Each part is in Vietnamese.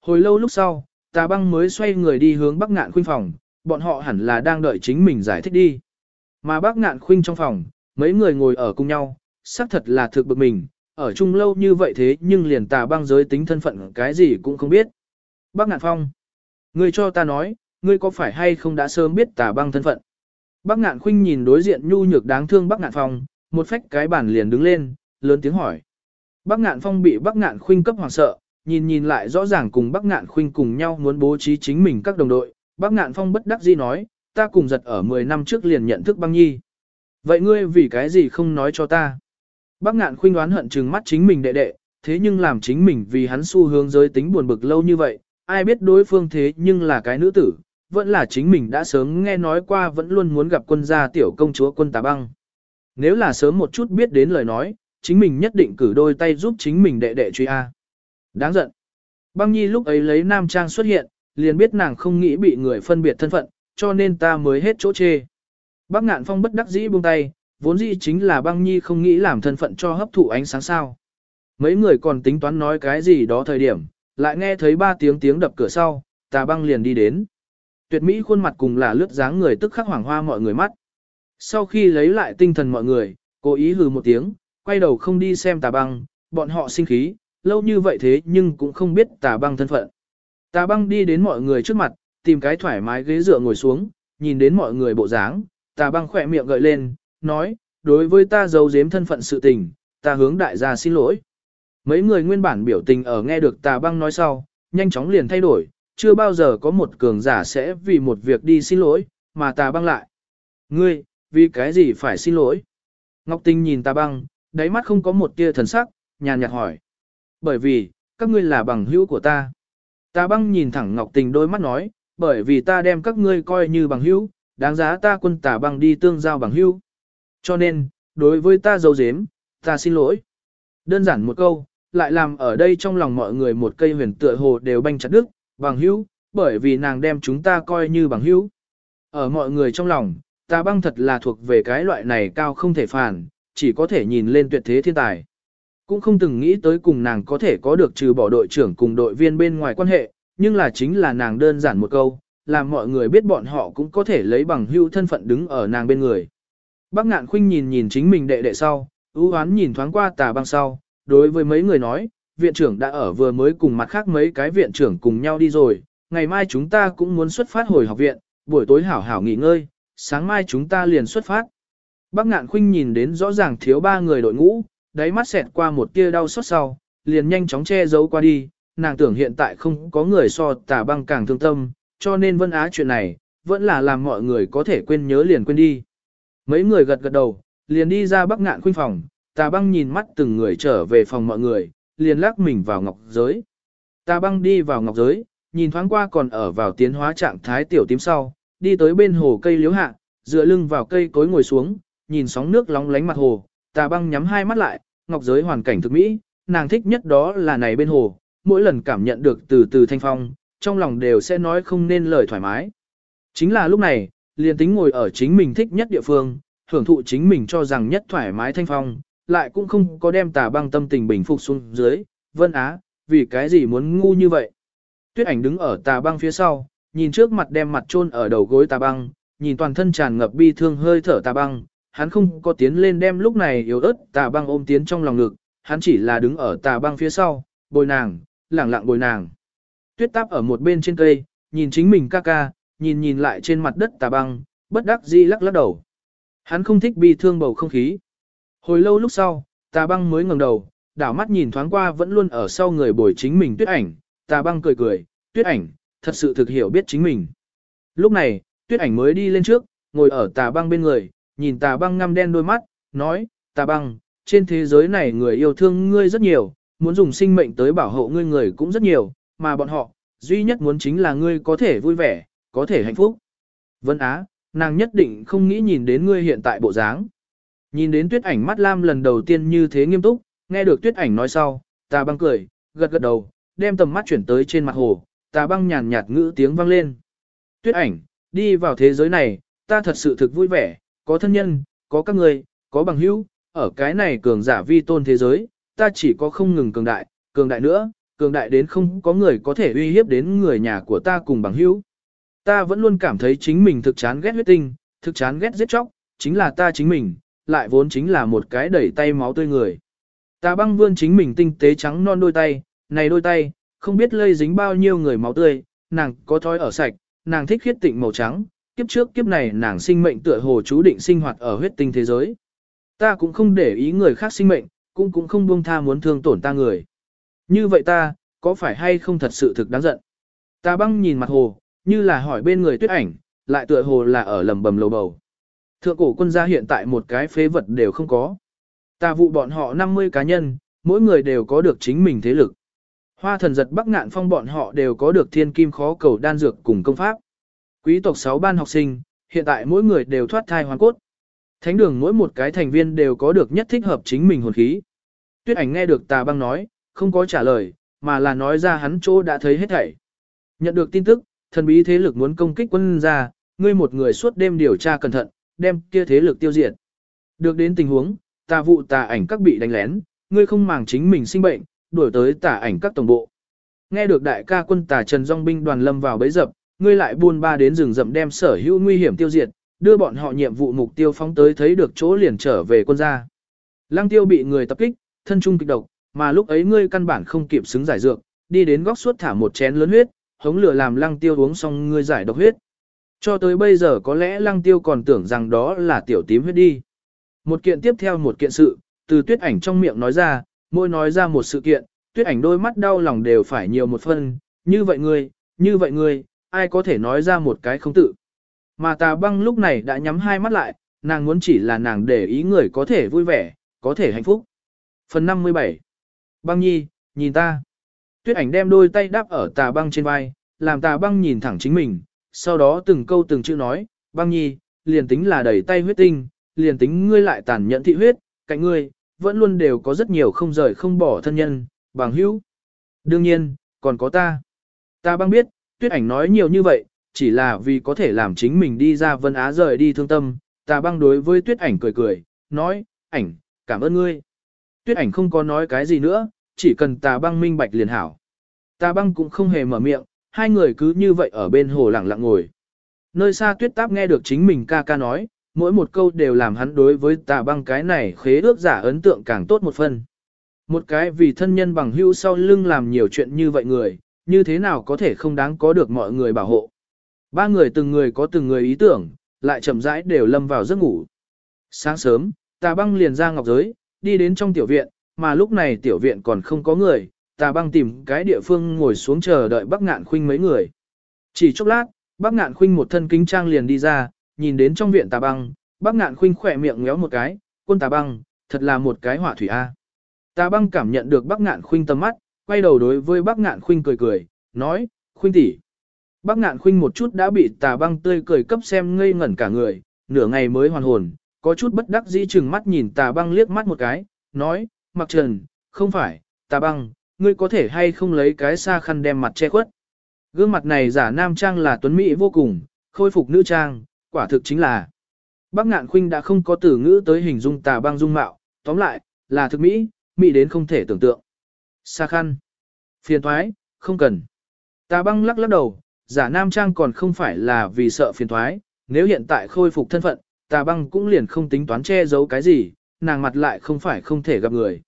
Hồi lâu lúc sau, tà băng mới xoay người đi hướng bắc ngạn khuynh phòng, bọn họ hẳn là đang đợi chính mình giải thích đi. Mà bắc ngạn khuynh trong phòng, mấy người ngồi ở cùng nhau, xác thật là thực bực mình, ở chung lâu như vậy thế nhưng liền tà băng giới tính thân phận cái gì cũng không biết. Bắc ngạn phong, ngươi cho ta nói, ngươi có phải hay không đã sớm biết tà băng thân phận. Bắc ngạn khuynh nhìn đối diện nhu nhược đáng thương Bắc ngạn phong, một phách cái bản liền đứng lên, lớn tiếng hỏi. Bắc ngạn phong bị Bắc ngạn khuynh cấp hoàng sợ, nhìn nhìn lại rõ ràng cùng Bắc ngạn khuynh cùng nhau muốn bố trí chính mình các đồng đội. Bắc ngạn phong bất đắc dĩ nói, ta cùng giật ở 10 năm trước liền nhận thức băng nhi. Vậy ngươi vì cái gì không nói cho ta? Bắc ngạn khuynh đoán hận chừng mắt chính mình đệ đệ, thế nhưng làm chính mình vì hắn xu hướng giới tính buồn bực lâu như vậy, ai biết đối phương thế nhưng là cái nữ tử, vẫn là chính mình đã sớm nghe nói qua vẫn luôn muốn gặp quân gia tiểu công chúa quân tà băng. Nếu là sớm một chút biết đến lời nói, chính mình nhất định cử đôi tay giúp chính mình đệ đệ truy A. Đáng giận. Băng nhi lúc ấy lấy nam trang xuất hiện, liền biết nàng không nghĩ bị người phân biệt thân phận, cho nên ta mới hết chỗ chê. Bác ngạn phong bất đắc dĩ buông tay, vốn dĩ chính là băng nhi không nghĩ làm thân phận cho hấp thụ ánh sáng sao. Mấy người còn tính toán nói cái gì đó thời điểm, lại nghe thấy ba tiếng tiếng đập cửa sau, tà băng liền đi đến. Tuyệt mỹ khuôn mặt cùng là lướt dáng người tức khắc hoảng hoa mọi người mắt. Sau khi lấy lại tinh thần mọi người, cố ý hừ một tiếng, quay đầu không đi xem tà băng, bọn họ sinh khí, lâu như vậy thế nhưng cũng không biết tà băng thân phận. Tà băng đi đến mọi người trước mặt, tìm cái thoải mái ghế dựa ngồi xuống, nhìn đến mọi người bộ dáng, tà băng khỏe miệng gợi lên, nói, đối với ta giấu giếm thân phận sự tình, ta hướng đại gia xin lỗi. Mấy người nguyên bản biểu tình ở nghe được tà băng nói sau, nhanh chóng liền thay đổi, chưa bao giờ có một cường giả sẽ vì một việc đi xin lỗi, mà tà băng lại. Ngươi, vì cái gì phải xin lỗi? Ngọc Tinh nhìn tà băng, đáy mắt không có một tia thần sắc, nhàn nhạt hỏi. Bởi vì, các ngươi là bằng hữu của ta. ta băng nhìn thẳng Ngọc Tình đôi mắt nói, bởi vì ta đem các ngươi coi như bằng hữu, đáng giá ta quân tà băng đi tương giao bằng hữu. Cho nên, đối với ta dấu dếm, ta xin lỗi. Đơn giản một câu, lại làm ở đây trong lòng mọi người một cây huyền tựa hồ đều banh chặt đứt, bằng hữu, bởi vì nàng đem chúng ta coi như bằng hữu. Ở mọi người trong lòng, ta băng thật là thuộc về cái loại này cao không thể phản, chỉ có thể nhìn lên tuyệt thế thiên tài. Cũng không từng nghĩ tới cùng nàng có thể có được trừ bỏ đội trưởng cùng đội viên bên ngoài quan hệ, nhưng là chính là nàng đơn giản một câu, làm mọi người biết bọn họ cũng có thể lấy bằng hữu thân phận đứng ở nàng bên người. Bác ngạn khuynh nhìn nhìn chính mình đệ đệ sau, ưu hoán nhìn thoáng qua tà băng sau, đối với mấy người nói, viện trưởng đã ở vừa mới cùng mặt khác mấy cái viện trưởng cùng nhau đi rồi, ngày mai chúng ta cũng muốn xuất phát hồi học viện, buổi tối hảo hảo nghỉ ngơi, sáng mai chúng ta liền xuất phát. Bác ngạn khuynh nhìn đến rõ ràng thiếu ba người đội ngũ, đáy mắt xẹt qua một tia đau xót sau, liền nhanh chóng che giấu qua đi, nàng tưởng hiện tại không có người so tà băng càng thương tâm, cho nên vân á chuyện này, vẫn là làm mọi người có thể quên nhớ liền quên đi. Mấy người gật gật đầu, liền đi ra bắc ngạn khuynh phòng, tà băng nhìn mắt từng người trở về phòng mọi người, liền lắc mình vào ngọc giới. Tà băng đi vào ngọc giới, nhìn thoáng qua còn ở vào tiến hóa trạng thái tiểu tím sau, đi tới bên hồ cây liếu hạ, dựa lưng vào cây cối ngồi xuống, nhìn sóng nước lóng lánh mặt hồ, tà băng nhắm hai mắt lại, ngọc giới hoàn cảnh thực mỹ, nàng thích nhất đó là này bên hồ, mỗi lần cảm nhận được từ từ thanh phong, trong lòng đều sẽ nói không nên lời thoải mái. Chính là lúc này, liền tính ngồi ở chính mình thích nhất địa phương, hưởng thụ chính mình cho rằng nhất thoải mái thanh phong, lại cũng không có đem tà băng tâm tình bình phục xuống dưới, vân á, vì cái gì muốn ngu như vậy. Tuyết ảnh đứng ở tà băng phía sau, nhìn trước mặt đem mặt chôn ở đầu gối tà băng, nhìn toàn thân tràn ngập bi thương hơi thở tà băng, hắn không có tiến lên đem lúc này yếu ớt tà băng ôm tiến trong lòng ngực, hắn chỉ là đứng ở tà băng phía sau, bồi nàng, lẳng lặng bồi nàng. Tuyết táp ở một bên trên cây, nhìn chính mình ca ca, nhìn nhìn lại trên mặt đất tà băng, bất đắc dĩ lắc lắc đầu. Hắn không thích bi thương bầu không khí. Hồi lâu lúc sau, tà băng mới ngẩng đầu, đảo mắt nhìn thoáng qua vẫn luôn ở sau người bồi chính mình tuyết ảnh, tà băng cười cười, tuyết ảnh, thật sự thực hiểu biết chính mình. Lúc này, tuyết ảnh mới đi lên trước, ngồi ở tà băng bên người, nhìn tà băng ngăm đen đôi mắt, nói, tà băng, trên thế giới này người yêu thương ngươi rất nhiều, muốn dùng sinh mệnh tới bảo hộ ngươi người cũng rất nhiều, mà bọn họ, duy nhất muốn chính là ngươi có thể vui vẻ, có thể hạnh phúc. Vân Á, nàng nhất định không nghĩ nhìn đến ngươi hiện tại bộ dáng. Nhìn đến tuyết ảnh mắt lam lần đầu tiên như thế nghiêm túc, nghe được tuyết ảnh nói sau, tà băng cười, gật gật đầu, đem tầm mắt chuyển tới trên mặt hồ, tà băng nhàn nhạt ngữ tiếng vang lên. Tuyết ảnh, đi vào thế giới này, ta thật sự thực vui vẻ, có thân nhân, có các người, có bằng hữu, ở cái này cường giả vi tôn thế giới, ta chỉ có không ngừng cường đại, cường đại nữa, cường đại đến không có người có thể uy hiếp đến người nhà của ta cùng bằng hữu. Ta vẫn luôn cảm thấy chính mình thực chán ghét huyết tinh, thực chán ghét giết chóc, chính là ta chính mình, lại vốn chính là một cái đẩy tay máu tươi người. Ta băng vươn chính mình tinh tế trắng non đôi tay, này đôi tay, không biết lây dính bao nhiêu người máu tươi, nàng có thói ở sạch, nàng thích khiết tịnh màu trắng, kiếp trước kiếp này nàng sinh mệnh tựa hồ chú định sinh hoạt ở huyết tinh thế giới. Ta cũng không để ý người khác sinh mệnh, cũng cũng không buông tha muốn thương tổn ta người. Như vậy ta, có phải hay không thật sự thực đáng giận? Ta băng nhìn mặt hồ, như là hỏi bên người tuyết ảnh, lại tựa hồ là ở lầm bầm lầu bầu. Thượng cổ quân gia hiện tại một cái phế vật đều không có. Ta vụ bọn họ 50 cá nhân, mỗi người đều có được chính mình thế lực. Hoa thần giật bắc ngạn phong bọn họ đều có được thiên kim khó cầu đan dược cùng công pháp. Quý tộc 6 ban học sinh, hiện tại mỗi người đều thoát thai hoàn cốt. Thánh đường mỗi một cái thành viên đều có được nhất thích hợp chính mình hồn khí. Tuyết ảnh nghe được tà băng nói, không có trả lời, mà là nói ra hắn chỗ đã thấy hết thảy. Nhận được tin tức, thần bí thế lực muốn công kích quân ra, ngươi một người suốt đêm điều tra cẩn thận, đem kia thế lực tiêu diệt. Được đến tình huống, tà vụ tà ảnh các bị đánh lén, ngươi không màng chính mình sinh bệnh, đuổi tới tà ảnh các tổng bộ. Nghe được đại ca quân tà Trần Dung binh đoàn lâm vào bấy dập, ngươi lại buôn ba đến rừng rậm đem sở hữu nguy hiểm tiêu diệt, đưa bọn họ nhiệm vụ mục tiêu phóng tới thấy được chỗ liền trở về quân gia. Lăng tiêu bị người tập kích, thân trung kịch độc, mà lúc ấy ngươi căn bản không kịp xứng giải dược, đi đến góc suốt thả một chén lớn huyết, hống lửa làm lăng tiêu uống xong ngươi giải độc huyết. Cho tới bây giờ có lẽ lăng tiêu còn tưởng rằng đó là tiểu tím huyết đi. Một kiện tiếp theo một kiện sự, từ tuyết ảnh trong miệng nói ra, môi nói ra một sự kiện, tuyết ảnh đôi mắt đau lòng đều phải nhiều một phân, như vậy ngươi, như vậy ngươi, ai có thể nói ra một cái không tự. Mà tà băng lúc này đã nhắm hai mắt lại, nàng muốn chỉ là nàng để ý người có thể vui vẻ, có thể hạnh phúc. Phần 57 Băng nhi, nhìn ta. Tuyết ảnh đem đôi tay đắp ở tà băng trên vai, làm tà băng nhìn thẳng chính mình, sau đó từng câu từng chữ nói, băng nhi, liền tính là đẩy tay huyết tinh, liền tính ngươi lại tàn nhẫn thị huyết, cạnh ngươi, vẫn luôn đều có rất nhiều không rời không bỏ thân nhân, bằng hữu. Đương nhiên, còn có ta. Ta băng biết, tuyết ảnh nói nhiều như vậy, chỉ là vì có thể làm chính mình đi ra vân á rời đi thương tâm, ta băng đối với tuyết ảnh cười cười, nói, ảnh, cảm ơn ngươi. Tuyết ảnh không có nói cái gì nữa, chỉ cần tà băng minh bạch liền hảo. Tà băng cũng không hề mở miệng, hai người cứ như vậy ở bên hồ lặng lặng ngồi. Nơi xa tuyết táp nghe được chính mình ca ca nói, mỗi một câu đều làm hắn đối với tà băng cái này khế ước giả ấn tượng càng tốt một phần. Một cái vì thân nhân bằng hữu sau lưng làm nhiều chuyện như vậy người, như thế nào có thể không đáng có được mọi người bảo hộ. Ba người từng người có từng người ý tưởng, lại chậm rãi đều lâm vào giấc ngủ. Sáng sớm, tà băng liền ra ngọc giới, đi đến trong tiểu viện, mà lúc này tiểu viện còn không có người, tà băng tìm cái địa phương ngồi xuống chờ đợi bác ngạn khuynh mấy người. Chỉ chốc lát, bác ngạn khuynh một thân kính trang liền đi ra, nhìn đến trong viện tà băng, bác ngạn khuynh khỏe miệng ngéo một cái, quân tà băng, thật là một cái hỏa thủy A. Tà băng cảm nhận được bác ngạn khuynh tầm mắt, quay đầu đối với bác ngạn khuynh cười cười, nói, khuynh tỷ. Bác ngạn khuynh một chút đã bị tà băng tươi cười cấp xem ngây ngẩn cả người, nửa ngày mới hoàn hồn, có chút bất đắc dĩ chừng mắt nhìn tà băng liếc mắt một cái, nói, mặc trần, không phải, tà băng, ngươi có thể hay không lấy cái xa khăn đem mặt che khuất. Gương mặt này giả nam trang là tuấn mỹ vô cùng, khôi phục nữ trang, quả thực chính là. Bác ngạn khuynh đã không có từ ngữ tới hình dung tà băng dung mạo, tóm lại, là thực mỹ, mỹ đến không thể tưởng tượng. Xa khăn. Phiền thoái, không cần. Tà băng lắc lắc đầu, giả nam trang còn không phải là vì sợ phiền thoái, nếu hiện tại khôi phục thân phận, tà băng cũng liền không tính toán che giấu cái gì, nàng mặt lại không phải không thể gặp người.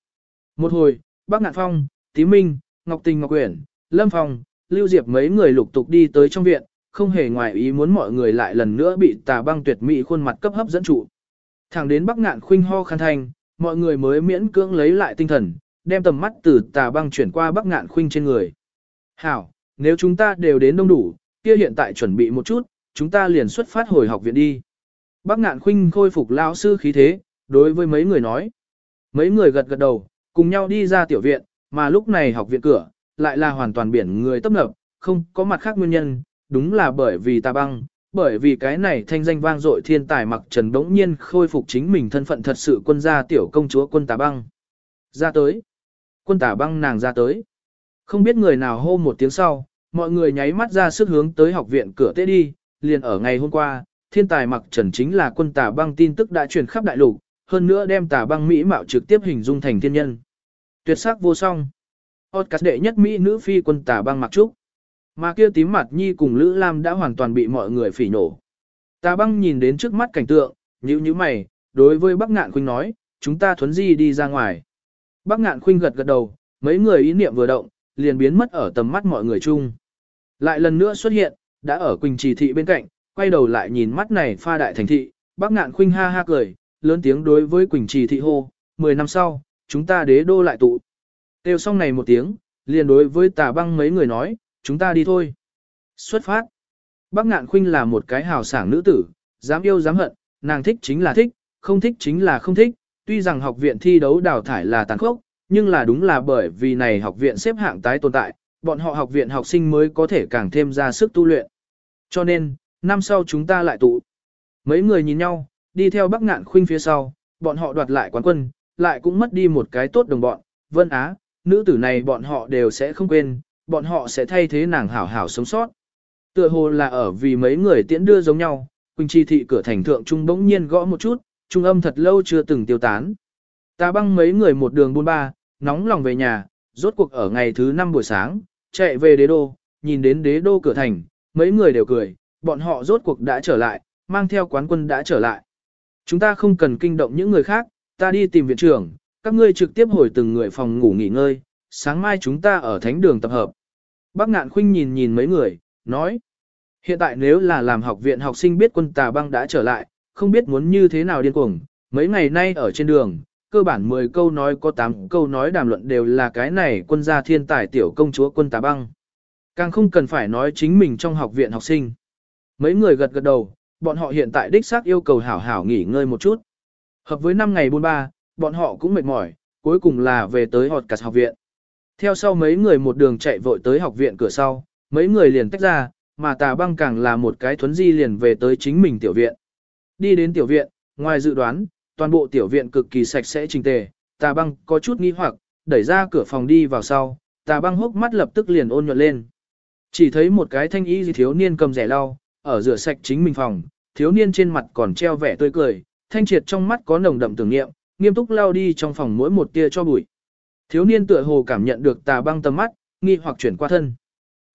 Một hồi, bác ngạn phong, tí minh, ngọc tình ngọc quyển, lâm phong, lưu diệp mấy người lục tục đi tới trong viện, không hề ngoài ý muốn mọi người lại lần nữa bị tà băng tuyệt mỹ khuôn mặt cấp hấp dẫn trụ. Thẳng đến bắc ngạn khuynh ho khăn thanh, mọi người mới miễn cưỡng lấy lại tinh thần, đem tầm mắt từ tà băng chuyển qua bắc ngạn khuynh trên người. Hảo, nếu chúng ta đều đến đông đủ, kia hiện tại chuẩn bị một chút, chúng ta liền xuất phát hồi học viện đi. Bắc ngạn khuynh khôi phục lao sư khí thế, đối với mấy người nói. Mấy người gật gật đầu, cùng nhau đi ra tiểu viện, mà lúc này học viện cửa, lại là hoàn toàn biển người tấp nập, không có mặt khác nguyên nhân, đúng là bởi vì tà băng, bởi vì cái này thanh danh vang dội thiên tài mặc trần đống nhiên khôi phục chính mình thân phận thật sự quân gia tiểu công chúa quân tà băng. Ra tới. Quân Tả băng nàng ra tới. Không biết người nào hô một tiếng sau, mọi người nháy mắt ra sức hướng tới học viện cửa tế đi, liền ở ngày hôm qua, thiên tài mặc trần chính là quân tà băng tin tức đã truyền khắp đại lục, hơn nữa đem tà băng mỹ mạo trực tiếp hình dung thành thiên nhân. Tuyệt sắc vô song. Podcast đệ nhất Mỹ nữ phi quân tà băng mặc trúc. Mà kia tím mặt nhi cùng Lữ Lam đã hoàn toàn bị mọi người phỉ nổ. Tà băng nhìn đến trước mắt cảnh tượng, nhíu nhíu mày, đối với Bắc Ngạn Khuynh nói, chúng ta thuấn di đi ra ngoài. Bắc Ngạn Khuynh gật gật đầu, mấy người ý niệm vừa động, liền biến mất ở tầm mắt mọi người chung. Lại lần nữa xuất hiện, đã ở Quỳnh Trì thị bên cạnh, quay đầu lại nhìn mắt này pha đại thành thị, Bắc Ngạn Khuynh ha ha cười, lớn tiếng đối với Quỳnh Trì thị hô, 10 năm sau, chúng ta đế đô lại tụ. Tiêu xong này một tiếng, liền đối với tà băng mấy người nói, chúng ta đi thôi. Xuất phát. Bắc Ngạn Khuynh là một cái hào sảng nữ tử, dám yêu dám hận, nàng thích chính là thích, không thích chính là không thích. Tuy rằng học viện thi đấu đào thải là tàn khốc, nhưng là đúng là bởi vì này học viện xếp hạng tái tồn tại, bọn họ học viện học sinh mới có thể càng thêm ra sức tu luyện. Cho nên, năm sau chúng ta lại tụ. Mấy người nhìn nhau, đi theo Bắc Ngạn Khuynh phía sau, bọn họ đoạt lại quán quân, lại cũng mất đi một cái tốt đồng bọn, Vân Á, nữ tử này bọn họ đều sẽ không quên, bọn họ sẽ thay thế nàng hảo hảo sống sót. Tựa hồ là ở vì mấy người tiễn đưa giống nhau, Quỳnh Chi thị cửa thành thượng trung bỗng nhiên gõ một chút, trung âm thật lâu chưa từng tiêu tán. Ta băng mấy người một đường buôn ba, nóng lòng về nhà, rốt cuộc ở ngày thứ năm buổi sáng, chạy về đế đô, nhìn đến đế đô cửa thành, mấy người đều cười, bọn họ rốt cuộc đã trở lại, mang theo quán quân đã trở lại. Chúng ta không cần kinh động những người khác, ta đi tìm viện trưởng, các ngươi trực tiếp hồi từng người phòng ngủ nghỉ ngơi, sáng mai chúng ta ở thánh đường tập hợp. Bác ngạn khuynh nhìn nhìn mấy người, nói. Hiện tại nếu là làm học viện học sinh biết quân tà băng đã trở lại, không biết muốn như thế nào điên cuồng, mấy ngày nay ở trên đường, cơ bản 10 câu nói có 8 câu nói đàm luận đều là cái này quân gia thiên tài tiểu công chúa quân tà băng. Càng không cần phải nói chính mình trong học viện học sinh. Mấy người gật gật đầu, bọn họ hiện tại đích xác yêu cầu hảo hảo nghỉ ngơi một chút. Hợp với 5 ngày buôn ba, bọn họ cũng mệt mỏi, cuối cùng là về tới họt cả học viện. Theo sau mấy người một đường chạy vội tới học viện cửa sau, mấy người liền tách ra, mà tà băng càng là một cái thuấn di liền về tới chính mình tiểu viện. Đi đến tiểu viện, ngoài dự đoán, toàn bộ tiểu viện cực kỳ sạch sẽ trình tề, tà băng có chút nghi hoặc, đẩy ra cửa phòng đi vào sau, tà băng hốc mắt lập tức liền ôn nhuận lên. Chỉ thấy một cái thanh y thiếu niên cầm rẻ lau, ở rửa sạch chính mình phòng, thiếu niên trên mặt còn treo vẻ tươi cười, thanh triệt trong mắt có nồng đậm tưởng niệm, nghiêm túc lau đi trong phòng mỗi một tia cho bụi. Thiếu niên tựa hồ cảm nhận được tà băng tầm mắt, nghi hoặc chuyển qua thân.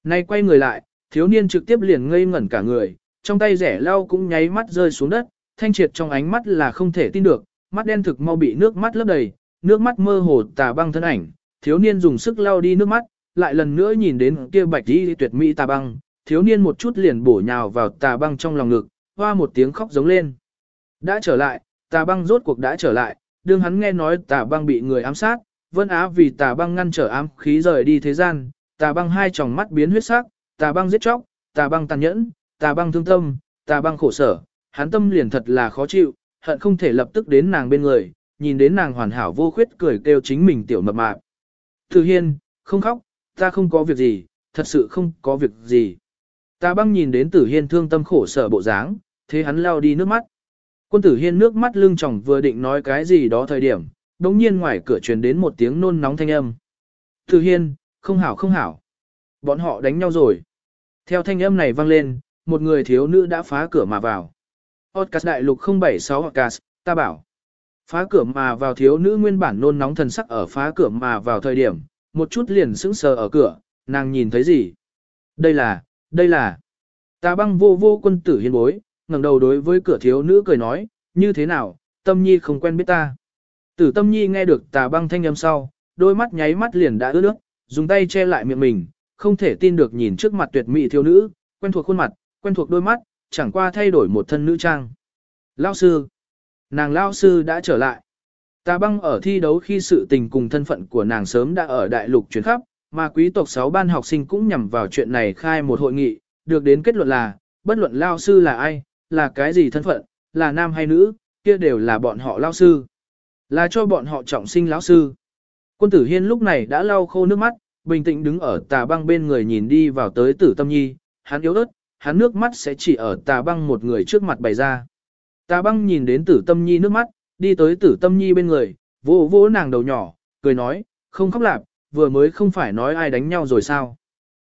Nay quay người lại, thiếu niên trực tiếp liền ngây ngẩn cả người, trong tay rẻ lau cũng nháy mắt rơi xuống đất, thanh triệt trong ánh mắt là không thể tin được, mắt đen thực mau bị nước mắt lấp đầy, nước mắt mơ hồ tà băng thân ảnh, thiếu niên dùng sức lau đi nước mắt, lại lần nữa nhìn đến kia bạch đi tuyệt mỹ tà băng, thiếu niên một chút liền bổ nhào vào tà băng trong lòng ngực, hoa một tiếng khóc giống lên. Đã trở lại, tà băng rốt cuộc đã trở lại, đương hắn nghe nói tà băng bị người ám sát, vân á vì tà băng ngăn trở ám khí rời đi thế gian, tà băng hai tròng mắt biến huyết sắc, tà băng giết chóc, tà băng tàn nhẫn, tà băng thương tâm, tà băng khổ sở, hắn tâm liền thật là khó chịu, hận không thể lập tức đến nàng bên người, nhìn đến nàng hoàn hảo vô khuyết cười kêu chính mình tiểu mập mạp. Từ hiên, không khóc, ta không có việc gì, thật sự không có việc gì. ta băng nhìn đến tử hiên thương tâm khổ sở bộ dáng, thế hắn lao đi nước mắt. Quân tử hiên nước mắt lưng tròng vừa định nói cái gì đó thời điểm, đống nhiên ngoài cửa truyền đến một tiếng nôn nóng thanh âm. Tử hiên, không hảo không hảo. Bọn họ đánh nhau rồi. Theo thanh âm này vang lên, một người thiếu nữ đã phá cửa mà vào. Podcast đại lục 076 Podcast, ta bảo. Phá cửa mà vào thiếu nữ nguyên bản nôn nóng thần sắc ở phá cửa mà vào thời điểm, một chút liền sững sờ ở cửa, nàng nhìn thấy gì? Đây là, đây là. Ta băng vô vô quân tử hiên bối, ngẩng đầu đối với cửa thiếu nữ cười nói, như thế nào, tâm nhi không quen biết ta. Tử tâm nhi nghe được tà băng thanh âm sau, đôi mắt nháy mắt liền đã ướt nước, dùng tay che lại miệng mình, không thể tin được nhìn trước mặt tuyệt mỹ thiếu nữ, quen thuộc khuôn mặt, quen thuộc đôi mắt, chẳng qua thay đổi một thân nữ trang. Lao sư, nàng Lao sư đã trở lại. Tà băng ở thi đấu khi sự tình cùng thân phận của nàng sớm đã ở đại lục chuyển khắp, mà quý tộc 6 ban học sinh cũng nhằm vào chuyện này khai một hội nghị, được đến kết luận là, bất luận Lao sư là ai, là cái gì thân phận, là nam hay nữ, kia đều là bọn họ Lao sư. Là cho bọn họ trọng sinh lão sư. Quân tử hiên lúc này đã lau khô nước mắt, bình tĩnh đứng ở tà băng bên người nhìn đi vào tới tử tâm nhi, hắn yếu ớt, hắn nước mắt sẽ chỉ ở tà băng một người trước mặt bày ra. Tà băng nhìn đến tử tâm nhi nước mắt, đi tới tử tâm nhi bên người, vỗ vỗ nàng đầu nhỏ, cười nói, không khóc lạp, vừa mới không phải nói ai đánh nhau rồi sao.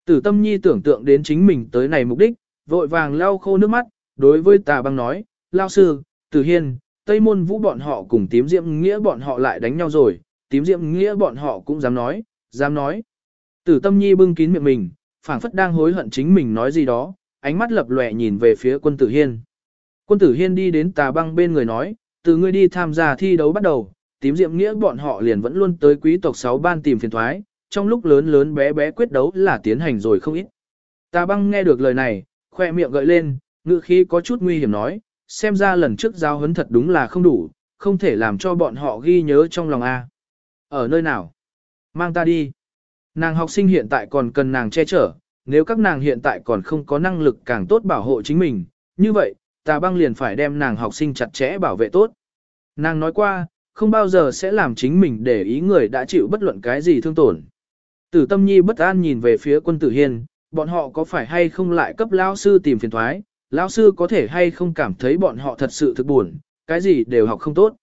Tử tâm nhi tưởng tượng đến chính mình tới này mục đích, vội vàng lau khô nước mắt, đối với tà băng nói, lao sư, tử hiên, tây môn vũ bọn họ cùng tím diệm nghĩa bọn họ lại đánh nhau rồi, tím diệm nghĩa bọn họ cũng dám nói, dám nói. Tử tâm nhi bưng kín miệng mình, phảng phất đang hối hận chính mình nói gì đó, ánh mắt lập lòe nhìn về phía quân tử hiên. Quân tử hiên đi đến tà băng bên người nói, từ ngươi đi tham gia thi đấu bắt đầu, tím diệm nghĩa bọn họ liền vẫn luôn tới quý tộc 6 ban tìm phiền thoái, trong lúc lớn lớn bé bé quyết đấu là tiến hành rồi không ít. Tà băng nghe được lời này, khoe miệng gợi lên, ngự khí có chút nguy hiểm nói, xem ra lần trước giao hấn thật đúng là không đủ, không thể làm cho bọn họ ghi nhớ trong lòng A. Ở nơi nào? Mang ta đi. Nàng học sinh hiện tại còn cần nàng che chở, nếu các nàng hiện tại còn không có năng lực càng tốt bảo hộ chính mình, như vậy, tà băng liền phải đem nàng học sinh chặt chẽ bảo vệ tốt. Nàng nói qua, không bao giờ sẽ làm chính mình để ý người đã chịu bất luận cái gì thương tổn. Tử tâm nhi bất an nhìn về phía quân tử hiên, bọn họ có phải hay không lại cấp lao sư tìm phiền thoái, lao sư có thể hay không cảm thấy bọn họ thật sự thực buồn, cái gì đều học không tốt.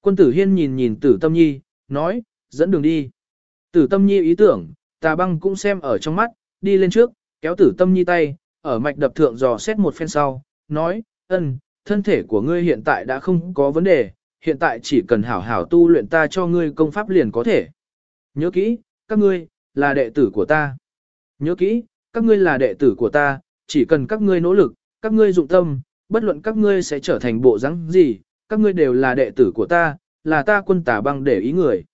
Quân tử hiên nhìn nhìn tử tâm nhi, nói, dẫn đường đi. Tử tâm nhi ý tưởng, tà băng cũng xem ở trong mắt, đi lên trước, kéo tử tâm nhi tay, ở mạch đập thượng dò xét một phen sau, nói, ân, thân thể của ngươi hiện tại đã không có vấn đề, hiện tại chỉ cần hảo hảo tu luyện ta cho ngươi công pháp liền có thể. Nhớ kỹ, các ngươi, là đệ tử của ta. Nhớ kỹ, các ngươi là đệ tử của ta, chỉ cần các ngươi nỗ lực, các ngươi dụng tâm, bất luận các ngươi sẽ trở thành bộ rắn gì, các ngươi đều là đệ tử của ta, là ta quân tà băng để ý người.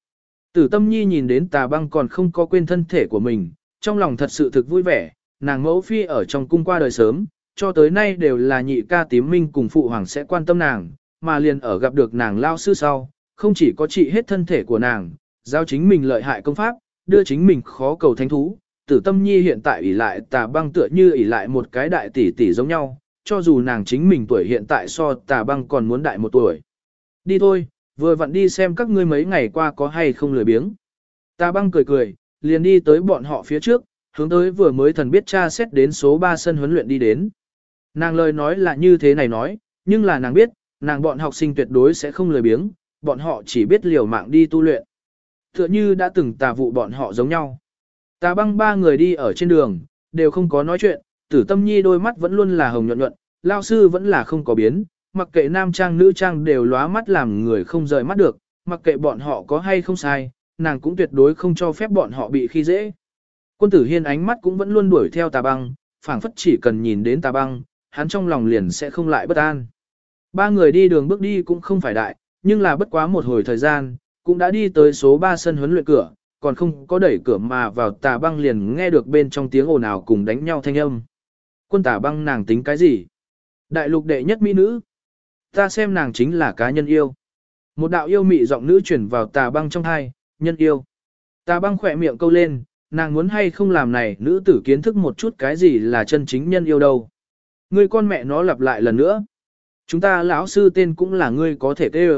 Tử tâm nhi nhìn đến tà băng còn không có quên thân thể của mình, trong lòng thật sự thực vui vẻ, nàng mẫu phi ở trong cung qua đời sớm, cho tới nay đều là nhị ca tím minh cùng phụ hoàng sẽ quan tâm nàng, mà liền ở gặp được nàng lao sư sau, không chỉ có trị hết thân thể của nàng, giao chính mình lợi hại công pháp, đưa chính mình khó cầu thánh thú, tử tâm nhi hiện tại ỷ lại tà băng tựa như ỷ lại một cái đại tỷ tỷ giống nhau, cho dù nàng chính mình tuổi hiện tại so tà băng còn muốn đại một tuổi. Đi thôi, vừa vặn đi xem các ngươi mấy ngày qua có hay không lười biếng. Tà băng cười cười, liền đi tới bọn họ phía trước, hướng tới vừa mới thần biết cha xét đến số 3 sân huấn luyện đi đến. Nàng lời nói là như thế này nói, nhưng là nàng biết, nàng bọn học sinh tuyệt đối sẽ không lười biếng, bọn họ chỉ biết liều mạng đi tu luyện. Tựa như đã từng tà vụ bọn họ giống nhau. Tà băng ba người đi ở trên đường, đều không có nói chuyện, tử tâm nhi đôi mắt vẫn luôn là hồng nhuận nhuận, lao sư vẫn là không có biến, mặc kệ nam trang nữ trang đều lóa mắt làm người không rời mắt được, mặc kệ bọn họ có hay không sai, nàng cũng tuyệt đối không cho phép bọn họ bị khi dễ. Quân tử hiên ánh mắt cũng vẫn luôn đuổi theo tà băng, phảng phất chỉ cần nhìn đến tà băng, hắn trong lòng liền sẽ không lại bất an. Ba người đi đường bước đi cũng không phải đại, nhưng là bất quá một hồi thời gian, cũng đã đi tới số 3 sân huấn luyện cửa, còn không có đẩy cửa mà vào tà băng liền nghe được bên trong tiếng ồn ào cùng đánh nhau thanh âm. Quân tà băng nàng tính cái gì? Đại lục đệ nhất mỹ nữ. Ta xem nàng chính là cá nhân yêu. Một đạo yêu mị giọng nữ chuyển vào tà băng trong hai, nhân yêu. Tà băng khỏe miệng câu lên, nàng muốn hay không làm này nữ tử kiến thức một chút cái gì là chân chính nhân yêu đâu. Ngươi con mẹ nó lặp lại lần nữa. Chúng ta lão sư tên cũng là ngươi có thể tê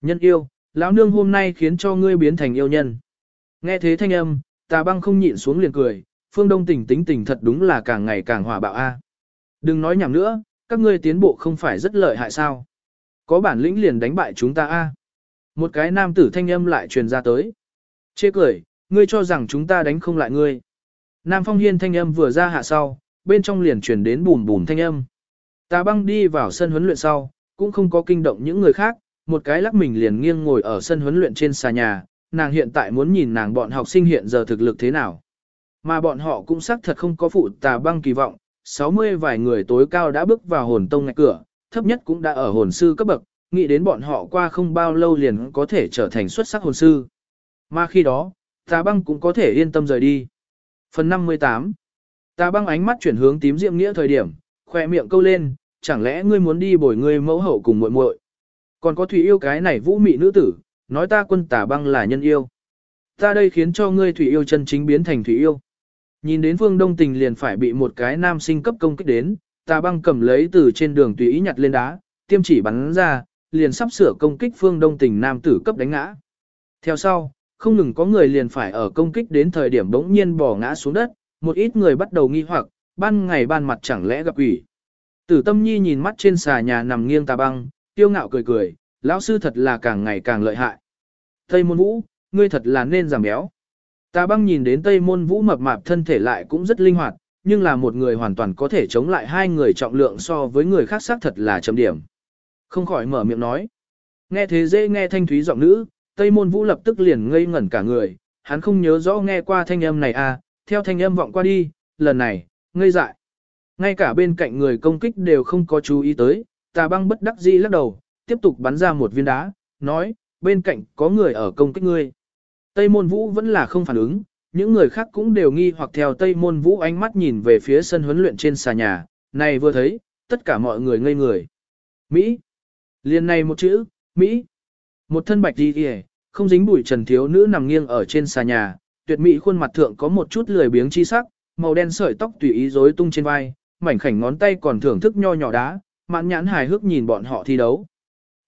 Nhân yêu, lão nương hôm nay khiến cho ngươi biến thành yêu nhân. Nghe thế thanh âm, tà băng không nhịn xuống liền cười, phương đông tỉnh tính tình thật đúng là càng ngày càng hòa bạo a. Đừng nói nhảm nữa, các ngươi tiến bộ không phải rất lợi hại sao. Có bản lĩnh liền đánh bại chúng ta a. Một cái nam tử thanh âm lại truyền ra tới. Chê cười, ngươi cho rằng chúng ta đánh không lại ngươi. Nam phong hiên thanh âm vừa ra hạ sau, bên trong liền truyền đến bùn bùn thanh âm. Tà băng đi vào sân huấn luyện sau, cũng không có kinh động những người khác, một cái lắc mình liền nghiêng ngồi ở sân huấn luyện trên xà nhà, nàng hiện tại muốn nhìn nàng bọn học sinh hiện giờ thực lực thế nào. Mà bọn họ cũng xác thật không có phụ tà băng kỳ vọng, 60 vài người tối cao đã bước vào hồn tông ngạch cửa, thấp nhất cũng đã ở hồn sư cấp bậc, nghĩ đến bọn họ qua không bao lâu liền có thể trở thành xuất sắc hồn sư. Mà khi đó, tà băng cũng có thể yên tâm rời đi. Phần 58 Tà băng ánh mắt chuyển hướng tím diệm nghĩa thời điểm, khoe miệng câu lên, chẳng lẽ ngươi muốn đi bồi ngươi mẫu hậu cùng muội muội? Còn có thủy yêu cái này vũ mị nữ tử, nói ta quân tà băng là nhân yêu. Ta đây khiến cho ngươi thủy yêu chân chính biến thành thủy yêu. Nhìn đến phương đông tình liền phải bị một cái nam sinh cấp công kích đến, tà băng cầm lấy từ trên đường tùy ý nhặt lên đá, tiêm chỉ bắn ra, liền sắp sửa công kích phương đông Tỉnh nam tử cấp đánh ngã. Theo sau, không ngừng có người liền phải ở công kích đến thời điểm bỗng nhiên bỏ ngã xuống đất, một ít người bắt đầu nghi hoặc, ban ngày ban mặt chẳng lẽ gặp quỷ. Tử tâm nhi nhìn mắt trên xà nhà nằm nghiêng tà băng, tiêu ngạo cười cười, lão sư thật là càng ngày càng lợi hại. Tây môn vũ, ngươi thật là nên giảm béo. Tà băng nhìn đến Tây môn vũ mập mạp thân thể lại cũng rất linh hoạt, nhưng là một người hoàn toàn có thể chống lại hai người trọng lượng so với người khác xác thật là chấm điểm. Không khỏi mở miệng nói. Nghe thế dễ nghe thanh thúy giọng nữ, Tây môn vũ lập tức liền ngây ngẩn cả người, hắn không nhớ rõ nghe qua thanh âm này à, theo thanh âm vọng qua đi, lần này, ngây dại. Ngay cả bên cạnh người công kích đều không có chú ý tới, tà băng bất đắc dĩ lắc đầu, tiếp tục bắn ra một viên đá, nói, bên cạnh có người ở công kích ngươi. Tây môn vũ vẫn là không phản ứng, những người khác cũng đều nghi hoặc theo Tây môn vũ ánh mắt nhìn về phía sân huấn luyện trên xà nhà, này vừa thấy, tất cả mọi người ngây người. Mỹ. Liên này một chữ, Mỹ. Một thân bạch đi kìa, không dính bụi trần thiếu nữ nằm nghiêng ở trên xà nhà, tuyệt mỹ khuôn mặt thượng có một chút lười biếng chi sắc, màu đen sợi tóc tùy ý rối tung trên vai, mảnh khảnh ngón tay còn thưởng thức nho nhỏ đá, mạn nhãn hài hước nhìn bọn họ thi đấu.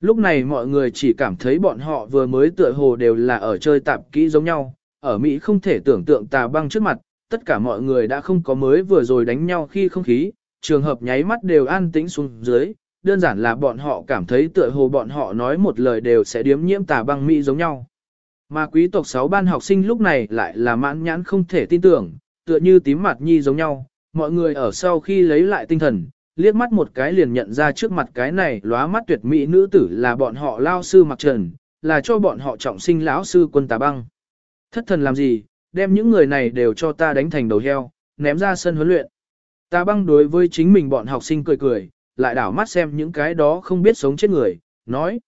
Lúc này mọi người chỉ cảm thấy bọn họ vừa mới tựa hồ đều là ở chơi tạp kỹ giống nhau, ở Mỹ không thể tưởng tượng tà băng trước mặt, tất cả mọi người đã không có mới vừa rồi đánh nhau khi không khí, trường hợp nháy mắt đều an tĩnh xuống dưới, đơn giản là bọn họ cảm thấy tựa hồ bọn họ nói một lời đều sẽ điếm nhiễm tà băng Mỹ giống nhau. Mà quý tộc 6 ban học sinh lúc này lại là mãn nhãn không thể tin tưởng, tựa như tím mặt nhi giống nhau, mọi người ở sau khi lấy lại tinh thần, liếc mắt một cái liền nhận ra trước mặt cái này lóa mắt tuyệt mỹ nữ tử là bọn họ lao sư mặc trần, là cho bọn họ trọng sinh lão sư quân tà băng. Thất thần làm gì, đem những người này đều cho ta đánh thành đầu heo, ném ra sân huấn luyện. Tà băng đối với chính mình bọn học sinh cười cười, lại đảo mắt xem những cái đó không biết sống chết người, nói.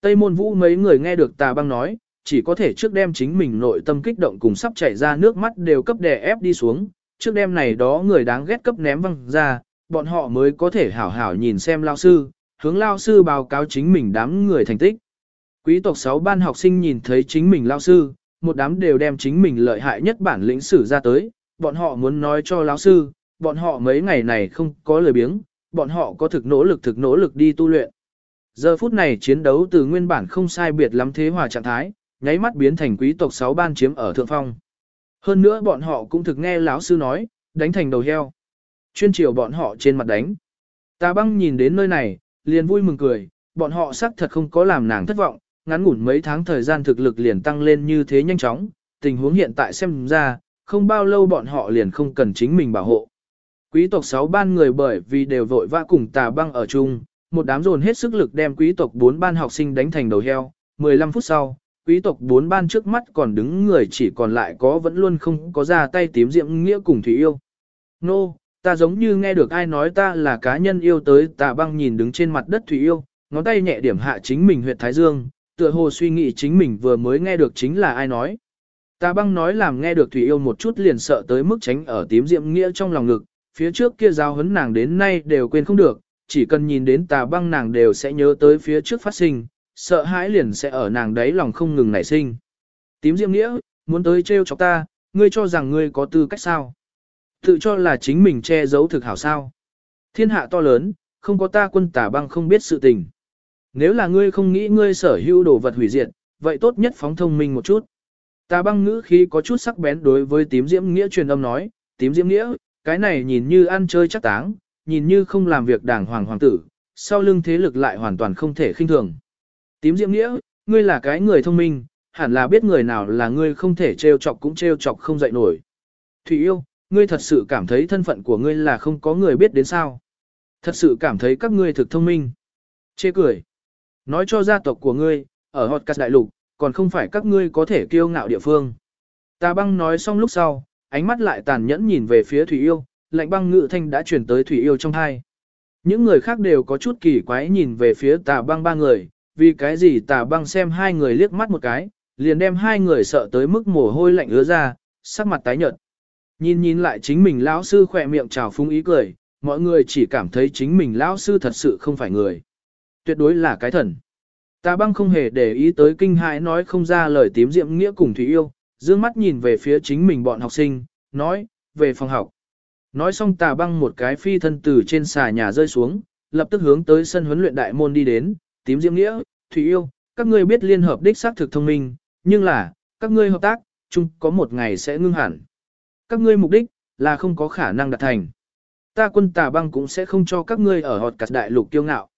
Tây môn vũ mấy người nghe được tà băng nói, chỉ có thể trước đem chính mình nội tâm kích động cùng sắp chảy ra nước mắt đều cấp đè ép đi xuống, trước đêm này đó người đáng ghét cấp ném văng ra, bọn họ mới có thể hảo hảo nhìn xem lao sư, hướng lao sư báo cáo chính mình đám người thành tích. Quý tộc 6 ban học sinh nhìn thấy chính mình lao sư, một đám đều đem chính mình lợi hại nhất bản lĩnh sử ra tới, bọn họ muốn nói cho lao sư, bọn họ mấy ngày này không có lời biếng, bọn họ có thực nỗ lực thực nỗ lực đi tu luyện. Giờ phút này chiến đấu từ nguyên bản không sai biệt lắm thế hòa trạng thái, nháy mắt biến thành quý tộc 6 ban chiếm ở thượng phong. Hơn nữa bọn họ cũng thực nghe lão sư nói, đánh thành đầu heo. Chuyên chiều bọn họ trên mặt đánh. Tà băng nhìn đến nơi này, liền vui mừng cười, bọn họ xác thật không có làm nàng thất vọng, ngắn ngủn mấy tháng thời gian thực lực liền tăng lên như thế nhanh chóng, tình huống hiện tại xem ra, không bao lâu bọn họ liền không cần chính mình bảo hộ. Quý tộc sáu ban người bởi vì đều vội vã cùng tà băng ở chung, một đám dồn hết sức lực đem quý tộc bốn ban học sinh đánh thành đầu heo, 15 phút sau, quý tộc bốn ban trước mắt còn đứng người chỉ còn lại có vẫn luôn không có ra tay tím diệm nghĩa cùng thủy yêu. Nô, no, ta giống như nghe được ai nói ta là cá nhân yêu tới tà băng nhìn đứng trên mặt đất thủy yêu, ngón tay nhẹ điểm hạ chính mình huyệt thái dương, tựa hồ suy nghĩ chính mình vừa mới nghe được chính là ai nói. Tà băng nói làm nghe được Thủy Yêu một chút liền sợ tới mức tránh ở tím diệm nghĩa trong lòng ngực, phía trước kia giao hấn nàng đến nay đều quên không được, chỉ cần nhìn đến tà băng nàng đều sẽ nhớ tới phía trước phát sinh, sợ hãi liền sẽ ở nàng đấy lòng không ngừng nảy sinh. Tím diệm nghĩa, muốn tới trêu chọc ta, ngươi cho rằng ngươi có tư cách sao? Tự cho là chính mình che giấu thực hảo sao? Thiên hạ to lớn, không có ta quân tà băng không biết sự tình. Nếu là ngươi không nghĩ ngươi sở hữu đồ vật hủy diệt, vậy tốt nhất phóng thông minh một chút. Tà băng ngữ khí có chút sắc bén đối với tím diễm nghĩa truyền âm nói, tím diễm nghĩa, cái này nhìn như ăn chơi chắc táng, nhìn như không làm việc đảng hoàng hoàng tử, sau lưng thế lực lại hoàn toàn không thể khinh thường. Tím diễm nghĩa, ngươi là cái người thông minh, hẳn là biết người nào là ngươi không thể trêu chọc cũng trêu chọc không dậy nổi. Thủy yêu, ngươi thật sự cảm thấy thân phận của ngươi là không có người biết đến sao. Thật sự cảm thấy các ngươi thực thông minh. Chê cười. Nói cho gia tộc của ngươi, ở hot cắt đại lục, còn không phải các ngươi có thể kiêu ngạo địa phương. Ta băng nói xong lúc sau, ánh mắt lại tàn nhẫn nhìn về phía Thủy Yêu, lạnh băng ngự thanh đã chuyển tới Thủy Yêu trong hai. Những người khác đều có chút kỳ quái nhìn về phía tà băng ba người, vì cái gì tà băng xem hai người liếc mắt một cái, liền đem hai người sợ tới mức mồ hôi lạnh ứa ra, sắc mặt tái nhợt. Nhìn nhìn lại chính mình lão sư khỏe miệng trào phúng ý cười, mọi người chỉ cảm thấy chính mình lão sư thật sự không phải người tuyệt đối là cái thần. Tà băng không hề để ý tới kinh hãi nói không ra lời tím diệm nghĩa cùng Thủy Yêu, dương mắt nhìn về phía chính mình bọn học sinh, nói, về phòng học. Nói xong tà băng một cái phi thân từ trên xà nhà rơi xuống, lập tức hướng tới sân huấn luyện đại môn đi đến, tím diễm nghĩa, Thủy Yêu, các ngươi biết liên hợp đích xác thực thông minh, nhưng là, các ngươi hợp tác, chung có một ngày sẽ ngưng hẳn. Các ngươi mục đích, là không có khả năng đạt thành. Ta quân tà băng cũng sẽ không cho các ngươi ở họt cắt đại lục kiêu ngạo.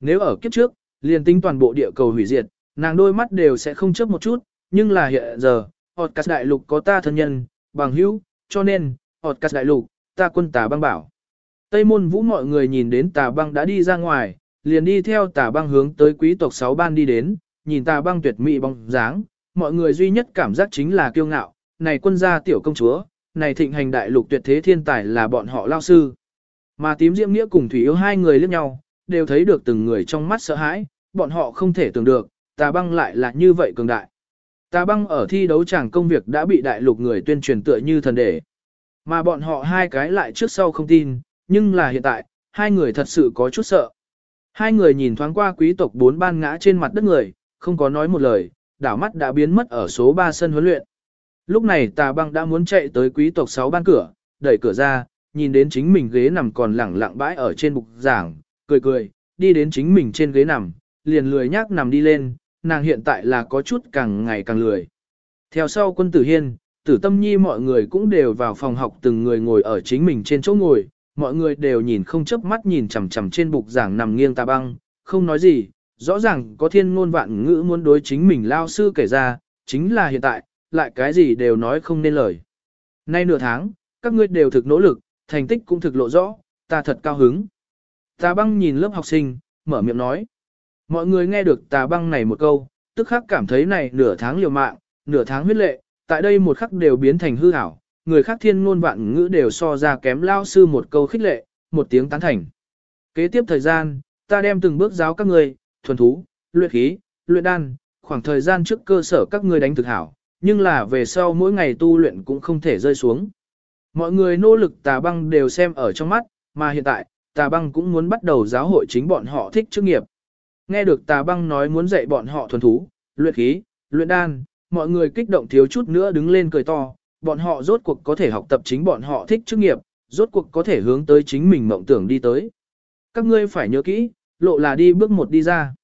Nếu ở kiếp trước, liền tính toàn bộ địa cầu hủy diệt, nàng đôi mắt đều sẽ không chớp một chút, nhưng là hiện giờ, Otcas đại lục có ta thân nhân, bằng hữu, cho nên, Otcas đại lục, ta quân tà băng bảo. Tây môn vũ mọi người nhìn đến tà băng đã đi ra ngoài, liền đi theo tà băng hướng tới quý tộc sáu ban đi đến, nhìn tà băng tuyệt mỹ bóng dáng, mọi người duy nhất cảm giác chính là kiêu ngạo, này quân gia tiểu công chúa, này thịnh hành đại lục tuyệt thế thiên tài là bọn họ lao sư. Mà tím diễm nghĩa cùng thủy yêu hai người liếc nhau, đều thấy được từng người trong mắt sợ hãi, bọn họ không thể tưởng được, tà băng lại là như vậy cường đại. Tà băng ở thi đấu chẳng công việc đã bị đại lục người tuyên truyền tựa như thần đệ. Mà bọn họ hai cái lại trước sau không tin, nhưng là hiện tại, hai người thật sự có chút sợ. Hai người nhìn thoáng qua quý tộc bốn ban ngã trên mặt đất người, không có nói một lời, đảo mắt đã biến mất ở số 3 sân huấn luyện. Lúc này tà băng đã muốn chạy tới quý tộc 6 ban cửa, đẩy cửa ra, nhìn đến chính mình ghế nằm còn lẳng lặng bãi ở trên bục giảng, cười cười, đi đến chính mình trên ghế nằm, liền lười nhác nằm đi lên, nàng hiện tại là có chút càng ngày càng lười. Theo sau quân tử hiên, tử tâm nhi mọi người cũng đều vào phòng học từng người ngồi ở chính mình trên chỗ ngồi, mọi người đều nhìn không chớp mắt nhìn chằm chằm trên bục giảng nằm nghiêng tà băng, không nói gì, rõ ràng có thiên ngôn vạn ngữ muốn đối chính mình lao sư kể ra, chính là hiện tại, lại cái gì đều nói không nên lời. Nay nửa tháng, các ngươi đều thực nỗ lực, thành tích cũng thực lộ rõ, ta thật cao hứng. Tà băng nhìn lớp học sinh, mở miệng nói. Mọi người nghe được tà băng này một câu, tức khắc cảm thấy này nửa tháng liều mạng, nửa tháng huyết lệ, tại đây một khắc đều biến thành hư ảo, người khác thiên ngôn vạn ngữ đều so ra kém lao sư một câu khích lệ, một tiếng tán thành. Kế tiếp thời gian, ta đem từng bước giáo các người, thuần thú, luyện khí, luyện đan, khoảng thời gian trước cơ sở các ngươi đánh thực hảo, nhưng là về sau mỗi ngày tu luyện cũng không thể rơi xuống. Mọi người nỗ lực tà băng đều xem ở trong mắt, mà hiện tại, tà băng cũng muốn bắt đầu giáo hội chính bọn họ thích chức nghiệp. Nghe được tà băng nói muốn dạy bọn họ thuần thú, luyện khí, luyện đan, mọi người kích động thiếu chút nữa đứng lên cười to, bọn họ rốt cuộc có thể học tập chính bọn họ thích chức nghiệp, rốt cuộc có thể hướng tới chính mình mộng tưởng đi tới. Các ngươi phải nhớ kỹ, lộ là đi bước một đi ra.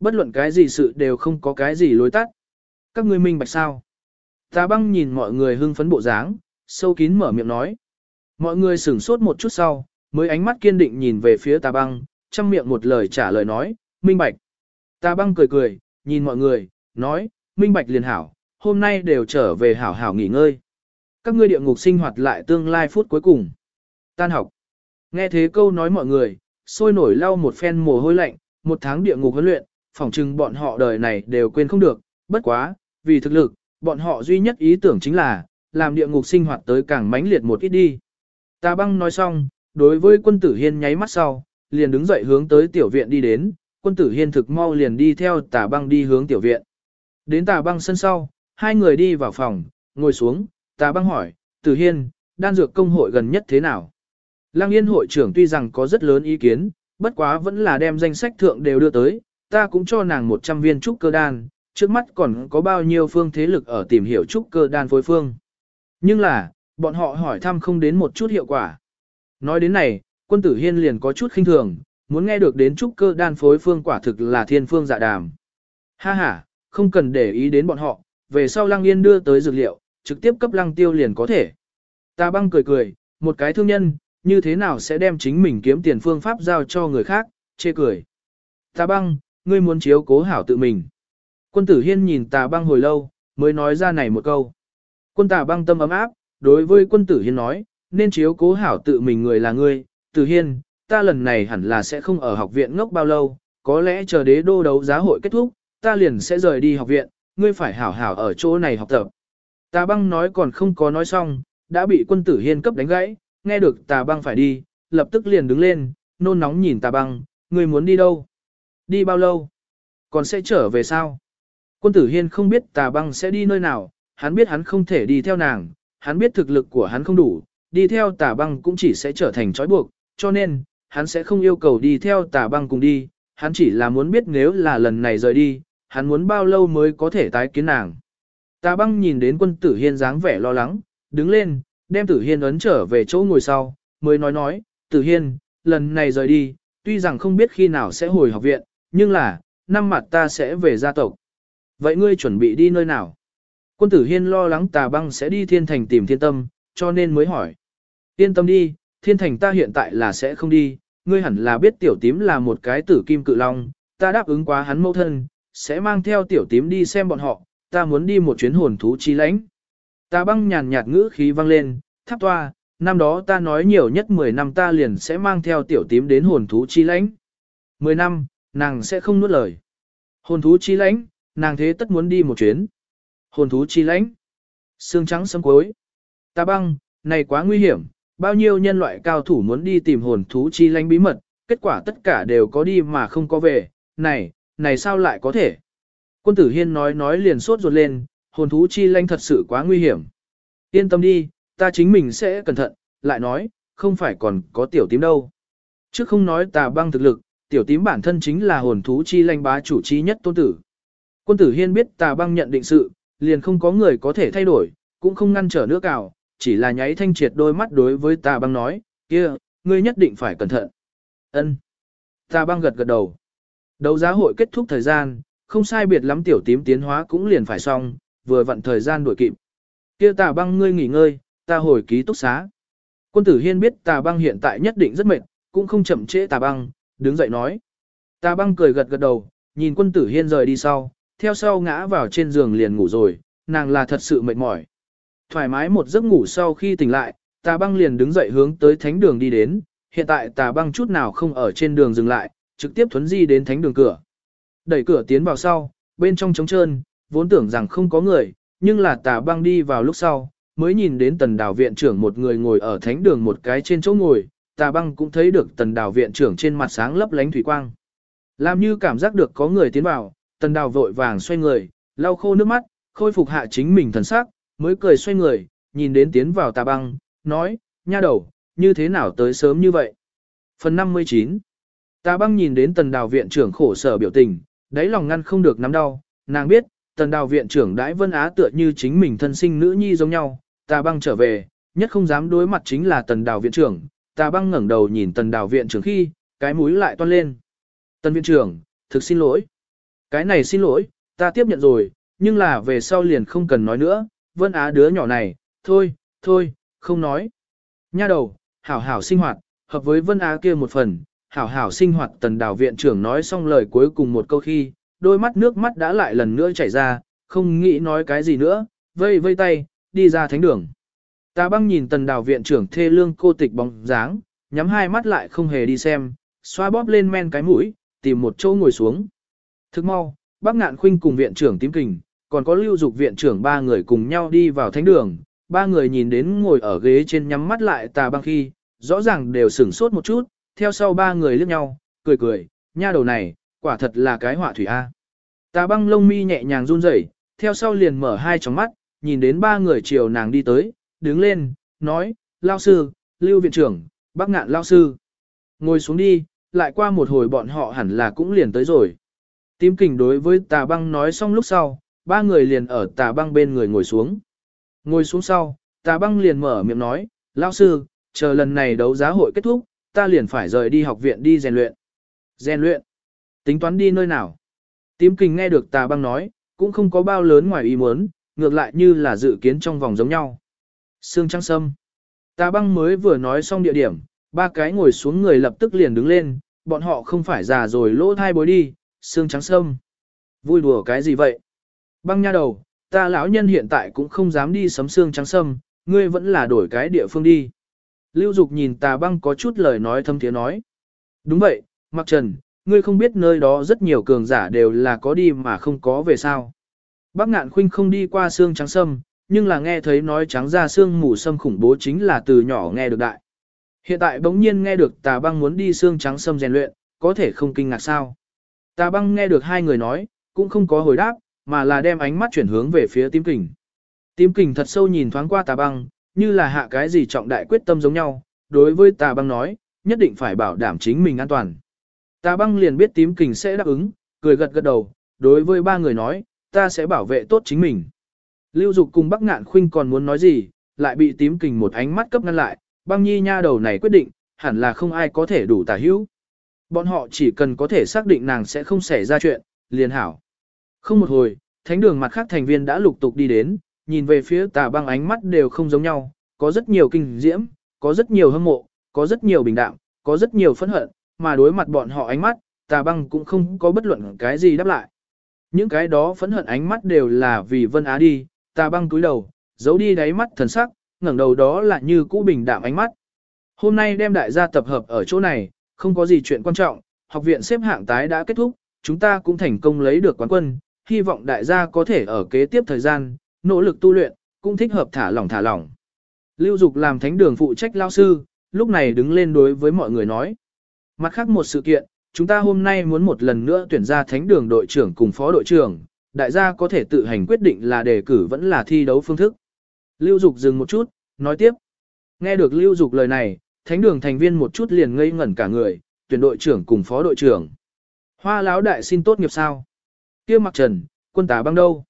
Bất luận cái gì sự đều không có cái gì lối tắt. Các ngươi minh bạch sao? Tà băng nhìn mọi người hưng phấn bộ dáng, sâu kín mở miệng nói. Mọi người sửng sốt một chút sau, mới ánh mắt kiên định nhìn về phía tà băng, trong miệng một lời trả lời nói, minh bạch. ta băng cười cười, nhìn mọi người, nói, minh bạch liền hảo, hôm nay đều trở về hảo hảo nghỉ ngơi. Các ngươi địa ngục sinh hoạt lại tương lai phút cuối cùng. Tan học. Nghe thế câu nói mọi người, sôi nổi lau một phen mồ hôi lạnh, một tháng địa ngục huấn luyện, phỏng chừng bọn họ đời này đều quên không được, bất quá, vì thực lực, bọn họ duy nhất ý tưởng chính là, làm địa ngục sinh hoạt tới càng mãnh liệt một ít đi. Ta băng nói xong, đối với quân tử hiên nháy mắt sau, liền đứng dậy hướng tới tiểu viện đi đến, quân tử hiên thực mau liền đi theo tà băng đi hướng tiểu viện. Đến tà băng sân sau, hai người đi vào phòng, ngồi xuống, tà băng hỏi, tử hiên, đan dược công hội gần nhất thế nào? Lăng yên hội trưởng tuy rằng có rất lớn ý kiến, bất quá vẫn là đem danh sách thượng đều đưa tới, ta cũng cho nàng 100 viên trúc cơ đan, trước mắt còn có bao nhiêu phương thế lực ở tìm hiểu trúc cơ đan phối phương. Nhưng là, bọn họ hỏi thăm không đến một chút hiệu quả. Nói đến này, quân tử hiên liền có chút khinh thường, muốn nghe được đến trúc cơ đan phối phương quả thực là thiên phương dạ đàm. Ha ha, không cần để ý đến bọn họ, về sau lăng yên đưa tới dược liệu, trực tiếp cấp lăng tiêu liền có thể. Ta băng cười cười, một cái thương nhân, như thế nào sẽ đem chính mình kiếm tiền phương pháp giao cho người khác, chê cười. Ta băng, ngươi muốn chiếu cố hảo tự mình. Quân tử hiên nhìn tà băng hồi lâu, mới nói ra này một câu. Quân tà băng tâm ấm áp, đối với quân tử hiên nói, nên chiếu cố hảo tự mình người là ngươi, tử hiên, ta lần này hẳn là sẽ không ở học viện ngốc bao lâu, có lẽ chờ đế đô đấu giá hội kết thúc, ta liền sẽ rời đi học viện, ngươi phải hảo hảo ở chỗ này học tập. Tà băng nói còn không có nói xong, đã bị quân tử hiên cấp đánh gãy, nghe được tà băng phải đi, lập tức liền đứng lên, nôn nóng nhìn tà băng, ngươi muốn đi đâu? Đi bao lâu? Còn sẽ trở về sao? Quân tử hiên không biết tà băng sẽ đi nơi nào, hắn biết hắn không thể đi theo nàng, hắn biết thực lực của hắn không đủ, đi theo tà băng cũng chỉ sẽ trở thành trói buộc, cho nên, hắn sẽ không yêu cầu đi theo tà băng cùng đi, hắn chỉ là muốn biết nếu là lần này rời đi, hắn muốn bao lâu mới có thể tái kiến nàng. Tà băng nhìn đến quân tử hiên dáng vẻ lo lắng, đứng lên, đem tử hiên ấn trở về chỗ ngồi sau, mới nói nói, tử hiên, lần này rời đi, tuy rằng không biết khi nào sẽ hồi học viện, nhưng là, năm mặt ta sẽ về gia tộc. Vậy ngươi chuẩn bị đi nơi nào? Quân tử hiên lo lắng tà băng sẽ đi thiên thành tìm thiên tâm, cho nên mới hỏi. Yên tâm đi, thiên thành ta hiện tại là sẽ không đi, ngươi hẳn là biết tiểu tím là một cái tử kim cự long, ta đáp ứng quá hắn mẫu thân, sẽ mang theo tiểu tím đi xem bọn họ, ta muốn đi một chuyến hồn thú chi lãnh. Ta băng nhàn nhạt ngữ khí vang lên, tháp toa, năm đó ta nói nhiều nhất 10 năm ta liền sẽ mang theo tiểu tím đến hồn thú chi lãnh. 10 năm, nàng sẽ không nuốt lời. Hồn thú chi lãnh, nàng thế tất muốn đi một chuyến. Hồn thú chi lãnh. Xương trắng sấm cuối. Ta băng, này quá nguy hiểm, bao nhiêu nhân loại cao thủ muốn đi tìm hồn thú chi lánh bí mật, kết quả tất cả đều có đi mà không có về, này, này sao lại có thể? Quân tử hiên nói nói liền sốt ruột lên, hồn thú chi lãnh thật sự quá nguy hiểm. Yên tâm đi, ta chính mình sẽ cẩn thận, lại nói, không phải còn có tiểu tím đâu. Chứ không nói tà băng thực lực, tiểu tím bản thân chính là hồn thú chi lãnh bá chủ chi nhất tôn tử. Quân tử hiên biết tà băng nhận định sự, liền không có người có thể thay đổi, cũng không ngăn trở nữa cào, chỉ là nháy thanh triệt đôi mắt đối với tà băng nói, kia, ngươi nhất định phải cẩn thận. Ân. Tà băng gật gật đầu. Đấu giá hội kết thúc thời gian, không sai biệt lắm tiểu tím tiến hóa cũng liền phải xong, vừa vặn thời gian đuổi kịp. Kia tà băng ngươi nghỉ ngơi, ta hồi ký túc xá. Quân tử hiên biết tà băng hiện tại nhất định rất mệt, cũng không chậm trễ tà băng, đứng dậy nói. Tà băng cười gật gật đầu, nhìn quân tử hiên rời đi sau, theo sau ngã vào trên giường liền ngủ rồi, nàng là thật sự mệt mỏi. Thoải mái một giấc ngủ sau khi tỉnh lại, tà băng liền đứng dậy hướng tới thánh đường đi đến, hiện tại tà băng chút nào không ở trên đường dừng lại, trực tiếp thuấn di đến thánh đường cửa. Đẩy cửa tiến vào sau, bên trong trống trơn, vốn tưởng rằng không có người, nhưng là tà băng đi vào lúc sau, mới nhìn đến tần đảo viện trưởng một người ngồi ở thánh đường một cái trên chỗ ngồi, tà băng cũng thấy được tần đảo viện trưởng trên mặt sáng lấp lánh thủy quang. Làm như cảm giác được có người tiến vào, tần đào vội vàng xoay người, lau khô nước mắt, khôi phục hạ chính mình thần sắc, mới cười xoay người, nhìn đến tiến vào tà băng, nói, nha đầu, như thế nào tới sớm như vậy? Phần 59 Tà băng nhìn đến tần đào viện trưởng khổ sở biểu tình, đáy lòng ngăn không được nắm đau, nàng biết, tần đào viện trưởng đãi vân á tựa như chính mình thân sinh nữ nhi giống nhau, tà băng trở về, nhất không dám đối mặt chính là tần đào viện trưởng, tà băng ngẩng đầu nhìn tần đào viện trưởng khi, cái mũi lại toan lên. Tần viện trưởng, thực xin lỗi. Cái này xin lỗi, ta tiếp nhận rồi, nhưng là về sau liền không cần nói nữa, vân á đứa nhỏ này, thôi, thôi, không nói. Nha đầu, hảo hảo sinh hoạt, hợp với vân á kia một phần, hảo hảo sinh hoạt tần đào viện trưởng nói xong lời cuối cùng một câu khi, đôi mắt nước mắt đã lại lần nữa chảy ra, không nghĩ nói cái gì nữa, vây vây tay, đi ra thánh đường. Ta băng nhìn tần đào viện trưởng thê lương cô tịch bóng dáng, nhắm hai mắt lại không hề đi xem, xoa bóp lên men cái mũi, tìm một chỗ ngồi xuống. Thức mau, bác ngạn khuynh cùng viện trưởng tím kình, còn có lưu dục viện trưởng ba người cùng nhau đi vào thánh đường, ba người nhìn đến ngồi ở ghế trên nhắm mắt lại tà băng khi, rõ ràng đều sửng sốt một chút, theo sau ba người liếc nhau, cười cười, nha đầu này, quả thật là cái họa thủy A. Tà băng lông mi nhẹ nhàng run rẩy, theo sau liền mở hai tròng mắt, nhìn đến ba người chiều nàng đi tới, đứng lên, nói, lao sư, lưu viện trưởng, bác ngạn lao sư. Ngồi xuống đi, lại qua một hồi bọn họ hẳn là cũng liền tới rồi. Tím kình đối với tà băng nói xong lúc sau, ba người liền ở tà băng bên người ngồi xuống. Ngồi xuống sau, tà băng liền mở miệng nói, lão sư, chờ lần này đấu giá hội kết thúc, ta liền phải rời đi học viện đi rèn luyện. Rèn luyện? Tính toán đi nơi nào? Tím kình nghe được tà băng nói, cũng không có bao lớn ngoài ý muốn, ngược lại như là dự kiến trong vòng giống nhau. Sương trăng sâm. Tà băng mới vừa nói xong địa điểm, ba cái ngồi xuống người lập tức liền đứng lên, bọn họ không phải già rồi lỗ thai bối đi, xương trắng sâm. Vui đùa cái gì vậy? Băng nha đầu, ta lão nhân hiện tại cũng không dám đi sấm xương trắng sâm, ngươi vẫn là đổi cái địa phương đi. Lưu Dục nhìn tà băng có chút lời nói thâm tiếng nói. Đúng vậy, Mặc Trần, ngươi không biết nơi đó rất nhiều cường giả đều là có đi mà không có về sao. Bác ngạn khuynh không đi qua xương trắng sâm, nhưng là nghe thấy nói trắng ra xương mù sâm khủng bố chính là từ nhỏ nghe được đại. Hiện tại bỗng nhiên nghe được tà băng muốn đi xương trắng sâm rèn luyện, có thể không kinh ngạc sao. Tà băng nghe được hai người nói, cũng không có hồi đáp, mà là đem ánh mắt chuyển hướng về phía tím kình. Tím kình thật sâu nhìn thoáng qua tà băng, như là hạ cái gì trọng đại quyết tâm giống nhau, đối với tà băng nói, nhất định phải bảo đảm chính mình an toàn. Tà băng liền biết tím kình sẽ đáp ứng, cười gật gật đầu, đối với ba người nói, ta sẽ bảo vệ tốt chính mình. Lưu Dục cùng Bắc Ngạn Khuynh còn muốn nói gì, lại bị tím kình một ánh mắt cấp ngăn lại, băng nhi nha đầu này quyết định, hẳn là không ai có thể đủ tà hữu. Bọn họ chỉ cần có thể xác định nàng sẽ không xảy ra chuyện, liền hảo. Không một hồi, thánh đường mặt khác thành viên đã lục tục đi đến, nhìn về phía tà băng ánh mắt đều không giống nhau, có rất nhiều kinh diễm, có rất nhiều hâm mộ, có rất nhiều bình đạm, có rất nhiều phẫn hận, mà đối mặt bọn họ ánh mắt, tà băng cũng không có bất luận cái gì đáp lại. Những cái đó phẫn hận ánh mắt đều là vì Vân Á đi, tà băng cúi đầu, giấu đi đáy mắt thần sắc, ngẩng đầu đó là như cũ bình đạm ánh mắt. Hôm nay đem đại gia tập hợp ở chỗ này, không có gì chuyện quan trọng, học viện xếp hạng tái đã kết thúc, chúng ta cũng thành công lấy được quán quân, hy vọng đại gia có thể ở kế tiếp thời gian, nỗ lực tu luyện, cũng thích hợp thả lỏng thả lỏng. Lưu Dục làm thánh đường phụ trách lao sư, lúc này đứng lên đối với mọi người nói. Mặt khác một sự kiện, chúng ta hôm nay muốn một lần nữa tuyển ra thánh đường đội trưởng cùng phó đội trưởng, đại gia có thể tự hành quyết định là đề cử vẫn là thi đấu phương thức. Lưu Dục dừng một chút, nói tiếp. Nghe được Lưu Dục lời này, thánh đường thành viên một chút liền ngây ngẩn cả người, tuyển đội trưởng cùng phó đội trưởng. Hoa lão đại xin tốt nghiệp sao? Kia mặc trần, quân tà băng đâu?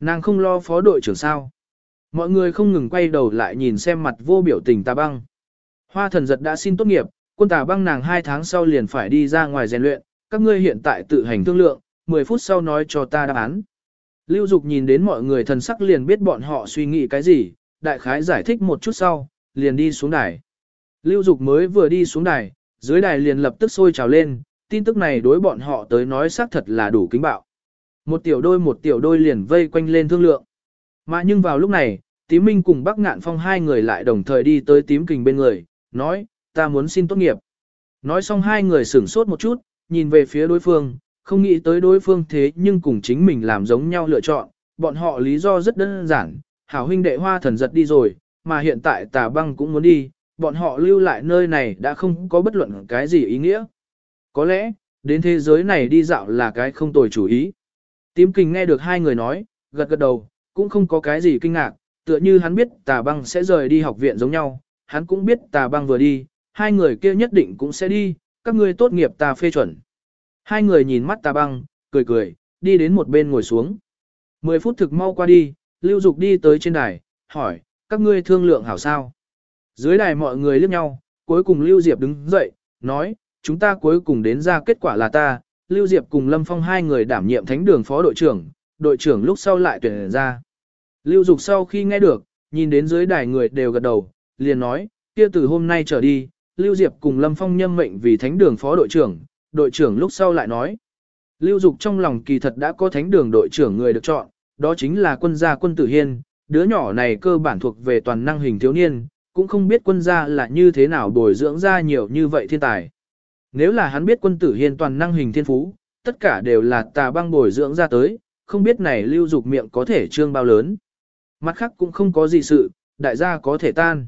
Nàng không lo phó đội trưởng sao? Mọi người không ngừng quay đầu lại nhìn xem mặt vô biểu tình tà băng. Hoa thần giật đã xin tốt nghiệp, quân tà băng nàng hai tháng sau liền phải đi ra ngoài rèn luyện, các ngươi hiện tại tự hành thương lượng, 10 phút sau nói cho ta đáp án. Lưu Dục nhìn đến mọi người thần sắc liền biết bọn họ suy nghĩ cái gì, đại khái giải thích một chút sau, liền đi xuống đài. Lưu Dục mới vừa đi xuống đài, dưới đài liền lập tức sôi trào lên, tin tức này đối bọn họ tới nói xác thật là đủ kính bạo. Một tiểu đôi một tiểu đôi liền vây quanh lên thương lượng. Mà nhưng vào lúc này, tím minh cùng Bắc Ngạn Phong hai người lại đồng thời đi tới tím kình bên người, nói, ta muốn xin tốt nghiệp. Nói xong hai người sửng sốt một chút, nhìn về phía đối phương, không nghĩ tới đối phương thế nhưng cùng chính mình làm giống nhau lựa chọn, bọn họ lý do rất đơn giản, hảo huynh đệ hoa thần giật đi rồi, mà hiện tại tà băng cũng muốn đi, bọn họ lưu lại nơi này đã không có bất luận cái gì ý nghĩa. Có lẽ, đến thế giới này đi dạo là cái không tồi chủ ý. Tím kình nghe được hai người nói, gật gật đầu, cũng không có cái gì kinh ngạc, tựa như hắn biết tà băng sẽ rời đi học viện giống nhau, hắn cũng biết tà băng vừa đi, hai người kia nhất định cũng sẽ đi, các ngươi tốt nghiệp ta phê chuẩn. Hai người nhìn mắt tà băng, cười cười, đi đến một bên ngồi xuống. Mười phút thực mau qua đi, Lưu Dục đi tới trên đài, hỏi, các ngươi thương lượng hảo sao? Dưới đài mọi người liếc nhau, cuối cùng Lưu Diệp đứng dậy, nói, chúng ta cuối cùng đến ra kết quả là ta, Lưu Diệp cùng Lâm Phong hai người đảm nhiệm thánh đường phó đội trưởng, đội trưởng lúc sau lại tuyển ra. Lưu Dục sau khi nghe được, nhìn đến dưới đài người đều gật đầu, liền nói, kia từ hôm nay trở đi, Lưu Diệp cùng Lâm Phong nhâm mệnh vì thánh đường phó đội trưởng, đội trưởng lúc sau lại nói. Lưu Dục trong lòng kỳ thật đã có thánh đường đội trưởng người được chọn, đó chính là quân gia quân tử hiên, đứa nhỏ này cơ bản thuộc về toàn năng hình thiếu niên, cũng không biết quân gia là như thế nào bồi dưỡng ra nhiều như vậy thiên tài. Nếu là hắn biết quân tử hiên toàn năng hình thiên phú, tất cả đều là tà băng bồi dưỡng ra tới, không biết này lưu dục miệng có thể trương bao lớn. Mặt khác cũng không có gì sự, đại gia có thể tan.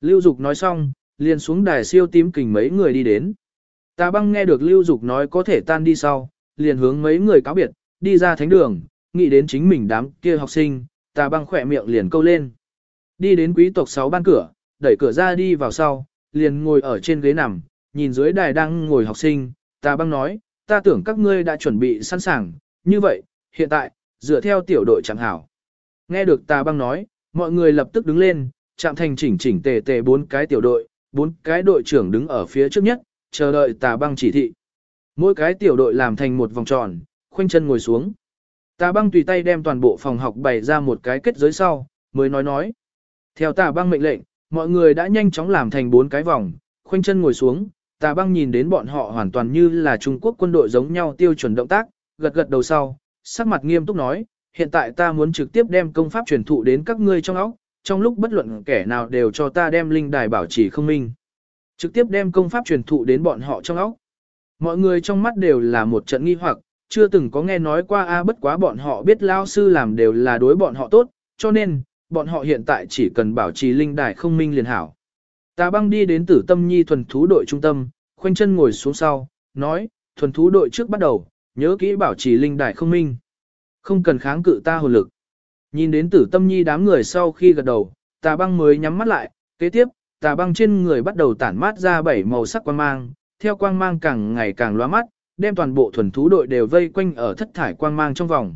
Lưu dục nói xong, liền xuống đài siêu tím kình mấy người đi đến. Tà băng nghe được lưu dục nói có thể tan đi sau, liền hướng mấy người cáo biệt, đi ra thánh đường, nghĩ đến chính mình đám kia học sinh, tà băng khỏe miệng liền câu lên. Đi đến quý tộc 6 ban cửa, đẩy cửa ra đi vào sau, liền ngồi ở trên ghế nằm, nhìn dưới đài đang ngồi học sinh, ta băng nói, ta tưởng các ngươi đã chuẩn bị sẵn sàng, như vậy, hiện tại, dựa theo tiểu đội chẳng hảo. Nghe được ta băng nói, mọi người lập tức đứng lên, chạm thành chỉnh chỉnh tề tề bốn cái tiểu đội, bốn cái đội trưởng đứng ở phía trước nhất, chờ đợi tà băng chỉ thị. Mỗi cái tiểu đội làm thành một vòng tròn, khoanh chân ngồi xuống. Tà băng tùy tay đem toàn bộ phòng học bày ra một cái kết giới sau, mới nói nói. Theo tà băng mệnh lệnh, mọi người đã nhanh chóng làm thành bốn cái vòng, khoanh chân ngồi xuống. Tà băng nhìn đến bọn họ hoàn toàn như là Trung Quốc quân đội giống nhau tiêu chuẩn động tác, gật gật đầu sau, sắc mặt nghiêm túc nói, hiện tại ta muốn trực tiếp đem công pháp truyền thụ đến các ngươi trong óc, trong lúc bất luận kẻ nào đều cho ta đem linh đài bảo trì không minh. Trực tiếp đem công pháp truyền thụ đến bọn họ trong óc. Mọi người trong mắt đều là một trận nghi hoặc, chưa từng có nghe nói qua a bất quá bọn họ biết lao sư làm đều là đối bọn họ tốt, cho nên, bọn họ hiện tại chỉ cần bảo trì linh đài không minh liền hảo. Tà băng đi đến tử tâm nhi thuần thú đội trung tâm, khoanh chân ngồi xuống sau, nói, thuần thú đội trước bắt đầu, nhớ kỹ bảo trì linh Đại không minh. Không cần kháng cự ta hồn lực. Nhìn đến tử tâm nhi đám người sau khi gật đầu, tà băng mới nhắm mắt lại, kế tiếp, tà băng trên người bắt đầu tản mát ra bảy màu sắc quang mang, theo quang mang càng ngày càng lóa mắt, đem toàn bộ thuần thú đội đều vây quanh ở thất thải quang mang trong vòng.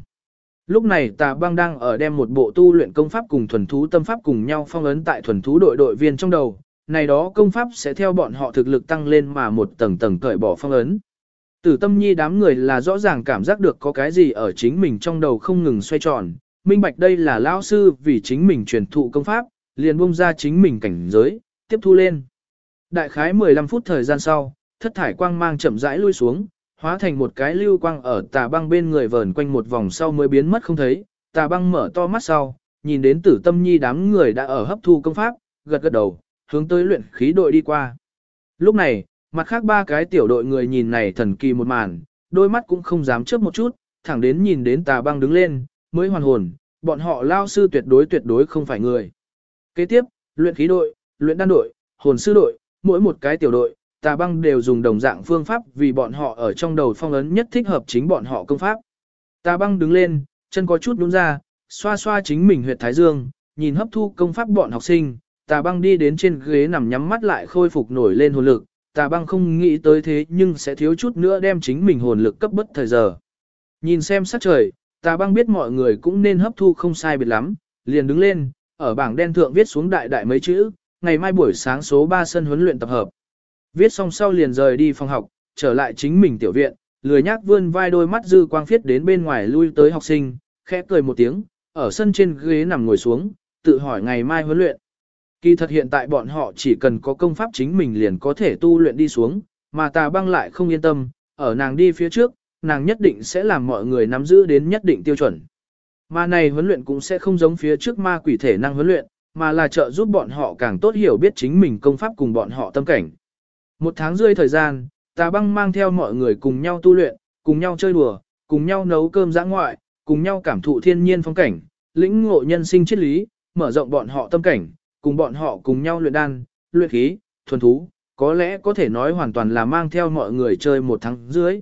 Lúc này tà băng đang ở đem một bộ tu luyện công pháp cùng thuần thú tâm pháp cùng nhau phong ấn tại thuần thú đội đội viên trong đầu, này đó công pháp sẽ theo bọn họ thực lực tăng lên mà một tầng tầng cởi bỏ phong ấn. Tử tâm nhi đám người là rõ ràng cảm giác được có cái gì ở chính mình trong đầu không ngừng xoay tròn, minh bạch đây là lão sư vì chính mình truyền thụ công pháp, liền buông ra chính mình cảnh giới, tiếp thu lên. Đại khái 15 phút thời gian sau, thất thải quang mang chậm rãi lui xuống, hóa thành một cái lưu quang ở tà băng bên người vờn quanh một vòng sau mới biến mất không thấy, tà băng mở to mắt sau, nhìn đến tử tâm nhi đám người đã ở hấp thu công pháp, gật gật đầu, hướng tới luyện khí đội đi qua. Lúc này, mặt khác ba cái tiểu đội người nhìn này thần kỳ một màn, đôi mắt cũng không dám chớp một chút, thẳng đến nhìn đến tà băng đứng lên, mới hoàn hồn, bọn họ lao sư tuyệt đối tuyệt đối không phải người. Kế tiếp, luyện khí đội, luyện đan đội, hồn sư đội, mỗi một cái tiểu đội, tà băng đều dùng đồng dạng phương pháp vì bọn họ ở trong đầu phong ấn nhất thích hợp chính bọn họ công pháp. Tà băng đứng lên, chân có chút đúng ra, xoa xoa chính mình huyệt thái dương, nhìn hấp thu công pháp bọn học sinh, tà băng đi đến trên ghế nằm nhắm mắt lại khôi phục nổi lên hồn lực, tà băng không nghĩ tới thế nhưng sẽ thiếu chút nữa đem chính mình hồn lực cấp bất thời giờ. Nhìn xem sắc trời, tà băng biết mọi người cũng nên hấp thu không sai biệt lắm, liền đứng lên, ở bảng đen thượng viết xuống đại đại mấy chữ, ngày mai buổi sáng số 3 sân huấn luyện tập hợp. Viết xong sau liền rời đi phòng học, trở lại chính mình tiểu viện, lười nhác vươn vai đôi mắt dư quang phiết đến bên ngoài lui tới học sinh, khẽ cười một tiếng, ở sân trên ghế nằm ngồi xuống, tự hỏi ngày mai huấn luyện. Kỳ thật hiện tại bọn họ chỉ cần có công pháp chính mình liền có thể tu luyện đi xuống, mà tà băng lại không yên tâm, ở nàng đi phía trước, nàng nhất định sẽ làm mọi người nắm giữ đến nhất định tiêu chuẩn. Mà này huấn luyện cũng sẽ không giống phía trước ma quỷ thể năng huấn luyện, mà là trợ giúp bọn họ càng tốt hiểu biết chính mình công pháp cùng bọn họ tâm cảnh. Một tháng rưỡi thời gian, tà băng mang theo mọi người cùng nhau tu luyện, cùng nhau chơi đùa, cùng nhau nấu cơm giã ngoại, cùng nhau cảm thụ thiên nhiên phong cảnh, lĩnh ngộ nhân sinh triết lý, mở rộng bọn họ tâm cảnh, cùng bọn họ cùng nhau luyện đan, luyện khí, thuần thú, có lẽ có thể nói hoàn toàn là mang theo mọi người chơi một tháng rưỡi.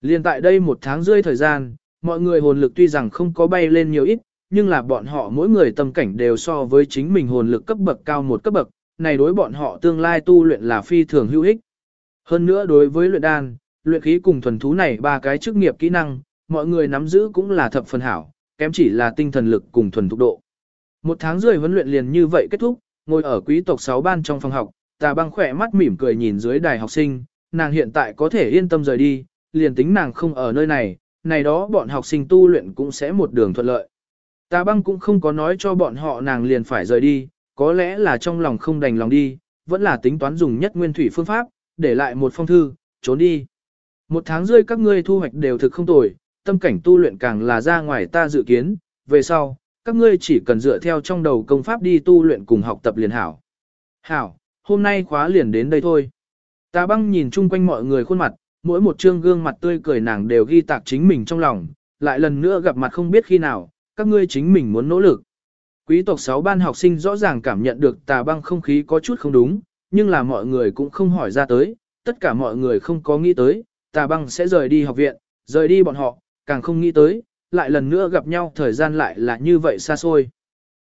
Liên tại đây một tháng rưỡi thời gian, mọi người hồn lực tuy rằng không có bay lên nhiều ít, nhưng là bọn họ mỗi người tâm cảnh đều so với chính mình hồn lực cấp bậc cao một cấp bậc, này đối bọn họ tương lai tu luyện là phi thường hữu ích. Hơn nữa đối với luyện đan, luyện khí cùng thuần thú này ba cái chức nghiệp kỹ năng, mọi người nắm giữ cũng là thập phần hảo, kém chỉ là tinh thần lực cùng thuần thục độ. Một tháng rưỡi huấn luyện liền như vậy kết thúc, ngồi ở quý tộc 6 ban trong phòng học, tà băng khỏe mắt mỉm cười nhìn dưới đài học sinh, nàng hiện tại có thể yên tâm rời đi, liền tính nàng không ở nơi này, này đó bọn học sinh tu luyện cũng sẽ một đường thuận lợi. Tà băng cũng không có nói cho bọn họ nàng liền phải rời đi, có lẽ là trong lòng không đành lòng đi, vẫn là tính toán dùng nhất nguyên thủy phương pháp, để lại một phong thư, trốn đi. Một tháng rưỡi các ngươi thu hoạch đều thực không tồi, tâm cảnh tu luyện càng là ra ngoài ta dự kiến, về sau, các ngươi chỉ cần dựa theo trong đầu công pháp đi tu luyện cùng học tập liền hảo. Hảo, hôm nay khóa liền đến đây thôi. Tà băng nhìn chung quanh mọi người khuôn mặt, mỗi một trương gương mặt tươi cười nàng đều ghi tạc chính mình trong lòng, lại lần nữa gặp mặt không biết khi nào, các ngươi chính mình muốn nỗ lực. Quý tộc 6 ban học sinh rõ ràng cảm nhận được tà băng không khí có chút không đúng, nhưng là mọi người cũng không hỏi ra tới, tất cả mọi người không có nghĩ tới, tà băng sẽ rời đi học viện, rời đi bọn họ, càng không nghĩ tới, lại lần nữa gặp nhau thời gian lại là như vậy xa xôi.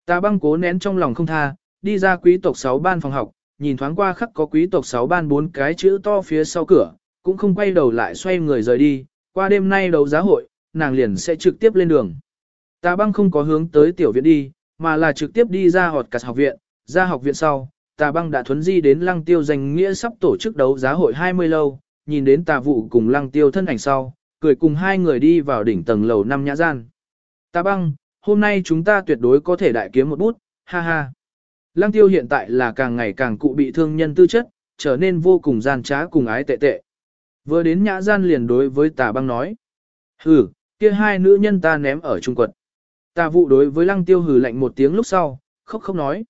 ta băng cố nén trong lòng không tha, đi ra quý tộc 6 ban phòng học, nhìn thoáng qua khắc có quý tộc 6 ban bốn cái chữ to phía sau cửa, cũng không quay đầu lại xoay người rời đi, qua đêm nay đấu giá hội, nàng liền sẽ trực tiếp lên đường. ta băng không có hướng tới tiểu viện đi, mà là trực tiếp đi ra họt cả học viện, ra học viện sau, tà băng đã thuấn di đến lăng tiêu danh nghĩa sắp tổ chức đấu giá hội 20 lâu, nhìn đến tà vụ cùng lăng tiêu thân ảnh sau, cười cùng hai người đi vào đỉnh tầng lầu năm nhã gian. Ta băng, hôm nay chúng ta tuyệt đối có thể đại kiếm một bút, ha ha. Lăng tiêu hiện tại là càng ngày càng cụ bị thương nhân tư chất, trở nên vô cùng gian trá cùng ái tệ tệ. Vừa đến nhã gian liền đối với tà băng nói. Hừ, kia hai nữ nhân ta ném ở trung quật. Tà vụ đối với lăng tiêu hừ lạnh một tiếng lúc sau, khóc khóc nói.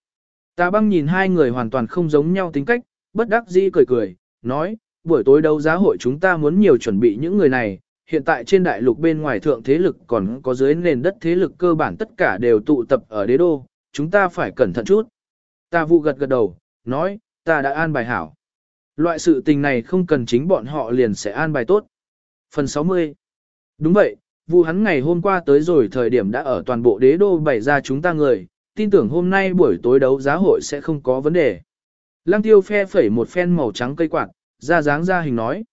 Tà băng nhìn hai người hoàn toàn không giống nhau tính cách, bất đắc dĩ cười cười, nói, buổi tối đấu giá hội chúng ta muốn nhiều chuẩn bị những người này, hiện tại trên đại lục bên ngoài thượng thế lực còn có dưới nền đất thế lực cơ bản tất cả đều tụ tập ở đế đô, chúng ta phải cẩn thận chút. Ta vụ gật gật đầu, nói, ta đã an bài hảo. Loại sự tình này không cần chính bọn họ liền sẽ an bài tốt. Phần 60 Đúng vậy, vụ hắn ngày hôm qua tới rồi thời điểm đã ở toàn bộ đế đô bày ra chúng ta người, tin tưởng hôm nay buổi tối đấu giá hội sẽ không có vấn đề. Lăng tiêu phe phẩy một phen màu trắng cây quạt, ra dáng ra hình nói.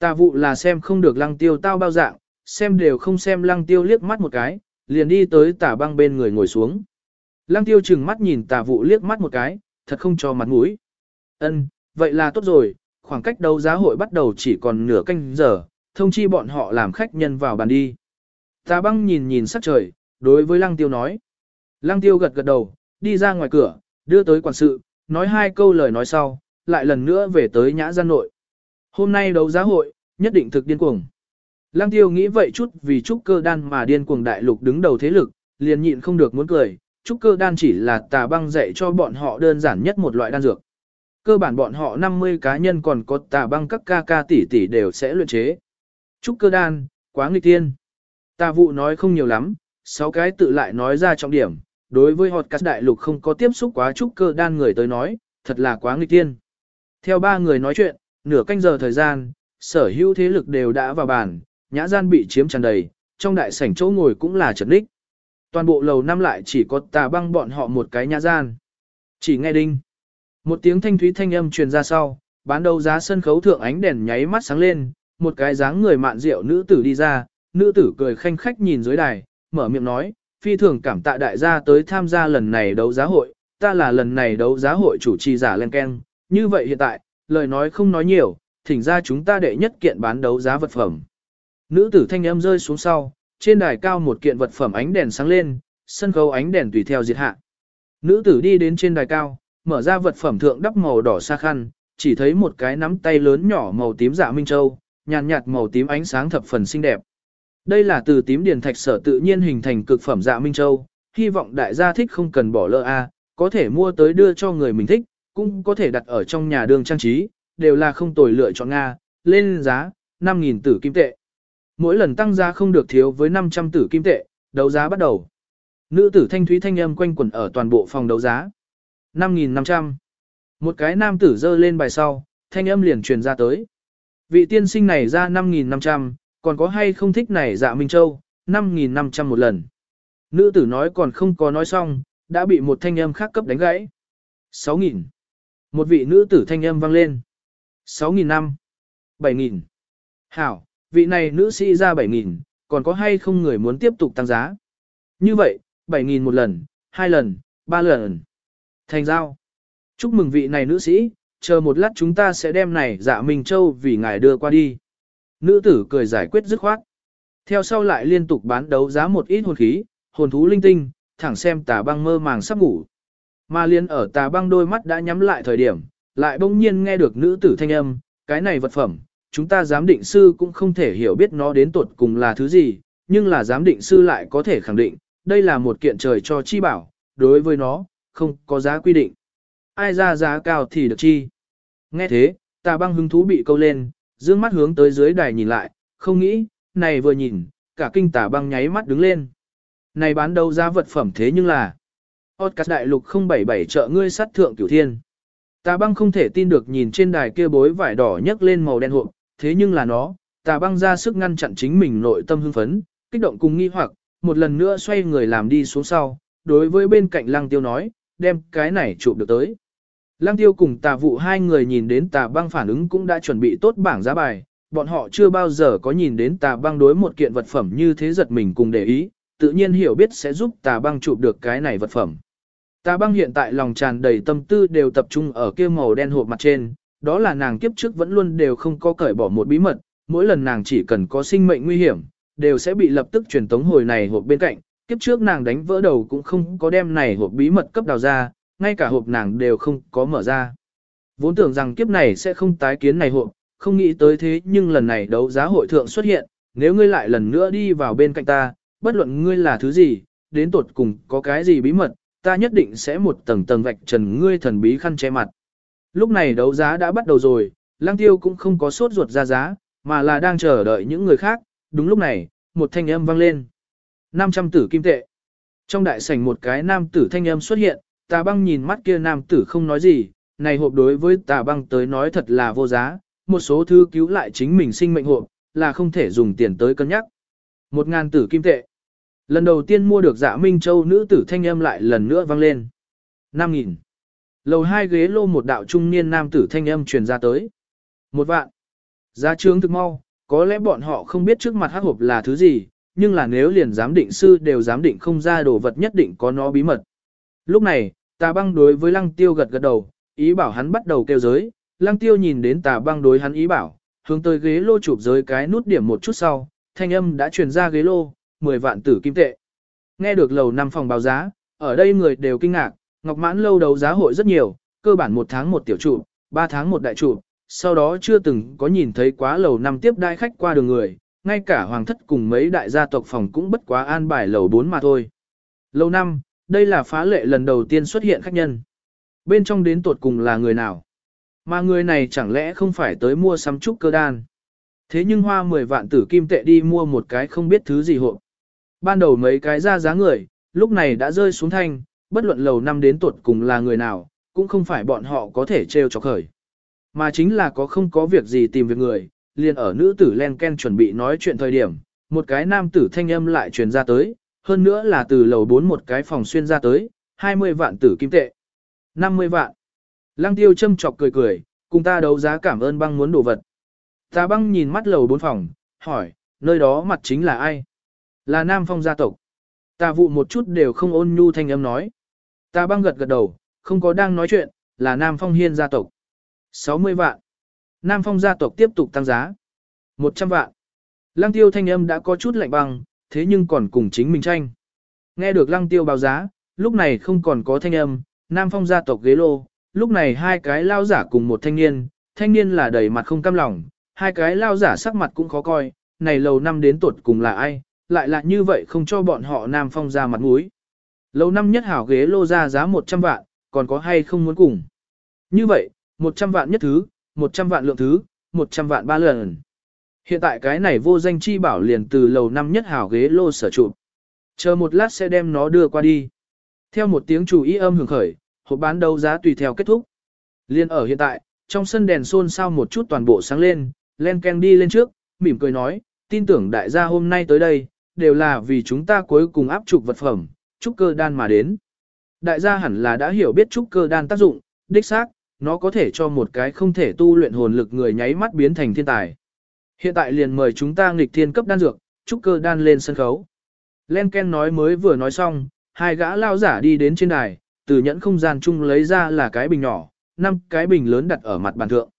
Tà vụ là xem không được lăng tiêu tao bao dạng, xem đều không xem lăng tiêu liếc mắt một cái, liền đi tới tà băng bên người ngồi xuống. Lăng tiêu chừng mắt nhìn tà vụ liếc mắt một cái, thật không cho mặt mũi. Ân, vậy là tốt rồi, khoảng cách đấu giá hội bắt đầu chỉ còn nửa canh giờ, thông chi bọn họ làm khách nhân vào bàn đi. Tà băng nhìn nhìn sắc trời, đối với lăng tiêu nói. Lăng tiêu gật gật đầu, đi ra ngoài cửa, đưa tới quản sự, nói hai câu lời nói sau, lại lần nữa về tới nhã gian nội. Hôm nay đấu giá hội, nhất định thực điên cuồng. Lăng tiêu nghĩ vậy chút vì trúc cơ đan mà điên cuồng đại lục đứng đầu thế lực, liền nhịn không được muốn cười, trúc cơ đan chỉ là tà băng dạy cho bọn họ đơn giản nhất một loại đan dược. Cơ bản bọn họ 50 cá nhân còn có tà băng các ca ca tỷ tỷ đều sẽ luyện chế. Trúc cơ đan, quá nghịch tiên. Tà vụ nói không nhiều lắm, sáu cái tự lại nói ra trọng điểm, đối với họt cắt đại lục không có tiếp xúc quá trúc cơ đan người tới nói, thật là quá nghịch tiên. Theo ba người nói chuyện, nửa canh giờ thời gian, sở hữu thế lực đều đã vào bàn, nhã gian bị chiếm tràn đầy, trong đại sảnh chỗ ngồi cũng là trật đích. Toàn bộ lầu năm lại chỉ có tà băng bọn họ một cái nhã gian. Chỉ nghe đinh. Một tiếng thanh thúy thanh âm truyền ra sau, bán đấu giá sân khấu thượng ánh đèn nháy mắt sáng lên, một cái dáng người mạn rượu nữ tử đi ra, nữ tử cười khanh khách nhìn dưới đài, mở miệng nói, phi thường cảm tạ đại gia tới tham gia lần này đấu giá hội, ta là lần này đấu giá hội chủ trì giả Len Ken, như vậy hiện tại, lời nói không nói nhiều, thỉnh ra chúng ta đệ nhất kiện bán đấu giá vật phẩm. Nữ tử thanh âm rơi xuống sau, trên đài cao một kiện vật phẩm ánh đèn sáng lên, sân khấu ánh đèn tùy theo diệt hạ. Nữ tử đi đến trên đài cao, mở ra vật phẩm thượng đắp màu đỏ sa khăn, chỉ thấy một cái nắm tay lớn nhỏ màu tím dạ minh châu, nhàn nhạt màu tím ánh sáng thập phần xinh đẹp. Đây là từ tím điền thạch sở tự nhiên hình thành cực phẩm dạ minh châu, hy vọng đại gia thích không cần bỏ lỡ a, có thể mua tới đưa cho người mình thích, cũng có thể đặt ở trong nhà đường trang trí, đều là không tồi lựa chọn Nga, lên giá, 5.000 tử kim tệ. Mỗi lần tăng giá không được thiếu với 500 tử kim tệ, đấu giá bắt đầu. Nữ tử thanh thúy thanh âm quanh quẩn ở toàn bộ phòng đấu giá. 5.500. Một cái nam tử dơ lên bài sau, thanh âm liền truyền ra tới. Vị tiên sinh này ra 5.500, còn có hay không thích này dạ Minh Châu, 5.500 một lần. Nữ tử nói còn không có nói xong, đã bị một thanh âm khác cấp đánh gãy. 6.000. Một vị nữ tử thanh âm vang lên. 6.000 năm. 7.000. Hảo, vị này nữ sĩ ra 7.000, còn có hay không người muốn tiếp tục tăng giá? Như vậy, 7.000 một lần, hai lần, ba lần. Thành giao. Chúc mừng vị này nữ sĩ, chờ một lát chúng ta sẽ đem này dạ Minh Châu vì ngài đưa qua đi. Nữ tử cười giải quyết dứt khoát. Theo sau lại liên tục bán đấu giá một ít hồn khí, hồn thú linh tinh, thẳng xem tà băng mơ màng sắp ngủ. Mà liên ở tà băng đôi mắt đã nhắm lại thời điểm, lại bỗng nhiên nghe được nữ tử thanh âm, cái này vật phẩm, chúng ta giám định sư cũng không thể hiểu biết nó đến tột cùng là thứ gì, nhưng là giám định sư lại có thể khẳng định, đây là một kiện trời cho chi bảo, đối với nó, không có giá quy định. Ai ra giá cao thì được chi. Nghe thế, tà băng hứng thú bị câu lên, dương mắt hướng tới dưới đài nhìn lại, không nghĩ, này vừa nhìn, cả kinh tà băng nháy mắt đứng lên. Này bán đâu ra vật phẩm thế nhưng là Otcas đại lục 077 trợ ngươi sát thượng cửu thiên. Tà băng không thể tin được nhìn trên đài kia bối vải đỏ nhấc lên màu đen hộp, thế nhưng là nó, tà băng ra sức ngăn chặn chính mình nội tâm hưng phấn, kích động cùng nghi hoặc, một lần nữa xoay người làm đi xuống sau, đối với bên cạnh lăng tiêu nói, đem cái này chụp được tới. Lăng tiêu cùng tà vụ hai người nhìn đến tà băng phản ứng cũng đã chuẩn bị tốt bảng giá bài, bọn họ chưa bao giờ có nhìn đến tà băng đối một kiện vật phẩm như thế giật mình cùng để ý, tự nhiên hiểu biết sẽ giúp tà băng chụp được cái này vật phẩm. Tà băng hiện tại lòng tràn đầy tâm tư đều tập trung ở kia màu đen hộp mặt trên, đó là nàng kiếp trước vẫn luôn đều không có cởi bỏ một bí mật, mỗi lần nàng chỉ cần có sinh mệnh nguy hiểm, đều sẽ bị lập tức truyền tống hồi này hộp bên cạnh, kiếp trước nàng đánh vỡ đầu cũng không có đem này hộp bí mật cấp đào ra, ngay cả hộp nàng đều không có mở ra. Vốn tưởng rằng kiếp này sẽ không tái kiến này hộp, không nghĩ tới thế nhưng lần này đấu giá hội thượng xuất hiện, nếu ngươi lại lần nữa đi vào bên cạnh ta, bất luận ngươi là thứ gì, đến tột cùng có cái gì bí mật, ta nhất định sẽ một tầng tầng vạch trần ngươi thần bí khăn che mặt. Lúc này đấu giá đã bắt đầu rồi, lang tiêu cũng không có sốt ruột ra giá, mà là đang chờ đợi những người khác, đúng lúc này, một thanh âm vang lên. 500 tử kim tệ. Trong đại sảnh một cái nam tử thanh âm xuất hiện, tà băng nhìn mắt kia nam tử không nói gì, này hộp đối với tà băng tới nói thật là vô giá, một số thứ cứu lại chính mình sinh mệnh hộp, là không thể dùng tiền tới cân nhắc. Một ngàn tử kim tệ. Lần đầu tiên mua được dạ Minh Châu nữ tử thanh âm lại lần nữa vang lên. 5.000. Lầu hai ghế lô một đạo trung niên nam tử thanh âm truyền ra tới. Một vạn. Giá trướng thực mau, có lẽ bọn họ không biết trước mặt hắc hộp là thứ gì, nhưng là nếu liền giám định sư đều giám định không ra đồ vật nhất định có nó bí mật. Lúc này, tà băng đối với lăng tiêu gật gật đầu, ý bảo hắn bắt đầu kêu giới, lăng tiêu nhìn đến tà băng đối hắn ý bảo, hướng tới ghế lô chụp giới cái nút điểm một chút sau, thanh âm đã truyền ra ghế lô, 10 vạn tử kim tệ. Nghe được lầu năm phòng báo giá, ở đây người đều kinh ngạc, Ngọc Mãn lâu đấu giá hội rất nhiều, cơ bản một tháng một tiểu trụ, ba tháng một đại trụ, sau đó chưa từng có nhìn thấy quá lầu năm tiếp đai khách qua đường người, ngay cả hoàng thất cùng mấy đại gia tộc phòng cũng bất quá an bài lầu 4 mà thôi. Lầu năm, đây là phá lệ lần đầu tiên xuất hiện khách nhân. Bên trong đến tột cùng là người nào? Mà người này chẳng lẽ không phải tới mua sắm trúc cơ đan? Thế nhưng hoa 10 vạn tử kim tệ đi mua một cái không biết thứ gì hộ ban đầu mấy cái ra giá người, lúc này đã rơi xuống thanh, bất luận lầu năm đến tuột cùng là người nào, cũng không phải bọn họ có thể trêu chọc khởi. Mà chính là có không có việc gì tìm việc người, liền ở nữ tử len ken chuẩn bị nói chuyện thời điểm, một cái nam tử thanh âm lại truyền ra tới, hơn nữa là từ lầu 4 một cái phòng xuyên ra tới, 20 vạn tử kim tệ. 50 vạn. Lăng tiêu châm chọc cười cười, cùng ta đấu giá cảm ơn băng muốn đồ vật. Ta băng nhìn mắt lầu 4 phòng, hỏi, nơi đó mặt chính là ai? Là Nam Phong gia tộc. Ta vụ một chút đều không ôn nhu thanh âm nói. Ta băng gật gật đầu, không có đang nói chuyện, là Nam Phong hiên gia tộc. 60 vạn. Nam Phong gia tộc tiếp tục tăng giá. 100 vạn. Lăng tiêu thanh âm đã có chút lạnh băng, thế nhưng còn cùng chính mình tranh. Nghe được lăng tiêu báo giá, lúc này không còn có thanh âm, Nam Phong gia tộc ghế lô, lúc này hai cái lao giả cùng một thanh niên, thanh niên là đầy mặt không cam lòng, hai cái lao giả sắc mặt cũng khó coi, này lầu năm đến tuột cùng là ai, lại là như vậy không cho bọn họ Nam Phong ra mặt mũi. Lầu năm nhất hảo ghế lô ra giá 100 vạn, còn có hay không muốn cùng. Như vậy, 100 vạn nhất thứ, 100 vạn lượng thứ, 100 vạn ba lần. Hiện tại cái này vô danh chi bảo liền từ lầu năm nhất hảo ghế lô sở trụ. Chờ một lát sẽ đem nó đưa qua đi. Theo một tiếng chủ ý âm hưởng khởi, hộp bán đấu giá tùy theo kết thúc. Liên ở hiện tại, trong sân đèn xôn xao một chút toàn bộ sáng lên, Len Ken đi lên trước, mỉm cười nói, tin tưởng đại gia hôm nay tới đây, đều là vì chúng ta cuối cùng áp trục vật phẩm, trúc cơ đan mà đến. Đại gia hẳn là đã hiểu biết trúc cơ đan tác dụng, đích xác, nó có thể cho một cái không thể tu luyện hồn lực người nháy mắt biến thành thiên tài. Hiện tại liền mời chúng ta nghịch thiên cấp đan dược, trúc cơ đan lên sân khấu. Len Ken nói mới vừa nói xong, hai gã lao giả đi đến trên đài, từ nhẫn không gian chung lấy ra là cái bình nhỏ, năm cái bình lớn đặt ở mặt bàn thượng.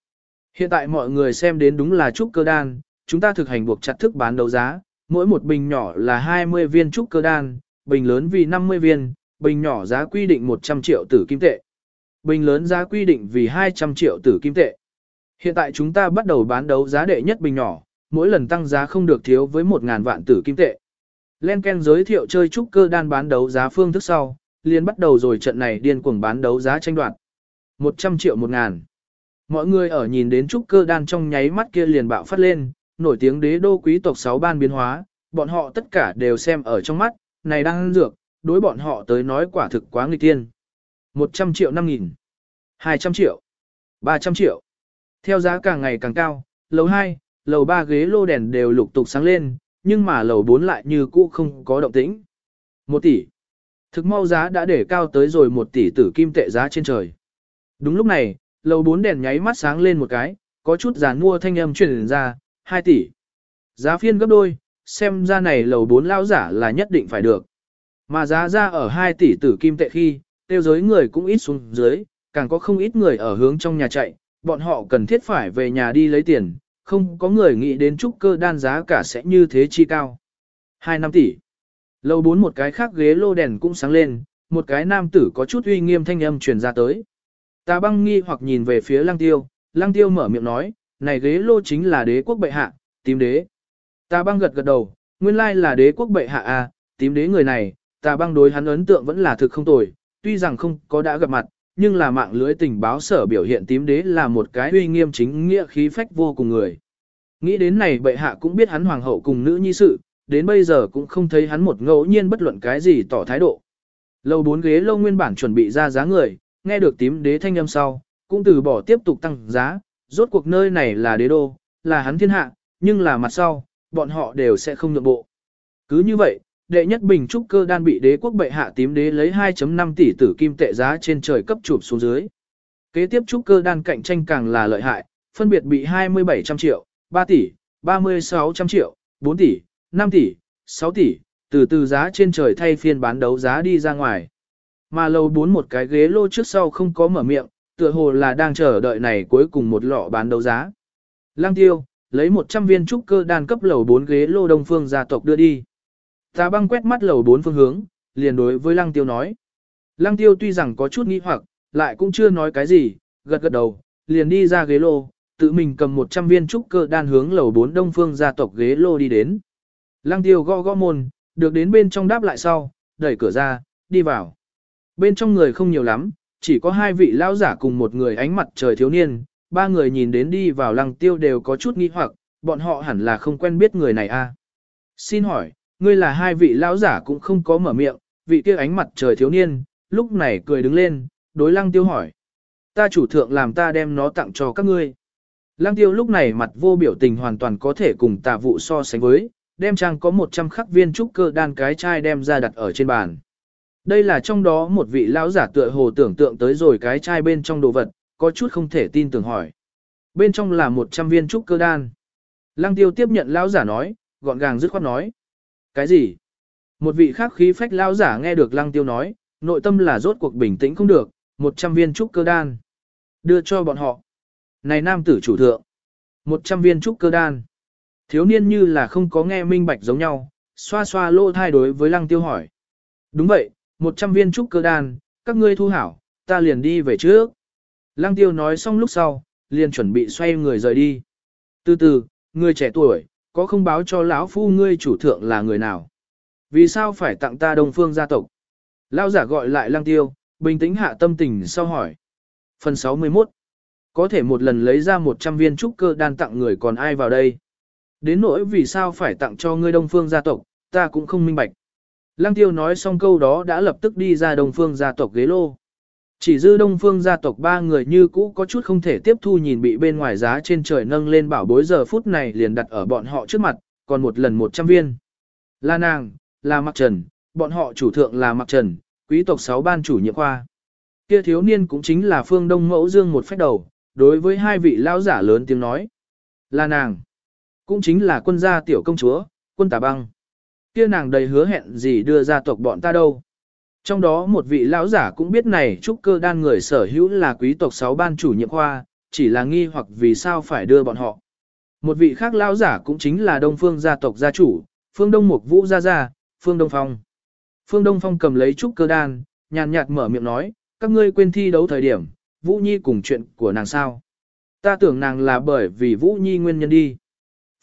Hiện tại mọi người xem đến đúng là trúc cơ đan, chúng ta thực hành buộc chặt thức bán đấu giá, mỗi một bình nhỏ là 20 viên trúc cơ đan, bình lớn vì 50 viên, bình nhỏ giá quy định 100 triệu tử kim tệ. Bình lớn giá quy định vì 200 triệu tử kim tệ. Hiện tại chúng ta bắt đầu bán đấu giá đệ nhất bình nhỏ, mỗi lần tăng giá không được thiếu với 1.000 vạn tử kim tệ. Len Ken giới thiệu chơi trúc cơ đan bán đấu giá phương thức sau, liền bắt đầu rồi trận này điên cuồng bán đấu giá tranh đoạt. 100 triệu 1 ngàn. Mọi người ở nhìn đến trúc cơ đan trong nháy mắt kia liền bạo phát lên, nổi tiếng đế đô quý tộc sáu ban biến hóa, bọn họ tất cả đều xem ở trong mắt, này đang dược, đối bọn họ tới nói quả thực quá nghịch tiên. 100 triệu 5 nghìn, 200 triệu, 300 triệu. Theo giá càng ngày càng cao, lầu 2, lầu 3 ghế lô đèn đều lục tục sáng lên, nhưng mà lầu 4 lại như cũ không có động tĩnh. 1 tỷ. Thực mau giá đã để cao tới rồi 1 tỷ tử kim tệ giá trên trời. Đúng lúc này, lầu 4 đèn nháy mắt sáng lên một cái, có chút giàn mua thanh âm truyền ra, 2 tỷ. Giá phiên gấp đôi, xem ra này lầu 4 lao giả là nhất định phải được. Mà giá ra ở 2 tỷ tử kim tệ khi, tiêu giới người cũng ít xuống dưới, càng có không ít người ở hướng trong nhà chạy, bọn họ cần thiết phải về nhà đi lấy tiền, không có người nghĩ đến trúc cơ đan giá cả sẽ như thế chi cao. 2 năm tỷ. Lầu 4 một cái khác ghế lô đèn cũng sáng lên, một cái nam tử có chút uy nghiêm thanh âm truyền ra tới. Ta băng nghi hoặc nhìn về phía lăng tiêu, lăng tiêu mở miệng nói, này ghế lô chính là đế quốc bệ hạ, tím đế. Ta băng gật gật đầu, nguyên lai là đế quốc bệ hạ à, tím đế người này, ta băng đối hắn ấn tượng vẫn là thực không tồi, tuy rằng không có đã gặp mặt, nhưng là mạng lưới tình báo sở biểu hiện tím đế là một cái uy nghiêm chính nghĩa khí phách vô cùng người. Nghĩ đến này bệ hạ cũng biết hắn hoàng hậu cùng nữ nhi sự, đến bây giờ cũng không thấy hắn một ngẫu nhiên bất luận cái gì tỏ thái độ. Lâu bốn ghế lâu nguyên bản chuẩn bị ra giá người, nghe được tím đế thanh âm sau, cũng từ bỏ tiếp tục tăng giá, rốt cuộc nơi này là đế đô, là hắn thiên hạ, nhưng là mặt sau, bọn họ đều sẽ không nhượng bộ. Cứ như vậy, đệ nhất bình trúc cơ đan bị đế quốc bệ hạ tím đế lấy 2.5 tỷ tử kim tệ giá trên trời cấp chụp xuống dưới. Kế tiếp trúc cơ đan cạnh tranh càng là lợi hại, phân biệt bị 2700 triệu, 3 tỷ, 3600 triệu, 4 tỷ, 5 tỷ, 6 tỷ, từ từ giá trên trời thay phiên bán đấu giá đi ra ngoài. Mà lầu 4 một cái ghế lô trước sau không có mở miệng, tựa hồ là đang chờ đợi này cuối cùng một lọ bán đấu giá. Lăng tiêu, lấy 100 viên trúc cơ đan cấp lầu 4 ghế lô đông phương gia tộc đưa đi. Tà băng quét mắt lầu 4 phương hướng, liền đối với lăng tiêu nói. Lăng tiêu tuy rằng có chút nghi hoặc, lại cũng chưa nói cái gì, gật gật đầu, liền đi ra ghế lô, tự mình cầm 100 viên trúc cơ đan hướng lầu 4 đông phương gia tộc ghế lô đi đến. Lăng tiêu gõ gõ môn, được đến bên trong đáp lại sau, đẩy cửa ra, đi vào. Bên trong người không nhiều lắm, chỉ có hai vị lão giả cùng một người ánh mặt trời thiếu niên, ba người nhìn đến đi vào lăng tiêu đều có chút nghi hoặc, bọn họ hẳn là không quen biết người này a. À? Xin hỏi, ngươi là hai vị lão giả cũng không có mở miệng, vị kia ánh mặt trời thiếu niên, lúc này cười đứng lên, đối lăng tiêu hỏi. Ta chủ thượng làm ta đem nó tặng cho các ngươi. Lăng tiêu lúc này mặt vô biểu tình hoàn toàn có thể cùng tà vụ so sánh với, đem trang có 100 khắc viên trúc cơ đan cái chai đem ra đặt ở trên bàn. Đây là trong đó một vị lão giả tựa hồ tưởng tượng tới rồi cái chai bên trong đồ vật, có chút không thể tin tưởng hỏi. Bên trong là 100 viên trúc cơ đan. Lăng tiêu tiếp nhận lão giả nói, gọn gàng dứt khoát nói. Cái gì? Một vị khác khí phách lão giả nghe được lăng tiêu nói, nội tâm là rốt cuộc bình tĩnh không được, 100 viên trúc cơ đan. Đưa cho bọn họ. Này nam tử chủ thượng. 100 viên trúc cơ đan. Thiếu niên như là không có nghe minh bạch giống nhau, xoa xoa lô thai đối với lăng tiêu hỏi. Đúng vậy, 100 viên trúc cơ đan, các ngươi thu hảo, ta liền đi về trước. Lăng tiêu nói xong lúc sau, liền chuẩn bị xoay người rời đi. Từ từ, người trẻ tuổi, có không báo cho lão phu ngươi chủ thượng là người nào? Vì sao phải tặng ta đông phương gia tộc? Lão giả gọi lại lăng tiêu, bình tĩnh hạ tâm tình sau hỏi. Phần 61 Có thể một lần lấy ra 100 viên trúc cơ đan tặng người còn ai vào đây? Đến nỗi vì sao phải tặng cho ngươi đông phương gia tộc, ta cũng không minh bạch. Lăng tiêu nói xong câu đó đã lập tức đi ra đông phương gia tộc ghế lô. Chỉ dư đông phương gia tộc ba người như cũ có chút không thể tiếp thu nhìn bị bên ngoài giá trên trời nâng lên bảo bối giờ phút này liền đặt ở bọn họ trước mặt, còn một lần 100 viên. Là nàng, là Mạc Trần, bọn họ chủ thượng là Mạc Trần, quý tộc 6 ban chủ nhiệm khoa. Kia thiếu niên cũng chính là phương đông mẫu dương một phách đầu, đối với hai vị lão giả lớn tiếng nói. Là nàng, cũng chính là quân gia tiểu công chúa, quân tà băng. Kia nàng đầy hứa hẹn gì đưa ra tộc bọn ta đâu. Trong đó một vị lão giả cũng biết này trúc cơ đan người sở hữu là quý tộc sáu ban chủ nhiệm khoa, chỉ là nghi hoặc vì sao phải đưa bọn họ. Một vị khác lão giả cũng chính là Đông Phương gia tộc gia chủ, Phương Đông Mục Vũ gia gia, Phương Đông Phong. Phương Đông Phong cầm lấy trúc cơ đan, nhàn nhạt mở miệng nói, các ngươi quên thi đấu thời điểm, Vũ Nhi cùng chuyện của nàng sao. Ta tưởng nàng là bởi vì Vũ Nhi nguyên nhân đi.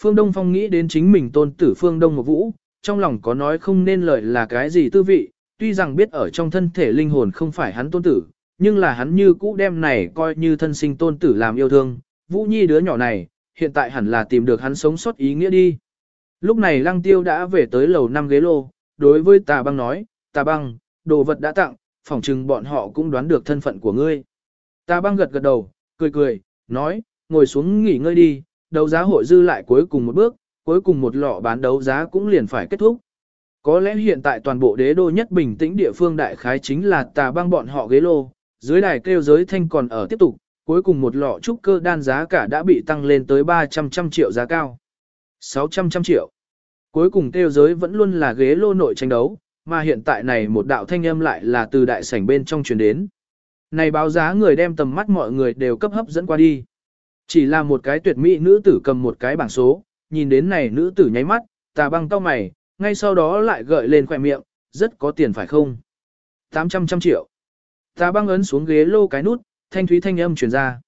Phương Đông Phong nghĩ đến chính mình tôn tử Phương Đông Mục Vũ, trong lòng có nói không nên lời là cái gì tư vị, tuy rằng biết ở trong thân thể linh hồn không phải hắn tôn tử, nhưng là hắn như cũ đem này coi như thân sinh tôn tử làm yêu thương, Vũ Nhi đứa nhỏ này, hiện tại hẳn là tìm được hắn sống sót ý nghĩa đi. Lúc này Lăng Tiêu đã về tới lầu năm ghế lô, đối với Tà Băng nói, Tà Băng, đồ vật đã tặng, phỏng chừng bọn họ cũng đoán được thân phận của ngươi. Tà Băng gật gật đầu, cười cười, nói, ngồi xuống nghỉ ngơi đi, đấu giá hội dư lại cuối cùng một bước, cuối cùng một lọ bán đấu giá cũng liền phải kết thúc. Có lẽ hiện tại toàn bộ đế đô nhất bình tĩnh địa phương đại khái chính là tà băng bọn họ ghế lô, dưới đài kêu giới thanh còn ở tiếp tục, cuối cùng một lọ trúc cơ đan giá cả đã bị tăng lên tới 300 trăm triệu giá cao. 600 trăm triệu. Cuối cùng kêu giới vẫn luôn là ghế lô nội tranh đấu, mà hiện tại này một đạo thanh âm lại là từ đại sảnh bên trong truyền đến. Này báo giá người đem tầm mắt mọi người đều cấp hấp dẫn qua đi. Chỉ là một cái tuyệt mỹ nữ tử cầm một cái bảng số, nhìn đến này nữ tử nháy mắt, tà băng cao mày, ngay sau đó lại gợi lên khỏe miệng, rất có tiền phải không? 800 trăm triệu. Ta băng ấn xuống ghế lô cái nút, thanh thúy thanh âm truyền ra.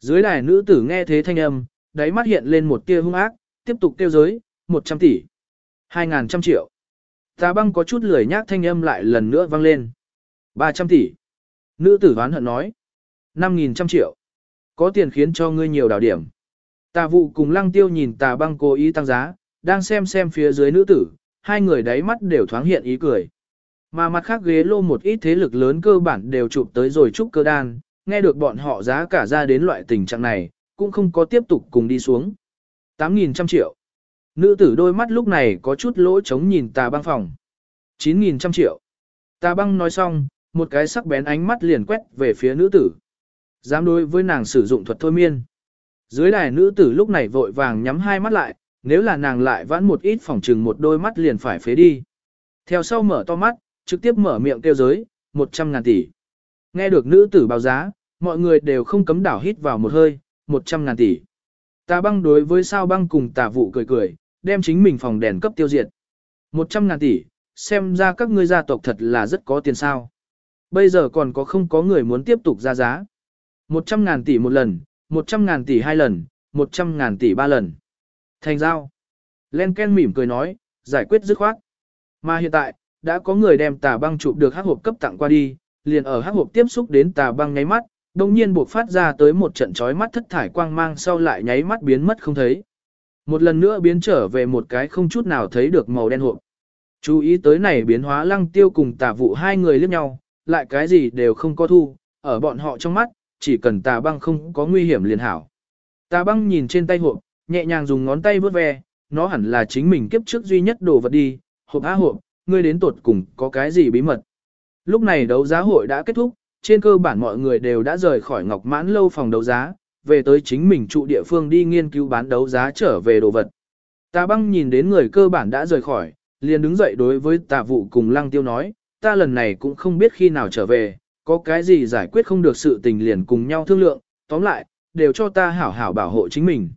Dưới đài nữ tử nghe thế thanh âm, đáy mắt hiện lên một tia hung ác, tiếp tục tiêu giới, 100 tỷ. 2.000 trăm triệu. Ta băng có chút lười nhác thanh âm lại lần nữa vang lên. 300 tỷ. Nữ tử ván hận nói. 5.000 trăm triệu. Có tiền khiến cho ngươi nhiều đảo điểm. Tà vụ cùng lăng tiêu nhìn tà băng cố ý tăng giá, đang xem xem phía dưới nữ tử, hai người đáy mắt đều thoáng hiện ý cười. Mà mặt khác ghế lô một ít thế lực lớn cơ bản đều chụp tới rồi trúc cơ đan, nghe được bọn họ giá cả ra đến loại tình trạng này, cũng không có tiếp tục cùng đi xuống. 8.000 trăm triệu. Nữ tử đôi mắt lúc này có chút lỗ trống nhìn tà băng phòng. 9.000 trăm triệu. Tà băng nói xong, một cái sắc bén ánh mắt liền quét về phía nữ tử. Dám đối với nàng sử dụng thuật thôi miên. Dưới đài nữ tử lúc này vội vàng nhắm hai mắt lại, nếu là nàng lại vãn một ít phòng trừng một đôi mắt liền phải phế đi. Theo sau mở to mắt, trực tiếp mở miệng kêu giới, 100 ngàn tỷ. Nghe được nữ tử báo giá, mọi người đều không cấm đảo hít vào một hơi, 100 ngàn tỷ. Tà băng đối với sao băng cùng tà vụ cười cười, đem chính mình phòng đèn cấp tiêu diệt. 100 ngàn tỷ, xem ra các ngươi gia tộc thật là rất có tiền sao. Bây giờ còn có không có người muốn tiếp tục ra giá. 100 ngàn tỷ một lần, 100 ngàn tỷ hai lần, 100 ngàn tỷ ba lần. Thành giao. Len Ken mỉm cười nói, giải quyết dứt khoát. Mà hiện tại, đã có người đem tà băng chụp được hắc hộp cấp tặng qua đi, liền ở hắc hộp tiếp xúc đến tà băng nháy mắt, đồng nhiên buộc phát ra tới một trận chói mắt thất thải quang mang sau lại nháy mắt biến mất không thấy. Một lần nữa biến trở về một cái không chút nào thấy được màu đen hộp. Chú ý tới này biến hóa lăng tiêu cùng tà vụ hai người liếc nhau, lại cái gì đều không có thu, ở bọn họ trong mắt, chỉ cần tà băng không có nguy hiểm liền hảo. Tà băng nhìn trên tay hộp, nhẹ nhàng dùng ngón tay vớt ve, nó hẳn là chính mình kiếp trước duy nhất đồ vật đi, hộp á hộp, ngươi đến tột cùng có cái gì bí mật. Lúc này đấu giá hội đã kết thúc, trên cơ bản mọi người đều đã rời khỏi Ngọc Mãn lâu phòng đấu giá, về tới chính mình trụ địa phương đi nghiên cứu bán đấu giá trở về đồ vật. Tà băng nhìn đến người cơ bản đã rời khỏi, liền đứng dậy đối với tà vụ cùng lăng tiêu nói, ta lần này cũng không biết khi nào trở về, có cái gì giải quyết không được sự tình liền cùng nhau thương lượng, tóm lại, đều cho ta hảo hảo bảo hộ chính mình.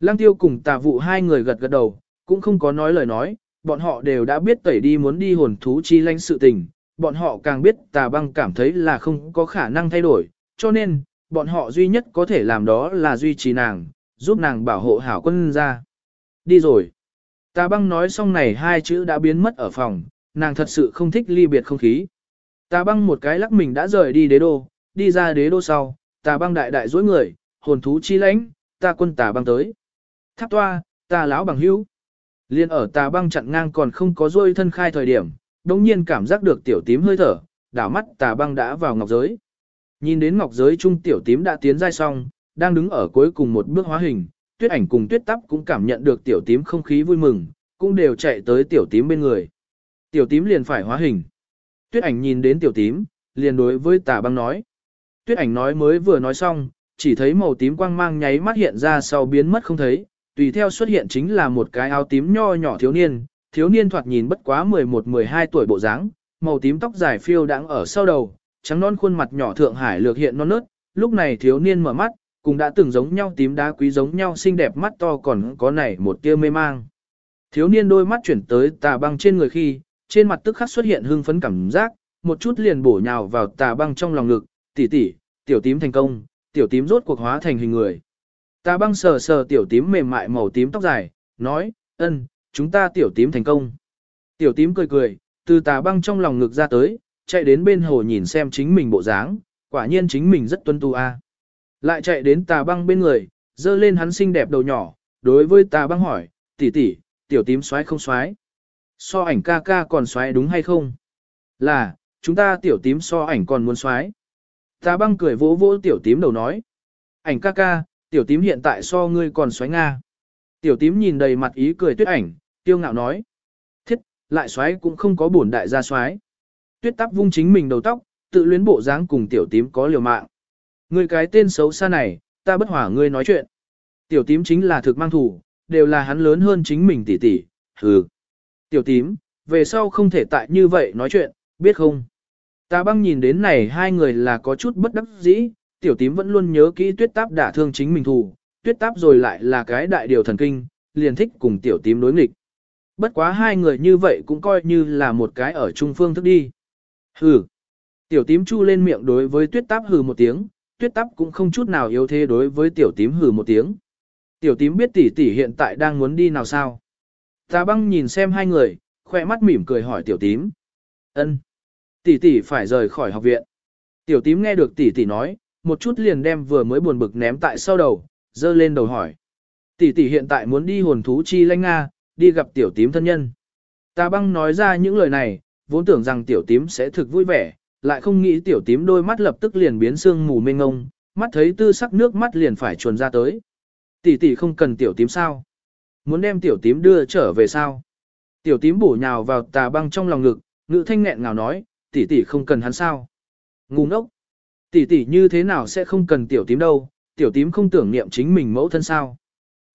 Lăng tiêu cùng tà vụ hai người gật gật đầu, cũng không có nói lời nói, bọn họ đều đã biết tẩy đi muốn đi hồn thú chi lanh sự tình, bọn họ càng biết tà băng cảm thấy là không có khả năng thay đổi, cho nên, bọn họ duy nhất có thể làm đó là duy trì nàng, giúp nàng bảo hộ hảo quân ra. Đi rồi. Tà băng nói xong này hai chữ đã biến mất ở phòng, nàng thật sự không thích ly biệt không khí. Tà băng một cái lắc mình đã rời đi đế đô, đi ra đế đô sau, tà băng đại đại dối người, hồn thú chi lãnh, ta quân tà băng tới. Tháp toa, ta lão bằng hữu. Liên ở tà băng chặn ngang còn không có dôi thân khai thời điểm, đồng nhiên cảm giác được tiểu tím hơi thở, đảo mắt tà băng đã vào ngọc giới. Nhìn đến ngọc giới trung tiểu tím đã tiến giai xong, đang đứng ở cuối cùng một bước hóa hình, tuyết ảnh cùng tuyết tắp cũng cảm nhận được tiểu tím không khí vui mừng, cũng đều chạy tới tiểu tím bên người. Tiểu tím liền phải hóa hình. Tuyết ảnh nhìn đến tiểu tím, liền đối với tà băng nói. Tuyết ảnh nói mới vừa nói xong, chỉ thấy màu tím quang mang nháy mắt hiện ra sau biến mất không thấy, tùy theo xuất hiện chính là một cái áo tím nho nhỏ thiếu niên, thiếu niên thoạt nhìn bất quá 11-12 tuổi bộ dáng, màu tím tóc dài phiêu đang ở sau đầu, trắng non khuôn mặt nhỏ thượng hải lược hiện non nớt, lúc này thiếu niên mở mắt, cùng đã từng giống nhau tím đá quý giống nhau xinh đẹp mắt to còn có này một tia mê mang. Thiếu niên đôi mắt chuyển tới tà băng trên người khi, trên mặt tức khắc xuất hiện hưng phấn cảm giác, một chút liền bổ nhào vào tà băng trong lòng ngực, tỷ tỷ, tiểu tím thành công, tiểu tím rốt cuộc hóa thành hình người. Tà băng sờ sờ tiểu tím mềm mại màu tím tóc dài, nói, ân, chúng ta tiểu tím thành công. Tiểu tím cười cười, từ tà băng trong lòng ngực ra tới, chạy đến bên hồ nhìn xem chính mình bộ dáng, quả nhiên chính mình rất tuân tu a. Lại chạy đến tà băng bên người, dơ lên hắn xinh đẹp đầu nhỏ, đối với tà băng hỏi, tỷ tỷ, tiểu tím xoái không xoái. So ảnh ca ca còn xoáy đúng hay không? Là, chúng ta tiểu tím so ảnh còn muốn xoáy ta băng cười vỗ vỗ tiểu tím đầu nói. Ảnh ca ca, tiểu tím hiện tại so ngươi còn xoáy Nga. Tiểu tím nhìn đầy mặt ý cười tuyết ảnh, tiêu ngạo nói. Thiết, lại xoáy cũng không có bổn đại gia xoáy Tuyết tắp vung chính mình đầu tóc, tự luyến bộ dáng cùng tiểu tím có liều mạng. Ngươi cái tên xấu xa này, ta bất hỏa ngươi nói chuyện. Tiểu tím chính là thực mang thủ, đều là hắn lớn hơn chính mình tỷ tỷ, hừ. Tiểu tím, về sau không thể tại như vậy nói chuyện, biết không? Ta băng nhìn đến này hai người là có chút bất đắc dĩ, tiểu tím vẫn luôn nhớ kỹ tuyết táp đả thương chính mình thù, tuyết táp rồi lại là cái đại điều thần kinh, liền thích cùng tiểu tím đối nghịch. Bất quá hai người như vậy cũng coi như là một cái ở trung phương thức đi. Hừ. Tiểu tím chu lên miệng đối với tuyết táp hừ một tiếng, tuyết táp cũng không chút nào yếu thế đối với tiểu tím hừ một tiếng. Tiểu tím biết tỷ tỷ hiện tại đang muốn đi nào sao. Ta băng nhìn xem hai người, khoe mắt mỉm cười hỏi tiểu tím. ân Tỷ tỷ phải rời khỏi học viện. Tiểu tím nghe được tỷ tỷ nói, một chút liền đem vừa mới buồn bực ném tại sau đầu, dơ lên đầu hỏi. Tỷ tỷ hiện tại muốn đi hồn thú chi lanh Nga, đi gặp tiểu tím thân nhân. Ta băng nói ra những lời này, vốn tưởng rằng tiểu tím sẽ thực vui vẻ, lại không nghĩ tiểu tím đôi mắt lập tức liền biến sương mù mênh ngông, mắt thấy tư sắc nước mắt liền phải chuồn ra tới. Tỷ tỷ không cần tiểu tím sao? Muốn đem tiểu tím đưa trở về sao? Tiểu tím bổ nhào vào tà băng trong lòng ngực, ngữ thanh nghẹn ngào nói, tỷ tỷ không cần hắn sao? Ngu ngốc! Tỷ tỷ như thế nào sẽ không cần tiểu tím đâu, tiểu tím không tưởng niệm chính mình mẫu thân sao?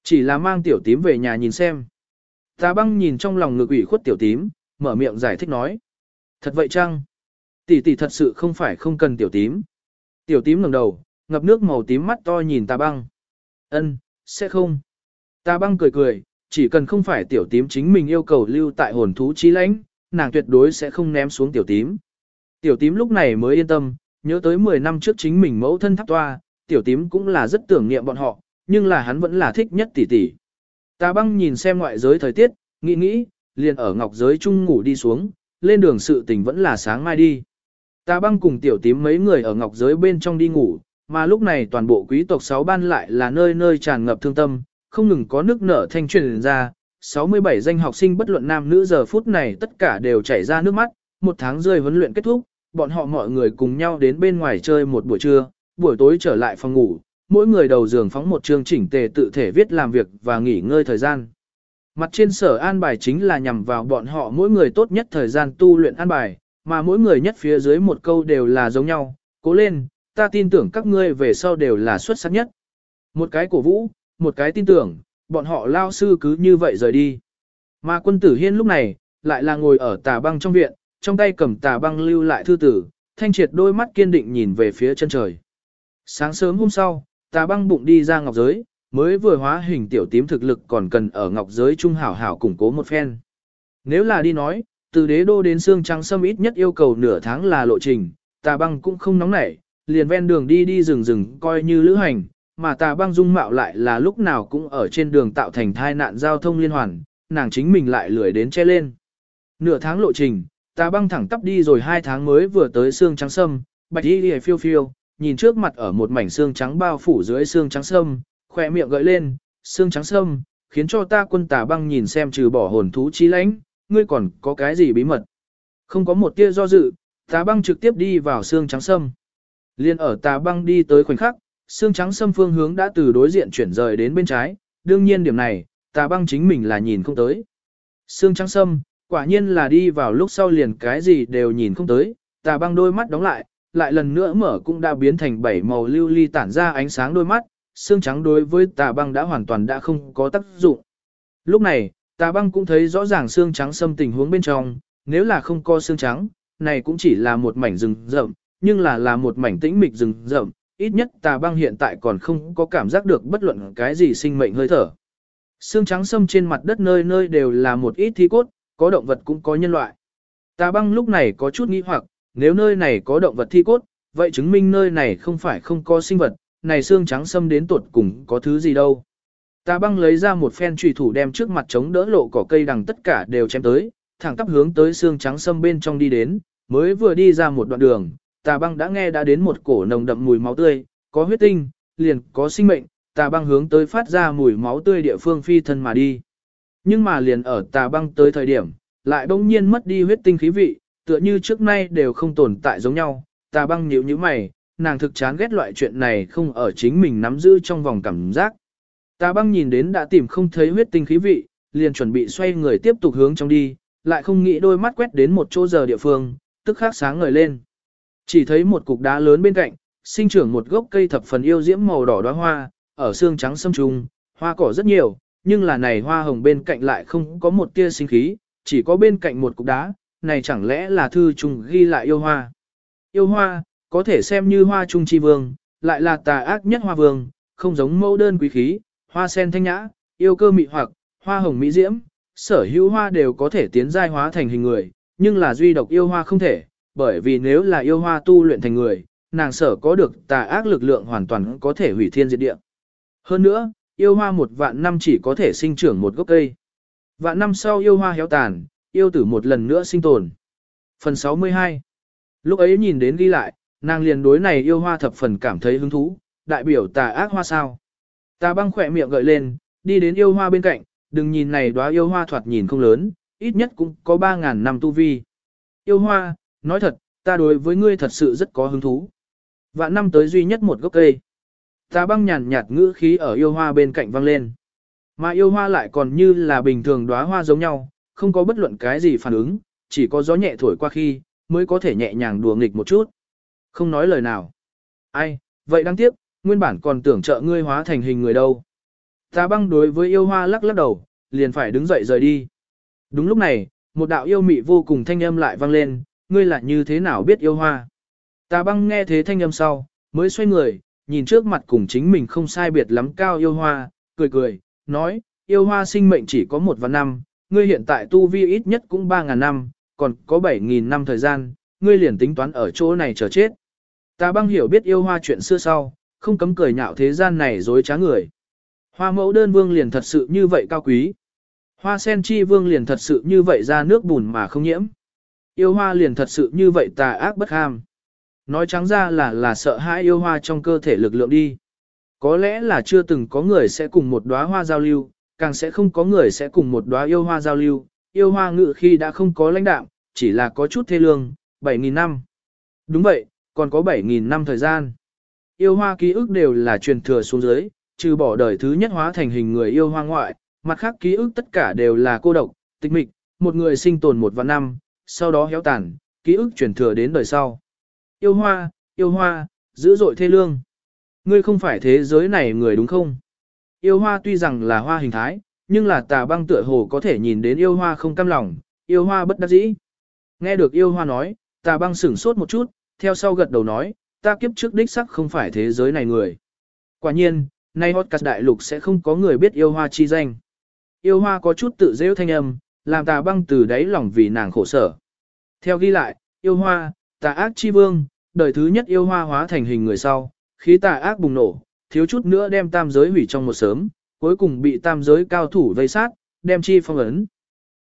Chỉ là mang tiểu tím về nhà nhìn xem. Tà băng nhìn trong lòng ngực ủy khuất tiểu tím, mở miệng giải thích nói. Thật vậy chăng? Tỷ tỷ thật sự không phải không cần tiểu tím. Tiểu tím ngẩng đầu, ngập nước màu tím mắt to nhìn tà băng. Ân, sẽ không. Ta băng cười cười, chỉ cần không phải tiểu tím chính mình yêu cầu lưu tại hồn thú trí lãnh, nàng tuyệt đối sẽ không ném xuống tiểu tím. Tiểu tím lúc này mới yên tâm, nhớ tới 10 năm trước chính mình mẫu thân thắp toa, tiểu tím cũng là rất tưởng niệm bọn họ, nhưng là hắn vẫn là thích nhất tỷ tỷ. Ta băng nhìn xem ngoại giới thời tiết, nghĩ nghĩ, liền ở ngọc giới chung ngủ đi xuống, lên đường sự tình vẫn là sáng mai đi. Ta băng cùng tiểu tím mấy người ở ngọc giới bên trong đi ngủ, mà lúc này toàn bộ quý tộc sáu ban lại là nơi nơi tràn ngập thương tâm, không ngừng có nước nở thanh truyền ra, 67 danh học sinh bất luận nam nữ giờ phút này tất cả đều chảy ra nước mắt, một tháng rơi huấn luyện kết thúc, bọn họ mọi người cùng nhau đến bên ngoài chơi một buổi trưa, buổi tối trở lại phòng ngủ, mỗi người đầu giường phóng một chương chỉnh tề tự thể viết làm việc và nghỉ ngơi thời gian. Mặt trên sở an bài chính là nhằm vào bọn họ mỗi người tốt nhất thời gian tu luyện an bài, mà mỗi người nhất phía dưới một câu đều là giống nhau, cố lên, ta tin tưởng các ngươi về sau đều là xuất sắc nhất. Một cái cổ vũ, một cái tin tưởng, bọn họ lao sư cứ như vậy rời đi. Mà quân tử hiên lúc này, lại là ngồi ở tà băng trong viện, trong tay cầm tà băng lưu lại thư tử, thanh triệt đôi mắt kiên định nhìn về phía chân trời. Sáng sớm hôm sau, tà băng bụng đi ra ngọc giới, mới vừa hóa hình tiểu tím thực lực còn cần ở ngọc giới trung hảo hảo củng cố một phen. Nếu là đi nói, từ đế đô đến xương trắng sâm ít nhất yêu cầu nửa tháng là lộ trình, tà băng cũng không nóng nảy, liền ven đường đi đi rừng rừng coi như lữ hành, mà tà băng dung mạo lại là lúc nào cũng ở trên đường tạo thành thai nạn giao thông liên hoàn, nàng chính mình lại lười đến che lên. Nửa tháng lộ trình, tà băng thẳng tắp đi rồi hai tháng mới vừa tới xương trắng sâm, bạch y lìa phiêu phiêu, nhìn trước mặt ở một mảnh xương trắng bao phủ dưới xương trắng sâm, khỏe miệng gợi lên, xương trắng sâm, khiến cho ta quân tà băng nhìn xem trừ bỏ hồn thú trí lãnh, ngươi còn có cái gì bí mật. Không có một tia do dự, tà băng trực tiếp đi vào xương trắng sâm. Liên ở tà băng đi tới khoảnh khắc, xương trắng xâm phương hướng đã từ đối diện chuyển rời đến bên trái, đương nhiên điểm này, tà băng chính mình là nhìn không tới. Xương trắng xâm quả nhiên là đi vào lúc sau liền cái gì đều nhìn không tới, tà băng đôi mắt đóng lại, lại lần nữa mở cũng đã biến thành bảy màu lưu ly tản ra ánh sáng đôi mắt, xương trắng đối với tà băng đã hoàn toàn đã không có tác dụng. Lúc này, tà băng cũng thấy rõ ràng xương trắng xâm tình huống bên trong, nếu là không có xương trắng, này cũng chỉ là một mảnh rừng rậm, nhưng là là một mảnh tĩnh mịch rừng rậm, ít nhất tà băng hiện tại còn không có cảm giác được bất luận cái gì sinh mệnh hơi thở. Xương trắng xâm trên mặt đất nơi nơi đều là một ít thi cốt, có động vật cũng có nhân loại. Tà băng lúc này có chút nghi hoặc, nếu nơi này có động vật thi cốt, vậy chứng minh nơi này không phải không có sinh vật, này xương trắng xâm đến tuột cùng có thứ gì đâu. Tà băng lấy ra một phen trùy thủ đem trước mặt chống đỡ lộ cỏ cây đằng tất cả đều chém tới, thẳng tắp hướng tới xương trắng xâm bên trong đi đến, mới vừa đi ra một đoạn đường, tà băng đã nghe đã đến một cổ nồng đậm mùi máu tươi, có huyết tinh, liền có sinh mệnh, tà băng hướng tới phát ra mùi máu tươi địa phương phi thân mà đi. Nhưng mà liền ở tà băng tới thời điểm, lại bỗng nhiên mất đi huyết tinh khí vị, tựa như trước nay đều không tồn tại giống nhau, tà băng nhíu nhíu mày, nàng thực chán ghét loại chuyện này không ở chính mình nắm giữ trong vòng cảm giác. Tà băng nhìn đến đã tìm không thấy huyết tinh khí vị, liền chuẩn bị xoay người tiếp tục hướng trong đi, lại không nghĩ đôi mắt quét đến một chỗ giờ địa phương, tức khắc sáng ngời lên. Chỉ thấy một cục đá lớn bên cạnh, sinh trưởng một gốc cây thập phần yêu diễm màu đỏ đóa hoa, ở xương trắng sâm trùng, hoa cỏ rất nhiều, nhưng là này hoa hồng bên cạnh lại không có một tia sinh khí, chỉ có bên cạnh một cục đá, này chẳng lẽ là thư trùng ghi lại yêu hoa. Yêu hoa, có thể xem như hoa trung chi vương, lại là tà ác nhất hoa vương, không giống mẫu đơn quý khí, hoa sen thanh nhã, yêu cơ mị hoặc, hoa hồng mỹ diễm, sở hữu hoa đều có thể tiến giai hóa thành hình người, nhưng là duy độc yêu hoa không thể, bởi vì nếu là yêu hoa tu luyện thành người, nàng sở có được tà ác lực lượng hoàn toàn có thể hủy thiên diệt địa. Hơn nữa, yêu hoa một vạn năm chỉ có thể sinh trưởng một gốc cây. Vạn năm sau yêu hoa héo tàn, yêu tử một lần nữa sinh tồn. Phần 62 Lúc ấy nhìn đến ghi lại, nàng liền đối này yêu hoa thập phần cảm thấy hứng thú, đại biểu tà ác hoa sao. Tà băng khỏe miệng gợi lên, đi đến yêu hoa bên cạnh, đừng nhìn này đóa yêu hoa thoạt nhìn không lớn, ít nhất cũng có 3.000 năm tu vi. Yêu hoa, nói thật, ta đối với ngươi thật sự rất có hứng thú. Vạn năm tới duy nhất một gốc cây. Ta băng nhàn nhạt ngữ khí ở yêu hoa bên cạnh vang lên. Mà yêu hoa lại còn như là bình thường đóa hoa giống nhau, không có bất luận cái gì phản ứng, chỉ có gió nhẹ thổi qua khi, mới có thể nhẹ nhàng đùa nghịch một chút. Không nói lời nào. Ai, vậy đáng tiếc, nguyên bản còn tưởng trợ ngươi hóa thành hình người đâu. Ta băng đối với yêu hoa lắc lắc đầu, liền phải đứng dậy rời đi. Đúng lúc này, một đạo yêu mị vô cùng thanh âm lại vang lên, ngươi là như thế nào biết yêu hoa. Tà băng nghe thế thanh âm sau, mới xoay người, nhìn trước mặt cùng chính mình không sai biệt lắm cao yêu hoa, cười cười, nói, yêu hoa sinh mệnh chỉ có một và năm, ngươi hiện tại tu vi ít nhất cũng 3.000 năm, còn có 7.000 năm thời gian, ngươi liền tính toán ở chỗ này chờ chết. Ta băng hiểu biết yêu hoa chuyện xưa sau, không cấm cười nhạo thế gian này dối trá người. Hoa mẫu đơn vương liền thật sự như vậy cao quý. Hoa sen chi vương liền thật sự như vậy ra nước bùn mà không nhiễm. Yêu hoa liền thật sự như vậy tà ác bất ham. Nói trắng ra là là sợ hãi yêu hoa trong cơ thể lực lượng đi. Có lẽ là chưa từng có người sẽ cùng một đóa hoa giao lưu, càng sẽ không có người sẽ cùng một đóa yêu hoa giao lưu, yêu hoa ngự khi đã không có lãnh đạm, chỉ là có chút thê lương, 7.000 năm. Đúng vậy, còn có 7.000 năm thời gian. Yêu hoa ký ức đều là truyền thừa xuống dưới, trừ bỏ đời thứ nhất hóa thành hình người yêu hoa ngoại, mặt khác ký ức tất cả đều là cô độc, tịch mịch, một người sinh tồn một vạn năm, sau đó héo tàn, ký ức truyền thừa đến đời sau. Yêu hoa, yêu hoa, dữ dội thê lương. Ngươi không phải thế giới này người đúng không? Yêu hoa tuy rằng là hoa hình thái, nhưng là tà băng tựa hồ có thể nhìn đến yêu hoa không cam lòng, yêu hoa bất đắc dĩ. Nghe được yêu hoa nói, tà băng sửng sốt một chút, theo sau gật đầu nói, ta kiếp trước đích sắc không phải thế giới này người. Quả nhiên, nay hot cắt đại lục sẽ không có người biết yêu hoa chi danh. Yêu hoa có chút tự rêu thanh âm, làm tà băng từ đáy lòng vì nàng khổ sở. Theo ghi lại, yêu hoa, tà ác chi vương, đời thứ nhất yêu hoa hóa thành hình người sau, khí tà ác bùng nổ, thiếu chút nữa đem tam giới hủy trong một sớm, cuối cùng bị tam giới cao thủ vây sát, đem chi phong ấn.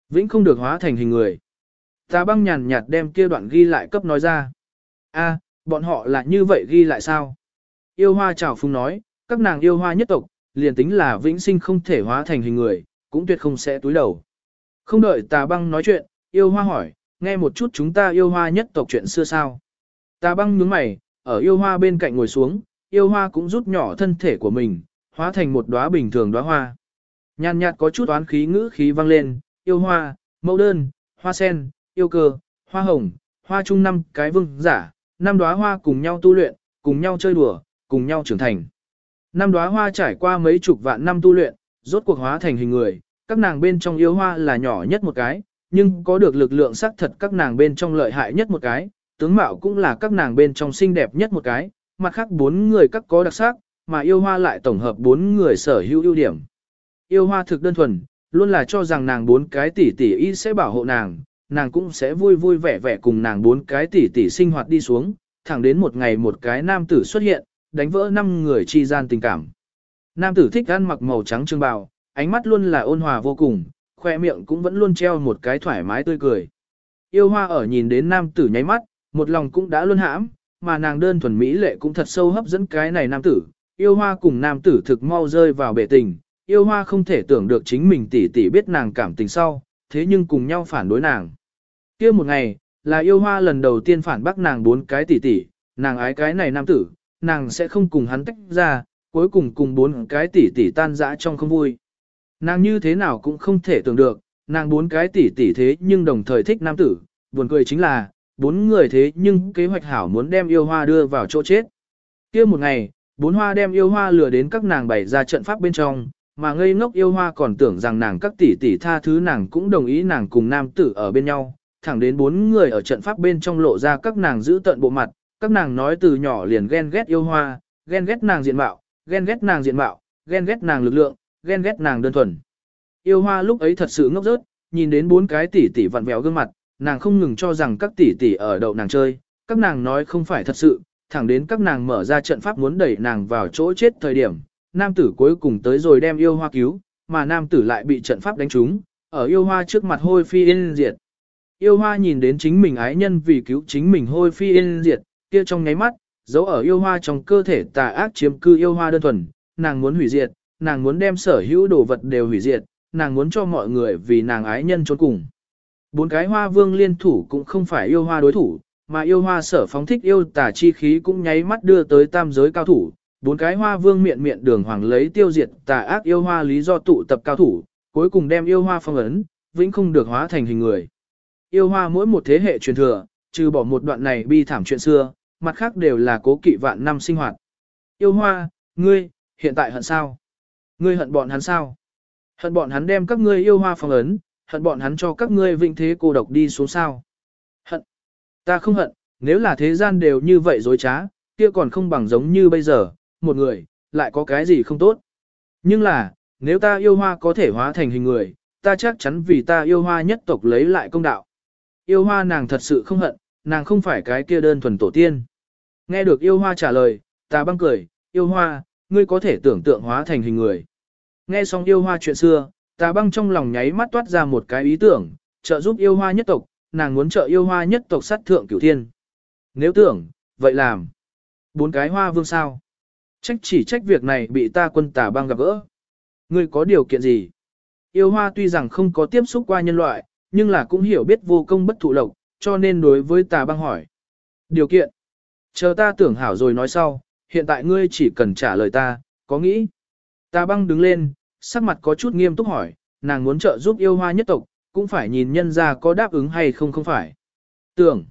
Vĩnh không được hóa thành hình người. Tà băng nhàn nhạt đem kia đoạn ghi lại cấp nói ra. a bọn họ là như vậy ghi lại sao? Yêu hoa chào phung nói, các nàng yêu hoa nhất tộc, liền tính là vĩnh sinh không thể hóa thành hình người, cũng tuyệt không sẽ túi đầu. Không đợi tà băng nói chuyện, yêu hoa hỏi, nghe một chút chúng ta yêu hoa nhất tộc chuyện xưa sao. Tà băng nhướng mày, ở yêu hoa bên cạnh ngồi xuống, yêu hoa cũng rút nhỏ thân thể của mình, hóa thành một đóa bình thường đóa hoa. Nhàn nhạt có chút oán khí ngữ khí vang lên, yêu hoa, mẫu đơn, hoa sen, yêu cơ, hoa hồng, hoa trung năm cái vương giả, năm đóa hoa cùng nhau tu luyện, cùng nhau chơi đùa, cùng nhau trưởng thành. Năm đóa hoa trải qua mấy chục vạn năm tu luyện, rốt cuộc hóa thành hình người, các nàng bên trong yêu hoa là nhỏ nhất một cái, nhưng có được lực lượng sắc thật các nàng bên trong lợi hại nhất một cái, tướng mạo cũng là các nàng bên trong xinh đẹp nhất một cái, mặt khác bốn người các có đặc sắc, mà yêu hoa lại tổng hợp bốn người sở hữu ưu điểm. Yêu hoa thực đơn thuần, luôn là cho rằng nàng bốn cái tỷ tỷ y sẽ bảo hộ nàng, nàng cũng sẽ vui vui vẻ vẻ cùng nàng bốn cái tỷ tỷ sinh hoạt đi xuống, thẳng đến một ngày một cái nam tử xuất hiện, đánh vỡ năm người chi gian tình cảm. Nam tử thích ăn mặc màu trắng trương bào, ánh mắt luôn là ôn hòa vô cùng, khoe miệng cũng vẫn luôn treo một cái thoải mái tươi cười. Yêu hoa ở nhìn đến nam tử nháy mắt, một lòng cũng đã luôn hãm, mà nàng đơn thuần mỹ lệ cũng thật sâu hấp dẫn cái này nam tử. Yêu hoa cùng nam tử thực mau rơi vào bể tình, yêu hoa không thể tưởng được chính mình tỷ tỷ biết nàng cảm tình sau, thế nhưng cùng nhau phản đối nàng. kia một ngày, là yêu hoa lần đầu tiên phản bác nàng bốn cái tỷ tỷ, nàng ái cái này nam tử, nàng sẽ không cùng hắn tách ra, cuối cùng cùng bốn cái tỷ tỷ tan dã trong không vui. Nàng như thế nào cũng không thể tưởng được, nàng bốn cái tỷ tỷ thế nhưng đồng thời thích nam tử, buồn cười chính là, bốn người thế nhưng kế hoạch hảo muốn đem yêu hoa đưa vào chỗ chết. kia một ngày, bốn hoa đem yêu hoa lừa đến các nàng bày ra trận pháp bên trong, mà ngây ngốc yêu hoa còn tưởng rằng nàng các tỷ tỷ tha thứ nàng cũng đồng ý nàng cùng nam tử ở bên nhau, thẳng đến bốn người ở trận pháp bên trong lộ ra các nàng giữ tận bộ mặt, các nàng nói từ nhỏ liền ghen ghét yêu hoa, ghen ghét nàng diện mạo, ghen ghét nàng diện mạo, ghen ghét nàng lực lượng, ghen ghét nàng đơn thuần. Yêu hoa lúc ấy thật sự ngốc rớt, nhìn đến bốn cái tỷ tỷ vặn vẹo gương mặt, nàng không ngừng cho rằng các tỷ tỷ ở đậu nàng chơi, các nàng nói không phải thật sự, thẳng đến các nàng mở ra trận pháp muốn đẩy nàng vào chỗ chết thời điểm, nam tử cuối cùng tới rồi đem yêu hoa cứu, mà nam tử lại bị trận pháp đánh trúng, ở yêu hoa trước mặt hôi phi yên diệt. Yêu hoa nhìn đến chính mình ái nhân vì cứu chính mình hôi phi yên diệt, kia trong nháy mắt, dấu ở yêu hoa trong cơ thể tà ác chiếm cư yêu hoa đơn thuần, nàng muốn hủy diệt, nàng muốn đem sở hữu đồ vật đều hủy diệt, nàng muốn cho mọi người vì nàng ái nhân trốn cùng. Bốn cái hoa vương liên thủ cũng không phải yêu hoa đối thủ, mà yêu hoa sở phóng thích yêu tà chi khí cũng nháy mắt đưa tới tam giới cao thủ. Bốn cái hoa vương miệng miệng đường hoàng lấy tiêu diệt tà ác yêu hoa lý do tụ tập cao thủ, cuối cùng đem yêu hoa phong ấn, vĩnh không được hóa thành hình người. Yêu hoa mỗi một thế hệ truyền thừa, trừ bỏ một đoạn này bi thảm chuyện xưa, mặt khác đều là cố kỵ vạn năm sinh hoạt. Yêu hoa, ngươi, hiện tại hận sao? Ngươi hận bọn hắn sao? Hận bọn hắn đem các ngươi yêu hoa phong ấn, hận bọn hắn cho các ngươi vinh thế cô độc đi xuống sao. Hận. Ta không hận, nếu là thế gian đều như vậy dối trá, kia còn không bằng giống như bây giờ, một người, lại có cái gì không tốt. Nhưng là, nếu ta yêu hoa có thể hóa thành hình người, ta chắc chắn vì ta yêu hoa nhất tộc lấy lại công đạo. Yêu hoa nàng thật sự không hận, nàng không phải cái kia đơn thuần tổ tiên. Nghe được yêu hoa trả lời, ta băng cười, yêu hoa, ngươi có thể tưởng tượng hóa thành hình người. Nghe xong yêu hoa chuyện xưa, tà băng trong lòng nháy mắt toát ra một cái ý tưởng, trợ giúp yêu hoa nhất tộc, nàng muốn trợ yêu hoa nhất tộc sát thượng cửu thiên. Nếu tưởng, vậy làm. Bốn cái hoa vương sao? Trách chỉ trách việc này bị ta quân tà băng gặp gỡ. Ngươi có điều kiện gì? Yêu hoa tuy rằng không có tiếp xúc qua nhân loại, nhưng là cũng hiểu biết vô công bất thụ lộc, cho nên đối với tà băng hỏi. Điều kiện. Chờ ta tưởng hảo rồi nói sau, hiện tại ngươi chỉ cần trả lời ta, có nghĩ. Tà băng đứng lên, sắc mặt có chút nghiêm túc hỏi, nàng muốn trợ giúp yêu hoa nhất tộc, cũng phải nhìn nhân ra có đáp ứng hay không không phải. Tưởng.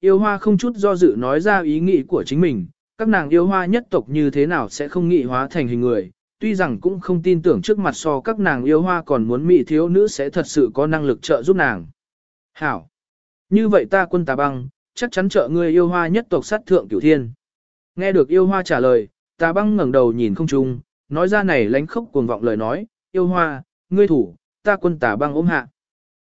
Yêu hoa không chút do dự nói ra ý nghĩ của chính mình, các nàng yêu hoa nhất tộc như thế nào sẽ không nghị hóa thành hình người, tuy rằng cũng không tin tưởng trước mặt so các nàng yêu hoa còn muốn mị thiếu nữ sẽ thật sự có năng lực trợ giúp nàng. Hảo! Như vậy ta quân tà băng, chắc chắn trợ ngươi yêu hoa nhất tộc sát thượng cửu thiên. Nghe được yêu hoa trả lời, tà băng ngẩng đầu nhìn không trung, nói ra này lánh khốc cuồng vọng lời nói, yêu hoa, ngươi thủ, ta quân tà băng ôm hạ.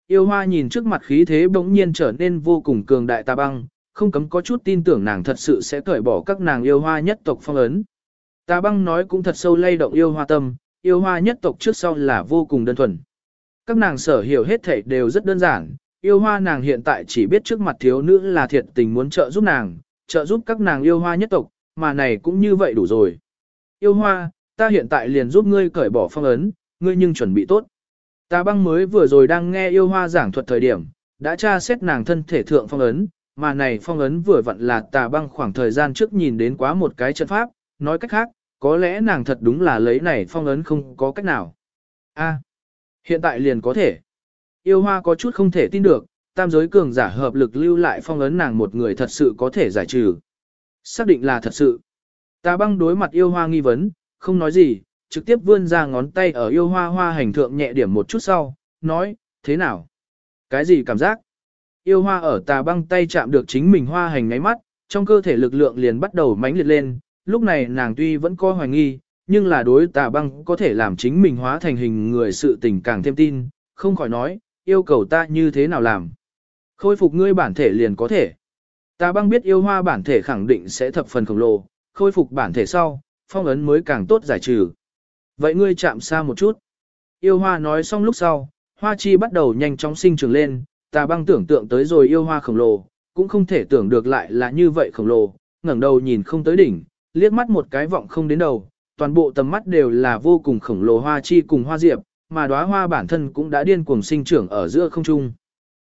Yêu hoa nhìn trước mặt khí thế bỗng nhiên trở nên vô cùng cường đại tà băng, không cấm có chút tin tưởng nàng thật sự sẽ cởi bỏ các nàng yêu hoa nhất tộc phong ấn. Tà băng nói cũng thật sâu lay động yêu hoa tâm, yêu hoa nhất tộc trước sau là vô cùng đơn thuần. Các nàng sở hiểu hết thảy đều rất đơn giản, yêu hoa nàng hiện tại chỉ biết trước mặt thiếu nữ là thiệt tình muốn trợ giúp nàng, trợ giúp các nàng yêu hoa nhất tộc, mà này cũng như vậy đủ rồi. Yêu hoa, ta hiện tại liền giúp ngươi cởi bỏ phong ấn, ngươi nhưng chuẩn bị tốt. Ta băng mới vừa rồi đang nghe yêu hoa giảng thuật thời điểm, đã tra xét nàng thân thể thượng phong ấn, mà này phong ấn vừa vặn là tà băng khoảng thời gian trước nhìn đến quá một cái trận pháp, nói cách khác, có lẽ nàng thật đúng là lấy này phong ấn không có cách nào. A, hiện tại liền có thể. Yêu hoa có chút không thể tin được, tam giới cường giả hợp lực lưu lại phong ấn nàng một người thật sự có thể giải trừ. Xác định là thật sự. Tà băng đối mặt yêu hoa nghi vấn, không nói gì, trực tiếp vươn ra ngón tay ở yêu hoa hoa hành thượng nhẹ điểm một chút sau, nói, thế nào? Cái gì cảm giác? Yêu hoa ở tà băng tay chạm được chính mình hoa hành ngáy mắt, trong cơ thể lực lượng liền bắt đầu mãnh liệt lên, lúc này nàng tuy vẫn có hoài nghi, nhưng là đối tà băng có thể làm chính mình hóa thành hình người sự tình càng thêm tin, không khỏi nói, yêu cầu ta như thế nào làm. Khôi phục ngươi bản thể liền có thể. Tà băng biết yêu hoa bản thể khẳng định sẽ thập phần khổng lồ, khôi phục bản thể sau, phong ấn mới càng tốt giải trừ. Vậy ngươi chạm xa một chút. Yêu hoa nói xong lúc sau, hoa chi bắt đầu nhanh chóng sinh trưởng lên, tà băng tưởng tượng tới rồi yêu hoa khổng lồ, cũng không thể tưởng được lại là như vậy khổng lồ, ngẩng đầu nhìn không tới đỉnh, liếc mắt một cái vọng không đến đầu, toàn bộ tầm mắt đều là vô cùng khổng lồ hoa chi cùng hoa diệp, mà đóa hoa bản thân cũng đã điên cuồng sinh trưởng ở giữa không trung.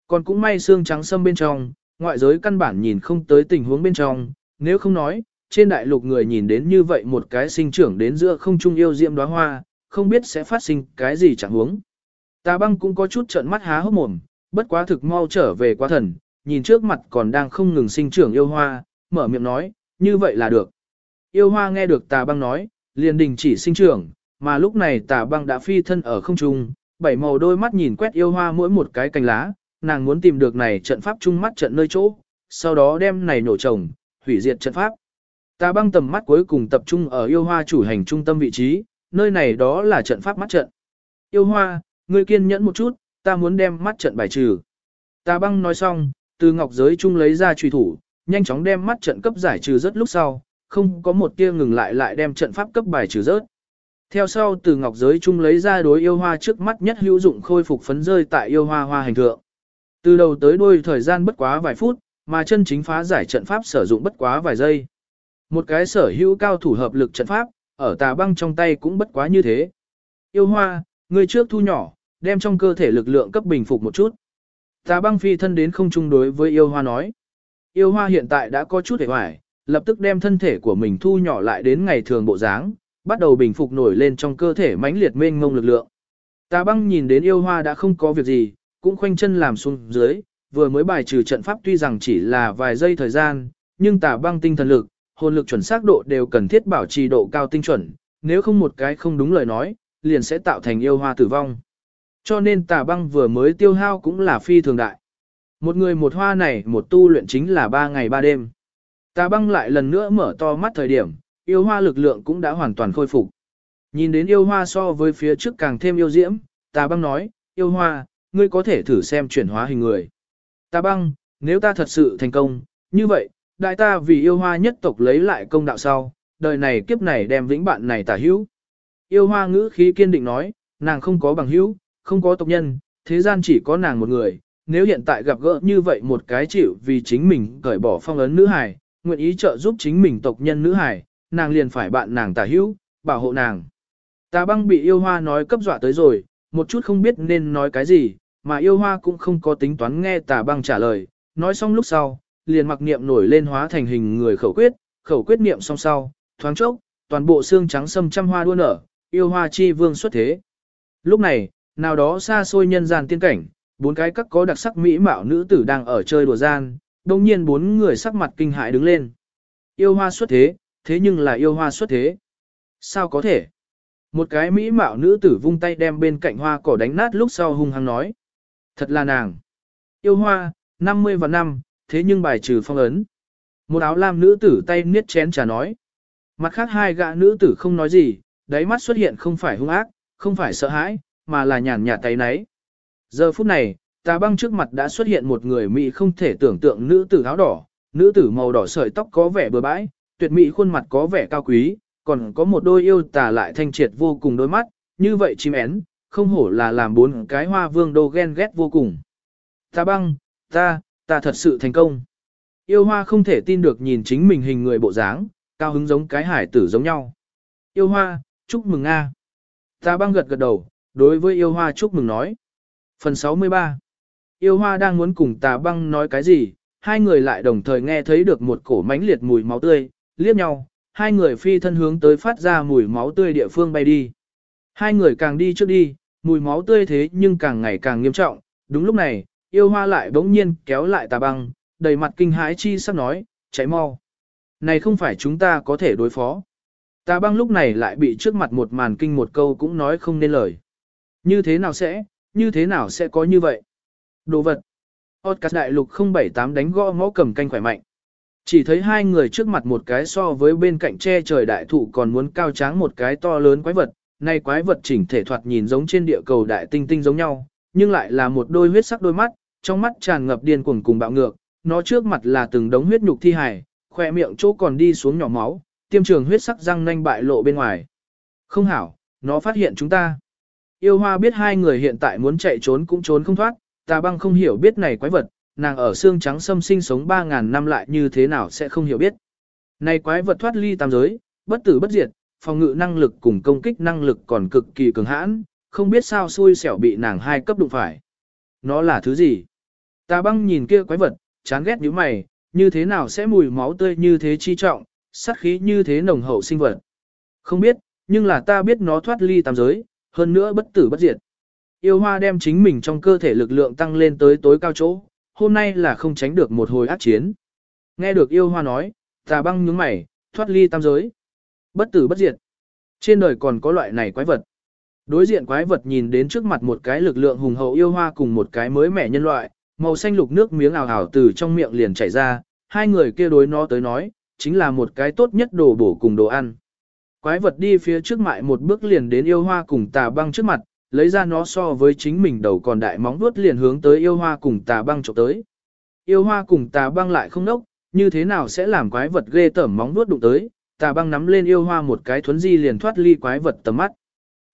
Còn cũng may xương trắng sâm bên trong, ngoại giới căn bản nhìn không tới tình huống bên trong, nếu không nói, trên đại lục người nhìn đến như vậy một cái sinh trưởng đến giữa không trung yêu diễm đóa hoa, không biết sẽ phát sinh cái gì chẳng huống. Tà băng cũng có chút trợn mắt há hốc mồm, bất quá thực mau trở về quá thần, nhìn trước mặt còn đang không ngừng sinh trưởng yêu hoa, mở miệng nói, như vậy là được. Yêu hoa nghe được tà băng nói, liền đình chỉ sinh trưởng, mà lúc này tà băng đã phi thân ở không trung, bảy màu đôi mắt nhìn quét yêu hoa mỗi một cái cành lá, nàng muốn tìm được này trận pháp trung mắt trận nơi chỗ, sau đó đem này nổ trồng, hủy diệt trận pháp. Tà băng tầm mắt cuối cùng tập trung ở yêu hoa chủ hành trung tâm vị trí, nơi này đó là trận pháp mắt trận. Yêu hoa, ngươi kiên nhẫn một chút, ta muốn đem mắt trận bài trừ. Tà băng nói xong, từ ngọc giới trung lấy ra truy thủ, nhanh chóng đem mắt trận cấp giải trừ rất lúc sau, không có một tia ngừng lại lại đem trận pháp cấp bài trừ rớt. Theo sau từ ngọc giới trung lấy ra đối yêu hoa trước mắt nhất hữu dụng khôi phục phấn rơi tại yêu hoa hoa hành thượng. Từ đầu tới đuôi thời gian bất quá vài phút, mà chân chính phá giải trận pháp sử dụng bất quá vài giây. Một cái sở hữu cao thủ hợp lực trận pháp, ở tà băng trong tay cũng bất quá như thế. Yêu hoa, người trước thu nhỏ, đem trong cơ thể lực lượng cấp bình phục một chút. Tà băng phi thân đến không chung đối với yêu hoa nói. Yêu hoa hiện tại đã có chút hề hoài, lập tức đem thân thể của mình thu nhỏ lại đến ngày thường bộ dáng, bắt đầu bình phục nổi lên trong cơ thể mãnh liệt mênh ngông lực lượng. Tà băng nhìn đến yêu hoa đã không có việc gì, cũng khoanh chân làm xuống dưới, vừa mới bài trừ trận pháp tuy rằng chỉ là vài giây thời gian, nhưng tà băng tinh thần lực, hồn lực chuẩn xác độ đều cần thiết bảo trì độ cao tinh chuẩn, nếu không một cái không đúng lời nói, liền sẽ tạo thành yêu hoa tử vong. Cho nên tà băng vừa mới tiêu hao cũng là phi thường đại. Một người một hoa này một tu luyện chính là ba ngày ba đêm. Tà băng lại lần nữa mở to mắt thời điểm, yêu hoa lực lượng cũng đã hoàn toàn khôi phục. Nhìn đến yêu hoa so với phía trước càng thêm yêu diễm, tà băng nói, yêu hoa, ngươi có thể thử xem chuyển hóa hình người. Tà băng, nếu ta thật sự thành công, như vậy, đại ta vì yêu hoa nhất tộc lấy lại công đạo sau, đời này kiếp này đem vĩnh bạn này tả hữu. Yêu hoa ngữ khí kiên định nói, nàng không có bằng hữu, không có tộc nhân, thế gian chỉ có nàng một người, nếu hiện tại gặp gỡ như vậy một cái chịu vì chính mình cởi bỏ phong ấn nữ hài, nguyện ý trợ giúp chính mình tộc nhân nữ hài, nàng liền phải bạn nàng tả hữu, bảo hộ nàng. Tà băng bị yêu hoa nói cấp dọa tới rồi, một chút không biết nên nói cái gì, mà yêu hoa cũng không có tính toán nghe tà băng trả lời, nói xong lúc sau, liền mặc niệm nổi lên hóa thành hình người khẩu quyết, khẩu quyết niệm xong sau, thoáng chốc, toàn bộ xương trắng sâm trăm hoa đua nở, yêu hoa chi vương xuất thế. Lúc này, nào đó xa xôi nhân gian tiên cảnh, bốn cái các có đặc sắc mỹ mạo nữ tử đang ở chơi đùa gian, đồng nhiên bốn người sắc mặt kinh hãi đứng lên. Yêu hoa xuất thế, thế nhưng là yêu hoa xuất thế. Sao có thể? Một cái mỹ mạo nữ tử vung tay đem bên cạnh hoa cỏ đánh nát lúc sau hung hăng nói. Thật là nàng. Yêu hoa, 50 và năm, thế nhưng bài trừ phong ấn. Một áo lam nữ tử tay niết chén trà nói. Mặt khác hai gã nữ tử không nói gì, đáy mắt xuất hiện không phải hung ác, không phải sợ hãi, mà là nhàn nhạt tay nấy. Giờ phút này, tà băng trước mặt đã xuất hiện một người mỹ không thể tưởng tượng nữ tử áo đỏ, nữ tử màu đỏ sợi tóc có vẻ bừa bãi, tuyệt mỹ khuôn mặt có vẻ cao quý, còn có một đôi yêu tà lại thanh triệt vô cùng đôi mắt, như vậy chim én, không hổ là làm bốn cái hoa vương đô ghen ghét vô cùng. Tà băng, ta, ta thật sự thành công. Yêu hoa không thể tin được nhìn chính mình hình người bộ dáng, cao hứng giống cái hải tử giống nhau. Yêu hoa, chúc mừng Nga. ta băng gật gật đầu, đối với yêu hoa chúc mừng nói. Phần 63 Yêu hoa đang muốn cùng tà băng nói cái gì, hai người lại đồng thời nghe thấy được một cổ mánh liệt mùi máu tươi, liếc nhau, hai người phi thân hướng tới phát ra mùi máu tươi địa phương bay đi. Hai người càng đi trước đi, mùi máu tươi thế nhưng càng ngày càng nghiêm trọng, đúng lúc này, yêu hoa lại bỗng nhiên kéo lại tà băng, đầy mặt kinh hãi chi sắp nói, cháy mau. Này không phải chúng ta có thể đối phó. Tà băng lúc này lại bị trước mặt một màn kinh một câu cũng nói không nên lời. Như thế nào sẽ, như thế nào sẽ có như vậy? Đồ vật. Otcas đại lục 078 đánh gõ ngõ cầm canh khỏe mạnh. Chỉ thấy hai người trước mặt một cái so với bên cạnh che trời đại thụ còn muốn cao tráng một cái to lớn quái vật. Này quái vật chỉnh thể thoạt nhìn giống trên địa cầu đại tinh tinh giống nhau, nhưng lại là một đôi huyết sắc đôi mắt, trong mắt tràn ngập điên cuồng cùng bạo ngược, nó trước mặt là từng đống huyết nhục thi hài, khoe miệng chỗ còn đi xuống nhỏ máu, tiêm trường huyết sắc răng nanh bại lộ bên ngoài. Không hảo, nó phát hiện chúng ta. Yêu hoa biết hai người hiện tại muốn chạy trốn cũng trốn không thoát, tà băng không hiểu biết này quái vật, nàng ở xương trắng xâm sinh sống 3.000 năm lại như thế nào sẽ không hiểu biết. Này quái vật thoát ly tam giới, bất tử bất diệt, phòng ngự năng lực cùng công kích năng lực còn cực kỳ cường hãn, không biết sao xui xẻo bị nàng hai cấp đụng phải. Nó là thứ gì? Tà băng nhìn kia quái vật, chán ghét như mày, như thế nào sẽ mùi máu tươi như thế chi trọng, sát khí như thế nồng hậu sinh vật. Không biết, nhưng là ta biết nó thoát ly tam giới, hơn nữa bất tử bất diệt. Yêu hoa đem chính mình trong cơ thể lực lượng tăng lên tới tối cao chỗ, hôm nay là không tránh được một hồi ác chiến. Nghe được yêu hoa nói, tà băng nhướng mày, thoát ly tam giới. Bất tử bất diệt. Trên đời còn có loại này quái vật. Đối diện quái vật nhìn đến trước mặt một cái lực lượng hùng hậu yêu hoa cùng một cái mới mẻ nhân loại, màu xanh lục nước miếng ảo ảo từ trong miệng liền chảy ra, hai người kia đối nó tới nói, chính là một cái tốt nhất đồ bổ cùng đồ ăn. Quái vật đi phía trước mại một bước liền đến yêu hoa cùng tà băng trước mặt, lấy ra nó so với chính mình đầu còn đại móng vuốt liền hướng tới yêu hoa cùng tà băng chụp tới. Yêu hoa cùng tà băng lại không nốc, như thế nào sẽ làm quái vật ghê tởm móng vuốt đụng tới, tà băng nắm lên yêu hoa một cái thuấn di liền thoát ly quái vật tầm mắt.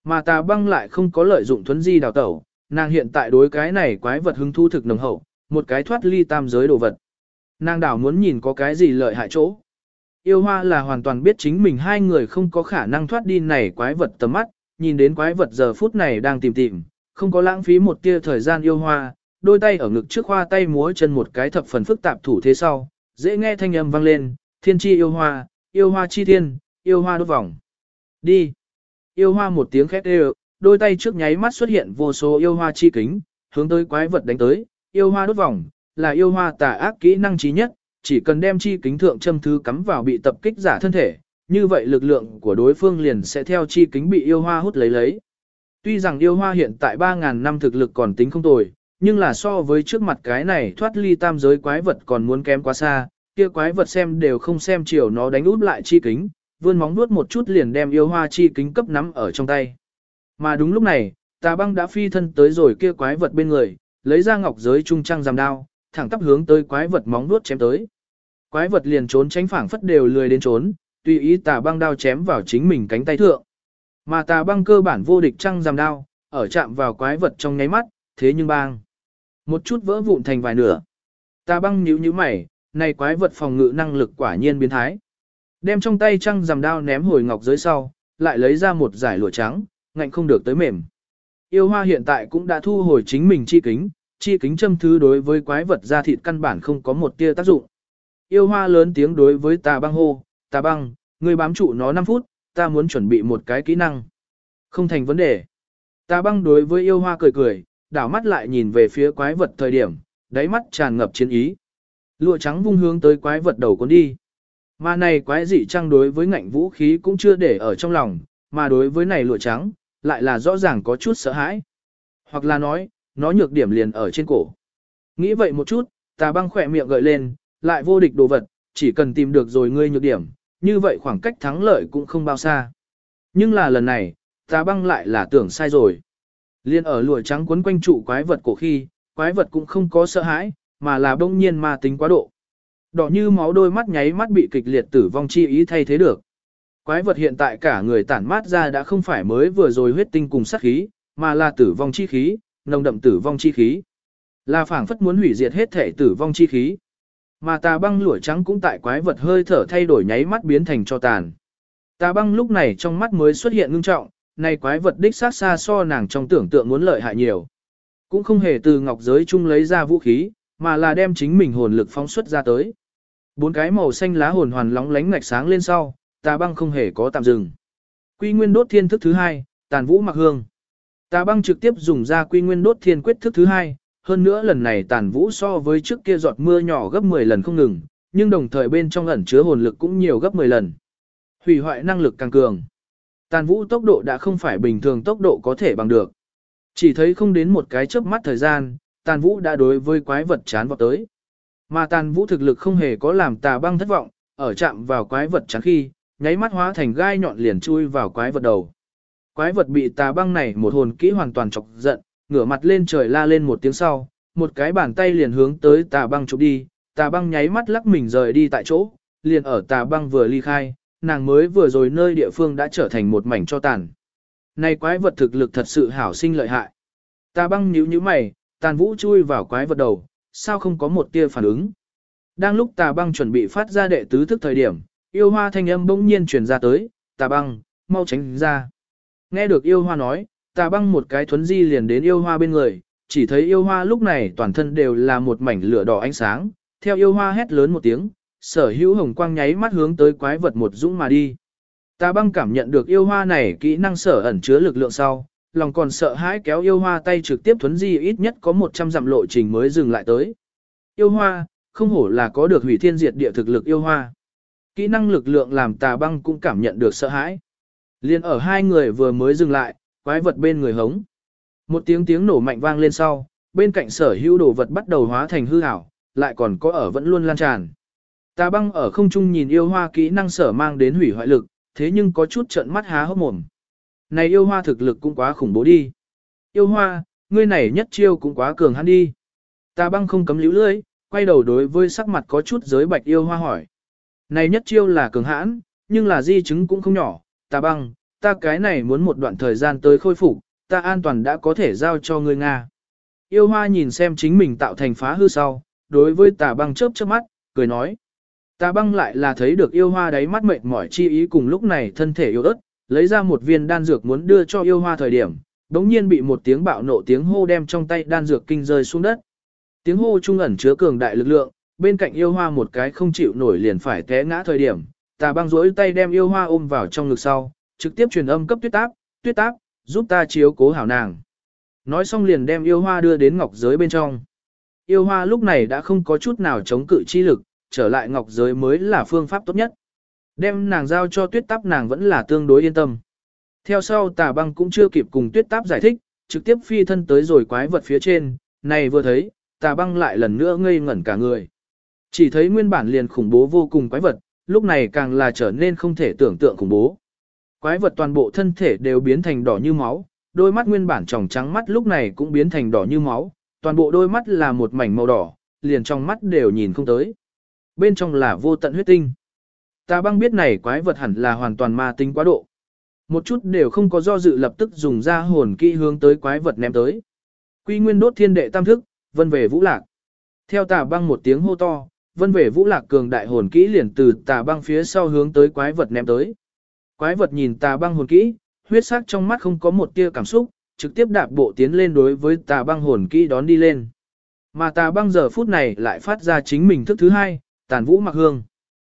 Mà tà băng lại không có lợi dụng thuấn di đào tẩu, nàng hiện tại đối cái này quái vật hứng thu thực nồng hậu, một cái thoát ly tam giới đồ vật. Nàng đảo muốn nhìn có cái gì lợi hại chỗ. Yêu hoa là hoàn toàn biết chính mình hai người không có khả năng thoát đi này quái vật tầm mắt, nhìn đến quái vật giờ phút này đang tìm tìm, không có lãng phí một tia thời gian yêu hoa, đôi tay ở ngực trước hoa tay múa chân một cái thập phần phức tạp thủ thế sau, dễ nghe thanh âm vang lên, thiên chi yêu hoa, yêu hoa chi thiên, yêu hoa đốt vòng. Đi. Yêu hoa một tiếng khét đều, đôi tay trước nháy mắt xuất hiện vô số yêu hoa chi kính, hướng tới quái vật đánh tới, yêu hoa đốt vòng, là yêu hoa tà ác kỹ năng trí nhất, chỉ cần đem chi kính thượng châm thứ cắm vào bị tập kích giả thân thể, như vậy lực lượng của đối phương liền sẽ theo chi kính bị yêu hoa hút lấy lấy. Tuy rằng yêu hoa hiện tại 3.000 năm thực lực còn tính không tồi, nhưng là so với trước mặt cái này thoát ly tam giới quái vật còn muốn kém quá xa, kia quái vật xem đều không xem chiều nó đánh út lại chi kính, vươn móng nuốt một chút liền đem yêu hoa chi kính cấp nắm ở trong tay. Mà đúng lúc này, tà băng đã phi thân tới rồi kia quái vật bên người, lấy ra ngọc giới trung trăng giam đao, thẳng tắp hướng tới quái vật móng nuốt chém tới. Quái vật liền trốn tránh phảng phất đều lười đến trốn, tùy ý tà băng đao chém vào chính mình cánh tay thượng. Mà tà băng cơ bản vô địch trăng giam đao, ở chạm vào quái vật trong nháy mắt, thế nhưng bang. Một chút vỡ vụn thành vài nửa. Tà băng nhíu nhíu mày, này quái vật phòng ngự năng lực quả nhiên biến thái. Đem trong tay trăng giam đao ném hồi ngọc dưới sau, lại lấy ra một giải lụa trắng, ngạnh không được tới mềm. yêu hoa hiện tại cũng đã thu hồi chính mình chi kính, chi kính châm thứ đối với quái vật da thịt căn bản không có một tia tác dụng. Yêu hoa lớn tiếng đối với tà băng hô, tà băng, người bám trụ nó 5 phút, ta muốn chuẩn bị một cái kỹ năng. Không thành vấn đề. Tà băng đối với yêu hoa cười cười, đảo mắt lại nhìn về phía quái vật thời điểm, đáy mắt tràn ngập chiến ý. Lụa trắng vung hướng tới quái vật đầu cuốn đi. Mà này quái dị trăng đối với ngạnh vũ khí cũng chưa để ở trong lòng, mà đối với này lụa trắng, lại là rõ ràng có chút sợ hãi. Hoặc là nói, nó nhược điểm liền ở trên cổ. Nghĩ vậy một chút, tà băng khỏe miệng gợi lên, lại vô địch đồ vật, chỉ cần tìm được rồi ngươi nhược điểm, như vậy khoảng cách thắng lợi cũng không bao xa. Nhưng là lần này, tà băng lại là tưởng sai rồi. Liên ở lụa trắng quấn quanh trụ quái vật cổ khi, quái vật cũng không có sợ hãi, mà là bỗng nhiên ma tính quá độ. Đỏ như máu đôi mắt nháy mắt bị kịch liệt tử vong chi ý thay thế được. Quái vật hiện tại cả người tản mát ra đã không phải mới vừa rồi huyết tinh cùng sát khí, mà là tử vong chi khí, nồng đậm tử vong chi khí. Là phảng phất muốn hủy diệt hết thể tử vong chi khí. Mà tà băng lũa trắng cũng tại quái vật hơi thở thay đổi nháy mắt biến thành cho tàn. Tà băng lúc này trong mắt mới xuất hiện ngưng trọng, này quái vật đích sát xa so nàng trong tưởng tượng muốn lợi hại nhiều. Cũng không hề từ ngọc giới chung lấy ra vũ khí, mà là đem chính mình hồn lực phóng xuất ra tới. Bốn cái màu xanh lá hồn hoàn lóng lánh ngạch sáng lên sau, tà băng không hề có tạm dừng. Quy nguyên đốt thiên thức thứ hai, tàn vũ mặc hương. Tà băng trực tiếp dùng ra quy nguyên đốt thiên quyết thức thứ hai, hơn nữa lần này tàn vũ so với trước kia giọt mưa nhỏ gấp 10 lần không ngừng, nhưng đồng thời bên trong ẩn chứa hồn lực cũng nhiều gấp 10 lần. Hủy hoại năng lực càng cường. Tàn vũ tốc độ đã không phải bình thường tốc độ có thể bằng được. Chỉ thấy không đến một cái chớp mắt thời gian, tàn vũ đã đối với quái vật chán vọt tới. Mà tàn vũ thực lực không hề có làm tà băng thất vọng, ở chạm vào quái vật chán khi, nháy mắt hóa thành gai nhọn liền chui vào quái vật đầu. Quái vật bị tà băng này một hồn kỹ hoàn toàn chọc giận, ngửa mặt lên trời la lên một tiếng sau, một cái bàn tay liền hướng tới tà băng chụp đi, tà băng nháy mắt lắc mình rời đi tại chỗ, liền ở tà băng vừa ly khai, nàng mới vừa rồi nơi địa phương đã trở thành một mảnh cho tàn. Này quái vật thực lực thật sự hảo sinh lợi hại. Tà băng nhíu nhíu mày, tàn vũ chui vào quái vật đầu, sao không có một tia phản ứng. Đang lúc tà băng chuẩn bị phát ra đệ tứ thức thời điểm, yêu hoa thanh âm bỗng nhiên truyền ra tới, tà băng, mau tránh ra. Nghe được yêu hoa nói, tà băng một cái thuấn di liền đến yêu hoa bên người, chỉ thấy yêu hoa lúc này toàn thân đều là một mảnh lửa đỏ ánh sáng, theo yêu hoa hét lớn một tiếng, sở hữu hồng quang nháy mắt hướng tới quái vật một dũng mà đi. Tà băng cảm nhận được yêu hoa này kỹ năng sở ẩn chứa lực lượng sau, lòng còn sợ hãi kéo yêu hoa tay trực tiếp thuấn di ít nhất có 100 dặm lộ trình mới dừng lại tới. Yêu hoa, không hổ là có được hủy thiên diệt địa thực lực yêu hoa. Kỹ năng lực lượng làm tà băng cũng cảm nhận được sợ hãi. Liên ở hai người vừa mới dừng lại, quái vật bên người hống. Một tiếng tiếng nổ mạnh vang lên sau, bên cạnh sở hữu đồ vật bắt đầu hóa thành hư ảo, lại còn có ở vẫn luôn lan tràn. Tà băng ở không trung nhìn yêu hoa kỹ năng sở mang đến hủy hoại lực, thế nhưng có chút trận mắt há hốc mồm. Này yêu hoa thực lực cũng quá khủng bố đi. Yêu hoa, ngươi này nhất chiêu cũng quá cường hắn đi. Tà băng không cấm liễu lưỡi, quay đầu đối với sắc mặt có chút giới bạch yêu hoa hỏi. Này nhất chiêu là cường hãn, nhưng là di chứng cũng không nhỏ, Ta băng, ta cái này muốn một đoạn thời gian tới khôi phục, ta an toàn đã có thể giao cho ngươi Nga. Yêu hoa nhìn xem chính mình tạo thành phá hư sau, đối với tà băng chớp chớp mắt, cười nói. Tà băng lại là thấy được yêu hoa đáy mắt mệt mỏi chi ý cùng lúc này thân thể yếu ớt, lấy ra một viên đan dược muốn đưa cho yêu hoa thời điểm, đống nhiên bị một tiếng bạo nộ tiếng hô đem trong tay đan dược kinh rơi xuống đất. Tiếng hô trung ẩn chứa cường đại lực lượng, bên cạnh yêu hoa một cái không chịu nổi liền phải té ngã thời điểm, tà băng rỗi tay đem yêu hoa ôm vào trong ngực sau, trực tiếp truyền âm cấp tuyết táp, tuyết táp, giúp ta chiếu cố hảo nàng. Nói xong liền đem yêu hoa đưa đến ngọc giới bên trong. Yêu hoa lúc này đã không có chút nào chống cự chi lực, trở lại ngọc giới mới là phương pháp tốt nhất. Đem nàng giao cho tuyết táp nàng vẫn là tương đối yên tâm. Theo sau tà băng cũng chưa kịp cùng tuyết táp giải thích, trực tiếp phi thân tới rồi quái vật phía trên, này vừa thấy, tà băng lại lần nữa ngây ngẩn cả người. Chỉ thấy nguyên bản liền khủng bố vô cùng quái vật, lúc này càng là trở nên không thể tưởng tượng khủng bố. Quái vật toàn bộ thân thể đều biến thành đỏ như máu, đôi mắt nguyên bản tròng trắng mắt lúc này cũng biến thành đỏ như máu, toàn bộ đôi mắt là một mảnh màu đỏ, liền trong mắt đều nhìn không tới. Bên trong là vô tận huyết tinh. Ta băng biết này quái vật hẳn là hoàn toàn ma tính quá độ. Một chút đều không có do dự lập tức dùng ra hồn kỹ hướng tới quái vật ném tới. Quy nguyên đốt thiên đệ tam thức, vân về vũ lạc. Theo tà băng một tiếng hô to, vân về vũ lạc cường đại hồn kỹ liền từ tà băng phía sau hướng tới quái vật ném tới. Quái vật nhìn tà băng hồn kỹ, huyết sắc trong mắt không có một tia cảm xúc, trực tiếp đạp bộ tiến lên đối với tà băng hồn kỹ đón đi lên. Mà tà băng giờ phút này lại phát ra chính mình thức thứ hai, tàn vũ mặc hương.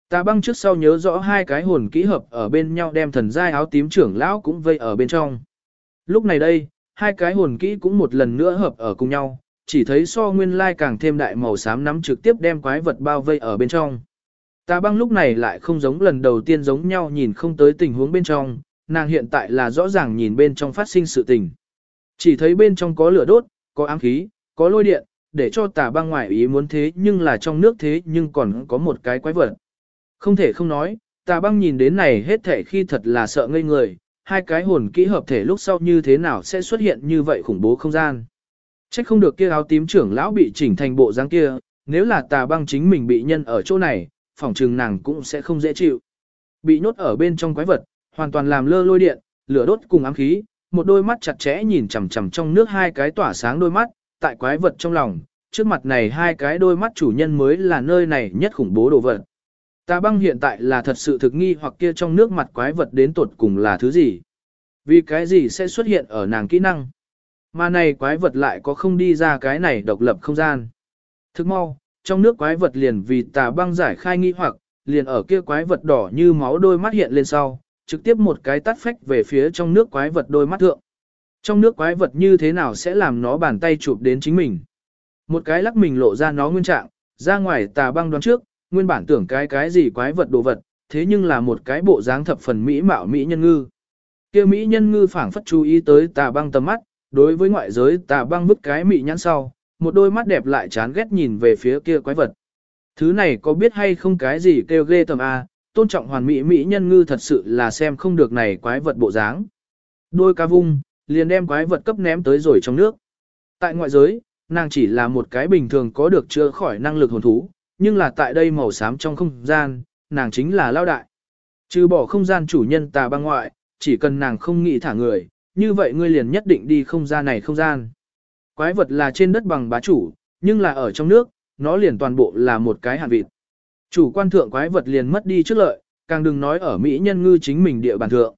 Tà băng trước sau nhớ rõ hai cái hồn kỹ hợp ở bên nhau đem thần giai áo tím trưởng lão cũng vây ở bên trong. Lúc này đây, hai cái hồn kỹ cũng một lần nữa hợp ở cùng nhau, chỉ thấy so nguyên lai càng thêm đại màu xám nắm trực tiếp đem quái vật bao vây ở bên trong. Tà băng lúc này lại không giống lần đầu tiên giống nhau nhìn không tới tình huống bên trong, nàng hiện tại là rõ ràng nhìn bên trong phát sinh sự tình. Chỉ thấy bên trong có lửa đốt, có ám khí, có lôi điện, để cho tà băng ngoại ý muốn thế nhưng là trong nước thế nhưng còn có một cái quái vật. Không thể không nói, tà băng nhìn đến này hết thể khi thật là sợ ngây người, hai cái hồn kỹ hợp thể lúc sau như thế nào sẽ xuất hiện như vậy khủng bố không gian. Trách không được kia áo tím trưởng lão bị chỉnh thành bộ dáng kia, nếu là tà băng chính mình bị nhân ở chỗ này, phỏng trừng nàng cũng sẽ không dễ chịu. Bị nhốt ở bên trong quái vật, hoàn toàn làm lơ lôi điện, lửa đốt cùng ám khí, một đôi mắt chặt chẽ nhìn chằm chằm trong nước hai cái tỏa sáng đôi mắt, tại quái vật trong lòng, trước mặt này hai cái đôi mắt chủ nhân mới là nơi này nhất khủng bố đồ vật. Tà băng hiện tại là thật sự thực nghi hoặc kia trong nước mặt quái vật đến tột cùng là thứ gì. Vì cái gì sẽ xuất hiện ở nàng kỹ năng. Mà này quái vật lại có không đi ra cái này độc lập không gian. Thức mau, trong nước quái vật liền vì tà băng giải khai nghi hoặc, liền ở kia quái vật đỏ như máu đôi mắt hiện lên sau, trực tiếp một cái tắt phách về phía trong nước quái vật đôi mắt thượng. Trong nước quái vật như thế nào sẽ làm nó bàn tay chụp đến chính mình. Một cái lắc mình lộ ra nó nguyên trạng, ra ngoài tà băng đoán trước, nguyên bản tưởng cái cái gì quái vật đồ vật, thế nhưng là một cái bộ dáng thập phần mỹ mạo mỹ nhân ngư. Kia mỹ nhân ngư phảng phất chú ý tới tà băng tầm mắt, đối với ngoại giới tà băng bức cái mị nhãn sau, một đôi mắt đẹp lại chán ghét nhìn về phía kia quái vật. Thứ này có biết hay không cái gì kêu ghê tầm A, à, tôn trọng hoàn mỹ mỹ nhân ngư thật sự là xem không được này quái vật bộ dáng. Đôi ca vung, liền đem quái vật cấp ném tới rồi trong nước. Tại ngoại giới, nàng chỉ là một cái bình thường có được chữa khỏi năng lực hồn thú, nhưng là tại đây màu xám trong không gian, nàng chính là lao đại. Trừ bỏ không gian chủ nhân tà băng ngoại, chỉ cần nàng không nghĩ thả người, như vậy ngươi liền nhất định đi không gian này không gian. Quái vật là trên đất bằng bá chủ, nhưng là ở trong nước, nó liền toàn bộ là một cái hàn vịt. Chủ quan thượng quái vật liền mất đi trước lợi, càng đừng nói ở Mỹ nhân ngư chính mình địa bàn thượng.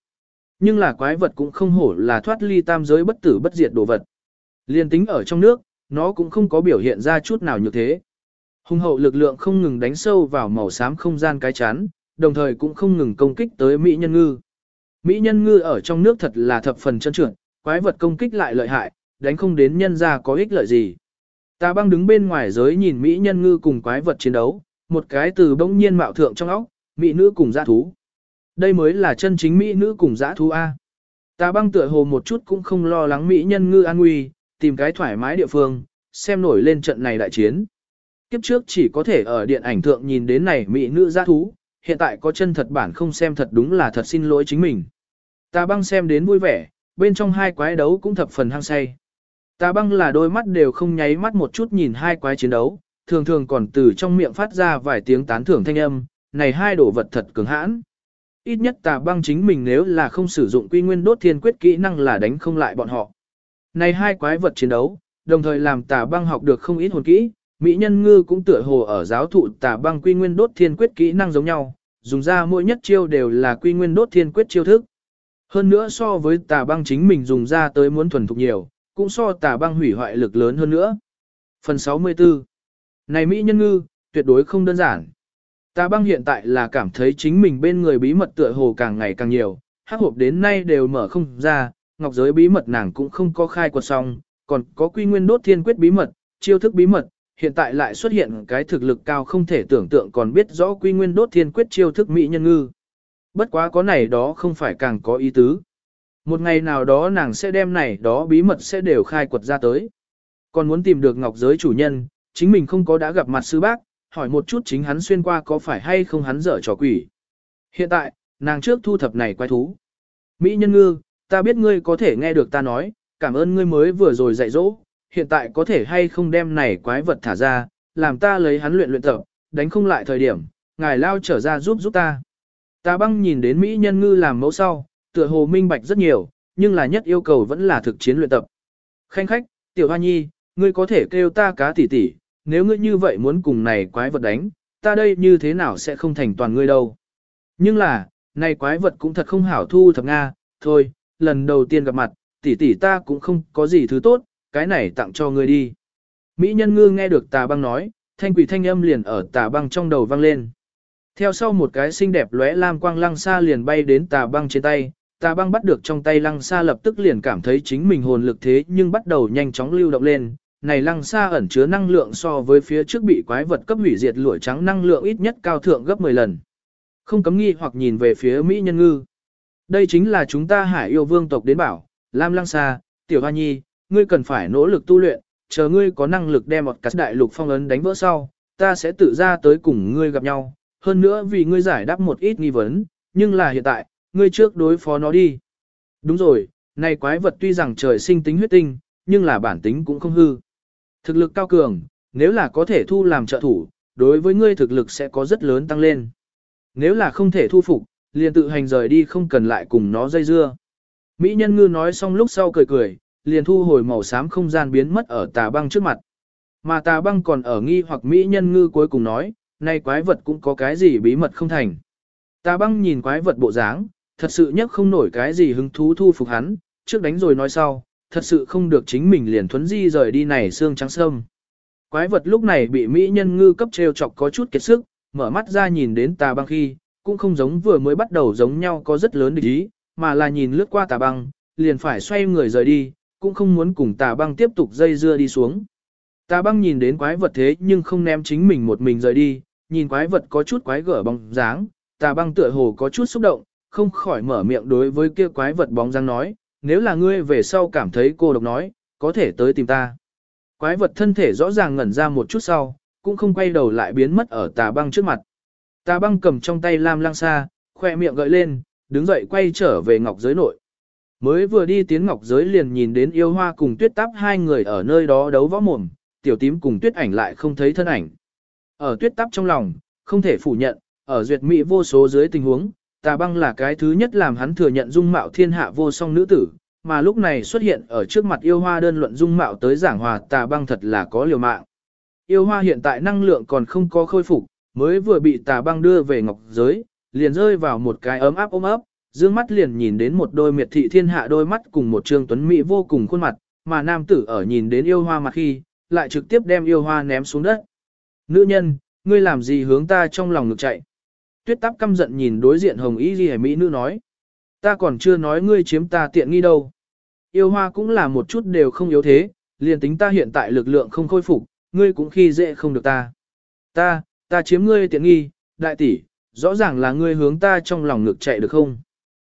Nhưng là quái vật cũng không hổ là thoát ly tam giới bất tử bất diệt đồ vật. liền tính ở trong nước, nó cũng không có biểu hiện ra chút nào như thế. Hùng hậu lực lượng không ngừng đánh sâu vào màu xám không gian cái chán, đồng thời cũng không ngừng công kích tới Mỹ nhân ngư. Mỹ nhân ngư ở trong nước thật là thập phần chân trưởng, quái vật công kích lại lợi hại, đánh không đến nhân ra có ích lợi gì. Ta băng đứng bên ngoài giới nhìn Mỹ nhân ngư cùng quái vật chiến đấu, một cái từ bỗng nhiên mạo thượng trong óc, Mỹ nữ cùng giã thú. Đây mới là chân chính Mỹ nữ cùng giã thú A. Ta băng tựa hồ một chút cũng không lo lắng Mỹ nhân ngư an nguy, tìm cái thoải mái địa phương, xem nổi lên trận này đại chiến. Kiếp trước chỉ có thể ở điện ảnh thượng nhìn đến này Mỹ nữ giã thú, hiện tại có chân thật bản không xem thật đúng là thật xin lỗi chính mình. Tà băng xem đến vui vẻ, bên trong hai quái đấu cũng thập phần hăng say. Tà băng là đôi mắt đều không nháy mắt một chút nhìn hai quái chiến đấu, thường thường còn từ trong miệng phát ra vài tiếng tán thưởng thanh âm, này hai đồ vật thật cứng hãn. Ít nhất tà băng chính mình nếu là không sử dụng quy nguyên đốt thiên quyết kỹ năng là đánh không lại bọn họ. Này hai quái vật chiến đấu, đồng thời làm tà băng học được không ít hồn kỹ, Mỹ nhân ngư cũng tựa hồ ở giáo thụ tà băng quy nguyên đốt thiên quyết kỹ năng giống nhau, dùng ra mỗi nhất chiêu đều là quy nguyên đốt thiên quyết chiêu thức. Hơn nữa so với tà băng chính mình dùng ra tới muốn thuần thục nhiều, cũng so tà băng hủy hoại lực lớn hơn nữa. Phần 64 Này Mỹ nhân ngư, tuyệt đối không đơn giản. Tà băng hiện tại là cảm thấy chính mình bên người bí mật tựa hồ càng ngày càng nhiều, hắc hộp đến nay đều mở không ra, ngọc giới bí mật nàng cũng không có khai quật xong, còn có quy nguyên đốt thiên quyết bí mật, chiêu thức bí mật, hiện tại lại xuất hiện cái thực lực cao không thể tưởng tượng còn biết rõ quy nguyên đốt thiên quyết chiêu thức mỹ nhân ngư. Bất quá có này đó không phải càng có ý tứ. Một ngày nào đó nàng sẽ đem này đó bí mật sẽ đều khai quật ra tới. Còn muốn tìm được ngọc giới chủ nhân, chính mình không có đã gặp mặt sư bác, hỏi một chút chính hắn xuyên qua có phải hay không hắn dở trò quỷ. Hiện tại, nàng trước thu thập này quái thú. Mỹ nhân ngư, ta biết ngươi có thể nghe được ta nói, cảm ơn ngươi mới vừa rồi dạy dỗ, hiện tại có thể hay không đem này quái vật thả ra, làm ta lấy hắn luyện luyện tập, đánh không lại thời điểm, ngài lao trở ra giúp giúp ta. Ta băng nhìn đến Mỹ nhân ngư làm mẫu sau, tựa hồ minh bạch rất nhiều, nhưng là nhất yêu cầu vẫn là thực chiến luyện tập. Khanh khách, tiểu hoa nhi, ngươi có thể kêu ta cá tỉ tỉ, nếu ngươi như vậy muốn cùng này quái vật đánh, ta đây như thế nào sẽ không thành toàn ngươi đâu. Nhưng là, này quái vật cũng thật không hảo thu thập Nga, thôi, lần đầu tiên gặp mặt, tỷ tỷ ta cũng không có gì thứ tốt, cái này tặng cho ngươi đi. Mỹ nhân ngư nghe được tà băng nói, thanh quỷ thanh âm liền ở tà băng trong đầu vang lên. Theo sau một cái xinh đẹp lóe lam quang lăng xa liền bay đến tà băng trên tay, tà băng bắt được trong tay lăng xa lập tức liền cảm thấy chính mình hồn lực thế nhưng bắt đầu nhanh chóng lưu động lên. Này lăng xa ẩn chứa năng lượng so với phía trước bị quái vật cấp hủy diệt lụa trắng năng lượng ít nhất cao thượng gấp 10 lần. Không cấm nghi hoặc nhìn về phía Mỹ nhân ngư. Đây chính là chúng ta hải yêu vương tộc đến bảo, Lam lăng xa, tiểu hoa nhi, ngươi cần phải nỗ lực tu luyện, chờ ngươi có năng lực đem một cắt đại lục phong ấn đánh vỡ sau, ta sẽ tự ra tới cùng ngươi gặp nhau, hơn nữa vì ngươi giải đáp một ít nghi vấn, nhưng là hiện tại, ngươi trước đối phó nó đi. Đúng rồi, này quái vật tuy rằng trời sinh tính huyết tinh, nhưng là bản tính cũng không hư. Thực lực cao cường, nếu là có thể thu làm trợ thủ, đối với ngươi thực lực sẽ có rất lớn tăng lên. Nếu là không thể thu phục, liền tự hành rời đi không cần lại cùng nó dây dưa. Mỹ nhân ngư nói xong lúc sau cười cười, liền thu hồi màu xám không gian biến mất ở tà băng trước mặt. Mà tà băng còn ở nghi hoặc Mỹ nhân ngư cuối cùng nói, nay quái vật cũng có cái gì bí mật không thành. Tà băng nhìn quái vật bộ dáng, thật sự nhất không nổi cái gì hứng thú thu phục hắn, trước đánh rồi nói sau, thật sự không được chính mình liền thuấn di rời đi này xương trắng sâm. Quái vật lúc này bị Mỹ nhân ngư cấp treo chọc có chút kiệt sức, mở mắt ra nhìn đến tà băng khi, cũng không giống vừa mới bắt đầu giống nhau có rất lớn địch ý, mà là nhìn lướt qua tà băng, liền phải xoay người rời đi, cũng không muốn cùng tà băng tiếp tục dây dưa đi xuống. Tà băng nhìn đến quái vật thế nhưng không ném chính mình một mình rời đi, nhìn quái vật có chút quái gở bóng dáng, tà băng tựa hồ có chút xúc động, không khỏi mở miệng đối với kia quái vật bóng dáng nói, nếu là ngươi về sau cảm thấy cô độc nói, có thể tới tìm ta. Quái vật thân thể rõ ràng ngẩn ra một chút sau, cũng không quay đầu lại biến mất ở tà băng trước mặt. Tà băng cầm trong tay lam lang xa, khoe miệng gợi lên, đứng dậy quay trở về ngọc giới nội. Mới vừa đi tiến ngọc giới liền nhìn đến yêu hoa cùng tuyết táp hai người ở nơi đó đấu võ mồm, tiểu tím cùng tuyết ảnh lại không thấy thân ảnh. Ở tuyết táp trong lòng, không thể phủ nhận, ở duyệt mỹ vô số dưới tình huống, tà băng là cái thứ nhất làm hắn thừa nhận dung mạo thiên hạ vô song nữ tử, mà lúc này xuất hiện ở trước mặt yêu hoa đơn luận dung mạo tới giảng hòa tà băng thật là có liều mạng. Yêu hoa hiện tại năng lượng còn không có khôi phục, mới vừa bị tà băng đưa về ngọc giới, liền rơi vào một cái ấm áp ôm ấp, dương mắt liền nhìn đến một đôi miệt thị thiên hạ đôi mắt cùng một trương tuấn mỹ vô cùng khuôn mặt, mà nam tử ở nhìn đến yêu hoa mặt khi, lại trực tiếp đem yêu hoa ném xuống đất. Nữ nhân, ngươi làm gì hướng ta trong lòng ngực chạy? Tuyết táp căm giận nhìn đối diện hồng y ghi mỹ nữ nói. Ta còn chưa nói ngươi chiếm ta tiện nghi đâu. Yêu hoa cũng là một chút đều không yếu thế, liền tính ta hiện tại lực lượng không khôi phục, ngươi cũng khi dễ không được ta. Ta, ta chiếm ngươi tiện nghi, đại tỷ, rõ ràng là ngươi hướng ta trong lòng ngực chạy được không?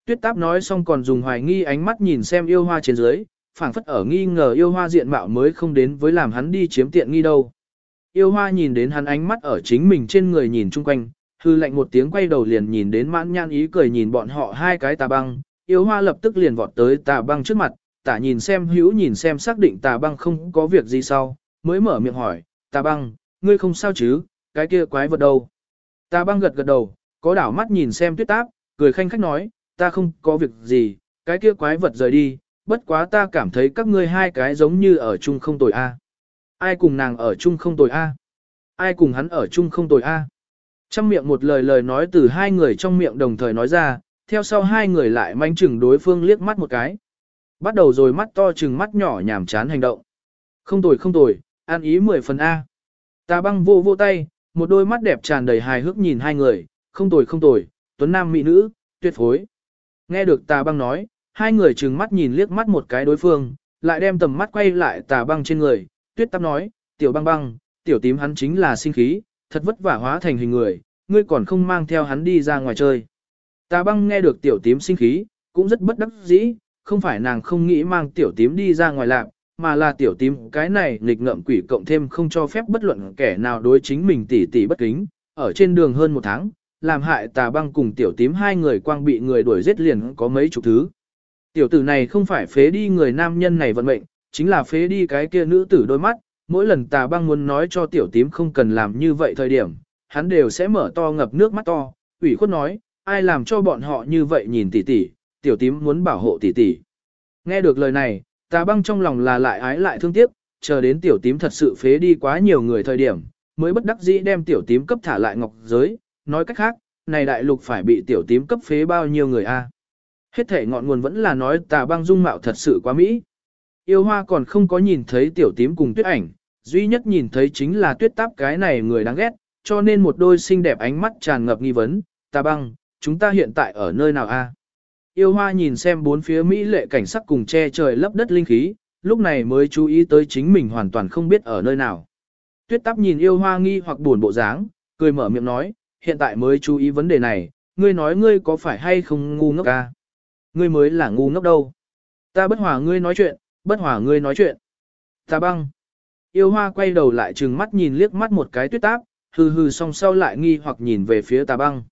Tuyết táp nói xong còn dùng hoài nghi ánh mắt nhìn xem yêu hoa trên dưới, phảng phất ở nghi ngờ yêu hoa diện mạo mới không đến với làm hắn đi chiếm tiện nghi đâu. Yêu hoa nhìn đến hắn ánh mắt ở chính mình trên người nhìn chung quanh, hư lạnh một tiếng quay đầu liền nhìn đến mãn nhan ý cười nhìn bọn họ hai cái tà băng, yêu hoa lập tức liền vọt tới tà băng trước mặt, tả nhìn xem hữu nhìn xem xác định tà băng không có việc gì sau, mới mở miệng hỏi, tà băng, ngươi không sao chứ, cái kia quái vật đâu. Tà băng gật gật đầu, có đảo mắt nhìn xem tuyết táp, cười khanh khách nói, ta không có việc gì, cái kia quái vật rời đi, bất quá ta cảm thấy các ngươi hai cái giống như ở chung không tồi a. Ai cùng nàng ở chung không tồi a? Ai cùng hắn ở chung không tồi a? Trong miệng một lời lời nói từ hai người trong miệng đồng thời nói ra, theo sau hai người lại manh chừng đối phương liếc mắt một cái. Bắt đầu rồi mắt to chừng mắt nhỏ nhảm chán hành động. Không tồi không tồi, an ý mười phần A. Ta băng vô vô tay, một đôi mắt đẹp tràn đầy hài hước nhìn hai người, không tồi không tồi, tuấn nam mỹ nữ, tuyệt phối. Nghe được tà băng nói, hai người trừng mắt nhìn liếc mắt một cái đối phương, lại đem tầm mắt quay lại tà băng trên người, tuyết tắp nói, tiểu băng băng, tiểu tím hắn chính là sinh khí, thật vất vả hóa thành hình người, ngươi còn không mang theo hắn đi ra ngoài chơi. Tà băng nghe được tiểu tím sinh khí, cũng rất bất đắc dĩ, không phải nàng không nghĩ mang tiểu tím đi ra ngoài làm, mà là tiểu tím cái này nghịch ngợm quỷ cộng thêm không cho phép bất luận kẻ nào đối chính mình tỉ tỉ bất kính, ở trên đường hơn một tháng, làm hại tà băng cùng tiểu tím hai người quang bị người đuổi giết liền có mấy chục thứ. Tiểu tử này không phải phế đi người nam nhân này vận mệnh, chính là phế đi cái kia nữ tử đôi mắt, mỗi lần tà băng muốn nói cho tiểu tím không cần làm như vậy thời điểm, hắn đều sẽ mở to ngập nước mắt to, ủy khuất nói, ai làm cho bọn họ như vậy nhìn tỷ tỷ, tiểu tím muốn bảo hộ tỷ tỷ. Nghe được lời này, tà băng trong lòng là lại ái lại thương tiếc, chờ đến tiểu tím thật sự phế đi quá nhiều người thời điểm, mới bất đắc dĩ đem tiểu tím cấp thả lại ngọc giới, nói cách khác, này đại lục phải bị tiểu tím cấp phế bao nhiêu người a? Hết thể ngọn nguồn vẫn là nói tà băng dung mạo thật sự quá mỹ. Yêu hoa còn không có nhìn thấy tiểu tím cùng tuyết ảnh, duy nhất nhìn thấy chính là tuyết táp cái này người đáng ghét, cho nên một đôi xinh đẹp ánh mắt tràn ngập nghi vấn, tà băng, chúng ta hiện tại ở nơi nào a? Yêu hoa nhìn xem bốn phía Mỹ lệ cảnh sắc cùng che trời lấp đất linh khí, lúc này mới chú ý tới chính mình hoàn toàn không biết ở nơi nào. Tuyết táp nhìn yêu hoa nghi hoặc buồn bộ dáng, cười mở miệng nói, hiện tại mới chú ý vấn đề này, ngươi nói ngươi có phải hay không ngu ngốc ca? Ngươi mới là ngu ngốc đâu. Ta bất hòa ngươi nói chuyện, bất hòa ngươi nói chuyện. Ta băng. Yêu hoa quay đầu lại trừng mắt nhìn liếc mắt một cái tuyết táp, hừ hừ song sau lại nghi hoặc nhìn về phía ta băng.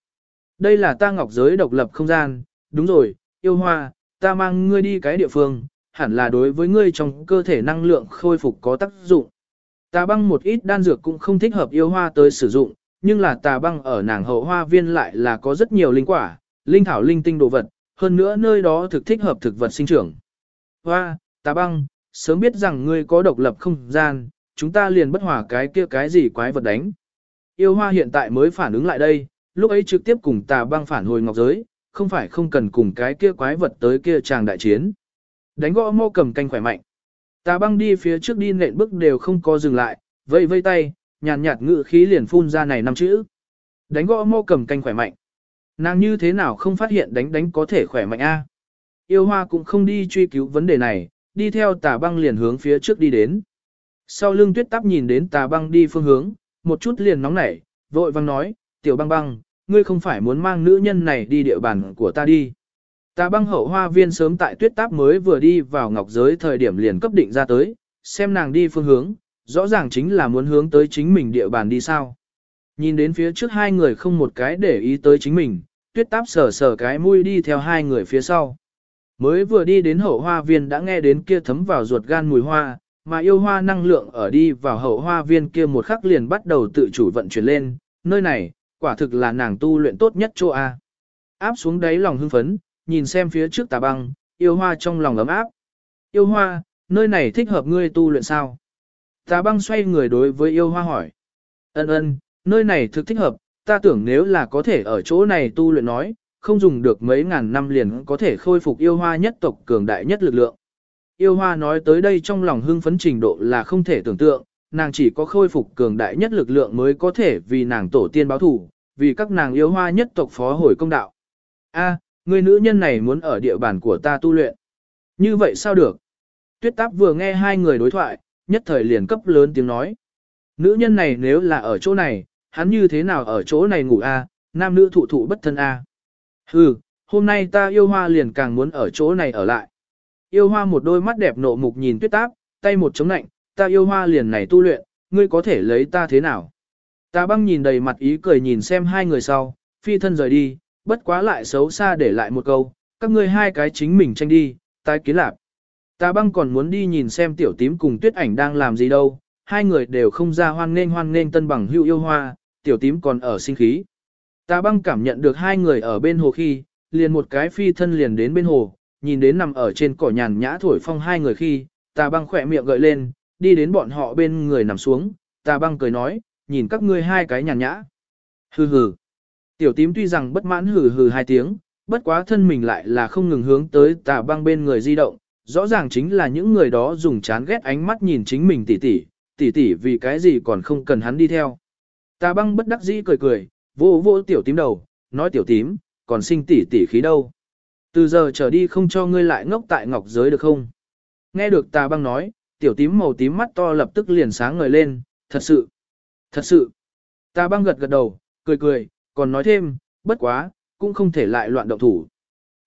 Đây là ta ngọc giới độc lập không gian, đúng rồi, yêu hoa, ta mang ngươi đi cái địa phương, hẳn là đối với ngươi trong cơ thể năng lượng khôi phục có tác dụng. ta băng một ít đan dược cũng không thích hợp yêu hoa tới sử dụng, nhưng là tà băng ở nàng hậu hoa viên lại là có rất nhiều linh quả, linh thảo linh tinh đồ vật, hơn nữa nơi đó thực thích hợp thực vật sinh trưởng. Hoa, tà băng, sớm biết rằng ngươi có độc lập không gian, chúng ta liền bất hòa cái kia cái gì quái vật đánh. Yêu hoa hiện tại mới phản ứng lại đây, lúc ấy trực tiếp cùng tà băng phản hồi ngọc giới, không phải không cần cùng cái kia quái vật tới kia chàng đại chiến. Đánh gõ mô cầm canh khỏe mạnh. Tà băng đi phía trước đi nện bước đều không có dừng lại, vây vây tay, nhàn nhạt ngự khí liền phun ra này năm chữ. Đánh gõ mô cầm canh khỏe mạnh. Nàng như thế nào không phát hiện đánh đánh có thể khỏe mạnh a? Yêu hoa cũng không đi truy cứu vấn đề này, đi theo tà băng liền hướng phía trước đi đến. Sau lưng tuyết tắp nhìn đến tà băng đi phương hướng, một chút liền nóng nảy, vội vang nói, tiểu băng băng, ngươi không phải muốn mang nữ nhân này đi địa bàn của ta đi. Tà băng hậu hoa viên sớm tại tuyết táp mới vừa đi vào ngọc giới thời điểm liền cấp định ra tới, xem nàng đi phương hướng, rõ ràng chính là muốn hướng tới chính mình địa bàn đi sao. Nhìn đến phía trước hai người không một cái để ý tới chính mình, tuyết táp sờ sờ cái mũi đi theo hai người phía sau. Mới vừa đi đến hậu hoa viên đã nghe đến kia thấm vào ruột gan mùi hoa, mà yêu hoa năng lượng ở đi vào hậu hoa viên kia một khắc liền bắt đầu tự chủ vận chuyển lên, nơi này, quả thực là nàng tu luyện tốt nhất chỗ A. Áp xuống đáy lòng hưng phấn, nhìn xem phía trước tà băng, yêu hoa trong lòng ấm áp. Yêu hoa, nơi này thích hợp ngươi tu luyện sao? Tà băng xoay người đối với yêu hoa hỏi. Ân ân, nơi này thực thích hợp, ta tưởng nếu là có thể ở chỗ này tu luyện nói, không dùng được mấy ngàn năm liền có thể khôi phục yêu hoa nhất tộc cường đại nhất lực lượng. Yêu hoa nói tới đây trong lòng hưng phấn trình độ là không thể tưởng tượng, nàng chỉ có khôi phục cường đại nhất lực lượng mới có thể vì nàng tổ tiên báo thủ, vì các nàng yêu hoa nhất tộc phó hồi công đạo. A, người nữ nhân này muốn ở địa bàn của ta tu luyện. Như vậy sao được? Tuyết táp vừa nghe hai người đối thoại, nhất thời liền cấp lớn tiếng nói. Nữ nhân này nếu là ở chỗ này, hắn như thế nào ở chỗ này ngủ a? nam nữ thụ thụ bất thân a. Hừ, hôm nay ta yêu hoa liền càng muốn ở chỗ này ở lại. Yêu hoa một đôi mắt đẹp nộ mục nhìn tuyết táp, tay một chống lạnh ta yêu hoa liền này tu luyện, ngươi có thể lấy ta thế nào? Ta băng nhìn đầy mặt ý cười nhìn xem hai người sau, phi thân rời đi, bất quá lại xấu xa để lại một câu, các ngươi hai cái chính mình tranh đi, tái kiến lạp Ta băng còn muốn đi nhìn xem tiểu tím cùng tuyết ảnh đang làm gì đâu, hai người đều không ra hoan nghênh hoan nghênh tân bằng hữu yêu hoa, tiểu tím còn ở sinh khí. Ta băng cảm nhận được hai người ở bên hồ khi, liền một cái phi thân liền đến bên hồ, nhìn đến nằm ở trên cỏ nhàn nhã thổi phong hai người khi, ta băng khỏe miệng gợi lên, đi đến bọn họ bên người nằm xuống, ta băng cười nói, nhìn các ngươi hai cái nhàn nhã. Hừ hừ. Tiểu tím tuy rằng bất mãn hừ hừ hai tiếng, bất quá thân mình lại là không ngừng hướng tới tà băng bên người di động, rõ ràng chính là những người đó dùng chán ghét ánh mắt nhìn chính mình tỉ tỉ, tỉ tỉ vì cái gì còn không cần hắn đi theo. Tà băng bất đắc dĩ cười cười, vô vô tiểu tím đầu, nói tiểu tím, còn sinh tỉ tỉ khí đâu. Từ giờ trở đi không cho ngươi lại ngốc tại ngọc giới được không? Nghe được tà băng nói, tiểu tím màu tím mắt to lập tức liền sáng ngời lên, thật sự, thật sự. Tà băng gật gật đầu, cười cười, còn nói thêm, bất quá, cũng không thể lại loạn động thủ.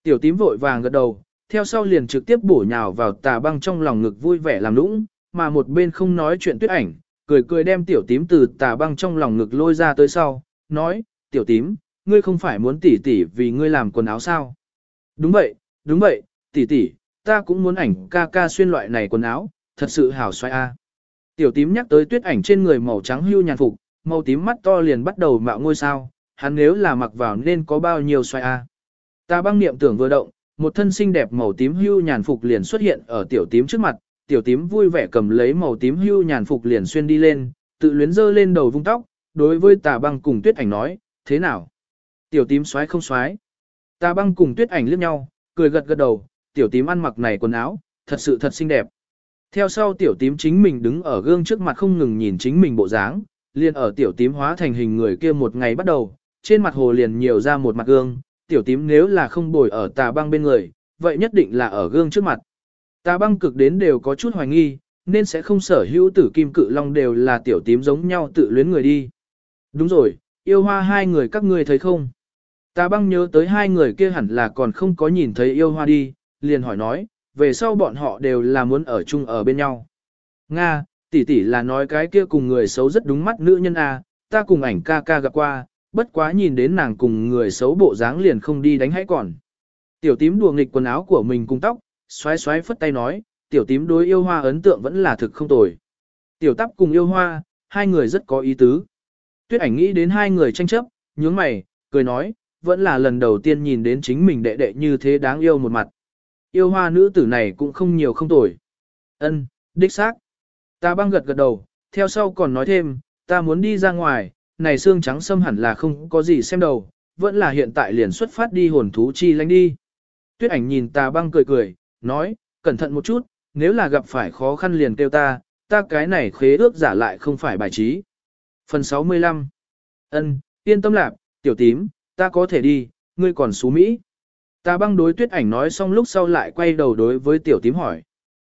Tiểu tím vội vàng gật đầu, theo sau liền trực tiếp bổ nhào vào tà băng trong lòng ngực vui vẻ làm lũng, mà một bên không nói chuyện tuyết ảnh, cười cười đem tiểu tím từ tà băng trong lòng ngực lôi ra tới sau, nói, tiểu tím, ngươi không phải muốn tỉ tỉ vì ngươi làm quần áo sao? Đúng vậy, đúng vậy, tỷ tỷ, ta cũng muốn ảnh ca ca xuyên loại này quần áo, thật sự hảo xoay a. Tiểu tím nhắc tới tuyết ảnh trên người màu trắng hưu nhàn phục, màu tím mắt to liền bắt đầu mạo ngôi sao, hắn nếu là mặc vào nên có bao nhiêu xoay a. Ta băng niệm tưởng vừa động, một thân xinh đẹp màu tím hưu nhàn phục liền xuất hiện ở tiểu tím trước mặt, tiểu tím vui vẻ cầm lấy màu tím hưu nhàn phục liền xuyên đi lên, tự luyến dơ lên đầu vung tóc, đối với tà băng cùng tuyết ảnh nói, thế nào? Tiểu tím xoái không xoái? Tà băng cùng tuyết ảnh liếc nhau, cười gật gật đầu, tiểu tím ăn mặc này quần áo, thật sự thật xinh đẹp. Theo sau tiểu tím chính mình đứng ở gương trước mặt không ngừng nhìn chính mình bộ dáng, liền ở tiểu tím hóa thành hình người kia một ngày bắt đầu, trên mặt hồ liền nhiều ra một mặt gương, tiểu tím nếu là không bồi ở tà băng bên người, vậy nhất định là ở gương trước mặt. Tà băng cực đến đều có chút hoài nghi, nên sẽ không sở hữu tử kim cự long đều là tiểu tím giống nhau tự luyến người đi. Đúng rồi, yêu hoa hai người các ngươi thấy không? Tà băng nhớ tới hai người kia hẳn là còn không có nhìn thấy yêu hoa đi, liền hỏi nói, về sau bọn họ đều là muốn ở chung ở bên nhau. Nga, tỷ tỷ là nói cái kia cùng người xấu rất đúng mắt nữ nhân à, ta cùng ảnh ca ca gặp qua, bất quá nhìn đến nàng cùng người xấu bộ dáng liền không đi đánh hãy còn. Tiểu tím đùa nghịch quần áo của mình cùng tóc, xoáy xoáy phất tay nói, tiểu tím đối yêu hoa ấn tượng vẫn là thực không tồi. Tiểu tắp cùng yêu hoa, hai người rất có ý tứ. Tuyết ảnh nghĩ đến hai người tranh chấp, nhướng mày, cười nói, vẫn là lần đầu tiên nhìn đến chính mình đệ đệ như thế đáng yêu một mặt. Yêu hoa nữ tử này cũng không nhiều không tồi. Ân, đích xác. Ta băng gật gật đầu, theo sau còn nói thêm, ta muốn đi ra ngoài, này xương trắng xâm hẳn là không có gì xem đầu, vẫn là hiện tại liền xuất phát đi hồn thú chi lánh đi. Tuyết ảnh nhìn tà băng cười cười, nói, cẩn thận một chút, nếu là gặp phải khó khăn liền kêu ta, ta cái này khế ước giả lại không phải bài trí. Phần 65 ân yên tâm lạc, tiểu tím, ta có thể đi, ngươi còn xú Mỹ. Tà băng đối tuyết ảnh nói xong lúc sau lại quay đầu đối với tiểu tím hỏi.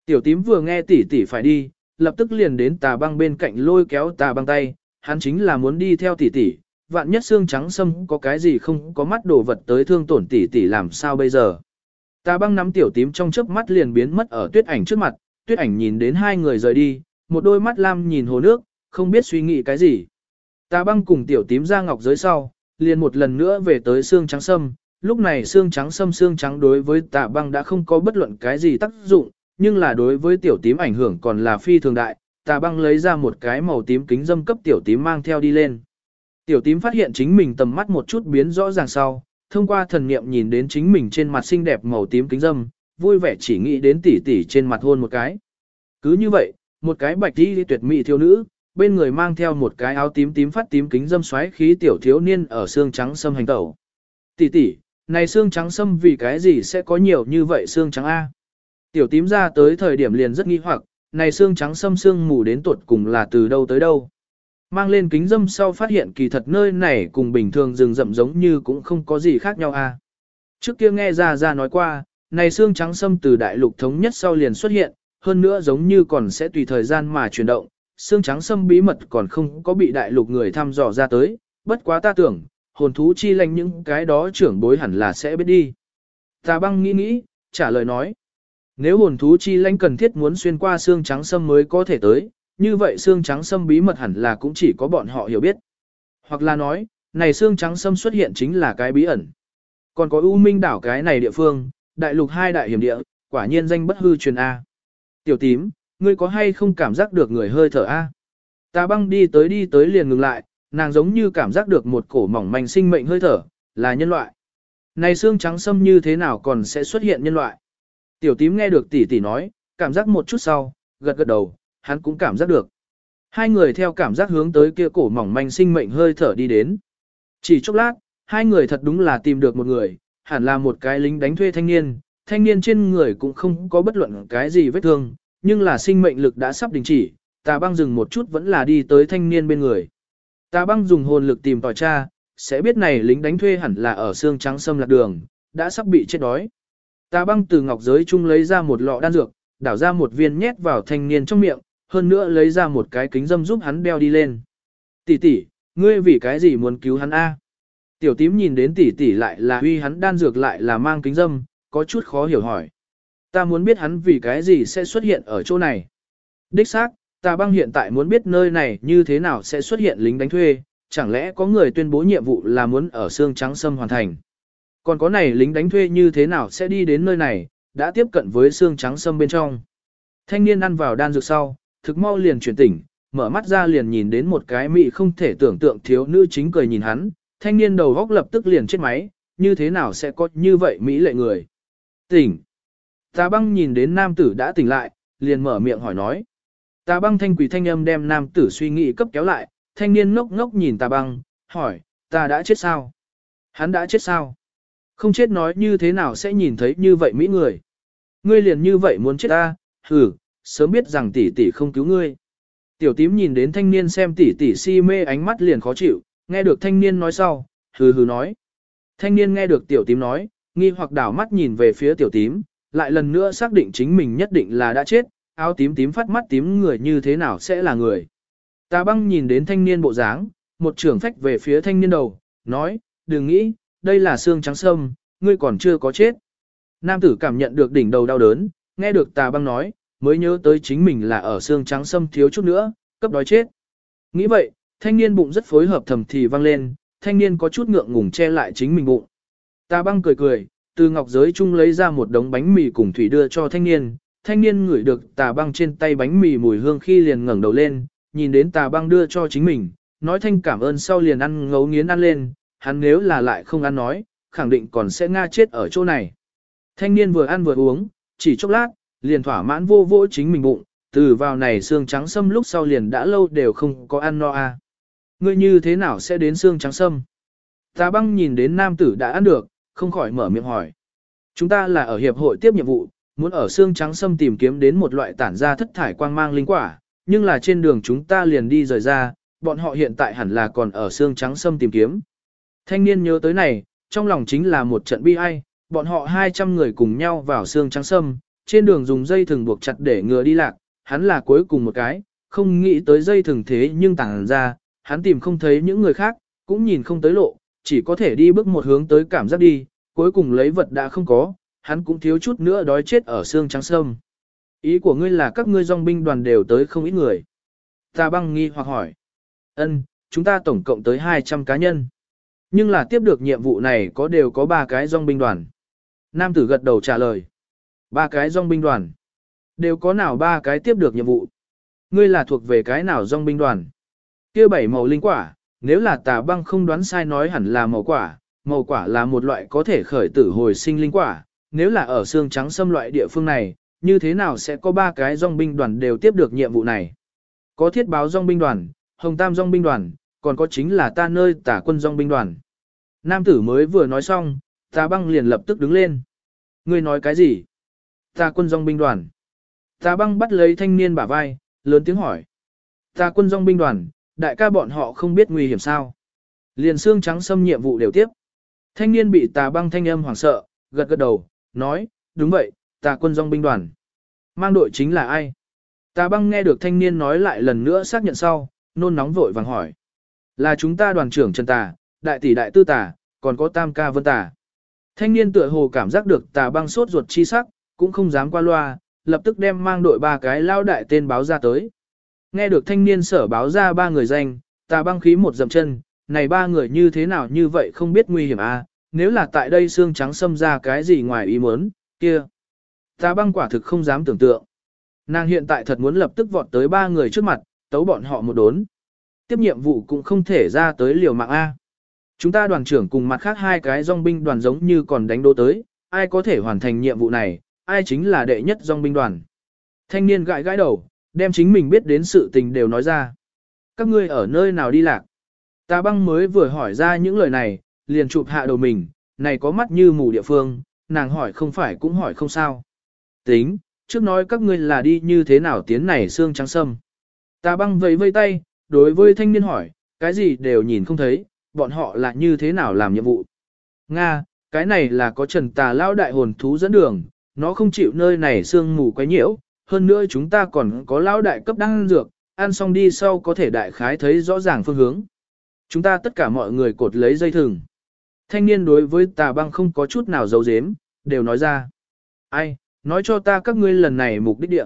Tiểu tím vừa nghe tỷ tỷ phải đi, lập tức liền đến tà băng bên cạnh lôi kéo tà băng tay, hắn chính là muốn đi theo tỷ tỷ, vạn nhất xương trắng sâm có cái gì không có mắt đồ vật tới thương tổn tỷ tỷ làm sao bây giờ. Ta băng nắm tiểu tím trong chớp mắt liền biến mất ở tuyết ảnh trước mặt, tuyết ảnh nhìn đến hai người rời đi, một đôi mắt lam nhìn hồ nước, không biết suy nghĩ cái gì. Ta băng cùng tiểu tím ra ngọc giới sau, liền một lần nữa về tới xương trắng sâm, lúc này xương trắng sâm xương trắng đối với Tạ băng đã không có bất luận cái gì tác dụng, nhưng là đối với tiểu tím ảnh hưởng còn là phi thường đại, tà băng lấy ra một cái màu tím kính dâm cấp tiểu tím mang theo đi lên. Tiểu tím phát hiện chính mình tầm mắt một chút biến rõ ràng sau, thông qua thần niệm nhìn đến chính mình trên mặt xinh đẹp màu tím kính dâm, vui vẻ chỉ nghĩ đến tỷ tỷ trên mặt hôn một cái. Cứ như vậy, một cái bạch đi tuyệt mỹ thiếu nữ, bên người mang theo một cái áo tím tím phát tím kính dâm xoáy khí tiểu thiếu niên ở xương trắng sâm hành tẩu. Tỷ tỷ, này xương trắng sâm vì cái gì sẽ có nhiều như vậy xương trắng A? Tiểu tím ra tới thời điểm liền rất nghi hoặc, này xương trắng sâm xương mù đến tuột cùng là từ đâu tới đâu. Mang lên kính dâm sau phát hiện kỳ thật nơi này cùng bình thường rừng rậm giống như cũng không có gì khác nhau a. Trước kia nghe ra ra nói qua, này xương trắng sâm từ đại lục thống nhất sau liền xuất hiện, hơn nữa giống như còn sẽ tùy thời gian mà chuyển động, xương trắng sâm bí mật còn không có bị đại lục người thăm dò ra tới, bất quá ta tưởng, hồn thú chi lanh những cái đó trưởng bối hẳn là sẽ biết đi. Tà băng nghĩ nghĩ, trả lời nói. Nếu hồn thú chi lãnh cần thiết muốn xuyên qua xương trắng sâm mới có thể tới, như vậy xương trắng sâm bí mật hẳn là cũng chỉ có bọn họ hiểu biết. Hoặc là nói, này xương trắng sâm xuất hiện chính là cái bí ẩn. Còn có U Minh đảo cái này địa phương, đại lục hai đại hiểm địa, quả nhiên danh bất hư truyền A. Tiểu tím, ngươi có hay không cảm giác được người hơi thở A? Ta băng đi tới đi tới liền ngừng lại, nàng giống như cảm giác được một cổ mỏng manh sinh mệnh hơi thở, là nhân loại. Này xương trắng sâm như thế nào còn sẽ xuất hiện nhân loại? Tiểu tím nghe được tỷ tỷ nói, cảm giác một chút sau, gật gật đầu, hắn cũng cảm giác được. Hai người theo cảm giác hướng tới kia cổ mỏng manh sinh mệnh hơi thở đi đến. Chỉ chốc lát, hai người thật đúng là tìm được một người, hẳn là một cái lính đánh thuê thanh niên, thanh niên trên người cũng không có bất luận cái gì vết thương, nhưng là sinh mệnh lực đã sắp đình chỉ, tà băng dừng một chút vẫn là đi tới thanh niên bên người. Tà băng dùng hồn lực tìm tòi cha, sẽ biết này lính đánh thuê hẳn là ở xương trắng sâm lạc đường, đã sắp bị chết đói. Tà băng từ ngọc giới chung lấy ra một lọ đan dược, đảo ra một viên nhét vào thanh niên trong miệng, hơn nữa lấy ra một cái kính dâm giúp hắn đeo đi lên. Tỷ tỷ, ngươi vì cái gì muốn cứu hắn a? Tiểu tím nhìn đến tỷ tỷ lại là huy hắn đan dược lại là mang kính dâm, có chút khó hiểu hỏi. Ta muốn biết hắn vì cái gì sẽ xuất hiện ở chỗ này. Đích xác, ta băng hiện tại muốn biết nơi này như thế nào sẽ xuất hiện lính đánh thuê, chẳng lẽ có người tuyên bố nhiệm vụ là muốn ở xương trắng sâm hoàn thành. Còn có này lính đánh thuê như thế nào sẽ đi đến nơi này, đã tiếp cận với xương trắng sâm bên trong. Thanh niên ăn vào đan dược sau, thực mau liền chuyển tỉnh, mở mắt ra liền nhìn đến một cái mị không thể tưởng tượng thiếu nữ chính cười nhìn hắn, thanh niên đầu góc lập tức liền chết máy, như thế nào sẽ có như vậy mỹ lệ người. Tỉnh. Tà băng nhìn đến nam tử đã tỉnh lại, liền mở miệng hỏi nói. Tà băng thanh quỷ thanh âm đem nam tử suy nghĩ cấp kéo lại, thanh niên ngốc ngốc nhìn tà băng, hỏi, ta đã chết sao? Hắn đã chết sao? Không chết nói như thế nào sẽ nhìn thấy như vậy mỹ người. Ngươi liền như vậy muốn chết ta, hừ, sớm biết rằng tỷ tỷ không cứu ngươi. Tiểu tím nhìn đến thanh niên xem tỷ tỷ si mê ánh mắt liền khó chịu, nghe được thanh niên nói sau, hừ hừ nói. Thanh niên nghe được tiểu tím nói, nghi hoặc đảo mắt nhìn về phía tiểu tím, lại lần nữa xác định chính mình nhất định là đã chết, áo tím tím phát mắt tím người như thế nào sẽ là người. Tà băng nhìn đến thanh niên bộ dáng, một trưởng phách về phía thanh niên đầu, nói, đừng nghĩ, đây là xương trắng sâm, ngươi còn chưa có chết. Nam tử cảm nhận được đỉnh đầu đau đớn, nghe được tà băng nói, mới nhớ tới chính mình là ở xương trắng sâm thiếu chút nữa, cấp đói chết. Nghĩ vậy, thanh niên bụng rất phối hợp thầm thì vang lên, thanh niên có chút ngượng ngùng che lại chính mình bụng. Tà băng cười cười, từ ngọc giới chung lấy ra một đống bánh mì cùng thủy đưa cho thanh niên, thanh niên ngửi được tà băng trên tay bánh mì mùi hương khi liền ngẩng đầu lên, nhìn đến tà băng đưa cho chính mình, nói thanh cảm ơn sau liền ăn ngấu nghiến ăn lên, hắn nếu là lại không ăn nói, khẳng định còn sẽ nga chết ở chỗ này. Thanh niên vừa ăn vừa uống, chỉ chốc lát, liền thỏa mãn vô vô chính mình bụng, từ vào này xương trắng sâm lúc sau liền đã lâu đều không có ăn no à. Ngươi như thế nào sẽ đến xương trắng sâm? Tà băng nhìn đến nam tử đã ăn được, không khỏi mở miệng hỏi. Chúng ta là ở hiệp hội tiếp nhiệm vụ, muốn ở xương trắng sâm tìm kiếm đến một loại tản ra thất thải quang mang linh quả, nhưng là trên đường chúng ta liền đi rời ra, bọn họ hiện tại hẳn là còn ở xương trắng sâm tìm kiếm. Thanh niên nhớ tới này, trong lòng chính là một trận bi ai, bọn họ 200 người cùng nhau vào xương trắng sâm, trên đường dùng dây thừng buộc chặt để ngừa đi lạc, hắn là cuối cùng một cái, không nghĩ tới dây thừng thế nhưng tàng ra, hắn tìm không thấy những người khác, cũng nhìn không tới lộ, chỉ có thể đi bước một hướng tới cảm giác đi, cuối cùng lấy vật đã không có, hắn cũng thiếu chút nữa đói chết ở xương trắng sâm. Ý của ngươi là các ngươi dòng binh đoàn đều tới không ít người. Ta băng nghi hoặc hỏi. Ân, chúng ta tổng cộng tới 200 cá nhân. Nhưng là tiếp được nhiệm vụ này có đều có ba cái dòng binh đoàn. Nam tử gật đầu trả lời. Ba cái dòng binh đoàn. Đều có nào ba cái tiếp được nhiệm vụ. Ngươi là thuộc về cái nào dòng binh đoàn. kia bảy màu linh quả, nếu là tà băng không đoán sai nói hẳn là màu quả. Màu quả là một loại có thể khởi tử hồi sinh linh quả. Nếu là ở xương trắng xâm loại địa phương này, như thế nào sẽ có ba cái dòng binh đoàn đều tiếp được nhiệm vụ này. Có thiết báo dòng binh đoàn, hồng tam dòng binh đoàn, còn có chính là ta nơi tả quân dòng binh đoàn. Nam tử mới vừa nói xong, tà băng liền lập tức đứng lên. Ngươi nói cái gì? Ta quân dòng binh đoàn. Ta băng bắt lấy thanh niên bả vai, lớn tiếng hỏi. Ta quân dòng binh đoàn, đại ca bọn họ không biết nguy hiểm sao. Liền xương trắng xâm nhiệm vụ đều tiếp. Thanh niên bị tà băng thanh âm hoảng sợ, gật gật đầu, nói, đúng vậy, tà quân dòng binh đoàn. Mang đội chính là ai? Tà băng nghe được thanh niên nói lại lần nữa xác nhận sau, nôn nóng vội vàng hỏi. Là chúng ta đoàn trưởng Trần Tà, đại tỷ đại tư tà, còn có tam ca vân tà. Thanh niên tựa hồ cảm giác được tà băng sốt ruột chi sắc, cũng không dám qua loa, lập tức đem mang đội ba cái lao đại tên báo ra tới. Nghe được thanh niên sở báo ra ba người danh, tà băng khí một dậm chân, này ba người như thế nào như vậy không biết nguy hiểm à, nếu là tại đây xương trắng xâm ra cái gì ngoài ý muốn, kia. Tà băng quả thực không dám tưởng tượng. Nàng hiện tại thật muốn lập tức vọt tới ba người trước mặt, tấu bọn họ một đốn. Tiếp nhiệm vụ cũng không thể ra tới liều mạng A. Chúng ta đoàn trưởng cùng mặt khác hai cái dòng binh đoàn giống như còn đánh đô tới, ai có thể hoàn thành nhiệm vụ này, ai chính là đệ nhất dòng binh đoàn. Thanh niên gãi gãi đầu, đem chính mình biết đến sự tình đều nói ra. Các ngươi ở nơi nào đi lạc? Ta băng mới vừa hỏi ra những lời này, liền chụp hạ đầu mình, này có mắt như mù địa phương, nàng hỏi không phải cũng hỏi không sao. Tính, trước nói các ngươi là đi như thế nào tiến này xương trắng sâm. Ta băng vẫy vây tay, đối với thanh niên hỏi, cái gì đều nhìn không thấy, bọn họ là như thế nào làm nhiệm vụ. Nga, cái này là có trần tà lao đại hồn thú dẫn đường, nó không chịu nơi này sương mù quấy nhiễu, hơn nữa chúng ta còn có lao đại cấp đăng dược, ăn xong đi sau có thể đại khái thấy rõ ràng phương hướng. Chúng ta tất cả mọi người cột lấy dây thừng. Thanh niên đối với tà băng không có chút nào giấu giếm, đều nói ra. Ai, nói cho ta các ngươi lần này mục đích địa.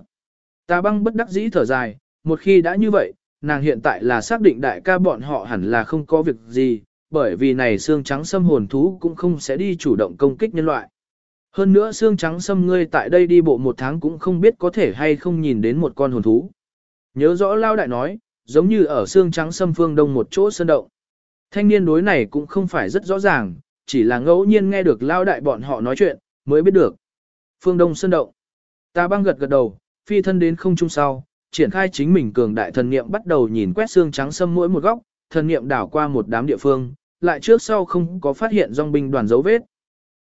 Tà băng bất đắc dĩ thở dài, một khi đã như vậy, nàng hiện tại là xác định đại ca bọn họ hẳn là không có việc gì, bởi vì này xương trắng xâm hồn thú cũng không sẽ đi chủ động công kích nhân loại. Hơn nữa xương trắng xâm ngươi tại đây đi bộ một tháng cũng không biết có thể hay không nhìn đến một con hồn thú. Nhớ rõ Lao Đại nói, giống như ở xương trắng xâm phương đông một chỗ sơn động. Thanh niên đối này cũng không phải rất rõ ràng, chỉ là ngẫu nhiên nghe được Lao Đại bọn họ nói chuyện, mới biết được. Phương đông sơn động. Ta băng gật gật đầu, phi thân đến không trung sau, triển khai chính mình cường đại thần niệm bắt đầu nhìn quét xương trắng xâm mỗi một góc, thần niệm đảo qua một đám địa phương, lại trước sau không có phát hiện dòng binh đoàn dấu vết.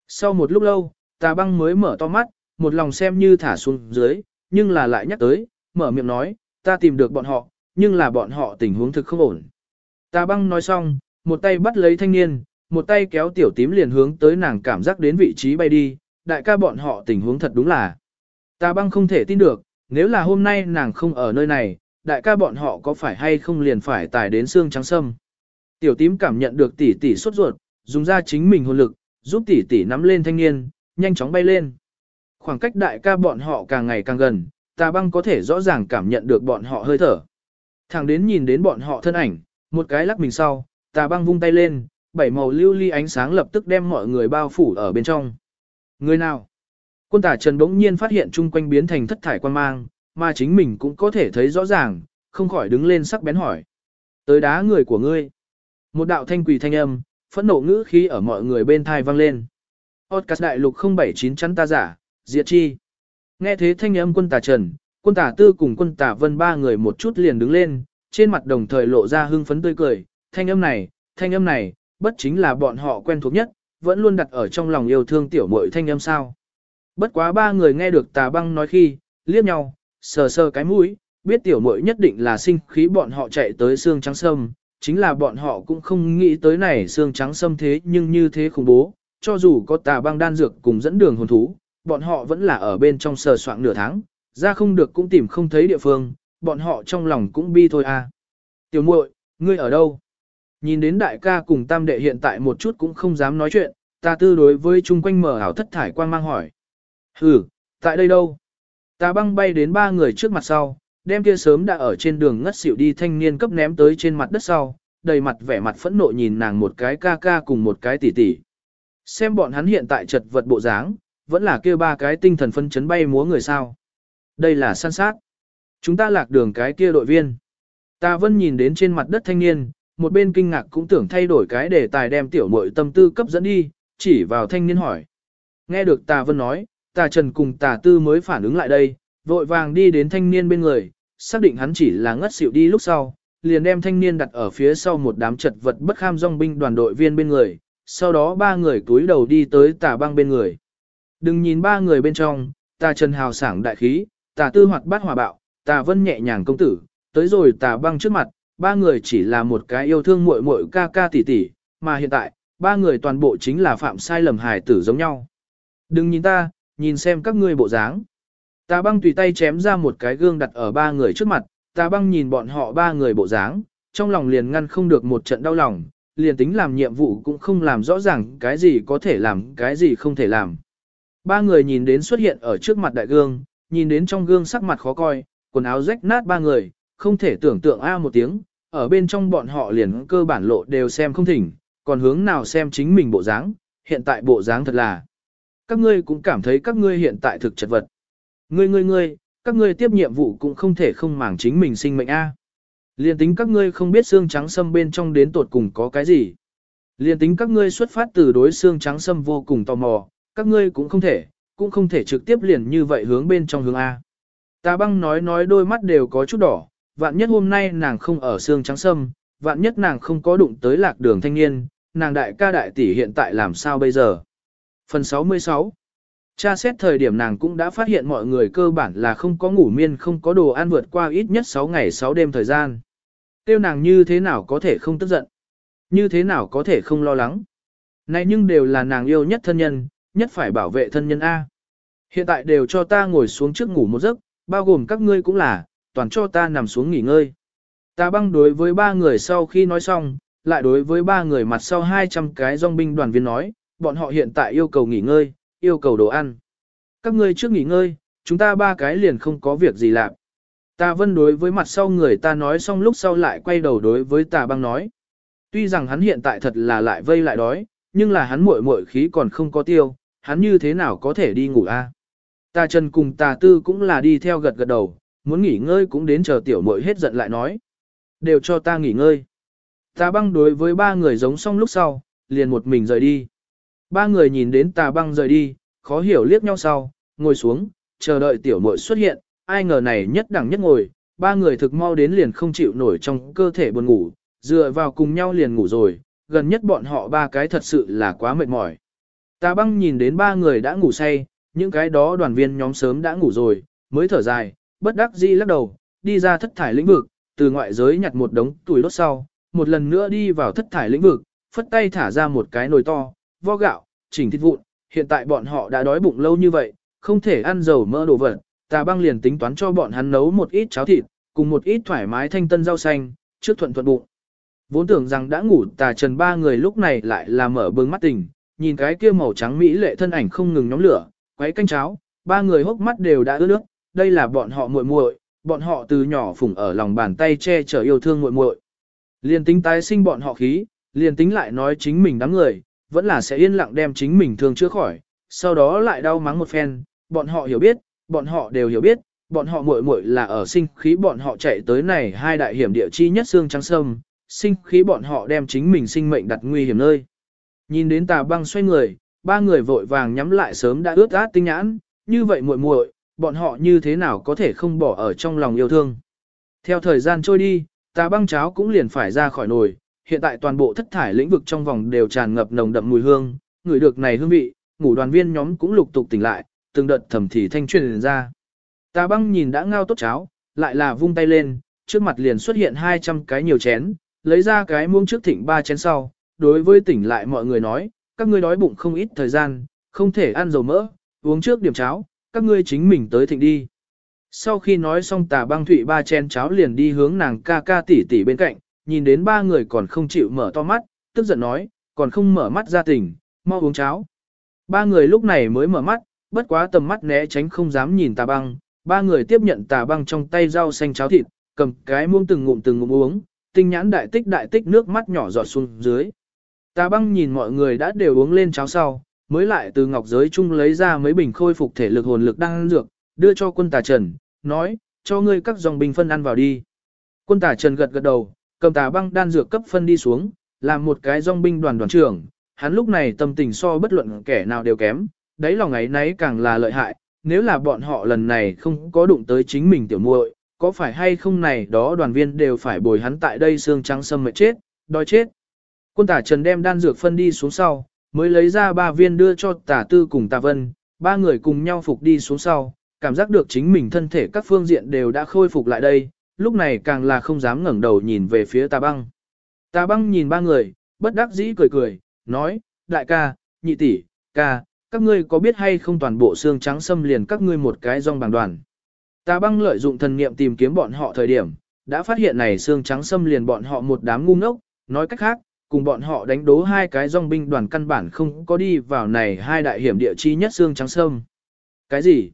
Sau một lúc lâu, tà băng mới mở to mắt, một lòng xem như thả xuống dưới, nhưng là lại nhắc tới, mở miệng nói, ta tìm được bọn họ, nhưng là bọn họ tình huống thực không ổn. Tà băng nói xong, một tay bắt lấy thanh niên, một tay kéo tiểu tím liền hướng tới nàng cảm giác đến vị trí bay đi, đại ca bọn họ tình huống thật đúng là. Tà băng không thể tin được, nếu là hôm nay nàng không ở nơi này, đại ca bọn họ có phải hay không liền phải tải đến xương trắng sâm. Tiểu tím cảm nhận được tỷ tỷ sốt ruột, dùng ra chính mình hồn lực, giúp tỷ tỷ nắm lên thanh niên, nhanh chóng bay lên. Khoảng cách đại ca bọn họ càng ngày càng gần, tà băng có thể rõ ràng cảm nhận được bọn họ hơi thở. Thẳng đến nhìn đến bọn họ thân ảnh, một cái lắc mình sau, tà băng vung tay lên, bảy màu lưu ly ánh sáng lập tức đem mọi người bao phủ ở bên trong. Người nào? Quân tả trần bỗng nhiên phát hiện chung quanh biến thành thất thải quan mang, mà chính mình cũng có thể thấy rõ ràng, không khỏi đứng lên sắc bén hỏi. Tới đá người của ngươi. Một đạo thanh quỳ thanh âm, phẫn nộ ngữ khí ở mọi người bên thai vang lên. Podcast đại lục 079 chắn ta giả, diệt chi. Nghe thế thanh âm quân tà trần, quân tà tư cùng quân tà vân ba người một chút liền đứng lên, trên mặt đồng thời lộ ra hưng phấn tươi cười. Thanh âm này, thanh âm này, bất chính là bọn họ quen thuộc nhất, vẫn luôn đặt ở trong lòng yêu thương tiểu muội thanh âm sao. Bất quá ba người nghe được tà băng nói khi, liếc nhau, sờ sờ cái mũi, biết tiểu muội nhất định là sinh khí bọn họ chạy tới xương trắng sâm, chính là bọn họ cũng không nghĩ tới này xương trắng sâm thế nhưng như thế khủng bố, cho dù có tà băng đan dược cùng dẫn đường hồn thú, bọn họ vẫn là ở bên trong sờ soạn nửa tháng, ra không được cũng tìm không thấy địa phương, bọn họ trong lòng cũng bi thôi à. Tiểu muội, ngươi ở đâu? Nhìn đến đại ca cùng tam đệ hiện tại một chút cũng không dám nói chuyện, ta tư đối với chung quanh mở ảo thất thải quang mang hỏi. Ừ, tại đây đâu? Ta băng bay đến ba người trước mặt sau, đem kia sớm đã ở trên đường ngất xỉu đi thanh niên cấp ném tới trên mặt đất sau, đầy mặt vẻ mặt phẫn nộ nhìn nàng một cái ca ca cùng một cái tỷ tỷ. Xem bọn hắn hiện tại chật vật bộ dáng, vẫn là kia ba cái tinh thần phân chấn bay múa người sao. Đây là săn sát. Chúng ta lạc đường cái kia đội viên. Ta vân nhìn đến trên mặt đất thanh niên, một bên kinh ngạc cũng tưởng thay đổi cái đề tài đem tiểu muội tâm tư cấp dẫn đi, chỉ vào thanh niên hỏi. Nghe được Tà Vân nói, Tà Trần cùng Tà Tư mới phản ứng lại đây, vội vàng đi đến thanh niên bên người, xác định hắn chỉ là ngất xỉu đi lúc sau, liền đem thanh niên đặt ở phía sau một đám chật vật bất kham dòng binh đoàn đội viên bên người, sau đó ba người túi đầu đi tới Tà Băng bên người. Đừng nhìn ba người bên trong, Tà Trần hào sảng đại khí, Tà Tư hoạt bát hòa bạo, Tà Vân nhẹ nhàng công tử, tới rồi Tà Băng trước mặt, ba người chỉ là một cái yêu thương muội muội ca ca tỷ tỷ, mà hiện tại, ba người toàn bộ chính là phạm sai lầm hài tử giống nhau. Đừng nhìn ta, nhìn xem các ngươi bộ dáng. Tà băng tùy tay chém ra một cái gương đặt ở ba người trước mặt, tà băng nhìn bọn họ ba người bộ dáng, trong lòng liền ngăn không được một trận đau lòng, liền tính làm nhiệm vụ cũng không làm rõ ràng cái gì có thể làm, cái gì không thể làm. Ba người nhìn đến xuất hiện ở trước mặt đại gương, nhìn đến trong gương sắc mặt khó coi, quần áo rách nát ba người, không thể tưởng tượng a một tiếng, ở bên trong bọn họ liền cơ bản lộ đều xem không thỉnh, còn hướng nào xem chính mình bộ dáng, hiện tại bộ dáng thật là. Các ngươi cũng cảm thấy các ngươi hiện tại thực chật vật. Ngươi ngươi ngươi, các ngươi tiếp nhiệm vụ cũng không thể không màng chính mình sinh mệnh a. Liên tính các ngươi không biết xương trắng sâm bên trong đến tột cùng có cái gì. Liên tính các ngươi xuất phát từ đối xương trắng sâm vô cùng tò mò, các ngươi cũng không thể, cũng không thể trực tiếp liền như vậy hướng bên trong hướng A. Ta băng nói nói đôi mắt đều có chút đỏ, vạn nhất hôm nay nàng không ở xương trắng sâm, vạn nhất nàng không có đụng tới lạc đường thanh niên, nàng đại ca đại tỷ hiện tại làm sao bây giờ. Phần 66 Cha xét thời điểm nàng cũng đã phát hiện mọi người cơ bản là không có ngủ miên không có đồ ăn vượt qua ít nhất 6 ngày 6 đêm thời gian. Tiêu nàng như thế nào có thể không tức giận? Như thế nào có thể không lo lắng? Này nhưng đều là nàng yêu nhất thân nhân, nhất phải bảo vệ thân nhân A. Hiện tại đều cho ta ngồi xuống trước ngủ một giấc, bao gồm các ngươi cũng là, toàn cho ta nằm xuống nghỉ ngơi. Ta băng đối với ba người sau khi nói xong, lại đối với ba người mặt sau 200 cái dòng binh đoàn viên nói, bọn họ hiện tại yêu cầu nghỉ ngơi, yêu cầu đồ ăn. Các ngươi trước nghỉ ngơi, chúng ta ba cái liền không có việc gì làm. Ta vân đối với mặt sau người ta nói xong lúc sau lại quay đầu đối với tà băng nói. Tuy rằng hắn hiện tại thật là lại vây lại đói, nhưng là hắn muội muội khí còn không có tiêu, hắn như thế nào có thể đi ngủ a? À? Tà Trần cùng Tà Tư cũng là đi theo gật gật đầu, muốn nghỉ ngơi cũng đến chờ tiểu muội hết giận lại nói. Đều cho ta nghỉ ngơi. Tà băng đối với ba người giống xong lúc sau, liền một mình rời đi. Ba người nhìn đến tà băng rời đi, khó hiểu liếc nhau sau, ngồi xuống, chờ đợi tiểu muội xuất hiện, ai ngờ này nhất đẳng nhất ngồi, ba người thực mau đến liền không chịu nổi trong cơ thể buồn ngủ, dựa vào cùng nhau liền ngủ rồi, gần nhất bọn họ ba cái thật sự là quá mệt mỏi. Tà băng nhìn đến ba người đã ngủ say, những cái đó đoàn viên nhóm sớm đã ngủ rồi, mới thở dài, bất đắc dĩ lắc đầu, đi ra thất thải lĩnh vực, từ ngoại giới nhặt một đống tuổi đốt sau, một lần nữa đi vào thất thải lĩnh vực, phất tay thả ra một cái nồi to, vo gạo, chỉnh thịt vụn, hiện tại bọn họ đã đói bụng lâu như vậy, không thể ăn dầu mỡ đồ vật, tà băng liền tính toán cho bọn hắn nấu một ít cháo thịt, cùng một ít thoải mái thanh tân rau xanh, trước thuận thuận bụng. Vốn tưởng rằng đã ngủ tà trần ba người lúc này lại là mở bừng mắt tỉnh, nhìn cái kia màu trắng mỹ lệ thân ảnh không ngừng nhóm lửa, quấy canh cháo, ba người hốc mắt đều đã ướt nước, đây là bọn họ muội muội, bọn họ từ nhỏ phụng ở lòng bàn tay che chở yêu thương muội muội. Liên tính tái sinh bọn họ khí, liền tính lại nói chính mình đám người, vẫn là sẽ yên lặng đem chính mình thương chữa khỏi, sau đó lại đau mắng một phen, bọn họ hiểu biết, bọn họ đều hiểu biết, bọn họ muội muội là ở sinh khí bọn họ chạy tới này hai đại hiểm địa chi nhất xương trắng sâm, sinh khí bọn họ đem chính mình sinh mệnh đặt nguy hiểm nơi. Nhìn đến tà băng xoay người, ba người vội vàng nhắm lại sớm đã ướt át tinh nhãn, như vậy muội muội, bọn họ như thế nào có thể không bỏ ở trong lòng yêu thương. Theo thời gian trôi đi, tà băng cháo cũng liền phải ra khỏi nồi, hiện tại toàn bộ thất thải lĩnh vực trong vòng đều tràn ngập nồng đậm mùi hương, người được này hương vị, ngủ đoàn viên nhóm cũng lục tục tỉnh lại, từng đợt thầm thì thanh truyền ra. Tà băng nhìn đã ngao tốt cháo, lại là vung tay lên, trước mặt liền xuất hiện 200 cái nhiều chén, lấy ra cái muông trước thịnh ba chén sau, đối với tỉnh lại mọi người nói, các ngươi đói bụng không ít thời gian, không thể ăn dầu mỡ, uống trước điểm cháo, các ngươi chính mình tới thịnh đi. Sau khi nói xong tà băng thụy ba chén cháo liền đi hướng nàng ca ca tỷ tỷ bên cạnh, nhìn đến ba người còn không chịu mở to mắt, tức giận nói, còn không mở mắt ra tỉnh, mau uống cháo. Ba người lúc này mới mở mắt, bất quá tầm mắt né tránh không dám nhìn tà băng, ba người tiếp nhận tà băng trong tay rau xanh cháo thịt, cầm cái muông từng ngụm từng ngụm uống, tinh nhãn đại tích đại tích nước mắt nhỏ giọt xuống dưới. Tà băng nhìn mọi người đã đều uống lên cháo sau, mới lại từ ngọc giới chung lấy ra mấy bình khôi phục thể lực hồn lực đang dược, đưa cho quân tà trần, nói, cho ngươi các dòng bình phân ăn vào đi. Quân tà trần gật gật đầu, cầm tà băng đan dược cấp phân đi xuống, làm một cái dòng binh đoàn đoàn trưởng, hắn lúc này tâm tình so bất luận kẻ nào đều kém, đấy lòng ấy nấy càng là lợi hại, nếu là bọn họ lần này không có đụng tới chính mình tiểu muội, có phải hay không này đó đoàn viên đều phải bồi hắn tại đây xương trắng sâm mệt chết, đói chết. Quân tả trần đem đan dược phân đi xuống sau, mới lấy ra ba viên đưa cho tả tư cùng tà vân, ba người cùng nhau phục đi xuống sau, cảm giác được chính mình thân thể các phương diện đều đã khôi phục lại đây, lúc này càng là không dám ngẩng đầu nhìn về phía tà băng. Tà băng nhìn ba người, bất đắc dĩ cười cười, nói, đại ca, nhị tỷ, ca, các ngươi có biết hay không toàn bộ xương trắng xâm liền các ngươi một cái rong bằng đoàn. Tà băng lợi dụng thần niệm tìm kiếm bọn họ thời điểm, đã phát hiện này xương trắng xâm liền bọn họ một đám ngu ngốc, nói cách khác, cùng bọn họ đánh đố hai cái rong binh đoàn căn bản không có đi vào này hai đại hiểm địa chi nhất xương trắng sâm. Cái gì?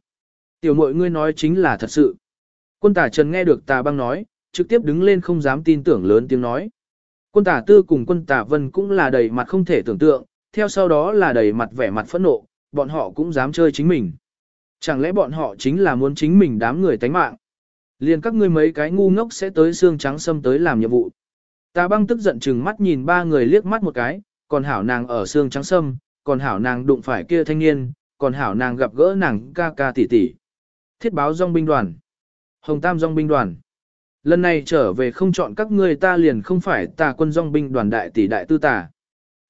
Tiểu mội ngươi nói chính là thật sự. Quân tả Trần nghe được tà băng nói, trực tiếp đứng lên không dám tin tưởng lớn tiếng nói. Quân tả Tư cùng quân tả Vân cũng là đầy mặt không thể tưởng tượng, theo sau đó là đầy mặt vẻ mặt phẫn nộ, bọn họ cũng dám chơi chính mình. Chẳng lẽ bọn họ chính là muốn chính mình đám người tánh mạng? Liền các ngươi mấy cái ngu ngốc sẽ tới xương trắng xâm tới làm nhiệm vụ. Tà băng tức giận chừng mắt nhìn ba người liếc mắt một cái, còn hảo nàng ở xương trắng sâm, còn hảo nàng đụng phải kia thanh niên, còn hảo nàng gặp gỡ nàng ca ca tỷ tỷ. Thiết báo dòng binh đoàn. Hồng Tam dòng binh đoàn. Lần này trở về không chọn các ngươi ta liền không phải tà quân dòng binh đoàn đại tỷ đại tư tà.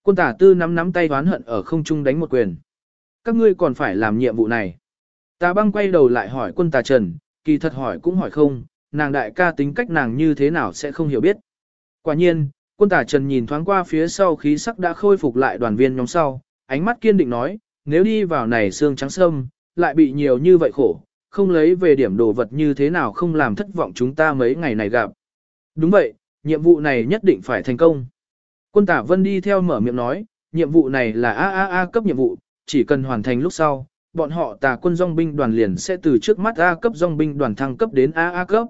Quân tả tư nắm nắm tay đoán hận ở không trung đánh một quyền. Các ngươi còn phải làm nhiệm vụ này. Tà băng quay đầu lại hỏi quân tà trần, kỳ thật hỏi cũng hỏi không, nàng đại ca tính cách nàng như thế nào sẽ không hiểu biết. Quả nhiên, quân tả trần nhìn thoáng qua phía sau khí sắc đã khôi phục lại đoàn viên nhóm sau, ánh mắt kiên định nói, nếu đi vào này xương trắng sâm, lại bị nhiều như vậy khổ, không lấy về điểm đồ vật như thế nào không làm thất vọng chúng ta mấy ngày này gặp. Đúng vậy, nhiệm vụ này nhất định phải thành công. Quân tả vân đi theo mở miệng nói, nhiệm vụ này là AAA cấp nhiệm vụ, chỉ cần hoàn thành lúc sau, bọn họ tà quân dòng binh đoàn liền sẽ từ trước mắt A cấp dòng binh đoàn thăng cấp đến AA cấp.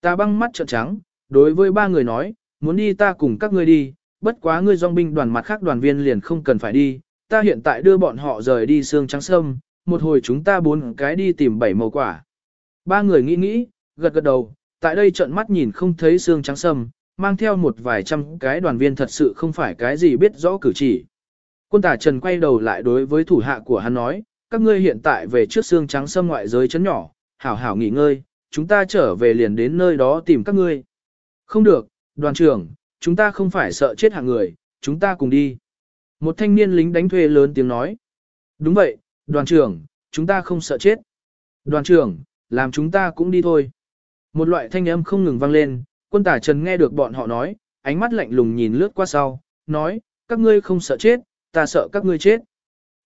Tà băng mắt trợn trắng, đối với ba người nói, muốn đi ta cùng các ngươi đi, bất quá ngươi dòng binh đoàn mặt khác đoàn viên liền không cần phải đi, ta hiện tại đưa bọn họ rời đi xương trắng sâm, một hồi chúng ta bốn cái đi tìm bảy màu quả. Ba người nghĩ nghĩ, gật gật đầu, tại đây trợn mắt nhìn không thấy xương trắng sâm, mang theo một vài trăm cái đoàn viên thật sự không phải cái gì biết rõ cử chỉ. Quân tả Trần quay đầu lại đối với thủ hạ của hắn nói, các ngươi hiện tại về trước xương trắng sâm ngoại giới chấn nhỏ, hảo hảo nghỉ ngơi, chúng ta trở về liền đến nơi đó tìm các ngươi. Không được, đoàn trưởng, chúng ta không phải sợ chết hạng người, chúng ta cùng đi. Một thanh niên lính đánh thuê lớn tiếng nói, Đúng vậy, đoàn trưởng, chúng ta không sợ chết. Đoàn trưởng, làm chúng ta cũng đi thôi. Một loại thanh âm không ngừng vang lên, quân tả trần nghe được bọn họ nói, ánh mắt lạnh lùng nhìn lướt qua sau, nói, các ngươi không sợ chết, ta sợ các ngươi chết.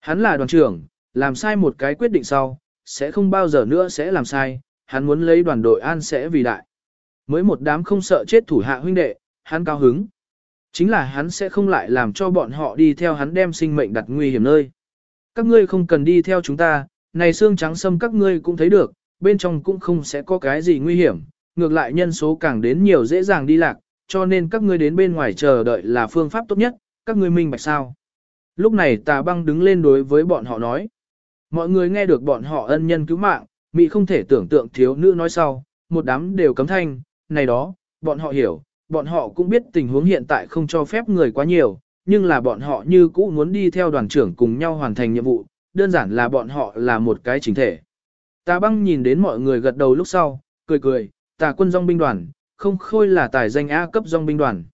Hắn là đoàn trưởng, làm sai một cái quyết định sau, sẽ không bao giờ nữa sẽ làm sai, hắn muốn lấy đoàn đội an sẽ vì đại. Mới một đám không sợ chết thủ hạ huynh đệ, hắn cao hứng. Chính là hắn sẽ không lại làm cho bọn họ đi theo hắn đem sinh mệnh đặt nguy hiểm nơi. Các ngươi không cần đi theo chúng ta, này xương trắng sâm các ngươi cũng thấy được, bên trong cũng không sẽ có cái gì nguy hiểm, ngược lại nhân số càng đến nhiều dễ dàng đi lạc, cho nên các ngươi đến bên ngoài chờ đợi là phương pháp tốt nhất, các ngươi minh bạch sao. Lúc này tà băng đứng lên đối với bọn họ nói. Mọi người nghe được bọn họ ân nhân cứu mạng, mỹ không thể tưởng tượng thiếu nữ nói sau, một đám đều cấm thanh, này đó, bọn họ hiểu, bọn họ cũng biết tình huống hiện tại không cho phép người quá nhiều, nhưng là bọn họ như cũ muốn đi theo đoàn trưởng cùng nhau hoàn thành nhiệm vụ, đơn giản là bọn họ là một cái chính thể. Tà băng nhìn đến mọi người gật đầu lúc sau, cười cười, tà quân dòng binh đoàn, không khôi là tài danh A cấp dòng binh đoàn.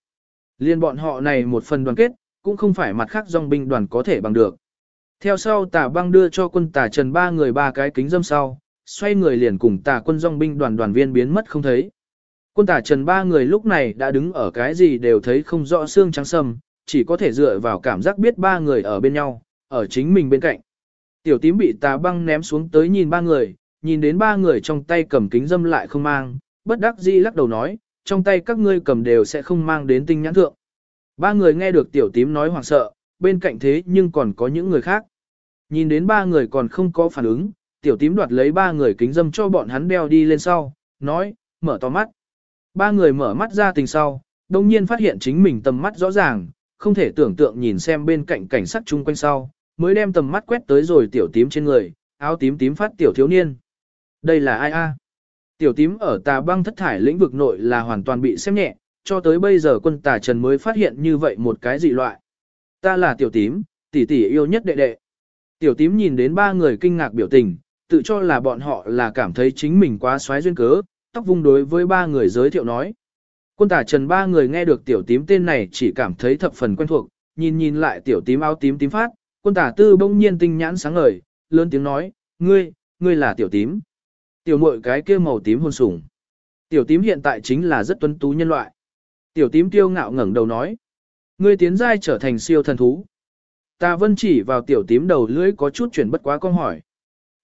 Liên bọn họ này một phần đoàn kết, cũng không phải mặt khác dòng binh đoàn có thể bằng được. Theo sau tà băng đưa cho quân tà trần ba người ba cái kính dâm sau, xoay người liền cùng tà quân dòng binh đoàn đoàn viên biến mất không thấy. Quân tà trần ba người lúc này đã đứng ở cái gì đều thấy không rõ xương trắng sầm chỉ có thể dựa vào cảm giác biết ba người ở bên nhau, ở chính mình bên cạnh. Tiểu tím bị tà băng ném xuống tới nhìn ba người, nhìn đến ba người trong tay cầm kính dâm lại không mang, bất đắc dĩ lắc đầu nói, trong tay các ngươi cầm đều sẽ không mang đến tinh nhãn thượng. Ba người nghe được tiểu tím nói hoảng sợ, bên cạnh thế nhưng còn có những người khác. Nhìn đến ba người còn không có phản ứng, tiểu tím đoạt lấy ba người kính dâm cho bọn hắn đeo đi lên sau, nói, mở to mắt. Ba người mở mắt ra tình sau, đồng nhiên phát hiện chính mình tầm mắt rõ ràng, không thể tưởng tượng nhìn xem bên cạnh cảnh sát chung quanh sau, mới đem tầm mắt quét tới rồi tiểu tím trên người, áo tím tím phát tiểu thiếu niên. Đây là ai a? Tiểu tím ở tà băng thất thải lĩnh vực nội là hoàn toàn bị xem nhẹ, cho tới bây giờ quân tà trần mới phát hiện như vậy một cái dị loại. Ta là tiểu tím, tỷ tỷ yêu nhất đệ đệ. Tiểu tím nhìn đến ba người kinh ngạc biểu tình, tự cho là bọn họ là cảm thấy chính mình quá xoáy duyên cớ, tóc vung đối với ba người giới thiệu nói. Quân tả trần ba người nghe được tiểu tím tên này chỉ cảm thấy thập phần quen thuộc, nhìn nhìn lại tiểu tím áo tím tím phát, quân tả tư bỗng nhiên tinh nhãn sáng ngời, lớn tiếng nói, ngươi, ngươi là tiểu tím. Tiểu muội cái kia màu tím hôn sủng. Tiểu tím hiện tại chính là rất tuấn tú nhân loại. Tiểu tím tiêu ngạo ngẩng đầu nói, ngươi tiến giai trở thành siêu thần thú. Ta vân chỉ vào tiểu tím đầu lưỡi có chút chuyển bất quá con hỏi.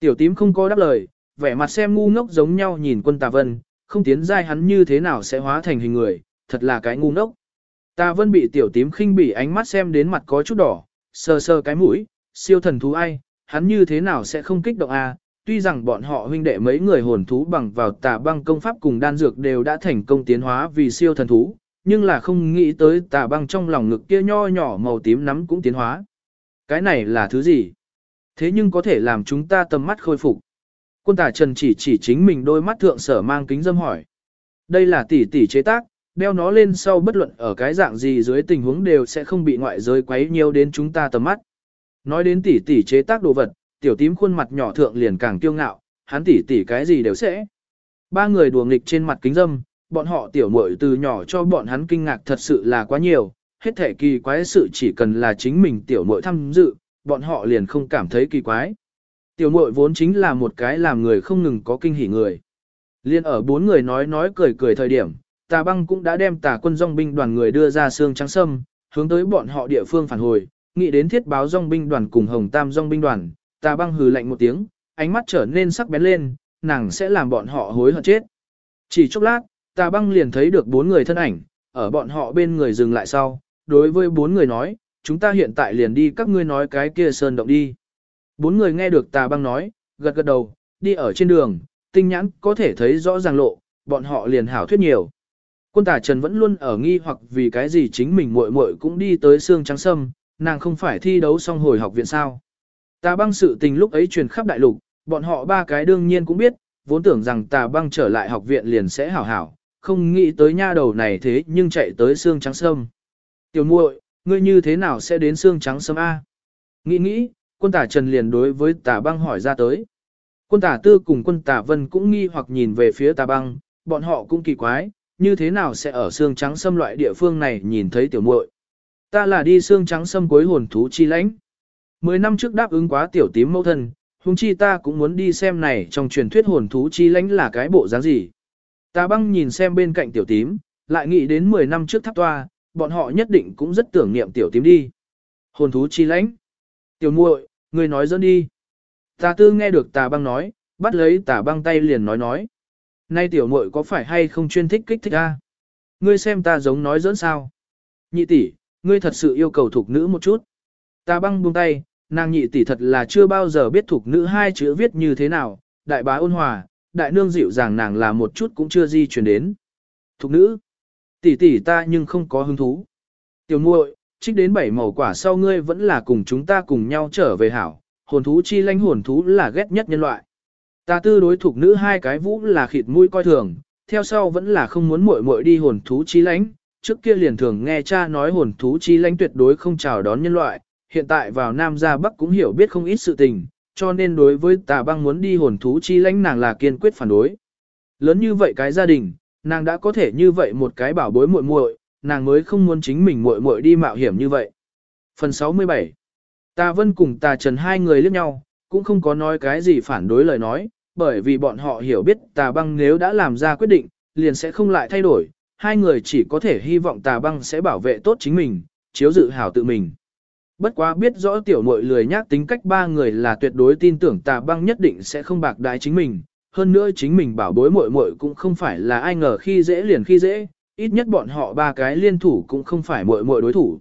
Tiểu tím không có đáp lời, vẻ mặt xem ngu ngốc giống nhau nhìn quân tà vân, không tiến giai hắn như thế nào sẽ hóa thành hình người, thật là cái ngu ngốc. Ta vân bị tiểu tím khinh bỉ ánh mắt xem đến mặt có chút đỏ, sờ sờ cái mũi, siêu thần thú ai, hắn như thế nào sẽ không kích động a? À? tuy rằng bọn họ huynh đệ mấy người hồn thú bằng vào tà băng công pháp cùng đan dược đều đã thành công tiến hóa vì siêu thần thú, nhưng là không nghĩ tới tà băng trong lòng ngực kia nho nhỏ màu tím nắm cũng tiến hóa. Cái này là thứ gì? Thế nhưng có thể làm chúng ta tầm mắt khôi phục. Quân tả trần chỉ chỉ chính mình đôi mắt thượng sở mang kính dâm hỏi. Đây là tỷ tỷ chế tác, đeo nó lên sau bất luận ở cái dạng gì dưới tình huống đều sẽ không bị ngoại giới quấy nhiều đến chúng ta tầm mắt. Nói đến tỷ tỷ chế tác đồ vật, tiểu tím khuôn mặt nhỏ thượng liền càng kiêu ngạo, hắn tỷ tỷ cái gì đều sẽ. Ba người đùa nghịch trên mặt kính dâm, bọn họ tiểu muội từ nhỏ cho bọn hắn kinh ngạc thật sự là quá nhiều, hết thể kỳ quái sự chỉ cần là chính mình tiểu muội tham dự, bọn họ liền không cảm thấy kỳ quái. Tiểu muội vốn chính là một cái làm người không ngừng có kinh hỉ người. Liên ở bốn người nói nói cười cười thời điểm, tà băng cũng đã đem tà quân dòng binh đoàn người đưa ra xương trắng sâm, hướng tới bọn họ địa phương phản hồi, nghĩ đến thiết báo dòng binh đoàn cùng hồng tam dòng binh đoàn, tà băng hừ lạnh một tiếng, ánh mắt trở nên sắc bén lên, nàng sẽ làm bọn họ hối hận chết. Chỉ chốc lát, tà băng liền thấy được bốn người thân ảnh, ở bọn họ bên người dừng lại sau, đối với bốn người nói, chúng ta hiện tại liền đi các ngươi nói cái kia sơn động đi. Bốn người nghe được tà băng nói, gật gật đầu, đi ở trên đường, tinh nhãn có thể thấy rõ ràng lộ, bọn họ liền hảo thuyết nhiều. Quân tà Trần vẫn luôn ở nghi hoặc vì cái gì chính mình muội muội cũng đi tới xương trắng sâm, nàng không phải thi đấu xong hồi học viện sao. Tà băng sự tình lúc ấy truyền khắp đại lục, bọn họ ba cái đương nhiên cũng biết, vốn tưởng rằng tà băng trở lại học viện liền sẽ hảo hảo, không nghĩ tới nha đầu này thế nhưng chạy tới xương trắng sâm. Tiểu muội, ngươi như thế nào sẽ đến xương trắng sâm A? Nghĩ nghĩ, quân tả Trần liền đối với tả băng hỏi ra tới. Quân tả tư cùng quân tả vân cũng nghi hoặc nhìn về phía tả băng, bọn họ cũng kỳ quái, như thế nào sẽ ở xương trắng xâm loại địa phương này nhìn thấy tiểu muội. Ta là đi xương trắng xâm cuối hồn thú chi lãnh. Mười năm trước đáp ứng quá tiểu tím mẫu thân, huống chi ta cũng muốn đi xem này trong truyền thuyết hồn thú chi lãnh là cái bộ dáng gì. Ta băng nhìn xem bên cạnh tiểu tím, lại nghĩ đến 10 năm trước tháp toa, bọn họ nhất định cũng rất tưởng niệm tiểu tím đi. Hồn thú chi lãnh. Tiểu muội, người nói dẫn đi. Tà tư nghe được tà băng nói, bắt lấy tà băng tay liền nói nói. Nay tiểu muội có phải hay không chuyên thích kích thích a? Ngươi xem ta giống nói dẫn sao? Nhị tỷ, ngươi thật sự yêu cầu thuộc nữ một chút. Tà băng buông tay, nàng nhị tỷ thật là chưa bao giờ biết thuộc nữ hai chữ viết như thế nào, đại bá ôn hòa, đại nương dịu dàng nàng là một chút cũng chưa di chuyển đến. Thục nữ, tỷ tỷ ta nhưng không có hứng thú. Tiểu muội, trích đến bảy màu quả sau ngươi vẫn là cùng chúng ta cùng nhau trở về hảo, hồn thú chi lãnh hồn thú là ghét nhất nhân loại. Ta tư đối thuộc nữ hai cái vũ là khịt mũi coi thường, theo sau vẫn là không muốn muội muội đi hồn thú chi lãnh, trước kia liền thường nghe cha nói hồn thú chi lãnh tuyệt đối không chào đón nhân loại, hiện tại vào Nam ra Bắc cũng hiểu biết không ít sự tình, cho nên đối với tà băng muốn đi hồn thú chi lãnh nàng là kiên quyết phản đối. Lớn như vậy cái gia đình, nàng đã có thể như vậy một cái bảo bối muội muội, nàng mới không muốn chính mình muội muội đi mạo hiểm như vậy. Phần 67 Tà Vân cùng Tà Trần hai người liếc nhau, cũng không có nói cái gì phản đối lời nói, bởi vì bọn họ hiểu biết Tà Băng nếu đã làm ra quyết định, liền sẽ không lại thay đổi, hai người chỉ có thể hy vọng Tà Băng sẽ bảo vệ tốt chính mình, chiếu dự hảo tự mình. Bất quá biết rõ tiểu muội lười nhác tính cách ba người là tuyệt đối tin tưởng tà băng nhất định sẽ không bạc đái chính mình. Hơn nữa chính mình bảo bối muội muội cũng không phải là ai ngờ khi dễ liền khi dễ, ít nhất bọn họ ba cái liên thủ cũng không phải muội muội đối thủ.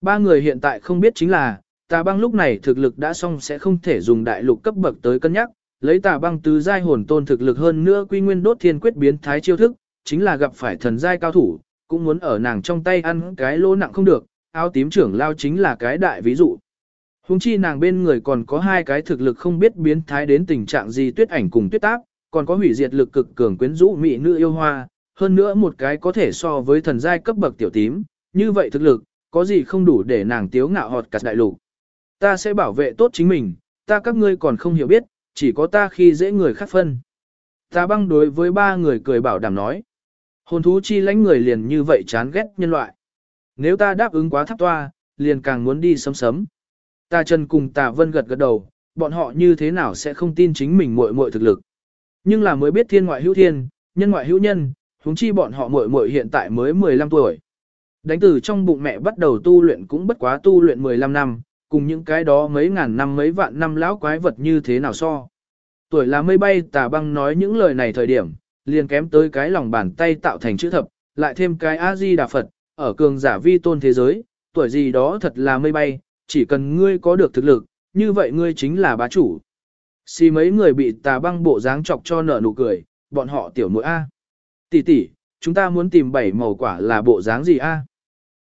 Ba người hiện tại không biết chính là, tà băng lúc này thực lực đã xong sẽ không thể dùng đại lục cấp bậc tới cân nhắc, lấy tà băng tứ giai hồn tôn thực lực hơn nữa quy nguyên đốt thiên quyết biến thái chiêu thức, chính là gặp phải thần giai cao thủ, cũng muốn ở nàng trong tay ăn cái lỗ nặng không được, áo tím trưởng lao chính là cái đại ví dụ. Hùng chi nàng bên người còn có hai cái thực lực không biết biến thái đến tình trạng gì tuyết ảnh cùng tuyết táp, còn có hủy diệt lực cực cường quyến rũ mỹ nữ yêu hoa, hơn nữa một cái có thể so với thần giai cấp bậc tiểu tím, như vậy thực lực, có gì không đủ để nàng tiếu ngạo họt cả đại lục. Ta sẽ bảo vệ tốt chính mình, ta các ngươi còn không hiểu biết, chỉ có ta khi dễ người khác phân. Ta băng đối với ba người cười bảo đảm nói. Hồn thú chi lãnh người liền như vậy chán ghét nhân loại nếu ta đáp ứng quá thấp toa, liền càng muốn đi sấm sấm. Ta chân cùng Tà Vân gật gật đầu, bọn họ như thế nào sẽ không tin chính mình muội muội thực lực. Nhưng là mới biết thiên ngoại hữu thiên, nhân ngoại hữu nhân, huống chi bọn họ muội muội hiện tại mới 15 tuổi. Đánh từ trong bụng mẹ bắt đầu tu luyện cũng bất quá tu luyện 15 năm, cùng những cái đó mấy ngàn năm mấy vạn năm lão quái vật như thế nào so. Tuổi là mây bay tà băng nói những lời này thời điểm, liền kém tới cái lòng bàn tay tạo thành chữ thập, lại thêm cái A-di Đà Phật, ở cường giả vi tôn thế giới, tuổi gì đó thật là mây bay, chỉ cần ngươi có được thực lực, như vậy ngươi chính là bá chủ. Xì mấy người bị tà băng bộ dáng chọc cho nở nụ cười, bọn họ tiểu mũi A. Tỷ tỷ, chúng ta muốn tìm bảy màu quả là bộ dáng gì A?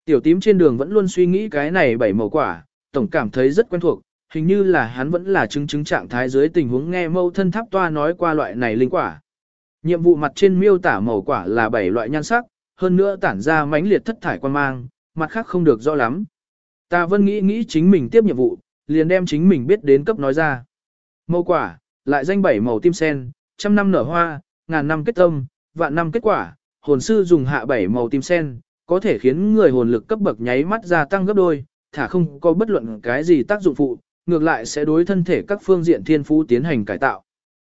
Tiểu tím trên đường vẫn luôn suy nghĩ cái này bảy màu quả, tổng cảm thấy rất quen thuộc, hình như là hắn vẫn là chứng chứng trạng thái dưới tình huống nghe mâu thân tháp toa nói qua loại này linh quả. Nhiệm vụ mặt trên miêu tả màu quả là bảy loại nhan sắc, hơn nữa tản ra mãnh liệt thất thải quan mang, mặt khác không được rõ lắm. Ta vẫn nghĩ nghĩ chính mình tiếp nhiệm vụ, liền đem chính mình biết đến cấp nói ra. Màu quả, lại danh bảy màu tim sen, trăm năm nở hoa, ngàn năm kết tâm, vạn năm kết quả, hồn sư dùng hạ bảy màu tim sen, có thể khiến người hồn lực cấp bậc nháy mắt gia tăng gấp đôi, thả không có bất luận cái gì tác dụng phụ, ngược lại sẽ đối thân thể các phương diện thiên phú tiến hành cải tạo.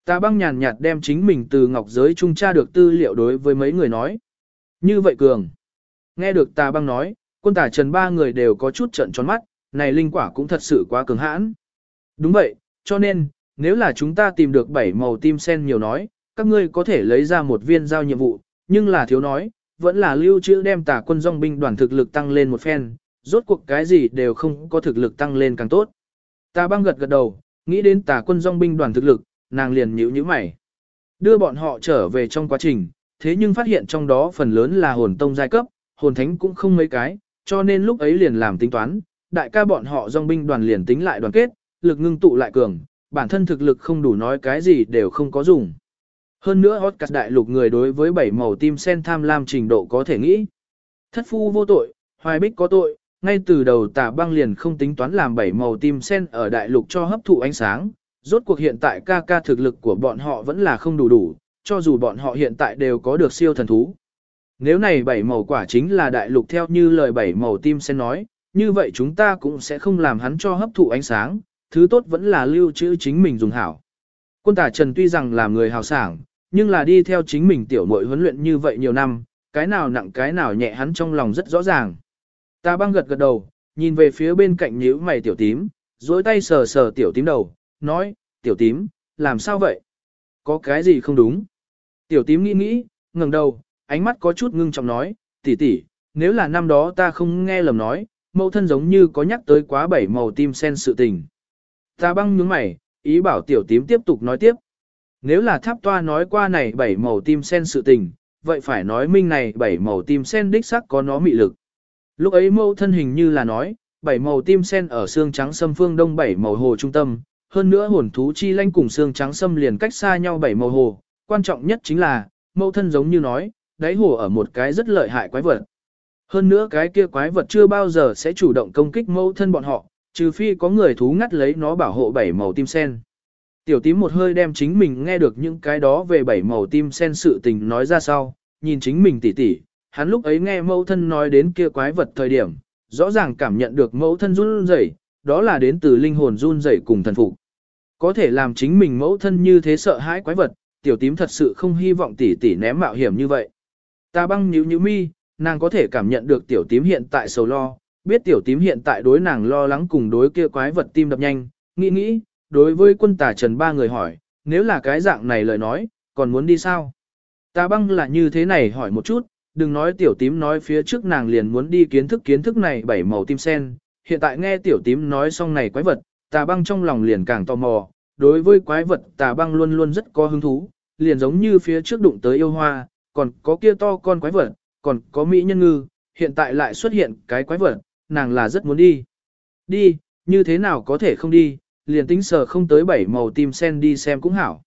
Ta băng nhàn nhạt đem chính mình từ ngọc giới trung tra được tư liệu đối với mấy người nói. Như vậy cường. Nghe được tà băng nói, quân tả trần ba người đều có chút trận tròn mắt, này linh quả cũng thật sự quá cường hãn. Đúng vậy, cho nên, nếu là chúng ta tìm được bảy màu tim sen nhiều nói, các ngươi có thể lấy ra một viên giao nhiệm vụ, nhưng là thiếu nói, vẫn là lưu trữ đem tà quân dòng binh đoàn thực lực tăng lên một phen, rốt cuộc cái gì đều không có thực lực tăng lên càng tốt. Tà băng gật gật đầu, nghĩ đến tà quân dòng binh đoàn thực lực, nàng liền nhíu nhíu mày. Đưa bọn họ trở về trong quá trình, thế nhưng phát hiện trong đó phần lớn là hồn tông giai cấp, hồn thánh cũng không mấy cái, cho nên lúc ấy liền làm tính toán, đại ca bọn họ dòng binh đoàn liền tính lại đoàn kết, lực ngưng tụ lại cường, bản thân thực lực không đủ nói cái gì đều không có dùng. Hơn nữa hot cắt đại lục người đối với bảy màu tim sen tham lam trình độ có thể nghĩ. Thất phu vô tội, hoài bích có tội, ngay từ đầu tà băng liền không tính toán làm bảy màu tim sen ở đại lục cho hấp thụ ánh sáng, rốt cuộc hiện tại ca ca thực lực của bọn họ vẫn là không đủ đủ, cho dù bọn họ hiện tại đều có được siêu thần thú. Nếu này bảy màu quả chính là đại lục theo như lời bảy màu tim sen nói, như vậy chúng ta cũng sẽ không làm hắn cho hấp thụ ánh sáng, thứ tốt vẫn là lưu trữ chính mình dùng hảo. Quân tả Trần tuy rằng là người hào sảng, nhưng là đi theo chính mình tiểu muội huấn luyện như vậy nhiều năm, cái nào nặng cái nào nhẹ hắn trong lòng rất rõ ràng. Ta băng gật gật đầu, nhìn về phía bên cạnh nhíu mày tiểu tím, duỗi tay sờ sờ tiểu tím đầu, nói, tiểu tím, làm sao vậy? Có cái gì không đúng? Tiểu tím nghĩ nghĩ, ngẩng đầu, ánh mắt có chút ngưng trọng nói, tỷ tỷ, nếu là năm đó ta không nghe lầm nói, mẫu thân giống như có nhắc tới quá bảy màu tim sen sự tình. Ta băng nhướng mày, ý bảo tiểu tím tiếp tục nói tiếp. Nếu là tháp toa nói qua này bảy màu tim sen sự tình, vậy phải nói minh này bảy màu tim sen đích sắc có nó mị lực. Lúc ấy mẫu thân hình như là nói, bảy màu tim sen ở xương trắng xâm phương đông bảy màu hồ trung tâm, hơn nữa hồn thú chi lanh cùng xương trắng xâm liền cách xa nhau bảy màu hồ, quan trọng nhất chính là, mẫu thân giống như nói, đáy hồ ở một cái rất lợi hại quái vật. Hơn nữa cái kia quái vật chưa bao giờ sẽ chủ động công kích mẫu thân bọn họ, trừ phi có người thú ngắt lấy nó bảo hộ bảy màu tim sen. Tiểu tím một hơi đem chính mình nghe được những cái đó về bảy màu tim sen sự tình nói ra sau, nhìn chính mình tỉ tỉ, hắn lúc ấy nghe mẫu thân nói đến kia quái vật thời điểm, rõ ràng cảm nhận được mẫu thân run rẩy, đó là đến từ linh hồn run rẩy cùng thần phục. Có thể làm chính mình mẫu thân như thế sợ hãi quái vật, tiểu tím thật sự không hy vọng tỉ tỉ ném mạo hiểm như vậy. Ta băng nhíu nhíu mi, nàng có thể cảm nhận được tiểu tím hiện tại sầu lo, biết tiểu tím hiện tại đối nàng lo lắng cùng đối kia quái vật tim đập nhanh, nghĩ nghĩ, đối với quân tà trần ba người hỏi, nếu là cái dạng này lời nói, còn muốn đi sao? Tà băng là như thế này hỏi một chút, đừng nói tiểu tím nói phía trước nàng liền muốn đi kiến thức kiến thức này bảy màu tim sen, hiện tại nghe tiểu tím nói xong này quái vật, tà băng trong lòng liền càng tò mò, đối với quái vật tà băng luôn luôn rất có hứng thú, liền giống như phía trước đụng tới yêu hoa, còn có kia to con quái vật, còn có mỹ nhân ngư, hiện tại lại xuất hiện cái quái vật, nàng là rất muốn đi. Đi, như thế nào có thể không đi, liền tính sờ không tới bảy màu tim sen đi xem cũng hảo.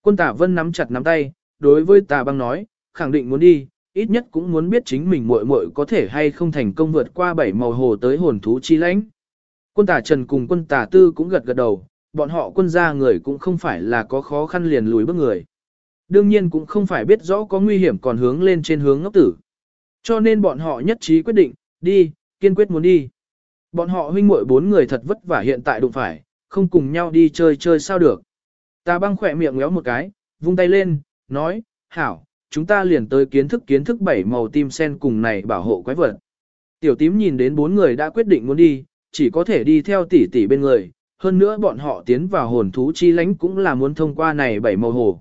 Quân tả vân nắm chặt nắm tay, đối với tà băng nói, khẳng định muốn đi, ít nhất cũng muốn biết chính mình muội muội có thể hay không thành công vượt qua bảy màu hồ tới hồn thú chi lãnh. Quân tả Trần cùng quân tả Tư cũng gật gật đầu, bọn họ quân gia người cũng không phải là có khó khăn liền lùi bước người. Đương nhiên cũng không phải biết rõ có nguy hiểm còn hướng lên trên hướng ngốc tử. Cho nên bọn họ nhất trí quyết định, đi, kiên quyết muốn đi. Bọn họ huynh muội bốn người thật vất vả hiện tại đụng phải, không cùng nhau đi chơi chơi sao được. Ta băng khỏe miệng ngéo một cái, vung tay lên, nói, hảo, chúng ta liền tới kiến thức kiến thức bảy màu tim sen cùng này bảo hộ quái vật. Tiểu tím nhìn đến bốn người đã quyết định muốn đi, chỉ có thể đi theo tỷ tỷ bên người, hơn nữa bọn họ tiến vào hồn thú chi lánh cũng là muốn thông qua này bảy màu hồ.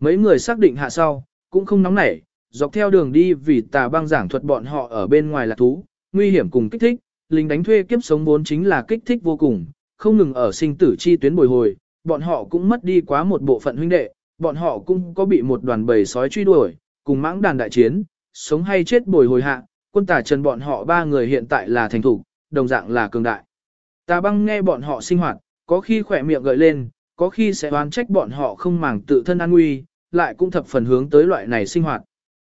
Mấy người xác định hạ sau, cũng không nóng nảy, dọc theo đường đi vì tà băng giảng thuật bọn họ ở bên ngoài là thú, nguy hiểm cùng kích thích, lính đánh thuê kiếp sống vốn chính là kích thích vô cùng, không ngừng ở sinh tử chi tuyến bồi hồi, bọn họ cũng mất đi quá một bộ phận huynh đệ, bọn họ cũng có bị một đoàn bầy sói truy đuổi, cùng mãng đàn đại chiến, sống hay chết bồi hồi hạ, quân tà trần bọn họ ba người hiện tại là thành thủ, đồng dạng là cường đại. Tà băng nghe bọn họ sinh hoạt, có khi khỏe miệng gợi lên, có khi sẽ oán trách bọn họ không màng tự thân an nguy, lại cũng thập phần hướng tới loại này sinh hoạt.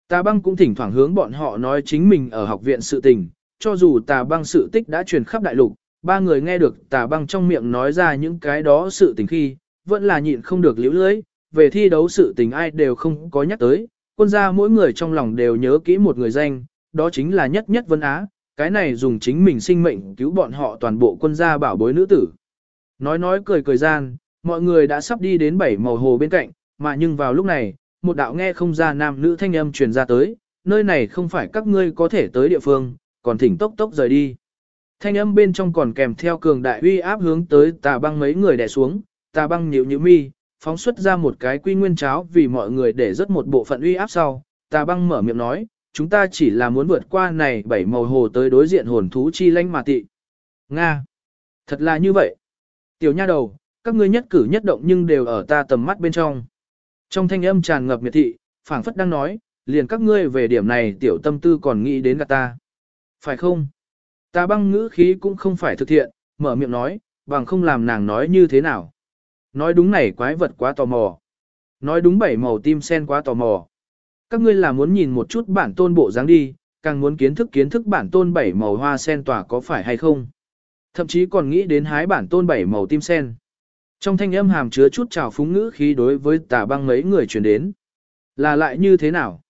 Tà băng cũng thỉnh thoảng hướng bọn họ nói chính mình ở học viện sự tình, cho dù tà băng sự tích đã truyền khắp đại lục, ba người nghe được tà băng trong miệng nói ra những cái đó sự tình khi, vẫn là nhịn không được liễu lưới, về thi đấu sự tình ai đều không có nhắc tới, quân gia mỗi người trong lòng đều nhớ kỹ một người danh, đó chính là nhất nhất vân á, cái này dùng chính mình sinh mệnh cứu bọn họ toàn bộ quân gia bảo bối nữ tử. Nói nói cười cười gian, mọi người đã sắp đi đến bảy màu hồ bên cạnh, mà nhưng vào lúc này, một đạo nghe không ra nam nữ thanh âm truyền ra tới, nơi này không phải các ngươi có thể tới địa phương, còn thỉnh tốc tốc rời đi. Thanh âm bên trong còn kèm theo cường đại uy áp hướng tới tà băng mấy người đè xuống, tà băng nhịu nhịu mi, phóng xuất ra một cái quy nguyên cháo vì mọi người để rất một bộ phận uy áp sau, tà băng mở miệng nói, chúng ta chỉ là muốn vượt qua này bảy màu hồ tới đối diện hồn thú chi lanh mà tị. Nga! Thật là như vậy. Tiểu nha đầu, các ngươi nhất cử nhất động nhưng đều ở ta tầm mắt bên trong. Trong thanh âm tràn ngập miệt thị, phảng phất đang nói, liền các ngươi về điểm này tiểu tâm tư còn nghĩ đến gạt ta. Phải không? Ta băng ngữ khí cũng không phải thực thiện, mở miệng nói, bằng không làm nàng nói như thế nào. Nói đúng này quái vật quá tò mò. Nói đúng bảy màu tim sen quá tò mò. Các ngươi là muốn nhìn một chút bản tôn bộ dáng đi, càng muốn kiến thức kiến thức bản tôn bảy màu hoa sen tỏa có phải hay không. Thậm chí còn nghĩ đến hái bản tôn bảy màu tim sen. Trong thanh âm hàm chứa chút trào phúng ngữ khí đối với tà băng mấy người truyền đến. Là lại như thế nào?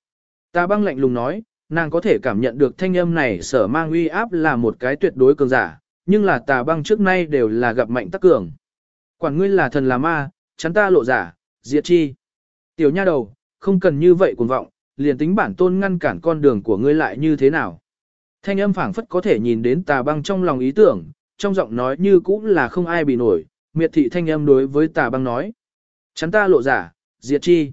Tà băng lạnh lùng nói, Nàng có thể cảm nhận được thanh âm này sở mang uy áp là một cái tuyệt đối cường giả, nhưng là tà băng trước nay đều là gặp mạnh tắc cường. Quản ngươi là thần là ma, chắn ta lộ giả, diệt chi. Tiểu nha đầu, không cần như vậy cuồng vọng, liền tính bản tôn ngăn cản con đường của ngươi lại như thế nào. Thanh âm phảng phất có thể nhìn đến tà băng trong lòng ý tưởng, trong giọng nói như cũng là không ai bị nổi, miệt thị thanh âm đối với tà băng nói. Chắn ta lộ giả, diệt chi.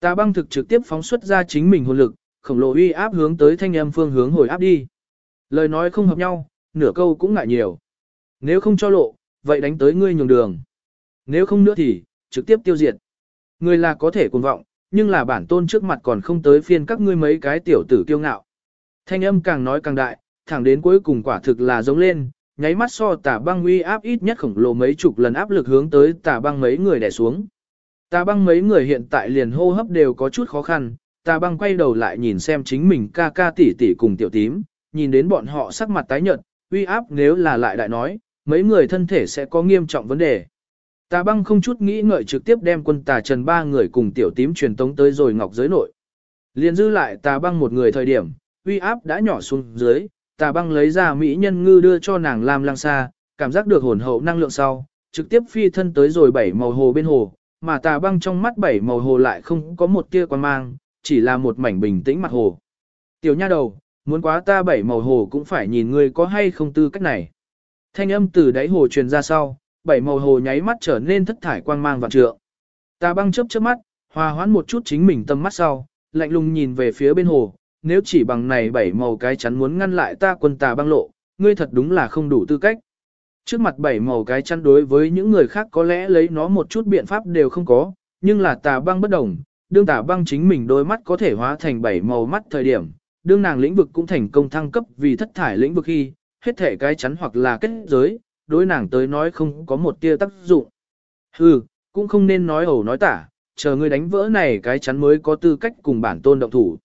Tà băng thực trực tiếp phóng xuất ra chính mình hồn lực, khổng lồ uy áp hướng tới thanh âm phương hướng hồi áp đi. Lời nói không hợp nhau, nửa câu cũng ngại nhiều. Nếu không cho lộ, vậy đánh tới ngươi nhường đường. Nếu không nữa thì, trực tiếp tiêu diệt. Ngươi là có thể cuồng vọng, nhưng là bản tôn trước mặt còn không tới phiên các ngươi mấy cái tiểu tử kiêu ngạo. Thanh âm càng nói càng đại, thẳng đến cuối cùng quả thực là giống lên, nháy mắt so tà băng uy áp ít nhất khổng lồ mấy chục lần áp lực hướng tới tà băng mấy người đè xuống. Tà băng mấy người hiện tại liền hô hấp đều có chút khó khăn, tà băng quay đầu lại nhìn xem chính mình ca ca tỷ tỷ cùng tiểu tím, nhìn đến bọn họ sắc mặt tái nhợt, uy áp nếu là lại đại nói, mấy người thân thể sẽ có nghiêm trọng vấn đề. Tà băng không chút nghĩ ngợi trực tiếp đem quân tà trần ba người cùng tiểu tím truyền tống tới rồi ngọc giới nội. Liên dư lại tà băng một người thời điểm, uy áp đã nhỏ xuống dưới, tà băng lấy ra mỹ nhân ngư đưa cho nàng làm lang xa, cảm giác được hồn hậu năng lượng sau, trực tiếp phi thân tới rồi bảy màu hồ bên hồ, mà tà băng trong mắt bảy màu hồ lại không có một tia quan mang, chỉ là một mảnh bình tĩnh mặt hồ. Tiểu nha đầu, muốn quá ta bảy màu hồ cũng phải nhìn ngươi có hay không tư cách này. Thanh âm từ đáy hồ truyền ra sau, bảy màu hồ nháy mắt trở nên thất thải quang mang vạn trượng. ta băng chớp chớp mắt, hòa hoãn một chút chính mình tâm mắt sau, lạnh lùng nhìn về phía bên hồ, nếu chỉ bằng này bảy màu cái chắn muốn ngăn lại ta quân tà băng lộ, ngươi thật đúng là không đủ tư cách. Trước mặt bảy màu cái chắn đối với những người khác có lẽ lấy nó một chút biện pháp đều không có, nhưng là tà băng bất đồng, đương tả băng chính mình đôi mắt có thể hóa thành bảy màu mắt thời điểm, đương nàng lĩnh vực cũng thành công thăng cấp vì thất thải lĩnh vực khi, hết thể cái chắn hoặc là kết giới, đối nàng tới nói không có một tia tác dụng. Hừ, cũng không nên nói ẩu nói tả, chờ ngươi đánh vỡ này cái chắn mới có tư cách cùng bản tôn động thủ.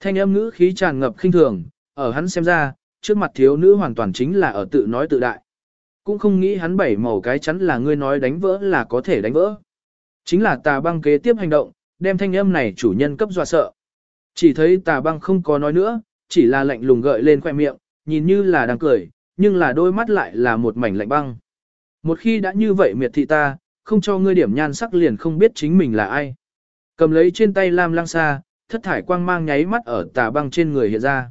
Thanh âm ngữ khí tràn ngập khinh thường, ở hắn xem ra, trước mặt thiếu nữ hoàn toàn chính là ở tự nói tự đại. Cũng không nghĩ hắn bảy màu cái chắn là ngươi nói đánh vỡ là có thể đánh vỡ. Chính là tà băng kế tiếp hành động, đem thanh âm này chủ nhân cấp dọa sợ. Chỉ thấy tà băng không có nói nữa, chỉ là lạnh lùng gợi lên khoẻ miệng, nhìn như là đang cười, nhưng là đôi mắt lại là một mảnh lạnh băng. Một khi đã như vậy miệt thị ta, không cho ngươi điểm nhan sắc liền không biết chính mình là ai. Cầm lấy trên tay lam lang xa, thất thải quang mang nháy mắt ở tà băng trên người hiện ra.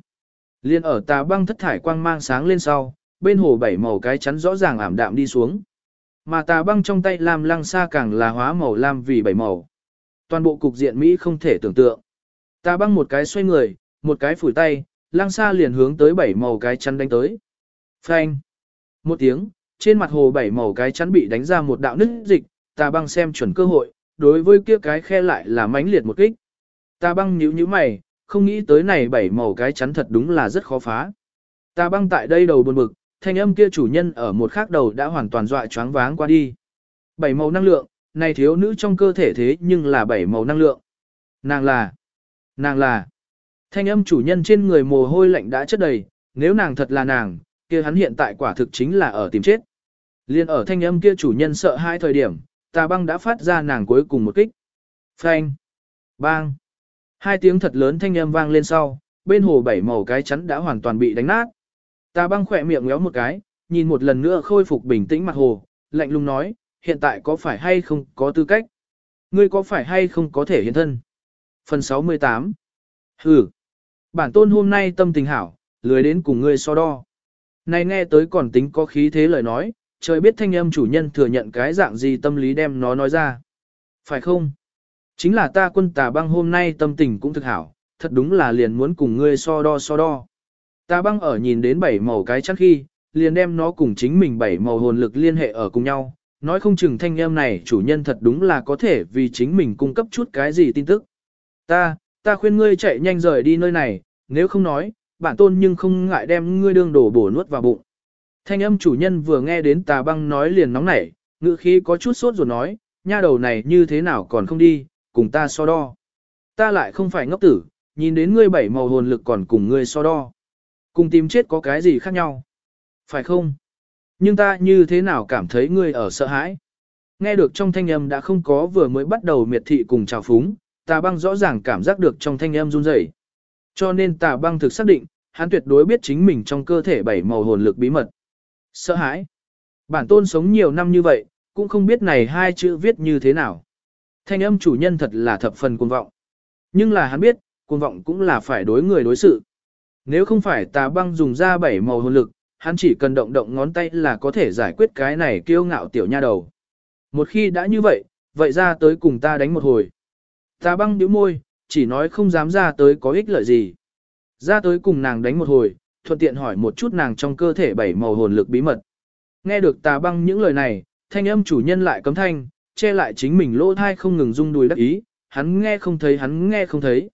Liên ở tà băng thất thải quang mang sáng lên sau, bên hồ bảy màu cái chắn rõ ràng ảm đạm đi xuống. Mà tà băng trong tay lam lăng xa càng là hóa màu lam vì bảy màu. Toàn bộ cục diện Mỹ không thể tưởng tượng. ta băng một cái xoay người, một cái phủi tay, lang xa liền hướng tới bảy màu cái chắn đánh tới. Phanh. Một tiếng, trên mặt hồ bảy màu cái chắn bị đánh ra một đạo nứt dịch, ta băng xem chuẩn cơ hội, đối với kia cái khe lại là mãnh liệt một kích. ta băng nhíu nhíu mày, không nghĩ tới này bảy màu cái chắn thật đúng là rất khó phá. ta băng tại đây đầu buồn bực, thanh âm kia chủ nhân ở một khác đầu đã hoàn toàn dọa choáng váng qua đi. Bảy màu năng lượng, này thiếu nữ trong cơ thể thế nhưng là bảy màu năng lượng. Nàng là, nàng là, thanh âm chủ nhân trên người mồ hôi lạnh đã chất đầy, nếu nàng thật là nàng, kia hắn hiện tại quả thực chính là ở tìm chết. Liên ở thanh âm kia chủ nhân sợ hai thời điểm, tà băng đã phát ra nàng cuối cùng một kích. Phanh! Bang! Hai tiếng thật lớn thanh âm vang lên sau, bên hồ bảy màu cái chắn đã hoàn toàn bị đánh nát. Tà băng khỏe miệng ngéo một cái, nhìn một lần nữa khôi phục bình tĩnh mặt hồ, lạnh lùng nói, hiện tại có phải hay không có tư cách? Ngươi có phải hay không có thể hiện thân? Phần 68 Hừ! Bản tôn hôm nay tâm tình hảo, lười đến cùng ngươi so đo. Này nghe tới còn tính có khí thế lời nói, trời biết thanh âm chủ nhân thừa nhận cái dạng gì tâm lý đem nó nói ra. Phải không? Chính là ta quân tà băng hôm nay tâm tình cũng thực hảo, thật đúng là liền muốn cùng ngươi so đo so đo. Tà băng ở nhìn đến bảy màu cái chắc khi, liền đem nó cùng chính mình bảy màu hồn lực liên hệ ở cùng nhau, nói không chừng thanh em này chủ nhân thật đúng là có thể vì chính mình cung cấp chút cái gì tin tức. Ta, ta khuyên ngươi chạy nhanh rời đi nơi này, nếu không nói, bản tôn nhưng không ngại đem ngươi đương đổ bổ nuốt vào bụng. Thanh âm chủ nhân vừa nghe đến tà băng nói liền nóng nảy, ngữ khí có chút sốt ruột nói, nha đầu này như thế nào còn không đi, cùng ta so đo. Ta lại không phải ngốc tử, nhìn đến ngươi bảy màu hồn lực còn cùng ngươi so đo. Cùng tìm chết có cái gì khác nhau? Phải không? Nhưng ta như thế nào cảm thấy ngươi ở sợ hãi? Nghe được trong thanh âm đã không có vừa mới bắt đầu miệt thị cùng chào phúng, tà băng rõ ràng cảm giác được trong thanh âm run rẩy. Cho nên tà băng thực xác định, hắn tuyệt đối biết chính mình trong cơ thể bảy màu hồn lực bí mật. Sợ hãi. Bản tôn sống nhiều năm như vậy, cũng không biết này hai chữ viết như thế nào. Thanh âm chủ nhân thật là thập phần cuồng vọng. Nhưng là hắn biết, cuồng vọng cũng là phải đối người đối sự. Nếu không phải tà băng dùng ra bảy màu hồn lực, hắn chỉ cần động động ngón tay là có thể giải quyết cái này kiêu ngạo tiểu nha đầu. Một khi đã như vậy, vậy ra tới cùng ta đánh một hồi. ta băng nhíu môi, chỉ nói không dám ra tới có ích lợi gì. Ra tới cùng nàng đánh một hồi, thuận tiện hỏi một chút nàng trong cơ thể bảy màu hồn lực bí mật. Nghe được tà băng những lời này, thanh âm chủ nhân lại cấm thanh, che lại chính mình lỗ thai không ngừng rung đùi đắc ý, hắn nghe không thấy hắn nghe không thấy.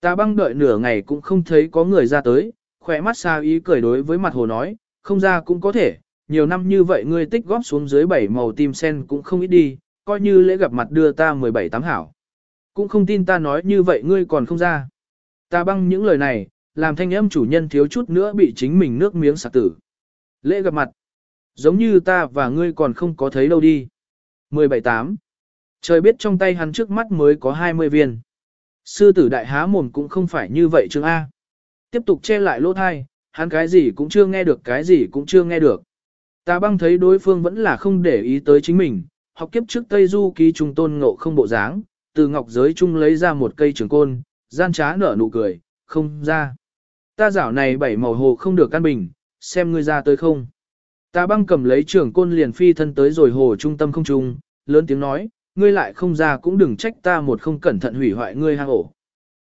Tà băng đợi nửa ngày cũng không thấy có người ra tới, khỏe mắt xa ý cười đối với mặt hồ nói, không ra cũng có thể, nhiều năm như vậy ngươi tích góp xuống dưới bảy màu tim sen cũng không ít đi, coi như lễ gặp mặt đưa ta 17 tám hảo. Cũng không tin ta nói như vậy ngươi còn không ra. Ta băng những lời này, làm thanh âm chủ nhân thiếu chút nữa bị chính mình nước miếng sạc tử. Lễ gặp mặt, giống như ta và ngươi còn không có thấy đâu đi. 17 tám. Trời biết trong tay hắn trước mắt mới có 20 viên. Sư tử đại há mồm cũng không phải như vậy chứ A. Tiếp tục che lại lỗ thai, hắn cái gì cũng chưa nghe được cái gì cũng chưa nghe được. Ta băng thấy đối phương vẫn là không để ý tới chính mình, học kiếp trước Tây Du ký trùng tôn ngộ không bộ dáng, từ ngọc giới trung lấy ra một cây trường côn, gian trá nở nụ cười, không ra. Ta dảo này bảy màu hồ không được căn bình, xem ngươi ra tới không. Ta băng cầm lấy trường côn liền phi thân tới rồi hồ trung tâm không trung, lớn tiếng nói, ngươi lại không ra cũng đừng trách ta một không cẩn thận hủy hoại ngươi hang ổ.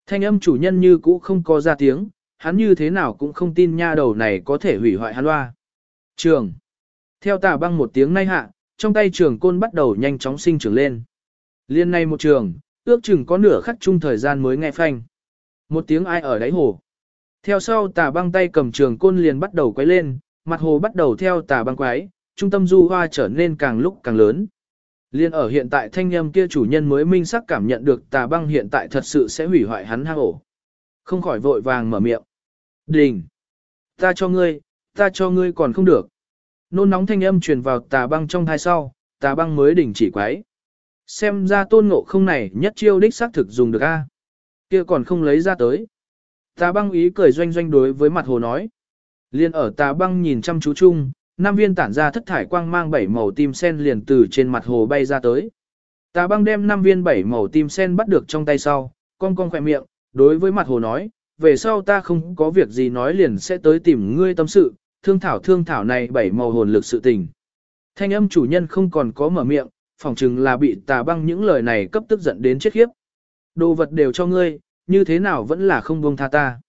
Thanh âm chủ nhân như cũ không có ra tiếng, hắn như thế nào cũng không tin nha đầu này có thể hủy hoại hắn loa. Trường. Theo tà băng một tiếng nay hạ, trong tay trường côn bắt đầu nhanh chóng sinh trưởng lên. Liên nay một trường, ước chừng có nửa khắc chung thời gian mới nghe phanh. Một tiếng ai ở đáy hồ. Theo sau tà băng tay cầm trường côn liền bắt đầu quấy lên, mặt hồ bắt đầu theo tà băng quái, trung tâm du hoa trở nên càng lúc càng lớn. Liên ở hiện tại thanh âm kia chủ nhân mới minh sắc cảm nhận được tà băng hiện tại thật sự sẽ hủy hoại hắn hang ổ. Không khỏi vội vàng mở miệng. Đình! Ta cho ngươi, ta cho ngươi còn không được. Nôn nóng thanh âm truyền vào tà băng trong thai sau, tà băng mới đình chỉ quái. Xem ra tôn ngộ không này nhất chiêu đích xác thực dùng được a kia còn không lấy ra tới. Tà băng ý cười doanh doanh đối với mặt hồ nói. Liên ở tà băng nhìn chăm chú chung, năm viên tản ra thất thải quang mang bảy màu tim sen liền từ trên mặt hồ bay ra tới. Tà băng đem năm viên bảy màu tim sen bắt được trong tay sau, cong cong khỏe miệng, đối với mặt hồ nói, về sau ta không có việc gì nói liền sẽ tới tìm ngươi tâm sự, thương thảo thương thảo này bảy màu hồn lực sự tình. Thanh âm chủ nhân không còn có mở miệng, phỏng chừng là bị tà băng những lời này cấp tức giận đến chết khiếp. Đồ vật đều cho ngươi, như thế nào vẫn là không buông tha ta.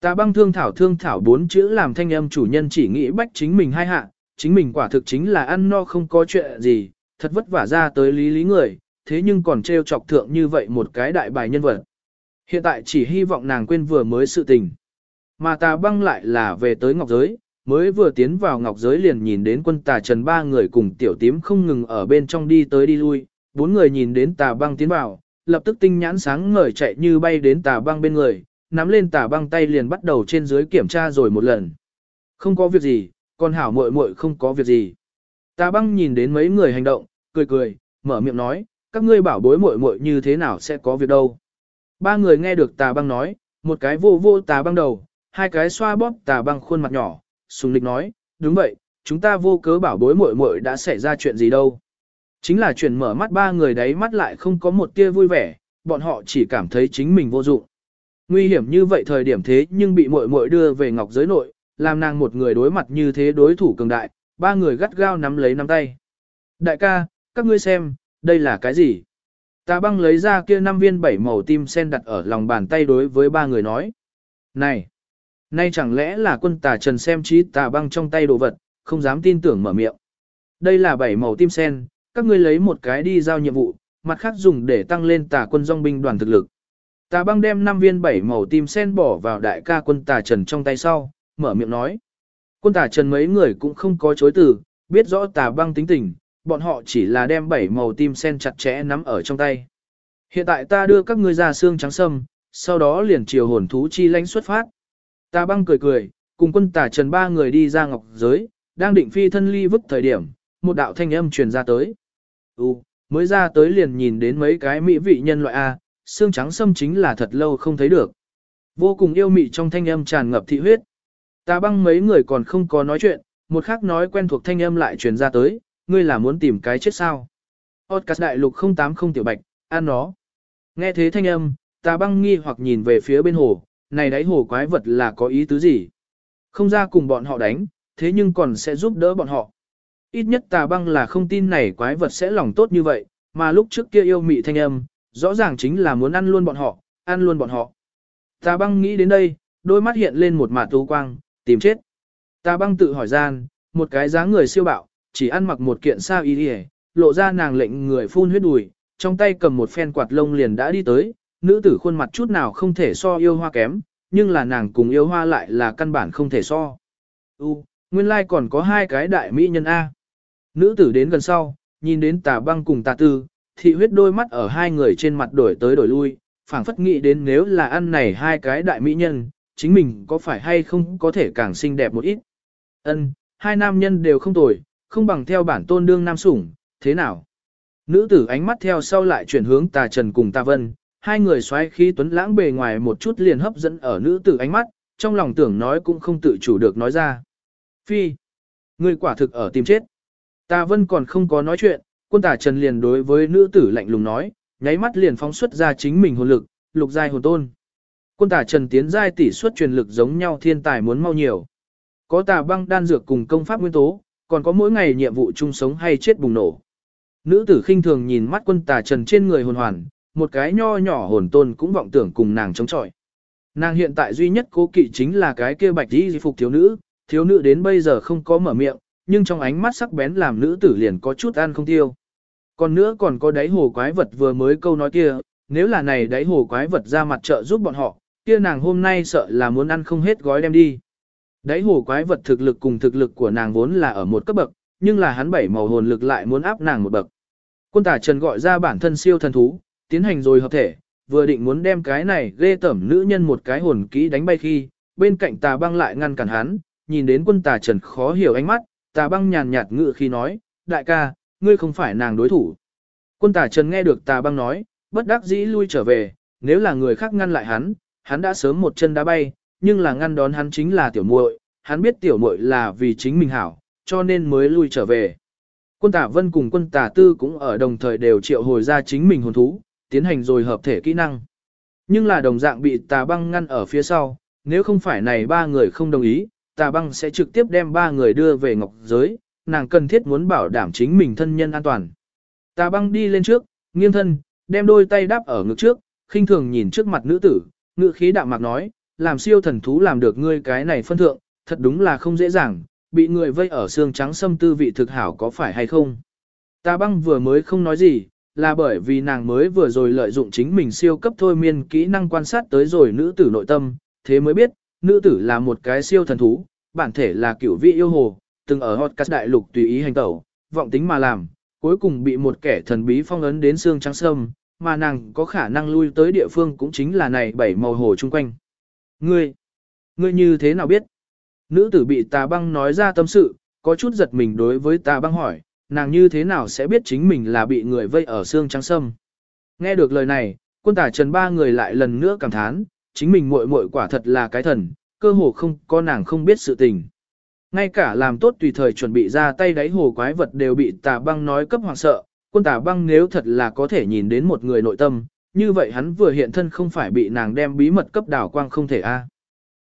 Tà băng thương thảo thương thảo bốn chữ làm thanh âm chủ nhân chỉ nghĩ bách chính mình hai hạ, chính mình quả thực chính là ăn no không có chuyện gì, thật vất vả ra tới lý lý người, thế nhưng còn trêu chọc thượng như vậy một cái đại bài nhân vật. Hiện tại chỉ hy vọng nàng quên vừa mới sự tình. Mà tà băng lại là về tới ngọc giới, mới vừa tiến vào ngọc giới liền nhìn đến quân tà trần ba người cùng tiểu tím không ngừng ở bên trong đi tới đi lui, bốn người nhìn đến tà băng tiến vào, lập tức tinh nhãn sáng ngời chạy như bay đến tà băng bên người, nắm lên tà băng tay liền bắt đầu trên dưới kiểm tra rồi một lần. Không có việc gì, còn hảo muội muội không có việc gì. Tà băng nhìn đến mấy người hành động, cười cười, mở miệng nói, các ngươi bảo bối muội muội như thế nào sẽ có việc đâu. Ba người nghe được tà băng nói, một cái vô vô tà băng đầu, hai cái xoa bóp tà băng khuôn mặt nhỏ, sùng lịch nói, đúng vậy, chúng ta vô cớ bảo bối muội muội đã xảy ra chuyện gì đâu. Chính là chuyện mở mắt ba người đấy mắt lại không có một tia vui vẻ, bọn họ chỉ cảm thấy chính mình vô dụng. Nguy hiểm như vậy thời điểm thế nhưng bị muội muội đưa về ngọc giới nội, làm nàng một người đối mặt như thế đối thủ cường đại, ba người gắt gao nắm lấy nắm tay. Đại ca, các ngươi xem, đây là cái gì? Tà băng lấy ra kia năm viên bảy màu tim sen đặt ở lòng bàn tay đối với ba người nói. Này! Nay chẳng lẽ là quân tà trần xem trí tà băng trong tay đồ vật, không dám tin tưởng mở miệng. Đây là bảy màu tim sen, các ngươi lấy một cái đi giao nhiệm vụ, mặt khác dùng để tăng lên tà quân dòng binh đoàn thực lực. Tà băng đem năm viên bảy màu tim sen bỏ vào đại ca quân tà trần trong tay sau, mở miệng nói. Quân tà trần mấy người cũng không có chối từ, biết rõ tà băng tính tình, bọn họ chỉ là đem bảy màu tim sen chặt chẽ nắm ở trong tay. Hiện tại ta đưa các ngươi ra xương trắng sâm, sau đó liền chiều hồn thú chi lãnh xuất phát. ta băng cười cười, cùng quân tả trần ba người đi ra ngọc giới, đang định phi thân ly vứt thời điểm, một đạo thanh âm truyền ra tới. Ú, mới ra tới liền nhìn đến mấy cái mỹ vị nhân loại A, xương trắng sâm chính là thật lâu không thấy được. Vô cùng yêu mị trong thanh âm tràn ngập thị huyết. ta băng mấy người còn không có nói chuyện, một khắc nói quen thuộc thanh âm lại truyền ra tới, ngươi là muốn tìm cái chết sao. Otcas đại lục 080 tiểu bạch, ăn nó. Nghe thế thanh âm, tà băng nghi hoặc nhìn về phía bên hồ, này đáy hồ quái vật là có ý tứ gì? Không ra cùng bọn họ đánh, thế nhưng còn sẽ giúp đỡ bọn họ. Ít nhất tà băng là không tin này quái vật sẽ lòng tốt như vậy, mà lúc trước kia yêu mị thanh âm, rõ ràng chính là muốn ăn luôn bọn họ, ăn luôn bọn họ. Tà băng nghĩ đến đây, đôi mắt hiện lên một mạt tú quang, tìm chết. Tà băng tự hỏi gian, một cái dáng người siêu bạo, chỉ ăn mặc một kiện sao y đi lộ ra nàng lệnh người phun huyết đùi, trong tay cầm một phen quạt lông liền đã đi tới, nữ tử khuôn mặt chút nào không thể so yêu hoa kém, nhưng là nàng cùng yêu hoa lại là căn bản không thể so. U, nguyên lai like còn có hai cái đại mỹ nhân A. Nữ tử đến gần sau, nhìn đến tà băng cùng tà tư, thị huyết đôi mắt ở hai người trên mặt đổi tới đổi lui, phảng phất nghĩ đến nếu là ăn này hai cái đại mỹ nhân, chính mình có phải hay không có thể càng xinh đẹp một ít. Ân, hai nam nhân đều không tồi, không bằng theo bản tôn đương nam sủng, thế nào? Nữ tử ánh mắt theo sau lại chuyển hướng tà trần cùng tà vân, hai người xoay khí tuấn lãng bề ngoài một chút liền hấp dẫn ở nữ tử ánh mắt, trong lòng tưởng nói cũng không tự chủ được nói ra. Phi, người quả thực ở tìm chết. Tà vân còn không có nói chuyện, quân tà trần liền đối với nữ tử lạnh lùng nói, nháy mắt liền phóng xuất ra chính mình hồn lực, lục giai hồn tôn. Quân tà trần tiến giai tỷ suất truyền lực giống nhau thiên tài muốn mau nhiều. Có tà băng đan dược cùng công pháp nguyên tố, còn có mỗi ngày nhiệm vụ chung sống hay chết bùng nổ. Nữ tử khinh thường nhìn mắt quân tà trần trên người hồn hoàn, một cái nho nhỏ hồn tôn cũng vọng tưởng cùng nàng chống chọi. Nàng hiện tại duy nhất cố kỵ chính là cái kia bạch đi phục thiếu nữ, thiếu nữ đến bây giờ không có mở miệng, nhưng trong ánh mắt sắc bén làm nữ tử liền có chút ăn không tiêu. Còn nữa còn có đáy hồ quái vật vừa mới câu nói kia, nếu là này đáy hồ quái vật ra mặt trợ giúp bọn họ, kia nàng hôm nay sợ là muốn ăn không hết gói đem đi. Đáy hồ quái vật thực lực cùng thực lực của nàng vốn là ở một cấp bậc, nhưng là hắn bảy màu hồn lực lại muốn áp nàng một bậc. Quân tả trần gọi ra bản thân siêu thần thú, tiến hành rồi hợp thể, vừa định muốn đem cái này ghê tẩm nữ nhân một cái hồn kỹ đánh bay khi, bên cạnh tà băng lại ngăn cản hắn, nhìn đến quân tà trần khó hiểu ánh mắt, tà băng nhàn nhạt ngự khi nói, đại ca, ngươi không phải nàng đối thủ. Quân tà trần nghe được tà băng nói, bất đắc dĩ lui trở về, nếu là người khác ngăn lại hắn, hắn đã sớm một chân đá bay, nhưng là ngăn đón hắn chính là tiểu muội, hắn biết tiểu muội là vì chính mình hảo, cho nên mới lui trở về. Quân tả vân cùng quân tả tư cũng ở đồng thời đều triệu hồi ra chính mình hồn thú, tiến hành rồi hợp thể kỹ năng. Nhưng là đồng dạng bị tà băng ngăn ở phía sau, nếu không phải này ba người không đồng ý, tà băng sẽ trực tiếp đem ba người đưa về ngọc giới, nàng cần thiết muốn bảo đảm chính mình thân nhân an toàn. Tà băng đi lên trước, nghiêng thân, đem đôi tay đáp ở ngực trước, khinh thường nhìn trước mặt nữ tử, ngữ khí đạm mạc nói, làm siêu thần thú làm được ngươi cái này phân thượng, thật đúng là không dễ dàng, bị người vây ở xương trắng xâm tư vị thực hảo có phải hay không. Ta băng vừa mới không nói gì, là bởi vì nàng mới vừa rồi lợi dụng chính mình siêu cấp thôi miên kỹ năng quan sát tới rồi nữ tử nội tâm, thế mới biết, nữ tử là một cái siêu thần thú, bản thể là kiểu vị yêu hồ, từng ở hot cast đại lục tùy ý hành tẩu, vọng tính mà làm, cuối cùng bị một kẻ thần bí phong ấn đến xương trắng sâm, mà nàng có khả năng lui tới địa phương cũng chính là này bảy màu hồ chung quanh. Ngươi, ngươi như thế nào biết? Nữ tử bị tà băng nói ra tâm sự, có chút giật mình đối với tà băng hỏi, nàng như thế nào sẽ biết chính mình là bị người vây ở xương trắng sâm. Nghe được lời này, quân tả trần ba người lại lần nữa cảm thán, chính mình muội muội quả thật là cái thần, cơ hồ không có nàng không biết sự tình. Ngay cả làm tốt tùy thời chuẩn bị ra tay đáy hồ quái vật đều bị tà băng nói cấp hoàng sợ, quân tà băng nếu thật là có thể nhìn đến một người nội tâm, như vậy hắn vừa hiện thân không phải bị nàng đem bí mật cấp đảo quang không thể a. À.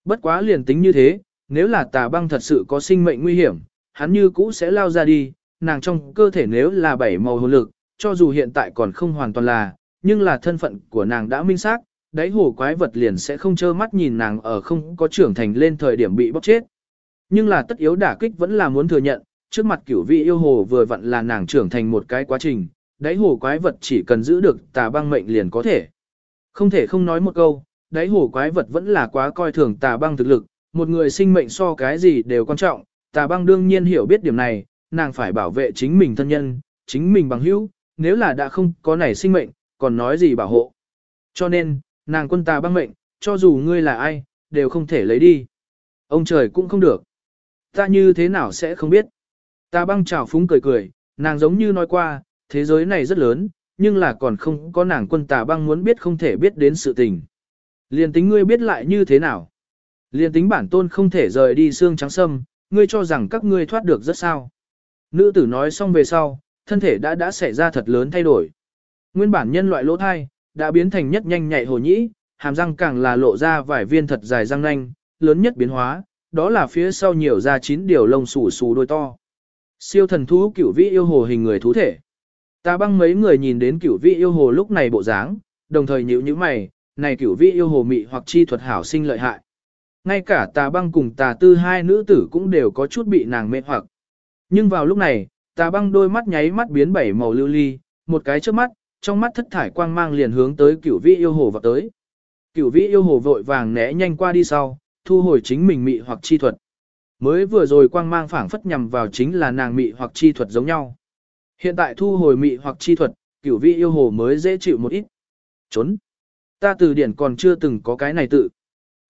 Bất quá liền tính như thế, nếu là tà băng thật sự có sinh mệnh nguy hiểm, hắn như cũ sẽ lao ra đi, nàng trong cơ thể nếu là bảy màu hồn lực, cho dù hiện tại còn không hoàn toàn là, nhưng là thân phận của nàng đã minh xác, đáy hồ quái vật liền sẽ không trơ mắt nhìn nàng ở không có trưởng thành lên thời điểm bị bóc chết. Nhưng là tất yếu đả kích vẫn là muốn thừa nhận, trước mặt cửu vị yêu hồ vừa vặn là nàng trưởng thành một cái quá trình, đáy hồ quái vật chỉ cần giữ được tà băng mệnh liền có thể. Không thể không nói một câu, đáy hồ quái vật vẫn là quá coi thường tà băng thực lực, một người sinh mệnh so cái gì đều quan trọng, tà băng đương nhiên hiểu biết điểm này, nàng phải bảo vệ chính mình thân nhân, chính mình bằng hữu, nếu là đã không có này sinh mệnh, còn nói gì bảo hộ. Cho nên, nàng quân tà băng mệnh, cho dù ngươi là ai, đều không thể lấy đi. Ông trời cũng không được. Ta như thế nào sẽ không biết. Tà băng chào phúng cười cười, nàng giống như nói qua, thế giới này rất lớn, nhưng là còn không có nàng quân tà băng muốn biết không thể biết đến sự tình. Liền tính ngươi biết lại như thế nào. Liền tính bản tôn không thể rời đi xương trắng sâm, ngươi cho rằng các ngươi thoát được rất sao. Nữ tử nói xong về sau, thân thể đã đã xảy ra thật lớn thay đổi. Nguyên bản nhân loại lỗ thai, đã biến thành nhất nhanh nhạy hồ nhĩ, hàm răng càng là lộ ra vài viên thật dài răng nanh, lớn nhất biến hóa, đó là phía sau nhiều ra chín điều lông xù xù đôi to. Siêu thần thú cửu vĩ yêu hồ hình người thú thể. Ta băng mấy người nhìn đến cửu vĩ yêu hồ lúc này bộ dáng, đồng thời nhíu nhíu mày, này cửu vĩ yêu hồ mị hoặc chi thuật hảo sinh lợi hại. Ngay cả tà băng cùng tà tư hai nữ tử cũng đều có chút bị nàng mê hoặc. Nhưng vào lúc này, tà băng đôi mắt nháy mắt biến bảy màu lưu ly, một cái trước mắt, trong mắt thất thải quang mang liền hướng tới cửu vĩ yêu hồ vào tới. Cửu vĩ yêu hồ vội vàng né nhanh qua đi sau, thu hồi chính mình mị hoặc chi thuật. Mới vừa rồi quang mang phảng phất nhằm vào chính là nàng mị hoặc chi thuật giống nhau. Hiện tại thu hồi mị hoặc chi thuật, cửu vị yêu hồ mới dễ chịu một ít. Trốn. Ta từ điển còn chưa từng có cái này tự.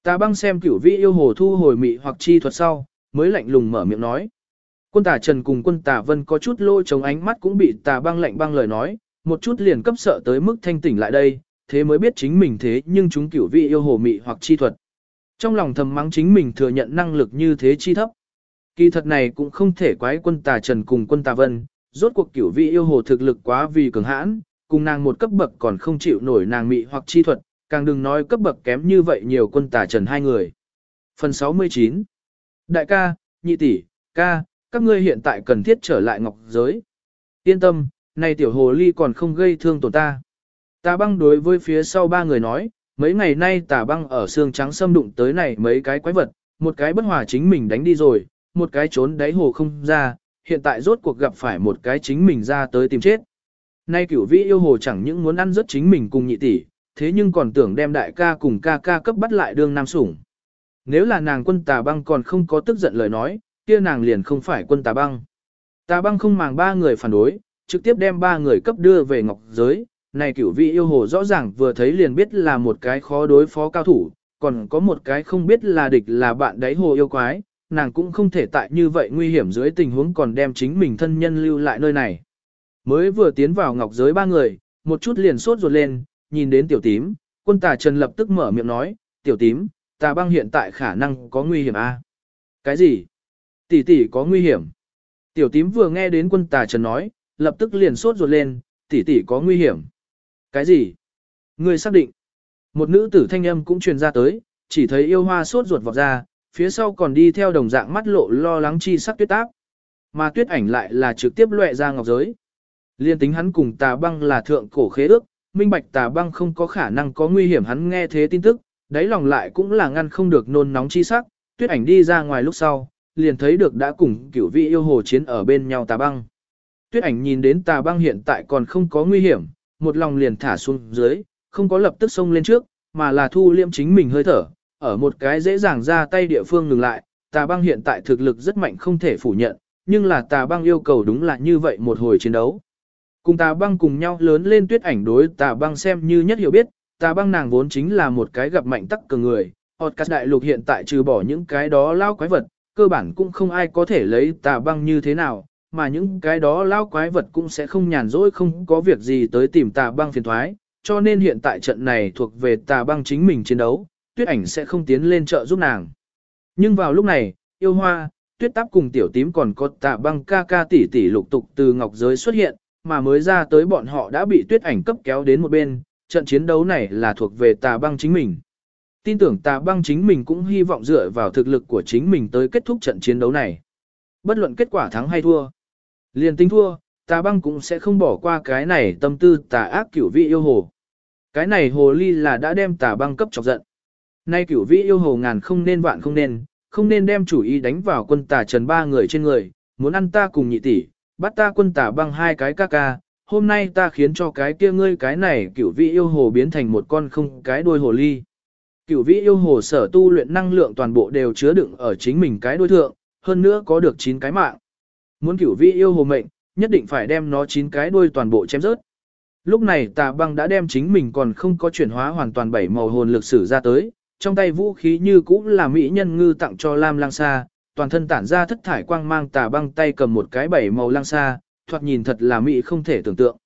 Ta băng xem cửu vị yêu hồ thu hồi mị hoặc chi thuật sau, mới lạnh lùng mở miệng nói. Quân tà Trần cùng quân tà Vân có chút lôi chống ánh mắt cũng bị tà băng lạnh băng lời nói, một chút liền cấp sợ tới mức thanh tỉnh lại đây, thế mới biết chính mình thế nhưng chúng cửu vị yêu hồ mị hoặc chi thuật. Trong lòng thầm mắng chính mình thừa nhận năng lực như thế chi thấp. Kỳ thật này cũng không thể quái quân tà Trần cùng quân tà Vân, rốt cuộc cửu vị yêu hồ thực lực quá vì cường hãn, cùng nàng một cấp bậc còn không chịu nổi nàng mị hoặc chi thuật, càng đừng nói cấp bậc kém như vậy nhiều quân tà Trần hai người. Phần 69 Đại ca, nhị tỷ, ca, các ngươi hiện tại cần thiết trở lại ngọc giới. Yên tâm, này tiểu hồ ly còn không gây thương tổn ta. Tà băng đối với phía sau ba người nói, mấy ngày nay tà băng ở xương trắng xâm đụng tới này mấy cái quái vật, một cái bất hòa chính mình đánh đi rồi, một cái trốn đáy hồ không ra, hiện tại rốt cuộc gặp phải một cái chính mình ra tới tìm chết. Nay cửu vĩ yêu hồ chẳng những muốn ăn rất chính mình cùng nhị tỷ, thế nhưng còn tưởng đem đại ca cùng ca ca cấp bắt lại đương nam sủng. Nếu là nàng quân tà băng còn không có tức giận lời nói, kia nàng liền không phải quân tà băng. Tà băng không màng ba người phản đối, trực tiếp đem ba người cấp đưa về ngọc giới. Này cửu vị yêu hồ rõ ràng vừa thấy liền biết là một cái khó đối phó cao thủ, còn có một cái không biết là địch là bạn đáy hồ yêu quái, nàng cũng không thể tại như vậy nguy hiểm dưới tình huống còn đem chính mình thân nhân lưu lại nơi này. Mới vừa tiến vào ngọc giới ba người, một chút liền sốt ruột lên, nhìn đến tiểu tím, quân tà trần lập tức mở miệng nói, tiểu tím, tà băng hiện tại khả năng có nguy hiểm a à? Cái gì? Tỷ tỷ có nguy hiểm. Tiểu tím vừa nghe đến quân tà trần nói, lập tức liền sốt ruột lên, tỷ tỷ có nguy hiểm. Cái gì? Người xác định. Một nữ tử thanh âm cũng truyền ra tới, chỉ thấy yêu hoa sốt ruột vọt ra, phía sau còn đi theo đồng dạng mắt lộ lo lắng chi sắc tuyết tác. Mà tuyết ảnh lại là trực tiếp lệ ra ngọc giới. Liên tính hắn cùng tà băng là thượng cổ khế ước, minh bạch tà băng không có khả năng có nguy hiểm hắn nghe thế tin tức, đáy lòng lại cũng là ngăn không được nôn nóng chi sắc, tuyết ảnh đi ra ngoài lúc sau, liền thấy được đã cùng cửu vị yêu hồ chiến ở bên nhau tà băng. Tuyết ảnh nhìn đến tà băng hiện tại còn không có nguy hiểm, một lòng liền thả xuống dưới, không có lập tức xông lên trước, mà là thu liêm chính mình hơi thở, ở một cái dễ dàng ra tay địa phương ngừng lại, tà băng hiện tại thực lực rất mạnh không thể phủ nhận, nhưng là tà băng yêu cầu đúng là như vậy một hồi chiến đấu. Cùng tà băng cùng nhau lớn lên tuyết ảnh đối tà băng xem như nhất hiểu biết, tà băng nàng vốn chính là một cái gặp mạnh tắc cường người, hoặc cắt đại lục hiện tại trừ bỏ những cái đó lao quái vật, cơ bản cũng không ai có thể lấy tà băng như thế nào, mà những cái đó lao quái vật cũng sẽ không nhàn rỗi không có việc gì tới tìm tà băng phiền thoái, cho nên hiện tại trận này thuộc về tà băng chính mình chiến đấu, tuyết ảnh sẽ không tiến lên chợ giúp nàng. Nhưng vào lúc này, yêu hoa, tuyết táp cùng tiểu tím còn có tạ băng ca ca tỷ tỷ lục tục từ ngọc giới xuất hiện, mà mới ra tới bọn họ đã bị tuyết ảnh cấp kéo đến một bên, trận chiến đấu này là thuộc về tà băng chính mình. Tin tưởng tà băng chính mình cũng hy vọng dựa vào thực lực của chính mình tới kết thúc trận chiến đấu này. Bất luận kết quả thắng hay thua. Liền tính thua, tà băng cũng sẽ không bỏ qua cái này tâm tư tà ác cửu vị yêu hồ. Cái này hồ ly là đã đem tà băng cấp chọc giận. Nay cửu vĩ yêu hồ ngàn không nên vạn không nên, không nên đem chủ ý đánh vào quân tà trần ba người trên người, muốn ăn ta cùng nhị tỷ, bắt ta quân tà băng hai cái ca ca, hôm nay ta khiến cho cái kia ngươi cái này cửu vị yêu hồ biến thành một con không cái đuôi hồ ly. Cửu vị yêu hồ sở tu luyện năng lượng toàn bộ đều chứa đựng ở chính mình cái đuôi thượng, hơn nữa có được 9 cái mạng. Muốn cửu vị yêu hồ mệnh, nhất định phải đem nó 9 cái đuôi toàn bộ chém rớt. Lúc này tà băng đã đem chính mình còn không có chuyển hóa hoàn toàn bảy màu hồn lực sử ra tới, trong tay vũ khí như cũ là mỹ nhân ngư tặng cho Lam Lang Sa, toàn thân tản ra thất thải quang mang tà băng tay cầm một cái bảy màu lang sa, thoạt nhìn thật là mỹ không thể tưởng tượng.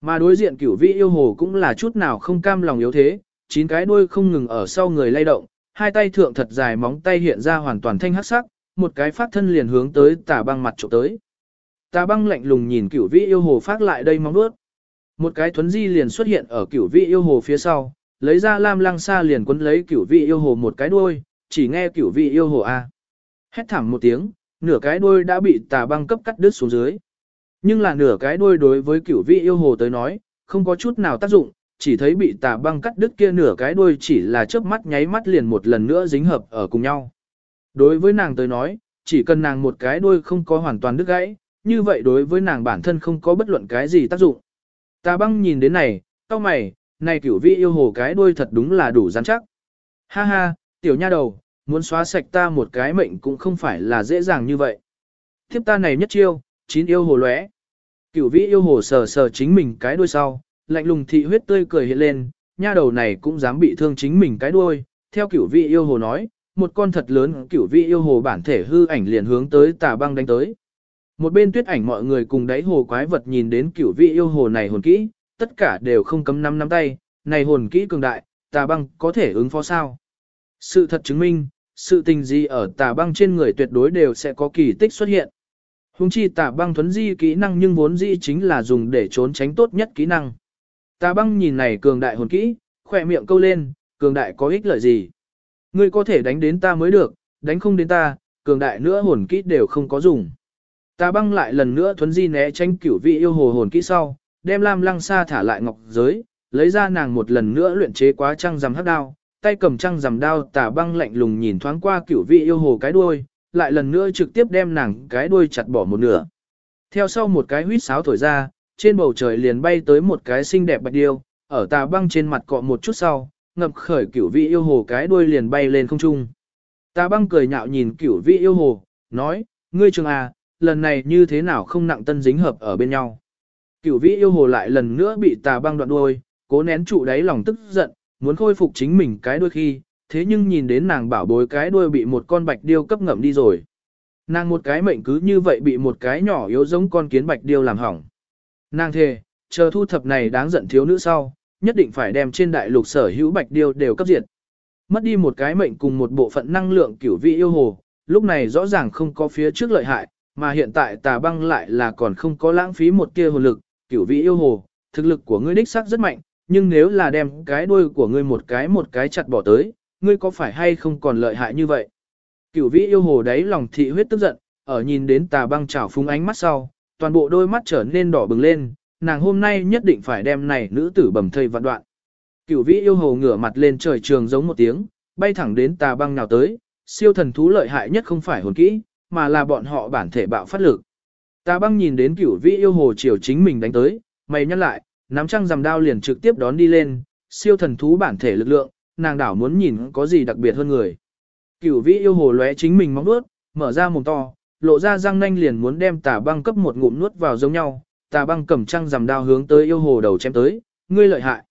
Mà đối diện cửu vị yêu hồ cũng là chút nào không cam lòng yếu thế, chín cái đuôi không ngừng ở sau người lay động, hai tay thượng thật dài móng tay hiện ra hoàn toàn thanh hắc sắc, một cái phát thân liền hướng tới tà băng mặt trộm tới. Tà băng lạnh lùng nhìn cửu vị yêu hồ phát lại đây móng vuốt. Một cái thuấn di liền xuất hiện ở cửu vị yêu hồ phía sau, lấy ra lam lăng xa liền quấn lấy cửu vị yêu hồ một cái đuôi, chỉ nghe cửu vị yêu hồ a. Hét thảm một tiếng, nửa cái đuôi đã bị tà băng cấp cắt đứt xuống dưới. Nhưng là nửa cái đuôi đối với cửu vị yêu hồ tới nói, không có chút nào tác dụng, chỉ thấy bị tà băng cắt đứt kia nửa cái đuôi chỉ là chớp mắt nháy mắt liền một lần nữa dính hợp ở cùng nhau. Đối với nàng tới nói, chỉ cần nàng một cái đuôi không có hoàn toàn đứt gãy, như vậy đối với nàng bản thân không có bất luận cái gì tác dụng. Tà băng nhìn đến này, cao mày, này cửu vị yêu hồ cái đuôi thật đúng là đủ rắn chắc. Ha ha, tiểu nha đầu, muốn xóa sạch ta một cái mệnh cũng không phải là dễ dàng như vậy. thiếp ta này nhất chiêu, chín yêu hồ lóe. Cửu vị yêu hồ sờ sờ chính mình cái đuôi sau, lạnh lùng thị huyết tươi cười hiện lên, nha đầu này cũng dám bị thương chính mình cái đuôi. Theo cửu vị yêu hồ nói, một con thật lớn cửu vị yêu hồ bản thể hư ảnh liền hướng tới tà băng đánh tới. Một bên tuyết ảnh mọi người cùng đáy hồ quái vật nhìn đến cửu vị yêu hồ này hồn kỹ, tất cả đều không cấm năm nắm tay, này hồn kỹ cường đại, tà băng có thể ứng phó sao. Sự thật chứng minh, sự tình gì ở tà băng trên người tuyệt đối đều sẽ có kỳ tích xuất hiện. Hùng chi tà băng thuấn di kỹ năng nhưng vốn di chính là dùng để trốn tránh tốt nhất kỹ năng. Tà băng nhìn này cường đại hồn kỹ, khỏe miệng câu lên, cường đại có ích lợi gì. Ngươi có thể đánh đến ta mới được, đánh không đến ta, cường đại nữa hồn kỹ đều không có dùng. Tà băng lại lần nữa thuấn di né tránh cửu vị yêu hồ hồn kỹ sau, đem lam lăng xa thả lại ngọc giới, lấy ra nàng một lần nữa luyện chế quá trăng rằm hắc đao, tay cầm trăng rằm đao tà băng lạnh lùng nhìn thoáng qua cửu vị yêu hồ cái đuôi, lại lần nữa trực tiếp đem nàng cái đuôi chặt bỏ một nửa. Theo sau một cái huýt sáo thổi ra, trên bầu trời liền bay tới một cái xinh đẹp bạch điêu, ở tà băng trên mặt cọ một chút sau, ngập khởi cửu vị yêu hồ cái đuôi liền bay lên không trung. Tà băng cười nhạo nhìn cửu vị yêu hồ, nói, ngươi trường à, lần này như thế nào không nặng tân dính hợp ở bên nhau. Cửu Vĩ yêu hồ lại lần nữa bị tà băng đoạn đuôi, cố nén trụ đáy lòng tức giận, muốn khôi phục chính mình cái đuôi khi, thế nhưng nhìn đến nàng bảo bối cái đuôi bị một con bạch điêu cấp ngậm đi rồi. Nàng một cái mệnh cứ như vậy bị một cái nhỏ yếu giống con kiến bạch điêu làm hỏng. Nàng thề, chờ thu thập này đáng giận thiếu nữ sau, nhất định phải đem trên đại lục sở hữu bạch điêu đều cấp diệt. Mất đi một cái mệnh cùng một bộ phận năng lượng cửu vị yêu hồ, lúc này rõ ràng không có phía trước lợi hại, mà hiện tại tà băng lại là còn không có lãng phí một tia hồn lực, cửu vị yêu hồ, thực lực của ngươi đích xác rất mạnh, nhưng nếu là đem cái đuôi của ngươi một cái một cái chặt bỏ tới, ngươi có phải hay không còn lợi hại như vậy? Cửu vĩ yêu hồ đấy lòng thị huyết tức giận, ở nhìn đến tà băng chảo phúng ánh mắt sau, toàn bộ đôi mắt trở nên đỏ bừng lên, nàng hôm nay nhất định phải đem này nữ tử bầm thây vạn đoạn. Cửu vĩ yêu hồ ngửa mặt lên trời trường giống một tiếng, bay thẳng đến tà băng nào tới, siêu thần thú lợi hại nhất không phải hồn kỹ, mà là bọn họ bản thể bạo phát lực. Tà băng nhìn đến cửu vĩ yêu hồ chiều chính mình đánh tới, mày nhăn lại, nắm trăng rằm đao liền trực tiếp đón đi lên, siêu thần thú bản thể lực lượng, nàng đảo muốn nhìn có gì đặc biệt hơn người. Cửu vĩ yêu hồ lóe chính mình móng nuốt, mở ra mồm to, lộ ra răng nanh liền muốn đem tà băng cấp một ngụm nuốt vào giống nhau, tà băng cầm trăng rằm đao hướng tới yêu hồ đầu chém tới, ngươi lợi hại.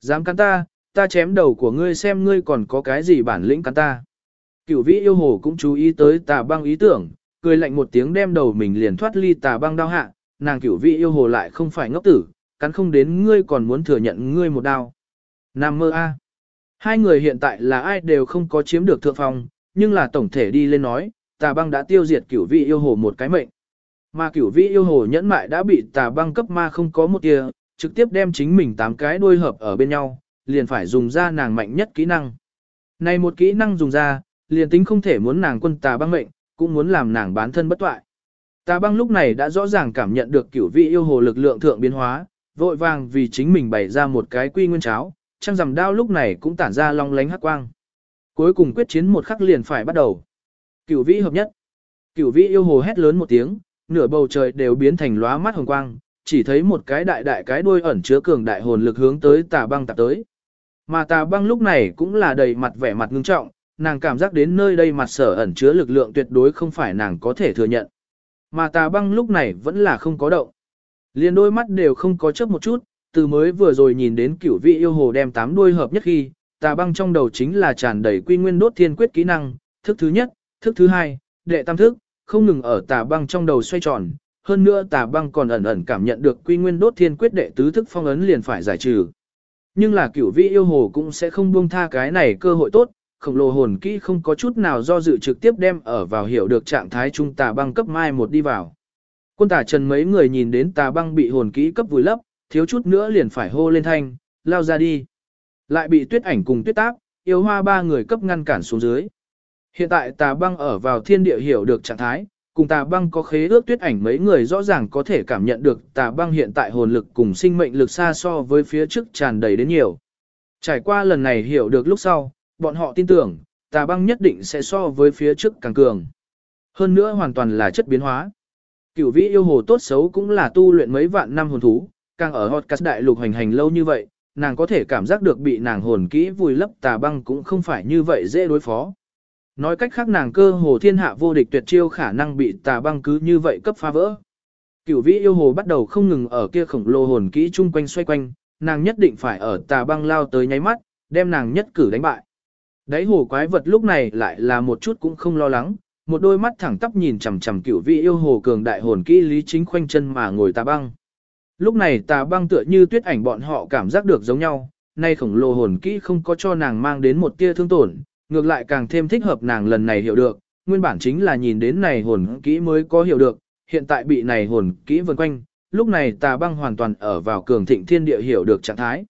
Dám cắn ta, ta chém đầu của ngươi xem ngươi còn có cái gì bản lĩnh cắn ta. Cửu vĩ yêu hồ cũng chú ý tới tà băng ý tưởng, cười lạnh một tiếng đem đầu mình liền thoát ly tà băng đao hạ, nàng cửu vĩ yêu hồ lại không phải ngốc tử, cắn không đến ngươi còn muốn thừa nhận ngươi một đao. Nam mơ A. Hai người hiện tại là ai đều không có chiếm được thượng phong, nhưng là tổng thể đi lên nói, tà băng đã tiêu diệt cửu vị yêu hồ một cái mệnh. Mà cửu vị yêu hồ nhẫn mại đã bị tà băng cấp ma không có một tia, trực tiếp đem chính mình tám cái đuôi hợp ở bên nhau, liền phải dùng ra nàng mạnh nhất kỹ năng. Này một kỹ năng dùng ra, liền tính không thể muốn nàng quân tà băng mệnh, cũng muốn làm nàng bán thân bất toại. Tà băng lúc này đã rõ ràng cảm nhận được cửu vị yêu hồ lực lượng thượng biến hóa, vội vàng vì chính mình bày ra một cái quy nguyên cháo, trăng rằm đao lúc này cũng tản ra long lánh hắc quang. Cuối cùng quyết chiến một khắc liền phải bắt đầu. Cửu vĩ hợp nhất. Cửu vĩ yêu hồ hét lớn một tiếng, nửa bầu trời đều biến thành lóa mắt hồng quang, chỉ thấy một cái đại đại cái đuôi ẩn chứa cường đại hồn lực hướng tới tà băng tạp tới. Mà tà băng lúc này cũng là đầy mặt vẻ mặt ngưng trọng, nàng cảm giác đến nơi đây mặt sở ẩn chứa lực lượng tuyệt đối không phải nàng có thể thừa nhận. Mà tà băng lúc này vẫn là không có động. Liền đôi mắt đều không có chớp một chút, từ mới vừa rồi nhìn đến cửu vị yêu hồ đem tám đuôi hợp nhất khi, tà băng trong đầu chính là tràn đầy quy nguyên đốt thiên quyết kỹ năng, thức thứ nhất, thức thứ hai, đệ tam thức, không ngừng ở tà băng trong đầu xoay tròn. Hơn nữa tà băng còn ẩn ẩn cảm nhận được quy nguyên đốt thiên quyết đệ tứ thức phong ấn liền phải giải trừ. Nhưng là cửu vị yêu hồ cũng sẽ không buông tha cái này cơ hội tốt, khổng lồ hồn kỹ không có chút nào do dự trực tiếp đem ở vào hiểu được trạng thái trung tà băng cấp mai một đi vào. Quân tà trần mấy người nhìn đến tà băng bị hồn kỹ cấp vùi lấp, thiếu chút nữa liền phải hô lên thanh, lao ra đi. Lại bị tuyết ảnh cùng tuyết táp, yêu hoa ba người cấp ngăn cản xuống dưới. Hiện tại tà băng ở vào thiên địa hiểu được trạng thái, cùng tà băng có khế ước tuyết ảnh mấy người rõ ràng có thể cảm nhận được tà băng hiện tại hồn lực cùng sinh mệnh lực xa so với phía trước tràn đầy đến nhiều. Trải qua lần này hiểu được lúc sau, bọn họ tin tưởng, tà băng nhất định sẽ so với phía trước càng cường. Hơn nữa hoàn toàn là chất biến hóa. Cửu vĩ yêu hồ tốt xấu cũng là tu luyện mấy vạn năm hồn thú, càng ở hot cast đại lục hành hành lâu như vậy, nàng có thể cảm giác được bị nàng hồn kỹ vùi lấp tà băng cũng không phải như vậy dễ đối phó. Nói cách khác nàng cơ hồ thiên hạ vô địch tuyệt chiêu khả năng bị tà băng cứ như vậy cấp phá vỡ. Cửu vĩ yêu hồ bắt đầu không ngừng ở kia khổng lồ hồn kỹ chung quanh xoay quanh, nàng nhất định phải ở tà băng lao tới nháy mắt, đem nàng nhất cử đánh bại. Đáy hồ quái vật lúc này lại là một chút cũng không lo lắng, một đôi mắt thẳng tắp nhìn chằm chằm cửu vị yêu hồ cường đại hồn kỹ lý chính khoanh chân mà ngồi tà băng. Lúc này tà băng tựa như tuyết ảnh bọn họ cảm giác được giống nhau, nay khổng lồ hồn kỹ không có cho nàng mang đến một tia thương tổn, ngược lại càng thêm thích hợp nàng lần này hiểu được, nguyên bản chính là nhìn đến này hồn kỹ mới có hiểu được, hiện tại bị này hồn kỹ vần quanh, lúc này tà băng hoàn toàn ở vào cường thịnh thiên địa hiểu được trạng thái.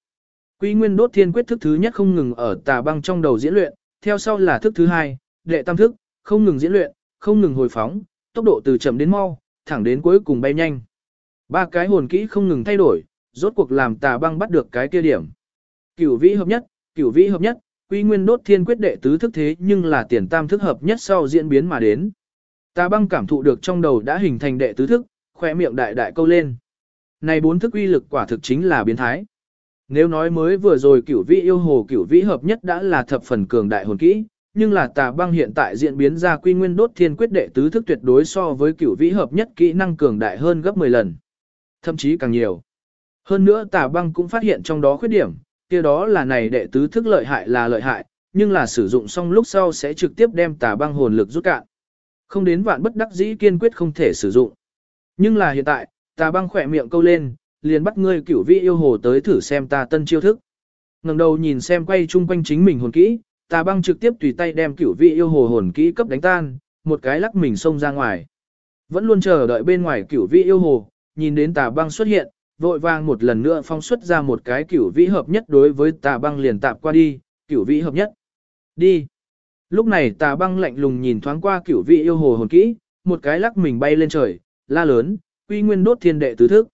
Quy nguyên đốt thiên quyết thức thứ nhất không ngừng ở tà băng trong đầu diễn luyện, theo sau là thức thứ hai, đệ tam thức, không ngừng diễn luyện, không ngừng hồi phóng, tốc độ từ chậm đến mau, thẳng đến cuối cùng bay nhanh. Ba cái hồn kỹ không ngừng thay đổi, rốt cuộc làm tà băng bắt được cái kia điểm. Cửu vĩ hợp nhất, cửu vĩ hợp nhất, quy nguyên đốt thiên quyết đệ tứ thức thế nhưng là tiền tam thức hợp nhất sau diễn biến mà đến. Tà băng cảm thụ được trong đầu đã hình thành đệ tứ thức, khỏe miệng đại đại câu lên. Này bốn thức uy lực quả thực chính là biến thái. Nếu nói mới vừa rồi cửu vĩ yêu hồ cửu vĩ hợp nhất đã là thập phần cường đại hồn kỹ, nhưng là tà băng hiện tại diễn biến ra quy nguyên đốt thiên quyết đệ tứ thức tuyệt đối so với cửu vĩ hợp nhất kỹ năng cường đại hơn gấp 10 lần. Thậm chí càng nhiều. Hơn nữa tà băng cũng phát hiện trong đó khuyết điểm, kia đó là này đệ tứ thức lợi hại là lợi hại, nhưng là sử dụng xong lúc sau sẽ trực tiếp đem tà băng hồn lực rút cạn. Không đến vạn bất đắc dĩ kiên quyết không thể sử dụng. Nhưng là hiện tại, tà băng khỏe miệng câu lên, liền bắt ngươi cửu vị yêu hồ tới thử xem ta tân chiêu thức. ngẩng đầu nhìn xem quay chung quanh chính mình hồn kỹ, tà băng trực tiếp tùy tay đem cửu vị yêu hồ hồn kỹ cấp đánh tan, một cái lắc mình xông ra ngoài. Vẫn luôn chờ đợi bên ngoài cửu vị yêu hồ, nhìn đến tà băng xuất hiện, vội vàng một lần nữa phong xuất ra một cái cửu vĩ hợp nhất đối với tà băng liền tạp qua đi, cửu vĩ hợp nhất. Đi. Lúc này tà băng lạnh lùng nhìn thoáng qua cửu vĩ yêu hồ hồn kỹ, một cái lắc mình bay lên trời, la lớn, quy nguyên đốt thiên đệ tứ thức.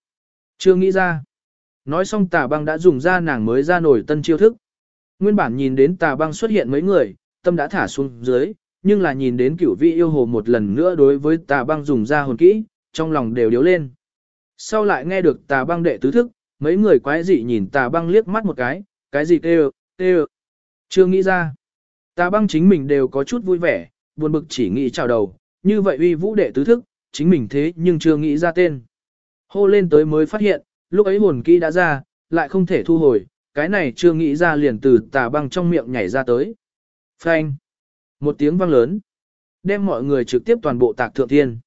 Chưa nghĩ ra. Nói xong tà băng đã dùng ra nàng mới ra nổi tân chiêu thức. Nguyên bản nhìn đến tà băng xuất hiện mấy người, tâm đã thả xuống dưới, nhưng là nhìn đến cửu vị yêu hồ một lần nữa đối với tà băng dùng ra hồn kỹ, trong lòng đều điếu lên. Sau lại nghe được tà băng đệ tứ thức, mấy người quái dị nhìn tà băng liếc mắt một cái, cái gì kêu, kêu. Chưa nghĩ ra. Tà băng chính mình đều có chút vui vẻ, buồn bực chỉ nghĩ chào đầu, như vậy uy vũ đệ tứ thức, chính mình thế nhưng chưa nghĩ ra tên. Hô lên tới mới phát hiện, lúc ấy hồn kỹ đã ra, lại không thể thu hồi, cái này chưa nghĩ ra liền từ tà băng trong miệng nhảy ra tới. Phanh. Một tiếng vang lớn. Đem mọi người trực tiếp toàn bộ tạc thượng thiên.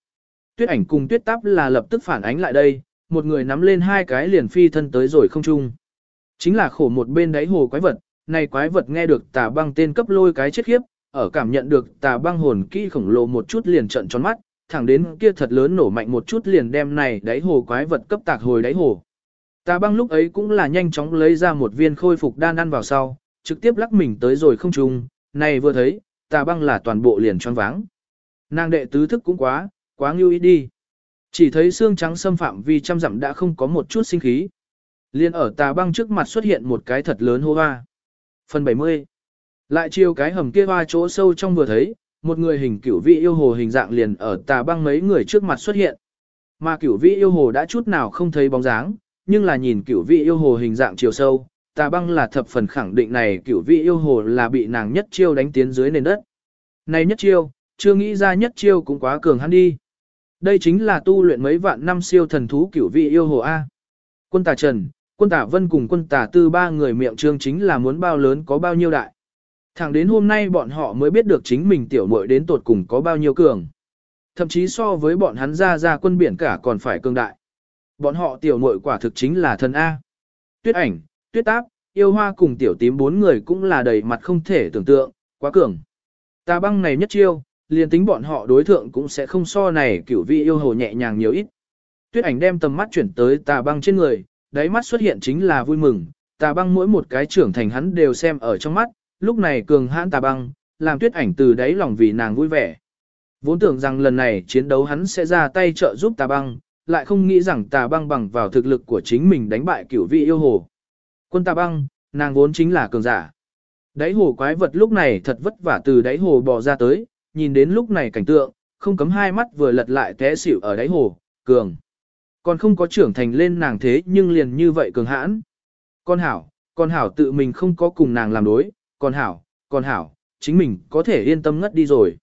Tuyết ảnh cùng tuyết táp là lập tức phản ánh lại đây, một người nắm lên hai cái liền phi thân tới rồi không chung. Chính là khổ một bên đáy hồ quái vật, này quái vật nghe được tà băng tên cấp lôi cái chết khiếp, ở cảm nhận được tà băng hồn kỹ khổng lồ một chút liền trận tròn mắt, thẳng đến kia thật lớn nổ mạnh một chút liền đem này đáy hồ quái vật cấp tạc hồi đáy hồ. Tà băng lúc ấy cũng là nhanh chóng lấy ra một viên khôi phục đan ăn vào sau, trực tiếp lắc mình tới rồi không trung. này vừa thấy, tà băng là toàn bộ liền tròn váng. Nàng đệ tứ thức cũng quá, quá ngưu ý đi. Chỉ thấy xương trắng xâm phạm vì trăm dặm đã không có một chút sinh khí. Liên ở tà băng trước mặt xuất hiện một cái thật lớn hô hoa. Phần 70 Lại chiều cái hầm kia hoa chỗ sâu trong vừa thấy, một người hình cửu vị yêu hồ hình dạng liền ở tà băng mấy người trước mặt xuất hiện. Mà cửu vị yêu hồ đã chút nào không thấy bóng dáng, nhưng là nhìn cửu vị yêu hồ hình dạng chiều sâu, tà băng là thập phần khẳng định này cửu vị yêu hồ là bị nàng nhất chiêu đánh tiến dưới nền đất. Này nhất chiêu, chưa nghĩ ra nhất chiêu cũng quá cường hắn đi. Đây chính là tu luyện mấy vạn năm siêu thần thú cửu vị yêu hồ A. Quân tà Trần, quân tà Vân cùng quân tà Tư ba người miệng trương chính là muốn bao lớn có bao nhiêu đại. Thẳng đến hôm nay bọn họ mới biết được chính mình tiểu muội đến tột cùng có bao nhiêu cường. Thậm chí so với bọn hắn ra ra quân biển cả còn phải cường đại. Bọn họ tiểu muội quả thực chính là thần A. Tuyết ảnh, tuyết táp, yêu hoa cùng tiểu tím bốn người cũng là đầy mặt không thể tưởng tượng, quá cường. Tà băng này nhất chiêu, liền tính bọn họ đối thượng cũng sẽ không so này kiểu vị yêu hồ nhẹ nhàng nhiều ít. Tuyết ảnh đem tầm mắt chuyển tới tà băng trên người, đáy mắt xuất hiện chính là vui mừng, tà băng mỗi một cái trưởng thành hắn đều xem ở trong mắt, lúc này cường hãn tà băng, làm tuyết ảnh từ đáy lòng vì nàng vui vẻ. Vốn tưởng rằng lần này chiến đấu hắn sẽ ra tay trợ giúp tà băng, lại không nghĩ rằng tà băng bằng vào thực lực của chính mình đánh bại cửu vị yêu hồ. Quân tà băng, nàng vốn chính là cường giả. Đáy hồ quái vật lúc này thật vất vả từ đáy hồ bò ra tới, nhìn đến lúc này cảnh tượng, không cấm hai mắt vừa lật lại té xỉu ở đáy hồ, cường. Còn không có trưởng thành lên nàng thế nhưng liền như vậy cường hãn. Con hảo, con hảo tự mình không có cùng nàng làm đối, con hảo, con hảo, chính mình có thể yên tâm ngất đi rồi.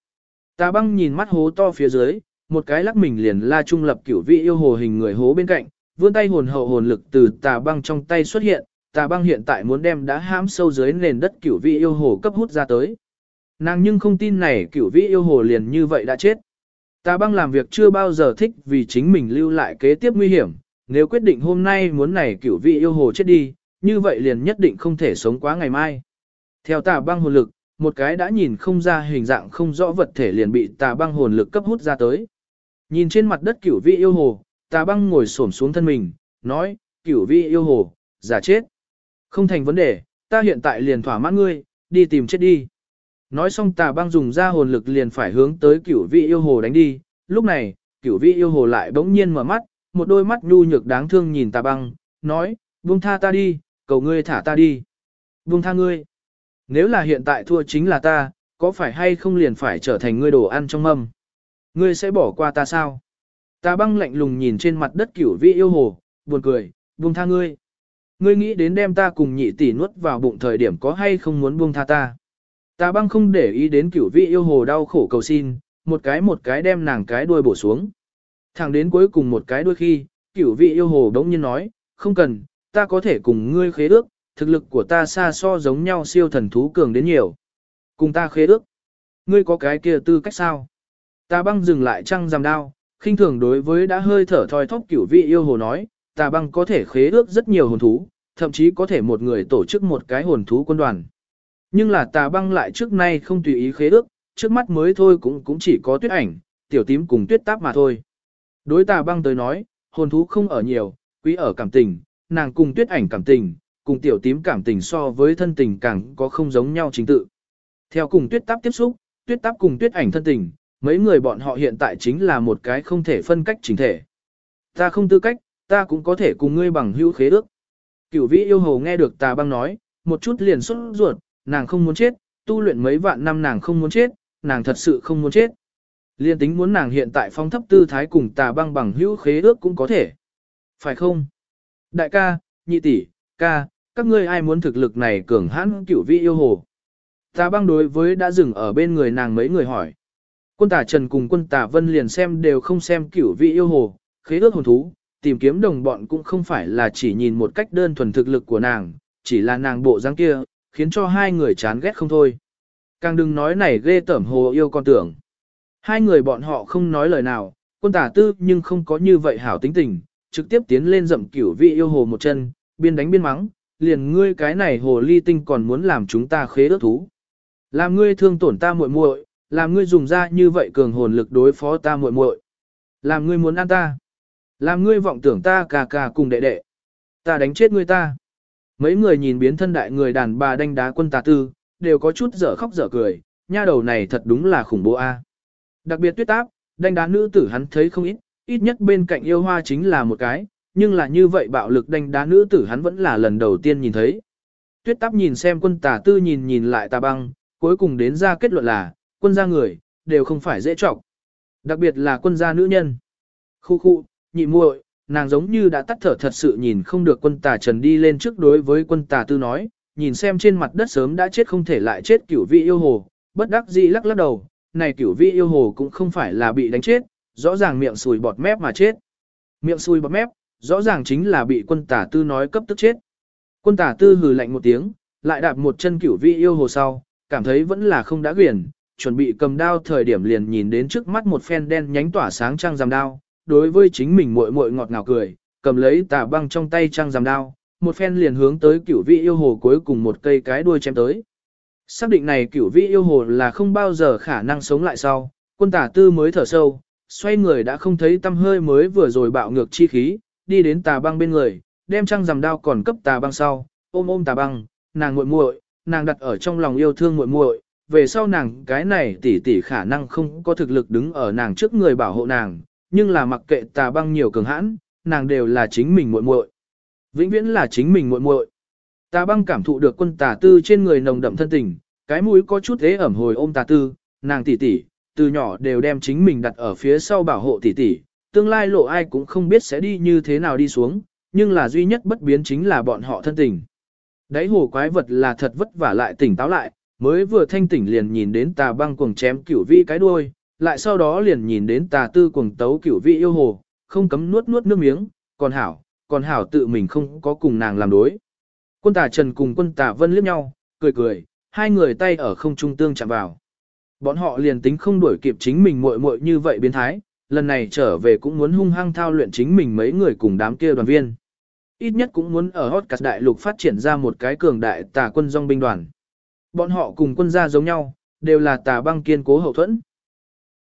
Tà băng nhìn mắt hố to phía dưới, một cái lắc mình liền la trung lập cửu vị yêu hồ hình người hố bên cạnh, vươn tay hồn hậu hồn lực từ tà băng trong tay xuất hiện, tà băng hiện tại muốn đem đã hãm sâu dưới nền đất cửu vị yêu hồ cấp hút ra tới. Nàng nhưng không tin này cửu vị yêu hồ liền như vậy đã chết. Tà băng làm việc chưa bao giờ thích vì chính mình lưu lại kế tiếp nguy hiểm, nếu quyết định hôm nay muốn này cửu vị yêu hồ chết đi, như vậy liền nhất định không thể sống quá ngày mai. Theo tà băng hồn lực, một cái đã nhìn không ra hình dạng không rõ vật thể liền bị tà băng hồn lực cấp hút ra tới. Nhìn trên mặt đất cửu vị yêu hồ, tà băng ngồi xổm xuống thân mình, nói, cửu vị yêu hồ, giả chết. Không thành vấn đề, ta hiện tại liền thỏa mãn ngươi, đi tìm chết đi. Nói xong tà băng dùng ra hồn lực liền phải hướng tới cửu vị yêu hồ đánh đi, lúc này, cửu vị yêu hồ lại bỗng nhiên mở mắt, một đôi mắt nhu nhược đáng thương nhìn tà băng, nói, buông tha ta đi, cầu ngươi thả ta đi. Buông tha ngươi. Nếu là hiện tại thua chính là ta, có phải hay không liền phải trở thành ngươi đồ ăn trong mâm? Ngươi sẽ bỏ qua ta sao? ta băng lạnh lùng nhìn trên mặt đất cửu vị yêu hồ, buồn cười, buông tha ngươi. Ngươi nghĩ đến đem ta cùng nhị tỷ nuốt vào bụng thời điểm có hay không muốn buông tha ta? ta băng không để ý đến cửu vị yêu hồ đau khổ cầu xin, một cái một cái đem nàng cái đuôi bổ xuống. Thẳng đến cuối cùng một cái đuôi khi, cửu vị yêu hồ đống nhiên nói, không cần, ta có thể cùng ngươi khế ước, thực lực của ta xa so giống nhau siêu thần thú cường đến nhiều. Cùng ta khế ước, ngươi có cái kia tư cách sao? Ta băng dừng lại trăng giảm đao, khinh thường đối với đã hơi thở thoi thóp cửu vị yêu hồ nói, Ta băng có thể khế ước rất nhiều hồn thú, thậm chí có thể một người tổ chức một cái hồn thú quân đoàn. Nhưng là tà băng lại trước nay không tùy ý khế ước, trước mắt mới thôi cũng cũng chỉ có tuyết ảnh, tiểu tím cùng tuyết táp mà thôi. Đối tà băng tới nói, hồn thú không ở nhiều, quý ở cảm tình, nàng cùng tuyết ảnh cảm tình, cùng tiểu tím cảm tình so với thân tình càng có không giống nhau chính tự. Theo cùng tuyết táp tiếp xúc, tuyết táp cùng tuyết ảnh thân tình, mấy người bọn họ hiện tại chính là một cái không thể phân cách chính thể. Ta không tư cách, ta cũng có thể cùng ngươi bằng hữu khế ước. Cửu vĩ yêu hầu nghe được tà băng nói, một chút liền xuất ruột, nàng không muốn chết, tu luyện mấy vạn năm nàng không muốn chết, nàng thật sự không muốn chết. Liên tính muốn nàng hiện tại phong thấp tư thái cùng tà băng bằng hữu khế ước cũng có thể. Phải không? Đại ca, nhị tỷ, ca, các ngươi ai muốn thực lực này cường hãn cửu vị yêu hồ? Tà băng đối với đã dừng ở bên người nàng mấy người hỏi. Quân tà Trần cùng quân tà Vân liền xem đều không xem cửu vị yêu hồ, khế ước hồn thú, tìm kiếm đồng bọn cũng không phải là chỉ nhìn một cách đơn thuần thực lực của nàng, chỉ là nàng bộ dáng kia, khiến cho hai người chán ghét không thôi. Càng đừng nói này ghê tởm hồ yêu con tưởng. Hai người bọn họ không nói lời nào, quân tả tư nhưng không có như vậy hảo tính tình, trực tiếp tiến lên dậm cửu vị yêu hồ một chân, biên đánh biên mắng, liền ngươi cái này hồ ly tinh còn muốn làm chúng ta khế ước thú. Làm ngươi thương tổn ta muội muội, làm ngươi dùng ra như vậy cường hồn lực đối phó ta muội muội. Làm ngươi muốn ăn ta. Làm ngươi vọng tưởng ta cà cà cùng đệ đệ. Ta đánh chết ngươi ta. Mấy người nhìn biến thân đại người đàn bà đánh đá quân tà tư, đều có chút dở khóc dở cười, nha đầu này thật đúng là khủng bố a. Đặc biệt tuyết áp, đánh đá nữ tử hắn thấy không ít, ít nhất bên cạnh yêu hoa chính là một cái, nhưng là như vậy bạo lực đánh đá nữ tử hắn vẫn là lần đầu tiên nhìn thấy. Tuyết tắp nhìn xem quân tà tư nhìn nhìn lại tà băng, cuối cùng đến ra kết luận là, quân gia người, đều không phải dễ trọng. Đặc biệt là quân gia nữ nhân. Khu khu, nhị muội, nàng giống như đã tắt thở thật sự nhìn không được quân tà trần đi lên trước đối với quân tà tư nói, nhìn xem trên mặt đất sớm đã chết không thể lại chết cửu vị yêu hồ, bất đắc dĩ lắc lắc đầu, này cửu vị yêu hồ cũng không phải là bị đánh chết, rõ ràng miệng sùi bọt mép mà chết. Miệng sùi bọt mép, rõ ràng chính là bị quân tả tư nói cấp tức chết. Quân tả tư hừ lạnh một tiếng, lại đạp một chân cửu vi yêu hồ sau, cảm thấy vẫn là không đã quyển, chuẩn bị cầm đao thời điểm liền nhìn đến trước mắt một phen đen nhánh tỏa sáng trăng giam đao, đối với chính mình muội muội ngọt ngào cười, cầm lấy tà băng trong tay trăng giam đao, một phen liền hướng tới cửu vi yêu hồ cuối cùng một cây cái đuôi chém tới. Xác định này cửu vi yêu hồ là không bao giờ khả năng sống lại sau, quân tả tư mới thở sâu, xoay người đã không thấy tâm hơi mới vừa rồi bạo ngược chi khí, đi đến tà băng bên người, đem trăng rằm đao còn cấp tà băng sau, ôm ôm tà băng, nàng muội muội, nàng đặt ở trong lòng yêu thương muội muội, về sau nàng cái này tỷ tỷ khả năng không có thực lực đứng ở nàng trước người bảo hộ nàng, nhưng là mặc kệ tà băng nhiều cường hãn, nàng đều là chính mình muội muội. Vĩnh viễn là chính mình muội muội. Tà băng cảm thụ được quân tà tư trên người nồng đậm thân tình, cái mũi có chút thế ẩm hồi ôm tà tư, nàng tỷ tỷ, từ nhỏ đều đem chính mình đặt ở phía sau bảo hộ tỷ tỷ, tương lai lộ ai cũng không biết sẽ đi như thế nào đi xuống, nhưng là duy nhất bất biến chính là bọn họ thân tình. Đáy hồ quái vật là thật vất vả lại tỉnh táo lại, mới vừa thanh tỉnh liền nhìn đến tà băng cuồng chém cửu vi cái đuôi, lại sau đó liền nhìn đến tà tư cuồng tấu cửu vi yêu hồ, không cấm nuốt nuốt nước miếng, còn hảo, còn hảo tự mình không có cùng nàng làm đối. Quân tà Trần cùng quân tà Vân liếc nhau, cười cười, hai người tay ở không trung tương chạm vào. Bọn họ liền tính không đuổi kịp chính mình muội muội như vậy biến thái, lần này trở về cũng muốn hung hăng thao luyện chính mình mấy người cùng đám kia đoàn viên. Ít nhất cũng muốn ở hot cắt đại lục phát triển ra một cái cường đại tà quân dòng binh đoàn. Bọn họ cùng quân gia giống nhau, đều là tà băng kiên cố hậu thuẫn.